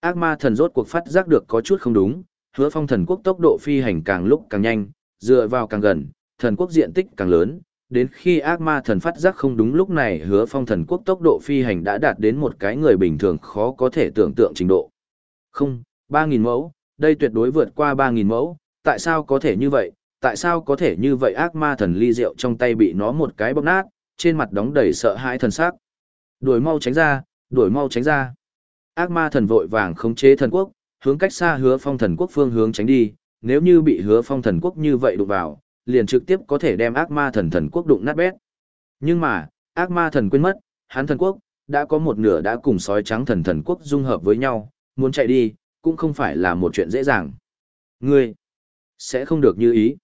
Ác ma thần rốt cuộc phát giác được có chút không đúng, hứa phong thần quốc tốc độ phi hành càng lúc càng nhanh, dựa vào càng gần, thần quốc diện tích càng lớn, đến khi ác ma thần phát giác không đúng lúc này hứa phong thần quốc tốc độ phi hành đã đạt đến một cái người bình thường khó có thể tưởng tượng trình độ. Không, 3.000 mẫu, đây tuyệt đối vượt qua 3.000 mẫu, tại sao có thể như vậy, tại sao có thể như vậy ác ma thần ly rượu trong tay bị nó một cái bóp nát, trên mặt đóng đầy sợ hãi thần sắc. Đuổi mau tránh ra, đuổi mau tránh ra. Ác ma thần vội vàng khống chế thần quốc, hướng cách xa hứa phong thần quốc phương hướng tránh đi, nếu như bị hứa phong thần quốc như vậy đụng vào, liền trực tiếp có thể đem ác ma thần thần quốc đụng nát bét. Nhưng mà, ác ma thần quên mất, hắn thần quốc, đã có một nửa đã cùng sói trắng thần thần quốc dung hợp với nhau, muốn chạy đi, cũng không phải là một chuyện dễ dàng. Ngươi, sẽ không được như ý.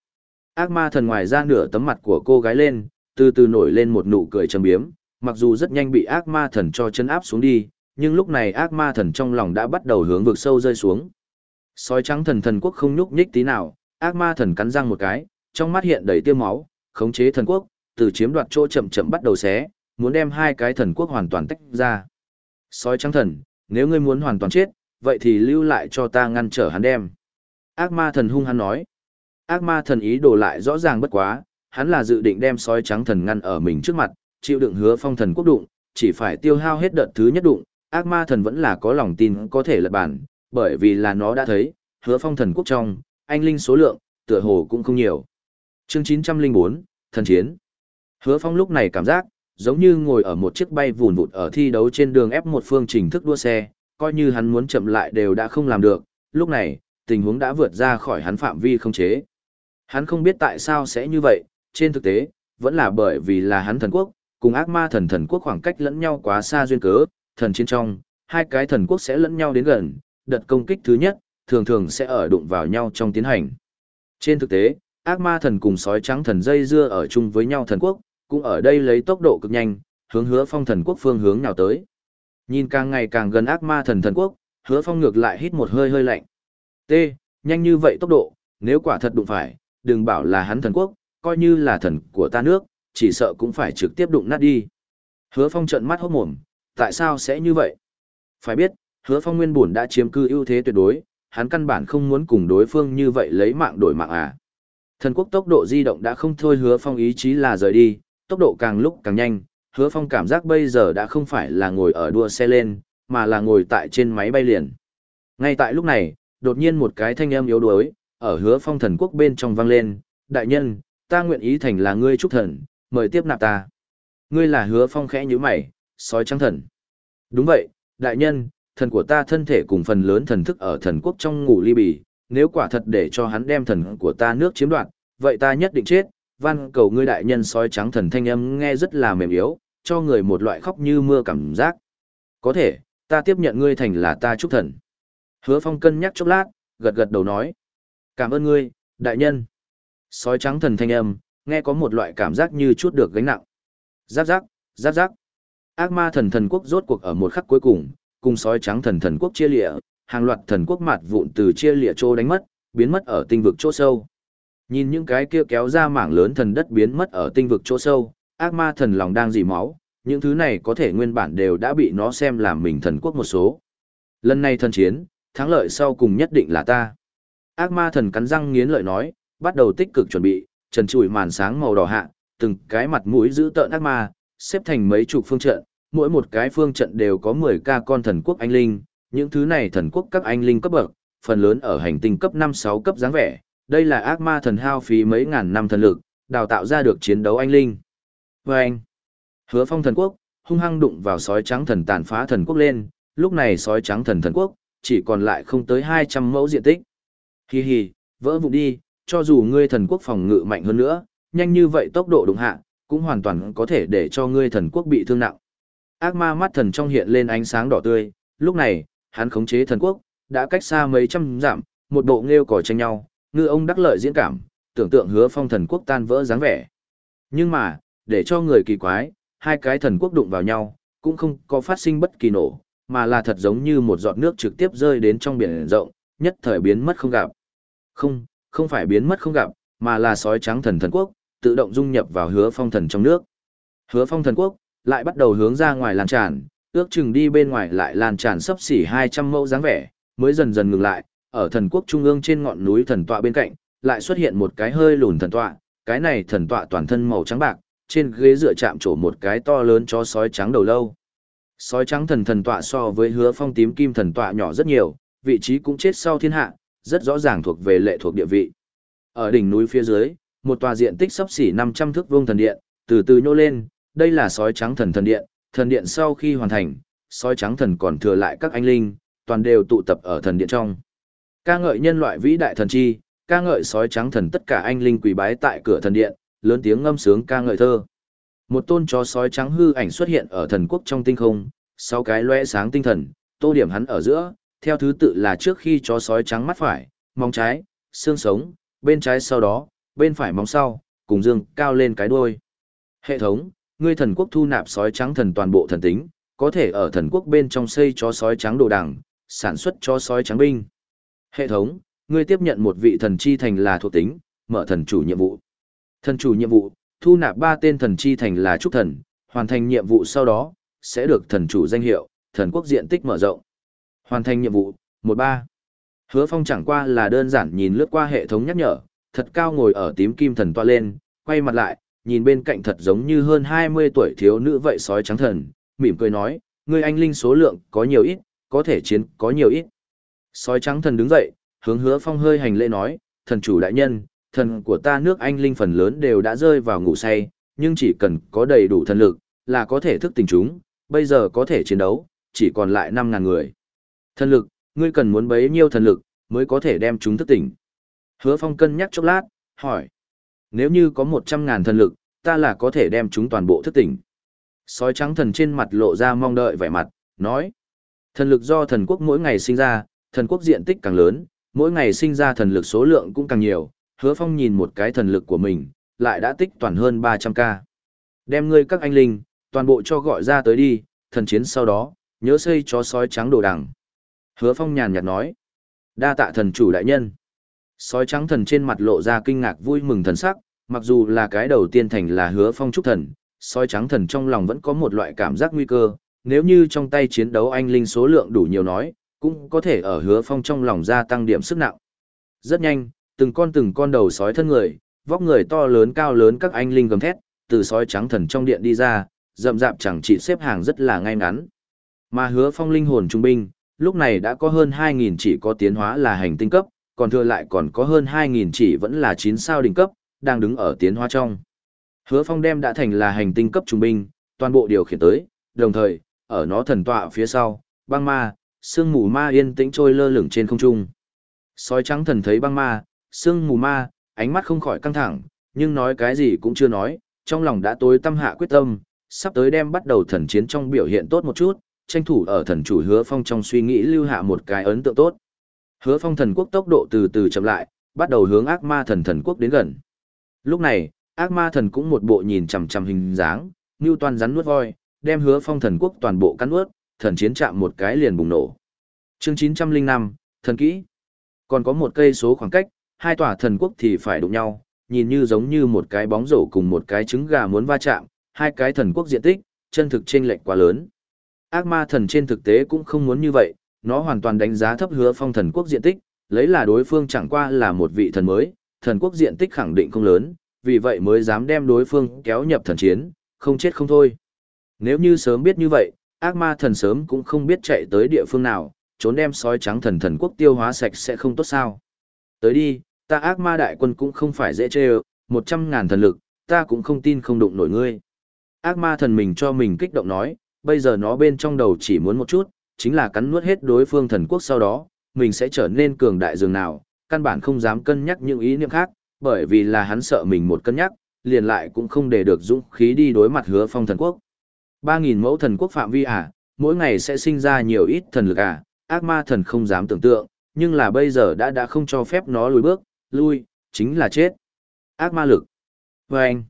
Ác ma thần ngoài ra nửa tấm mặt của cô gái lên, từ từ nổi lên một nụ cười trầm biếm, mặc dù rất nhanh bị ác ma thần cho chân áp xuống đi, nhưng lúc này ác ma thần trong lòng đã bắt đầu hướng vực sâu rơi xuống. Sói trắng thần thần quốc không nhúc nhích tí nào, ác ma thần cắn răng một cái, trong mắt hiện đầy tiêu máu, khống chế thần quốc, từ chiếm đoạt chỗ chậm chậm bắt đầu xé, muốn đem hai cái thần quốc hoàn toàn tách ra. Sói trắng thần, nếu ngươi muốn hoàn toàn chết, vậy thì lưu lại cho ta ngăn trở hắn đem. Ác ma thần hung hắn nói. Ác ma thần ý đồ lại rõ ràng bất quá, hắn là dự định đem sói trắng thần ngăn ở mình trước mặt, chịu đựng hứa phong thần quốc đụng, chỉ phải tiêu hao hết đợt thứ nhất đụng, ác ma thần vẫn là có lòng tin có thể lật bản, bởi vì là nó đã thấy, hứa phong thần quốc trong, anh linh số lượng, tựa hồ cũng không nhiều. Chương 904, Thần Chiến Hứa phong lúc này cảm giác, giống như ngồi ở một chiếc bay vùn vụt ở thi đấu trên đường ép một phương trình thức đua xe, coi như hắn muốn chậm lại đều đã không làm được, lúc này, tình huống đã vượt ra khỏi hắn phạm vi không chế. Hắn không biết tại sao sẽ như vậy, trên thực tế, vẫn là bởi vì là hắn thần quốc, cùng ác ma thần thần quốc khoảng cách lẫn nhau quá xa duyên cớ, thần chiến trong, hai cái thần quốc sẽ lẫn nhau đến gần, đợt công kích thứ nhất, thường thường sẽ ở đụng vào nhau trong tiến hành. Trên thực tế, ác ma thần cùng sói trắng thần dây dưa ở chung với nhau thần quốc, cũng ở đây lấy tốc độ cực nhanh, hướng hứa phong thần quốc phương hướng nào tới. Nhìn càng ngày càng gần ác ma thần thần quốc, hứa phong ngược lại hít một hơi hơi lạnh. T, nhanh như vậy tốc độ, nếu quả thật đụng phải, đừng bảo là hắn thần quốc, coi như là thần của ta nước, chỉ sợ cũng phải trực tiếp đụng nát đi. Hứa phong trợn mắt hốt mồm, tại sao sẽ như vậy? Phải biết, hứa phong nguyên bổn đã chiếm cư ưu thế tuyệt đối, hắn căn bản không muốn cùng đối phương như vậy lấy mạng đổi mạng à. Thần quốc tốc độ di động đã không thôi hứa phong ý chí là rời đi, tốc độ càng lúc càng nhanh, hứa phong cảm giác bây giờ đã không phải là ngồi ở đua xe lên, mà là ngồi tại trên máy bay liền. Ngay tại lúc này, đột nhiên một cái thanh âm yếu đuối, ở hứa phong thần quốc bên trong vang lên, đại nhân, ta nguyện ý thành là ngươi trúc thần, mời tiếp nạp ta. Ngươi là hứa phong khẽ như mày, sói trắng thần. Đúng vậy, đại nhân, thần của ta thân thể cùng phần lớn thần thức ở thần quốc trong ngủ ly bì, nếu quả thật để cho hắn đem thần của ta nước chiếm đoạt, vậy ta nhất định chết. Văn cầu ngươi đại nhân sói trắng thần thanh âm nghe rất là mềm yếu, cho người một loại khóc như mưa cảm giác. Có thể, ta tiếp nhận ngươi thành là ta trúc thần. Hứa phong cân nhắc chốc lát, gật gật đầu nói. Cảm ơn ngươi, đại nhân. Sói trắng thần thanh âm, nghe có một loại cảm giác như chút được gánh nặng. Giáp giáp, giáp giáp. Ác ma thần thần quốc rốt cuộc ở một khắc cuối cùng, cùng sói trắng thần thần quốc chia lịa, hàng loạt thần quốc mạt vụn từ chia lịa chỗ đánh mất, biến mất ở tinh vực chỗ sâu. Nhìn những cái kia kéo ra mảng lớn thần đất biến mất ở tinh vực chỗ sâu, ác ma thần lòng đang dì máu, những thứ này có thể nguyên bản đều đã bị nó xem làm mình thần quốc một số. Lần này thần chiến, thắng lợi sau cùng nhất định là ta. Ác ma thần cắn răng nghiến lợi nói, bắt đầu tích cực chuẩn bị, trần trụi màn sáng màu đỏ hạ, từng cái mặt mũi giữ tợn ác ma, xếp thành mấy chục phương trận, mỗi một cái phương trận đều có 10 ca con thần quốc anh linh, những thứ này thần quốc các anh linh cấp bậc, phần lớn ở hành tinh cấp 5-6 cấp dáng vẻ, đây là ác ma thần hao phí mấy ngàn năm thần lực, đào tạo ra được chiến đấu anh linh. Vâng! Hứa phong thần quốc, hung hăng đụng vào sói trắng thần tàn phá thần quốc lên, lúc này sói trắng thần thần quốc, chỉ còn lại không tới 200 mẫu diện tích. Hi hi, vỡ vụn đi, cho dù ngươi thần quốc phòng ngự mạnh hơn nữa, nhanh như vậy tốc độ đụng hạ, cũng hoàn toàn có thể để cho ngươi thần quốc bị thương nặng. Ác ma mắt thần trong hiện lên ánh sáng đỏ tươi, lúc này, hắn khống chế thần quốc, đã cách xa mấy trăm dặm, một bộ nghêu cỏ tranh nhau, ngư ông đắc lợi diễn cảm, tưởng tượng hứa phong thần quốc tan vỡ dáng vẻ. Nhưng mà, để cho người kỳ quái, hai cái thần quốc đụng vào nhau, cũng không có phát sinh bất kỳ nổ, mà là thật giống như một giọt nước trực tiếp rơi đến trong biển rộng, nhất thời biến mất không gặp. Không, không phải biến mất không gặp, mà là sói trắng thần thần quốc, tự động dung nhập vào hứa phong thần trong nước. Hứa phong thần quốc, lại bắt đầu hướng ra ngoài lan tràn, ước chừng đi bên ngoài lại lan tràn sấp xỉ 200 mẫu dáng vẻ, mới dần dần ngừng lại, ở thần quốc trung ương trên ngọn núi thần tọa bên cạnh, lại xuất hiện một cái hơi lùn thần tọa, cái này thần tọa toàn thân màu trắng bạc, trên ghế dựa chạm trổ một cái to lớn chó sói trắng đầu lâu. Sói trắng thần thần tọa so với hứa phong tím kim thần tọa nhỏ rất nhiều, vị trí cũng chết sau thiên hạ, rất rõ ràng thuộc về lệ thuộc địa vị. Ở đỉnh núi phía dưới, một tòa diện tích sấp xỉ 500 thước vuông thần điện, từ từ nhô lên, đây là sói trắng thần thần điện, thần điện sau khi hoàn thành, sói trắng thần còn thừa lại các anh linh, toàn đều tụ tập ở thần điện trong. Ca ngợi nhân loại vĩ đại thần chi, ca ngợi sói trắng thần tất cả anh linh quỳ bái tại cửa thần điện, lớn tiếng ngâm sướng ca ngợi thơ. Một tôn chó sói trắng hư ảnh xuất hiện ở thần quốc trong tinh không, sau cái loe sáng tinh thần, tô điểm hắn ở giữa, theo thứ tự là trước khi chó sói trắng mắt phải, móng trái, xương sống, bên trái sau đó, bên phải móng sau, cùng dương cao lên cái đuôi. Hệ thống, ngươi thần quốc thu nạp sói trắng thần toàn bộ thần tính, có thể ở thần quốc bên trong xây chó sói trắng đồ đằng, sản xuất chó sói trắng binh. Hệ thống, ngươi tiếp nhận một vị thần chi thành là thuộc tính, mở thần chủ nhiệm vụ. Thần chủ nhiệm vụ, thu nạp ba tên thần chi thành là trúc thần, hoàn thành nhiệm vụ sau đó, sẽ được thần chủ danh hiệu, thần quốc diện tích mở rộng. Hoàn thành nhiệm vụ, một ba. Hứa Phong chẳng qua là đơn giản nhìn lướt qua hệ thống nhắc nhở, thật cao ngồi ở tím kim thần toa lên, quay mặt lại, nhìn bên cạnh thật giống như hơn 20 tuổi thiếu nữ vậy sói trắng thần, mỉm cười nói, người anh linh số lượng có nhiều ít, có thể chiến có nhiều ít. Sói trắng thần đứng dậy, hướng hứa phong hơi hành lễ nói, thần chủ đại nhân, thần của ta nước anh linh phần lớn đều đã rơi vào ngủ say, nhưng chỉ cần có đầy đủ thần lực, là có thể thức tỉnh chúng, bây giờ có thể chiến đấu, chỉ còn lại 5.000 người. Thần lực, ngươi cần muốn bấy nhiêu thần lực, mới có thể đem chúng thức tỉnh. Hứa phong cân nhắc chốc lát, hỏi. Nếu như có 100.000 thần lực, ta là có thể đem chúng toàn bộ thức tỉnh. Sói trắng thần trên mặt lộ ra mong đợi vẻ mặt, nói. Thần lực do thần quốc mỗi ngày sinh ra, thần quốc diện tích càng lớn, mỗi ngày sinh ra thần lực số lượng cũng càng nhiều. Hứa phong nhìn một cái thần lực của mình, lại đã tích toàn hơn 300k. Đem ngươi các anh linh, toàn bộ cho gọi ra tới đi, thần chiến sau đó, nhớ xây cho sói trắng đồ đằng. Hứa phong nhàn nhạt nói. Đa tạ thần chủ đại nhân. Sói trắng thần trên mặt lộ ra kinh ngạc vui mừng thần sắc, mặc dù là cái đầu tiên thành là hứa phong trúc thần, sói trắng thần trong lòng vẫn có một loại cảm giác nguy cơ, nếu như trong tay chiến đấu anh linh số lượng đủ nhiều nói, cũng có thể ở hứa phong trong lòng gia tăng điểm sức nặng. Rất nhanh, từng con từng con đầu sói thân người, vóc người to lớn cao lớn các anh linh gầm thét, từ sói trắng thần trong điện đi ra, rậm rạp chẳng chỉ xếp hàng rất là ngay ngắn. Mà hứa phong linh hồn trung binh, lúc này đã có hơn 2.000 chỉ có tiến hóa là hành tinh cấp, còn thừa lại còn có hơn 2.000 chỉ vẫn là 9 sao đỉnh cấp, đang đứng ở tiến hóa trong. Hứa phong đem đã thành là hành tinh cấp trung binh, toàn bộ điều khiển tới, đồng thời, ở nó thần tọa phía sau, băng ma, sương mù ma yên tĩnh trôi lơ lửng trên không trung. Sói trắng thần thấy băng ma, sương mù ma, ánh mắt không khỏi căng thẳng, nhưng nói cái gì cũng chưa nói, trong lòng đã tối tâm hạ quyết tâm, sắp tới đem bắt đầu thần chiến trong biểu hiện tốt một chút, tranh thủ ở thần chủ hứa phong trong suy nghĩ lưu hạ một cái ấn tượng tốt. Hứa phong thần quốc tốc độ từ từ chậm lại, bắt đầu hướng ác ma thần thần quốc đến gần. Lúc này, ác ma thần cũng một bộ nhìn chằm chằm hình dáng, như toàn rắn nuốt voi, đem hứa phong thần quốc toàn bộ cắn nuốt, thần chiến chạm một cái liền bùng nổ. Chương 905, thần kỹ. Còn có một cây số khoảng cách, hai tòa thần quốc thì phải đụng nhau, nhìn như giống như một cái bóng rổ cùng một cái trứng gà muốn va chạm, hai cái thần quốc diện tích, chân thực chênh lệch quá lớn. Ác ma thần trên thực tế cũng không muốn như vậy, nó hoàn toàn đánh giá thấp hứa phong thần quốc diện tích, lấy là đối phương chẳng qua là một vị thần mới, thần quốc diện tích khẳng định không lớn, vì vậy mới dám đem đối phương kéo nhập thần chiến, không chết không thôi. Nếu như sớm biết như vậy, ác ma thần sớm cũng không biết chạy tới địa phương nào, trốn đem sói trắng thần thần quốc tiêu hóa sạch sẽ không tốt sao. Tới đi, ta ác ma đại quân cũng không phải dễ chê một trăm ngàn thần lực, ta cũng không tin không đụng nổi ngươi. Ác ma thần mình cho mình kích động nói, bây giờ nó bên trong đầu chỉ muốn một chút, chính là cắn nuốt hết đối phương thần quốc sau đó, mình sẽ trở nên cường đại dường nào, căn bản không dám cân nhắc những ý niệm khác, bởi vì là hắn sợ mình một cân nhắc, liền lại cũng không để được dũng khí đi đối mặt hứa phong thần quốc. 3.000 mẫu thần quốc phạm vi à, mỗi ngày sẽ sinh ra nhiều ít thần lực à, ác ma thần không dám tưởng tượng, nhưng là bây giờ đã đã không cho phép nó lùi bước, lui, chính là chết. Ác ma lực. Vâng.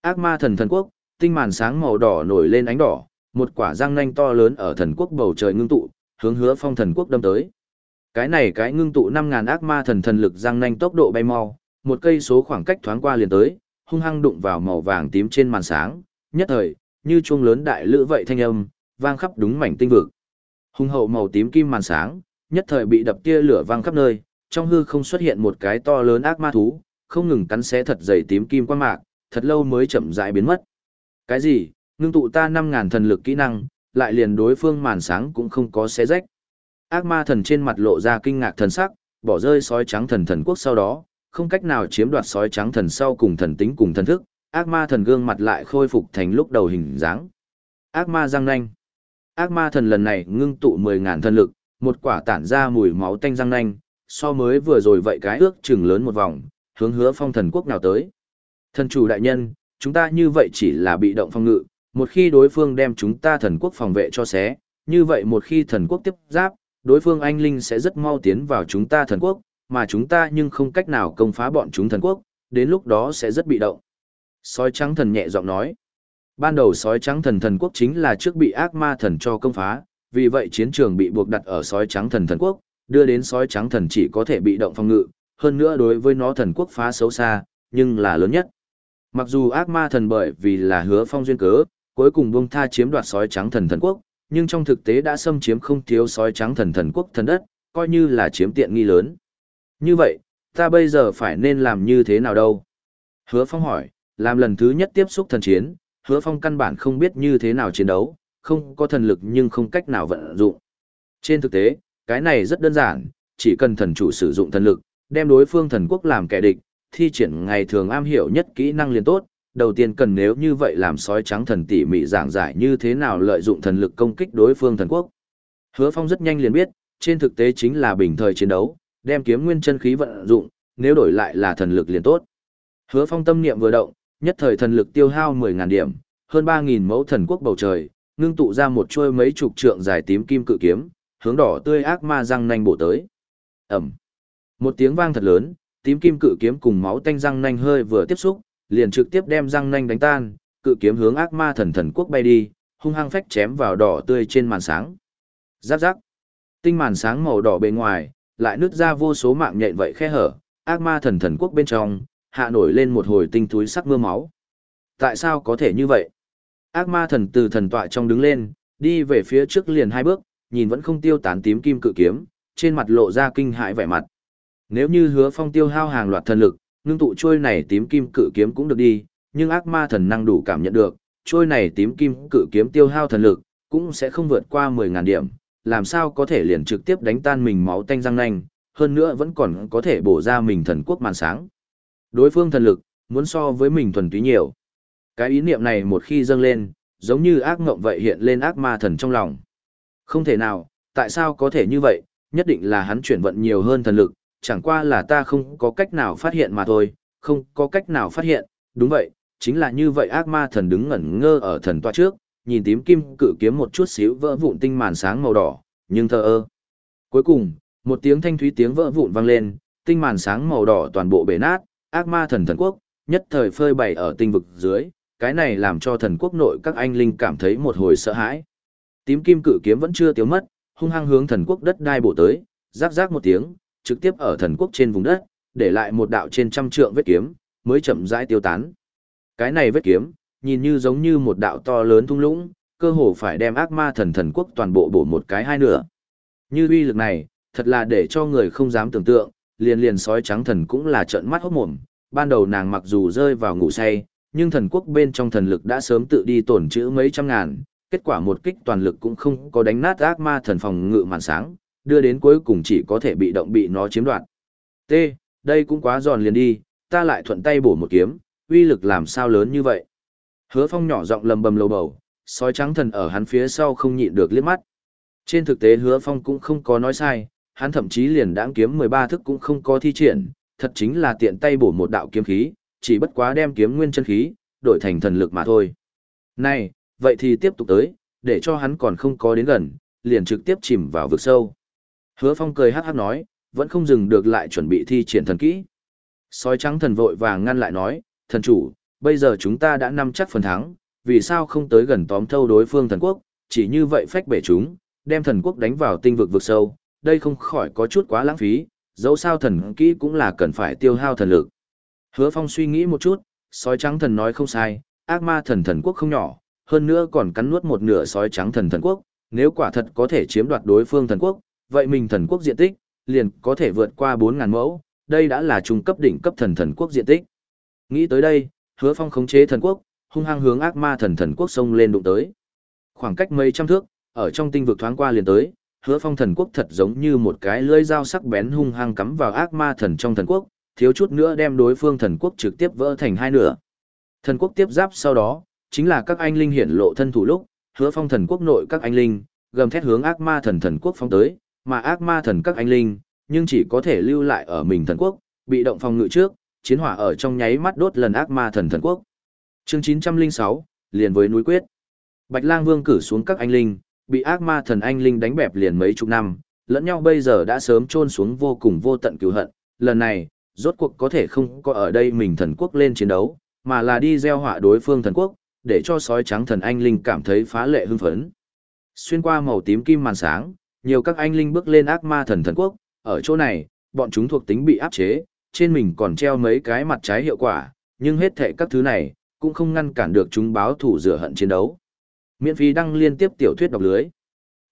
ác ma thần thần quốc, tinh màn sáng màu đỏ nổi lên ánh đỏ, một quả răng nanh to lớn ở thần quốc bầu trời ngưng tụ, hướng hứa phong thần quốc đâm tới. Cái này cái ngưng tụ 5.000 ác ma thần thần lực răng nanh tốc độ bay mau, một cây số khoảng cách thoáng qua liền tới, hung hăng đụng vào màu vàng tím trên màn sáng, nhất thời, như chuông lớn đại lữ vậy thanh âm, vang khắp đúng mảnh tinh vực. Hung hậu màu tím kim màn sáng, nhất thời bị đập tia lửa vang khắp nơi, trong hư không xuất hiện một cái to lớn ác ma thú, không ngừng cắn xé thật dày tím kim quang mạc, thật lâu mới chậm rãi biến mất. Cái gì? Ngưng tụ ta 5000 thần lực kỹ năng, lại liền đối phương màn sáng cũng không có xé rách. Ác ma thần trên mặt lộ ra kinh ngạc thần sắc, bỏ rơi sói trắng thần thần quốc sau đó, không cách nào chiếm đoạt sói trắng thần sau cùng thần tính cùng thần thức, ác ma thần gương mặt lại khôi phục thành lúc đầu hình dáng. Ác ma răng nanh. Ác ma thần lần này ngưng tụ 10000 thần lực, một quả tản ra mùi máu tanh răng nanh, so mới vừa rồi vậy cái ước chừng lớn một vòng, hướng hứa phong thần quốc nào tới. Thần chủ đại nhân, chúng ta như vậy chỉ là bị động phong ngự, một khi đối phương đem chúng ta thần quốc phòng vệ cho xé, như vậy một khi thần quốc tiếp giáp, đối phương anh linh sẽ rất mau tiến vào chúng ta thần quốc, mà chúng ta nhưng không cách nào công phá bọn chúng thần quốc, đến lúc đó sẽ rất bị động. Sói trắng thần nhẹ giọng nói. Ban đầu sói trắng thần thần quốc chính là trước bị ác ma thần cho công phá, vì vậy chiến trường bị buộc đặt ở sói trắng thần thần quốc, đưa đến sói trắng thần chỉ có thể bị động phòng ngự, hơn nữa đối với nó thần quốc phá xấu xa, nhưng là lớn nhất. Mặc dù ác ma thần bởi vì là hứa phong duyên cớ, cuối cùng buông tha chiếm đoạt sói trắng thần thần quốc, nhưng trong thực tế đã xâm chiếm không thiếu sói trắng thần thần quốc thần đất, coi như là chiếm tiện nghi lớn. Như vậy, ta bây giờ phải nên làm như thế nào đâu? Hứa Phong hỏi, làm lần thứ nhất tiếp xúc thần chiến, Hứa Phong căn bản không biết như thế nào chiến đấu, không có thần lực nhưng không cách nào vận dụng. Trên thực tế, cái này rất đơn giản, chỉ cần thần chủ sử dụng thần lực, đem đối phương thần quốc làm kẻ địch, thi triển ngày thường am hiểu nhất kỹ năng liền tốt. Đầu tiên cần nếu như vậy làm sói trắng thần tỉ mỉ giảng giải như thế nào lợi dụng thần lực công kích đối phương thần quốc. Hứa Phong rất nhanh liền biết, trên thực tế chính là bình thời chiến đấu, đem kiếm nguyên chân khí vận dụng, nếu đổi lại là thần lực liền tốt. Hứa Phong tâm niệm vừa động, nhất thời thần lực tiêu hao 10000 điểm, hơn 3000 mẫu thần quốc bầu trời, ngưng tụ ra một chuôi mấy chục trượng dài tím kim cự kiếm, hướng đỏ tươi ác ma răng nanh bổ tới. Ầm. Một tiếng vang thật lớn, tím kim cự kiếm cùng máu tanh răng nanh hơi vừa tiếp xúc, liền trực tiếp đem răng nanh đánh tan, cự kiếm hướng ác ma thần thần quốc bay đi, hung hăng phách chém vào đỏ tươi trên màn sáng. Giáp giáp. Tinh màn sáng màu đỏ bề ngoài, lại nứt ra vô số mạng nhện vậy khe hở, ác ma thần thần quốc bên trong, hạ nổi lên một hồi tinh túi sắc mưa máu. Tại sao có thể như vậy? Ác ma thần từ thần tọa trong đứng lên, đi về phía trước liền hai bước, nhìn vẫn không tiêu tán tím kim cự kiếm, trên mặt lộ ra kinh hãi vẻ mặt. Nếu như hứa phong tiêu hao hàng loạt thần lực, ngưng tụ trôi này tím kim cự kiếm cũng được đi, nhưng ác ma thần năng đủ cảm nhận được, trôi này tím kim cự kiếm tiêu hao thần lực, cũng sẽ không vượt qua 10.000 điểm, làm sao có thể liền trực tiếp đánh tan mình máu tanh răng nanh, hơn nữa vẫn còn có thể bổ ra mình thần quốc màn sáng. Đối phương thần lực, muốn so với mình thuần túy nhiều. Cái ý niệm này một khi dâng lên, giống như ác ngộng vậy hiện lên ác ma thần trong lòng. Không thể nào, tại sao có thể như vậy, nhất định là hắn chuyển vận nhiều hơn thần lực, chẳng qua là ta không có cách nào phát hiện mà thôi, không có cách nào phát hiện, đúng vậy, chính là như vậy ác ma thần đứng ngẩn ngơ ở thần toa trước, nhìn tím kim cự kiếm một chút xíu vỡ vụn tinh màn sáng màu đỏ, nhưng thờ ơ. Cuối cùng, một tiếng thanh thúy tiếng vỡ vụn vang lên, tinh màn sáng màu đỏ toàn bộ bể nát, ác ma thần thần quốc, nhất thời phơi bày ở tinh vực dưới, cái này làm cho thần quốc nội các anh linh cảm thấy một hồi sợ hãi. Tím kim cự kiếm vẫn chưa tiêu mất, hung hăng hướng thần quốc đất đai bổ tới, rắc rắc một tiếng, trực tiếp ở thần quốc trên vùng đất, để lại một đạo trên trăm trượng vết kiếm, mới chậm rãi tiêu tán. Cái này vết kiếm, nhìn như giống như một đạo to lớn thung lũng, cơ hồ phải đem ác ma thần thần quốc toàn bộ bổ một cái hai nửa. Như uy lực này, thật là để cho người không dám tưởng tượng, liền liền sói trắng thần cũng là trợn mắt hốt mồm. Ban đầu nàng mặc dù rơi vào ngủ say, nhưng thần quốc bên trong thần lực đã sớm tự đi tổn trữ mấy trăm ngàn, kết quả một kích toàn lực cũng không có đánh nát ác ma thần phòng ngự màn sáng, đưa đến cuối cùng chỉ có thể bị động bị nó chiếm đoạt. T, đây cũng quá giòn liền đi, ta lại thuận tay bổ một kiếm, uy lực làm sao lớn như vậy. Hứa phong nhỏ giọng lầm bầm lầu bầu, sói trắng thần ở hắn phía sau không nhịn được liếc mắt. Trên thực tế hứa phong cũng không có nói sai, hắn thậm chí liền đáng kiếm 13 thức cũng không có thi triển, thật chính là tiện tay bổ một đạo kiếm khí, chỉ bất quá đem kiếm nguyên chân khí, đổi thành thần lực mà thôi. Này, vậy thì tiếp tục tới, để cho hắn còn không có đến gần, liền trực tiếp chìm vào vực sâu. Hứa Phong cười hát hát nói, vẫn không dừng được lại chuẩn bị thi triển thần kỹ. Sói trắng thần vội vàng ngăn lại nói, thần chủ, bây giờ chúng ta đã nắm chắc phần thắng, vì sao không tới gần tóm thâu đối phương thần quốc, chỉ như vậy phách bể chúng, đem thần quốc đánh vào tinh vực vực sâu, đây không khỏi có chút quá lãng phí, dẫu sao thần kỹ cũng là cần phải tiêu hao thần lực. Hứa Phong suy nghĩ một chút, sói trắng thần nói không sai, ác ma thần thần quốc không nhỏ, hơn nữa còn cắn nuốt một nửa sói trắng thần thần quốc, nếu quả thật có thể chiếm đoạt đối phương thần quốc, vậy mình thần quốc diện tích liền có thể vượt qua 4000 mẫu, đây đã là trung cấp đỉnh cấp thần thần quốc diện tích. Nghĩ tới đây, Hứa Phong khống chế thần quốc, hung hăng hướng ác ma thần thần quốc xông lên đụng tới. Khoảng cách mấy trăm thước, ở trong tinh vực thoáng qua liền tới, Hứa Phong thần quốc thật giống như một cái lưỡi dao sắc bén hung hăng cắm vào ác ma thần trong thần quốc, thiếu chút nữa đem đối phương thần quốc trực tiếp vỡ thành hai nửa. Thần quốc tiếp giáp sau đó, chính là các anh linh hiển lộ thân thủ lúc, hứa phong thần quốc nội các anh linh, gầm thét hướng ác ma thần thần quốc phong tới, mà ác ma thần các anh linh, nhưng chỉ có thể lưu lại ở mình thần quốc, bị động phòng ngự trước, chiến hỏa ở trong nháy mắt đốt lần ác ma thần thần quốc. Chương 906, liền với núi quyết. Bạch Lang Vương cử xuống các anh linh, bị ác ma thần anh linh đánh bẹp liền mấy chục năm, lẫn nhau bây giờ đã sớm chôn xuống vô cùng vô tận cứu hận, lần này, rốt cuộc có thể không có ở đây mình thần quốc lên chiến đấu, mà là đi gieo họa đối phương thần quốc, để cho sói trắng thần anh linh cảm thấy phá lệ hưng phấn. Xuyên qua màu tím kim màn sáng, nhiều các anh linh bước lên ác ma thần thần quốc, ở chỗ này, bọn chúng thuộc tính bị áp chế, trên mình còn treo mấy cái mặt trái hiệu quả, nhưng hết thệ các thứ này, cũng không ngăn cản được chúng báo thủ rửa hận chiến đấu. Miễn phí đăng liên tiếp tiểu thuyết đọc lưới.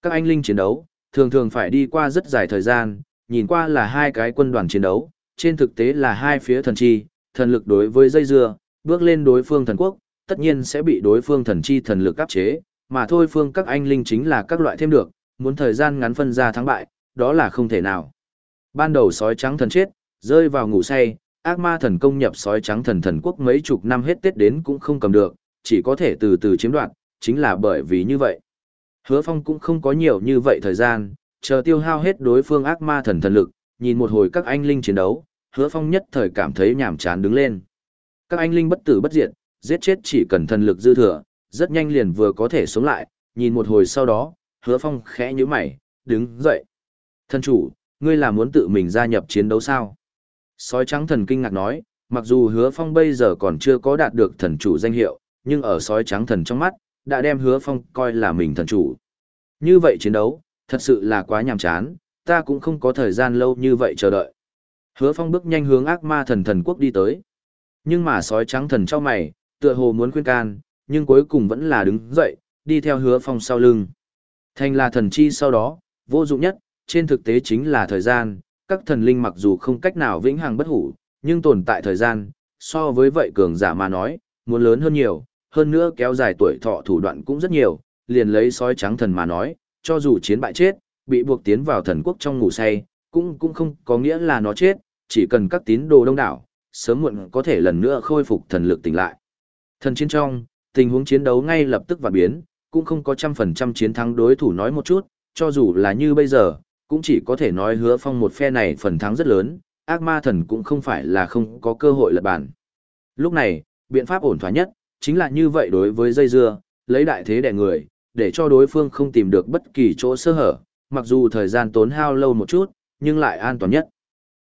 Các anh linh chiến đấu, thường thường phải đi qua rất dài thời gian, nhìn qua là hai cái quân đoàn chiến đấu, trên thực tế là hai phía thần chi, thần lực đối với dây dưa, bước lên đối phương thần quốc, tất nhiên sẽ bị đối phương thần chi thần lực áp chế, mà thôi phương các anh linh chính là các loại thêm được, muốn thời gian ngắn phân ra thắng bại, đó là không thể nào. Ban đầu sói trắng thần chết, rơi vào ngủ say, ác ma thần công nhập sói trắng thần thần quốc mấy chục năm hết Tết đến cũng không cầm được, chỉ có thể từ từ chiếm đoạt, chính là bởi vì như vậy. Hứa Phong cũng không có nhiều như vậy thời gian, chờ tiêu hao hết đối phương ác ma thần thần lực, nhìn một hồi các anh linh chiến đấu, Hứa Phong nhất thời cảm thấy nhàm chán đứng lên. Các anh linh bất tử bất diệt, giết chết chỉ cần thần lực dư thừa, rất nhanh liền vừa có thể sống lại, nhìn một hồi sau đó, hứa phong khẽ nhíu mày, đứng dậy. Thần chủ, ngươi là muốn tự mình gia nhập chiến đấu sao? Sói trắng thần kinh ngạc nói, mặc dù hứa phong bây giờ còn chưa có đạt được thần chủ danh hiệu, nhưng ở sói trắng thần trong mắt, đã đem hứa phong coi là mình thần chủ. Như vậy chiến đấu, thật sự là quá nhàm chán, ta cũng không có thời gian lâu như vậy chờ đợi. Hứa phong bước nhanh hướng ác ma thần thần quốc đi tới. Nhưng mà sói trắng thần cho mày, tựa hồ muốn khuyên can, nhưng cuối cùng vẫn là đứng dậy, đi theo hứa phong sau lưng. Thành là thần chi sau đó, vô dụng nhất, trên thực tế chính là thời gian, các thần linh mặc dù không cách nào vĩnh hằng bất hủ, nhưng tồn tại thời gian, so với vậy cường giả mà nói, muốn lớn hơn nhiều, hơn nữa kéo dài tuổi thọ thủ đoạn cũng rất nhiều, liền lấy sói trắng thần mà nói, cho dù chiến bại chết, bị buộc tiến vào thần quốc trong ngủ say, cũng cũng không có nghĩa là nó chết, chỉ cần các tín đồ đông đảo, sớm muộn có thể lần nữa khôi phục thần lực tỉnh lại. Thần chiến trong, tình huống chiến đấu ngay lập tức và biến, cũng không có trăm phần trăm chiến thắng đối thủ nói một chút, cho dù là như bây giờ, cũng chỉ có thể nói hứa phong một phe này phần thắng rất lớn, ác ma thần cũng không phải là không có cơ hội lật bản. Lúc này, biện pháp ổn thỏa nhất, chính là như vậy đối với dây dưa, lấy đại thế đẻ người, để cho đối phương không tìm được bất kỳ chỗ sơ hở, mặc dù thời gian tốn hao lâu một chút, nhưng lại an toàn nhất.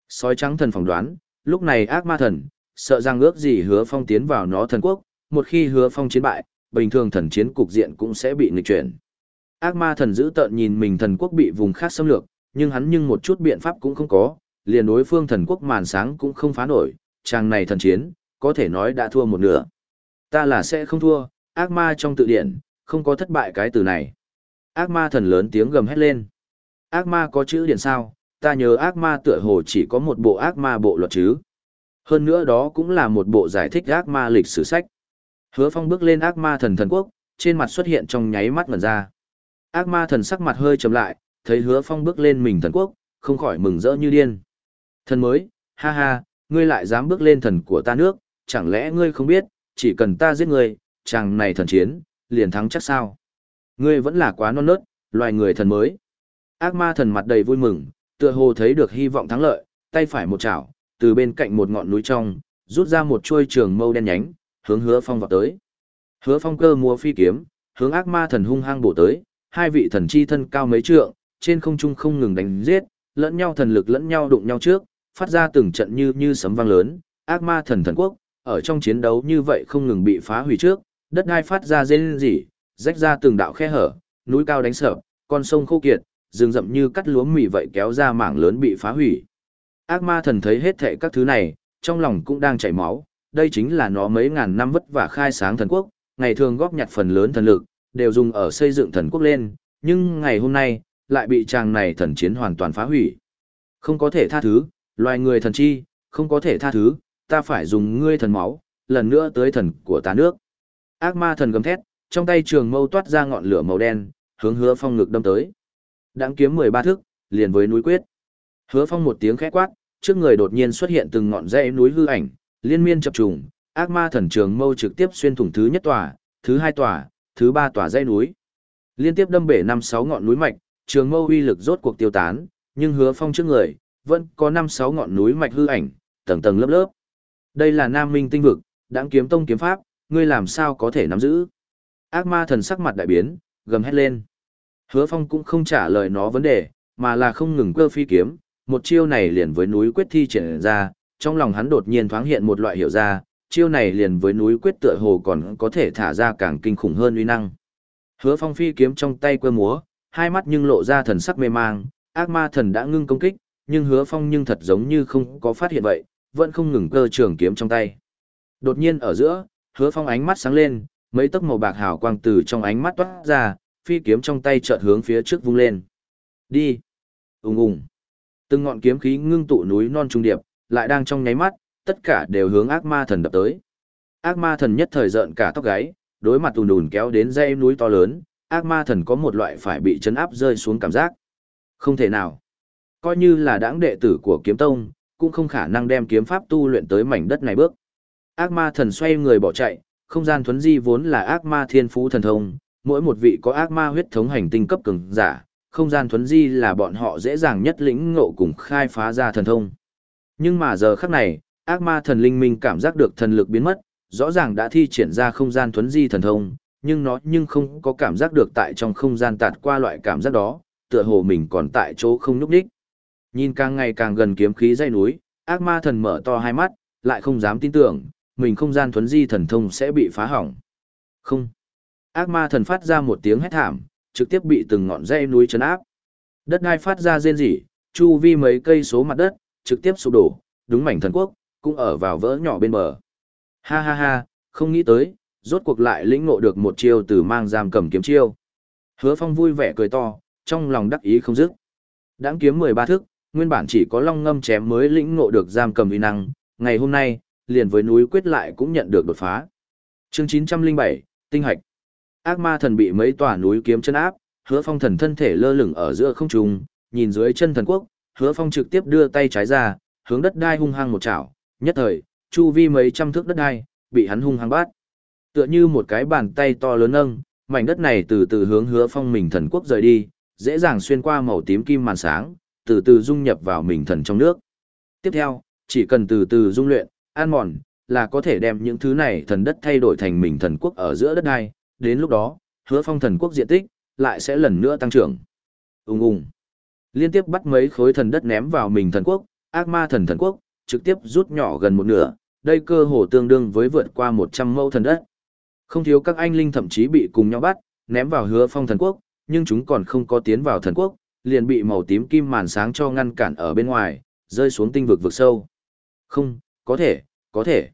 Sói trắng thần phỏng đoán, lúc này ác ma thần, sợ rằng ước gì hứa phong tiến vào nó thần quốc, một khi hứa phong chiến bại, bình thường thần chiến cục diện cũng sẽ bị nghịch chuyển. Ác ma thần giữ tợn nhìn mình thần quốc bị vùng khác xâm lược, nhưng hắn nhưng một chút biện pháp cũng không có, liền đối phương thần quốc màn sáng cũng không phá nổi, chàng này thần chiến, có thể nói đã thua một nửa. Ta là sẽ không thua, ác ma trong tự điển, không có thất bại cái từ này. Ác ma thần lớn tiếng gầm hét lên. Ác ma có chữ điển sao, ta nhớ ác ma tựa hồ chỉ có một bộ ác ma bộ luật chứ. Hơn nữa đó cũng là một bộ giải thích ác ma lịch sử sách. Hứa Phong bước lên ác ma thần thần quốc, trên mặt xuất hiện trong nháy mắt ngẩn ra. Ác ma thần sắc mặt hơi trầm lại, thấy Hứa Phong bước lên mình thần quốc, không khỏi mừng rỡ như điên. Thần mới, ha ha, ngươi lại dám bước lên thần của ta nước, chẳng lẽ ngươi không biết, chỉ cần ta giết ngươi, chàng này thần chiến, liền thắng chắc sao. Ngươi vẫn là quá non nớt, loài người thần mới. Ác ma thần mặt đầy vui mừng, tựa hồ thấy được hy vọng thắng lợi, tay phải một chảo, từ bên cạnh một ngọn núi trong, rút ra một chuôi trường mâu đen nhánh, hướng hứa phong vào tới. Hứa phong cơ mua phi kiếm, hướng ác ma thần hung hăng bổ tới, hai vị thần chi thân cao mấy trượng, trên không trung không ngừng đánh giết, lẫn nhau thần lực lẫn nhau đụng nhau trước, phát ra từng trận như như sấm vang lớn, ác ma thần thần quốc, ở trong chiến đấu như vậy không ngừng bị phá hủy trước, đất đai phát ra rên rỉ, rách ra từng đạo khe hở, núi cao đánh sở con sông khô kiệt, rừng rậm như cắt lúa mì vậy kéo ra mảng lớn bị phá hủy. Ác ma thần thấy hết thệ các thứ này, trong lòng cũng đang chảy máu, đây chính là nó mấy ngàn năm vất vả khai sáng thần quốc, ngày thường góp nhặt phần lớn thần lực, đều dùng ở xây dựng thần quốc lên, nhưng ngày hôm nay, lại bị chàng này thần chiến hoàn toàn phá hủy. Không có thể tha thứ, loài người thần chi, không có thể tha thứ, ta phải dùng ngươi thần máu, lần nữa tới thần của ta nước. Ác ma thần gầm thét, trong tay trường mâu toát ra ngọn lửa màu đen, hướng hứa phong ngực đâm tới. Đáng kiếm 13 thước liền với núi quyết. Hứa phong một tiếng khẽ quát, trước người đột nhiên xuất hiện từng ngọn dãy núi hư ảnh, liên miên chập trùng, ác ma thần trường mâu trực tiếp xuyên thủng thứ nhất tòa, thứ hai tòa, thứ ba tòa dãy núi. Liên tiếp đâm bể năm sáu ngọn núi mạch, trường mâu uy lực rốt cuộc tiêu tán, nhưng hứa phong trước người, vẫn có năm sáu ngọn núi mạch hư ảnh, tầng tầng lớp lớp. Đây là Nam Minh tinh vực, đáng kiếm tông kiếm pháp, ngươi làm sao có thể nắm giữ? Ác ma thần sắc mặt đại biến, gầm hét lên. Hứa Phong cũng không trả lời nó vấn đề, mà là không ngừng cơ phi kiếm, một chiêu này liền với núi quyết thi triển ra, trong lòng hắn đột nhiên thoáng hiện một loại hiểu ra, chiêu này liền với núi quyết tựa hồ còn có thể thả ra càng kinh khủng hơn uy năng. Hứa Phong phi kiếm trong tay quơ múa, hai mắt nhưng lộ ra thần sắc mê mang, ác ma thần đã ngưng công kích, nhưng Hứa Phong nhưng thật giống như không có phát hiện vậy, vẫn không ngừng cơ trường kiếm trong tay. Đột nhiên ở giữa, Hứa Phong ánh mắt sáng lên, mấy tấc màu bạc hào quang từ trong ánh mắt toát ra, phi kiếm trong tay chợt hướng phía trước vung lên. Đi. Ùng ùng. Từng ngọn kiếm khí ngưng tụ núi non trung điệp, lại đang trong nháy mắt, tất cả đều hướng ác ma thần đập tới. Ác ma thần nhất thời giận cả tóc gáy, đối mặt ùn ùn kéo đến dây núi to lớn, ác ma thần có một loại phải bị chấn áp rơi xuống cảm giác. Không thể nào. Coi như là đãng đệ tử của kiếm tông, cũng không khả năng đem kiếm pháp tu luyện tới mảnh đất này bước. Ác ma thần xoay người bỏ chạy, không gian thuấn di vốn là ác ma thiên phú thần thông, mỗi một vị có ác ma huyết thống hành tinh cấp cường giả, không gian thuấn di là bọn họ dễ dàng nhất lĩnh ngộ cùng khai phá ra thần thông. Nhưng mà giờ khắc này, ác ma thần linh minh cảm giác được thần lực biến mất, rõ ràng đã thi triển ra không gian thuấn di thần thông, nhưng nó nhưng không có cảm giác được tại trong không gian tạt qua loại cảm giác đó, tựa hồ mình còn tại chỗ không nhúc đích. Nhìn càng ngày càng gần kiếm khí dây núi, ác ma thần mở to hai mắt, lại không dám tin tưởng, mình không gian thuấn di thần thông sẽ bị phá hỏng. Không. Ác ma thần phát ra một tiếng hét thảm, trực tiếp bị từng ngọn dây núi chấn áp. Đất ngai phát ra rên rỉ, chu vi mấy cây số mặt đất, trực tiếp sụp đổ, đúng mảnh thần quốc, cũng ở vào vỡ nhỏ bên bờ. Ha ha ha, không nghĩ tới, rốt cuộc lại lĩnh ngộ được một chiêu từ mang giam cầm kiếm chiêu. Hứa Phong vui vẻ cười to, trong lòng đắc ý không dứt. Đãng kiếm 13 thức, nguyên bản chỉ có long ngâm chém mới lĩnh ngộ được giam cầm uy năng, ngày hôm nay, liền với núi quyết lại cũng nhận được đột phá. Chương 907, Tinh hạch. Ác ma thần bị mấy tòa núi kiếm chân áp, Hứa Phong thần thân thể lơ lửng ở giữa không trung, nhìn dưới chân thần quốc, Hứa Phong trực tiếp đưa tay trái ra, hướng đất đai hung hăng một chảo, nhất thời, chu vi mấy trăm thước đất đai bị hắn hung hăng bát. Tựa như một cái bàn tay to lớn nâng, mảnh đất này từ từ hướng Hứa Phong mình thần quốc rời đi, dễ dàng xuyên qua màu tím kim màn sáng, từ từ dung nhập vào mình thần trong nước. Tiếp theo, chỉ cần từ từ dung luyện, an mòn, là có thể đem những thứ này thần đất thay đổi thành mình thần quốc ở giữa đất đai, đến lúc đó, hứa phong thần quốc diện tích, lại sẽ lần nữa tăng trưởng. Ung ung. Liên tiếp bắt mấy khối thần đất ném vào mình thần quốc, ác ma thần thần quốc, trực tiếp rút nhỏ gần một nửa, đây cơ hồ tương đương với vượt qua 100 mẫu thần đất. Không thiếu các anh linh thậm chí bị cùng nhau bắt, ném vào hứa phong thần quốc, nhưng chúng còn không có tiến vào thần quốc, liền bị màu tím kim màn sáng cho ngăn cản ở bên ngoài, rơi xuống tinh vực vực sâu. Không, có thể, có thể.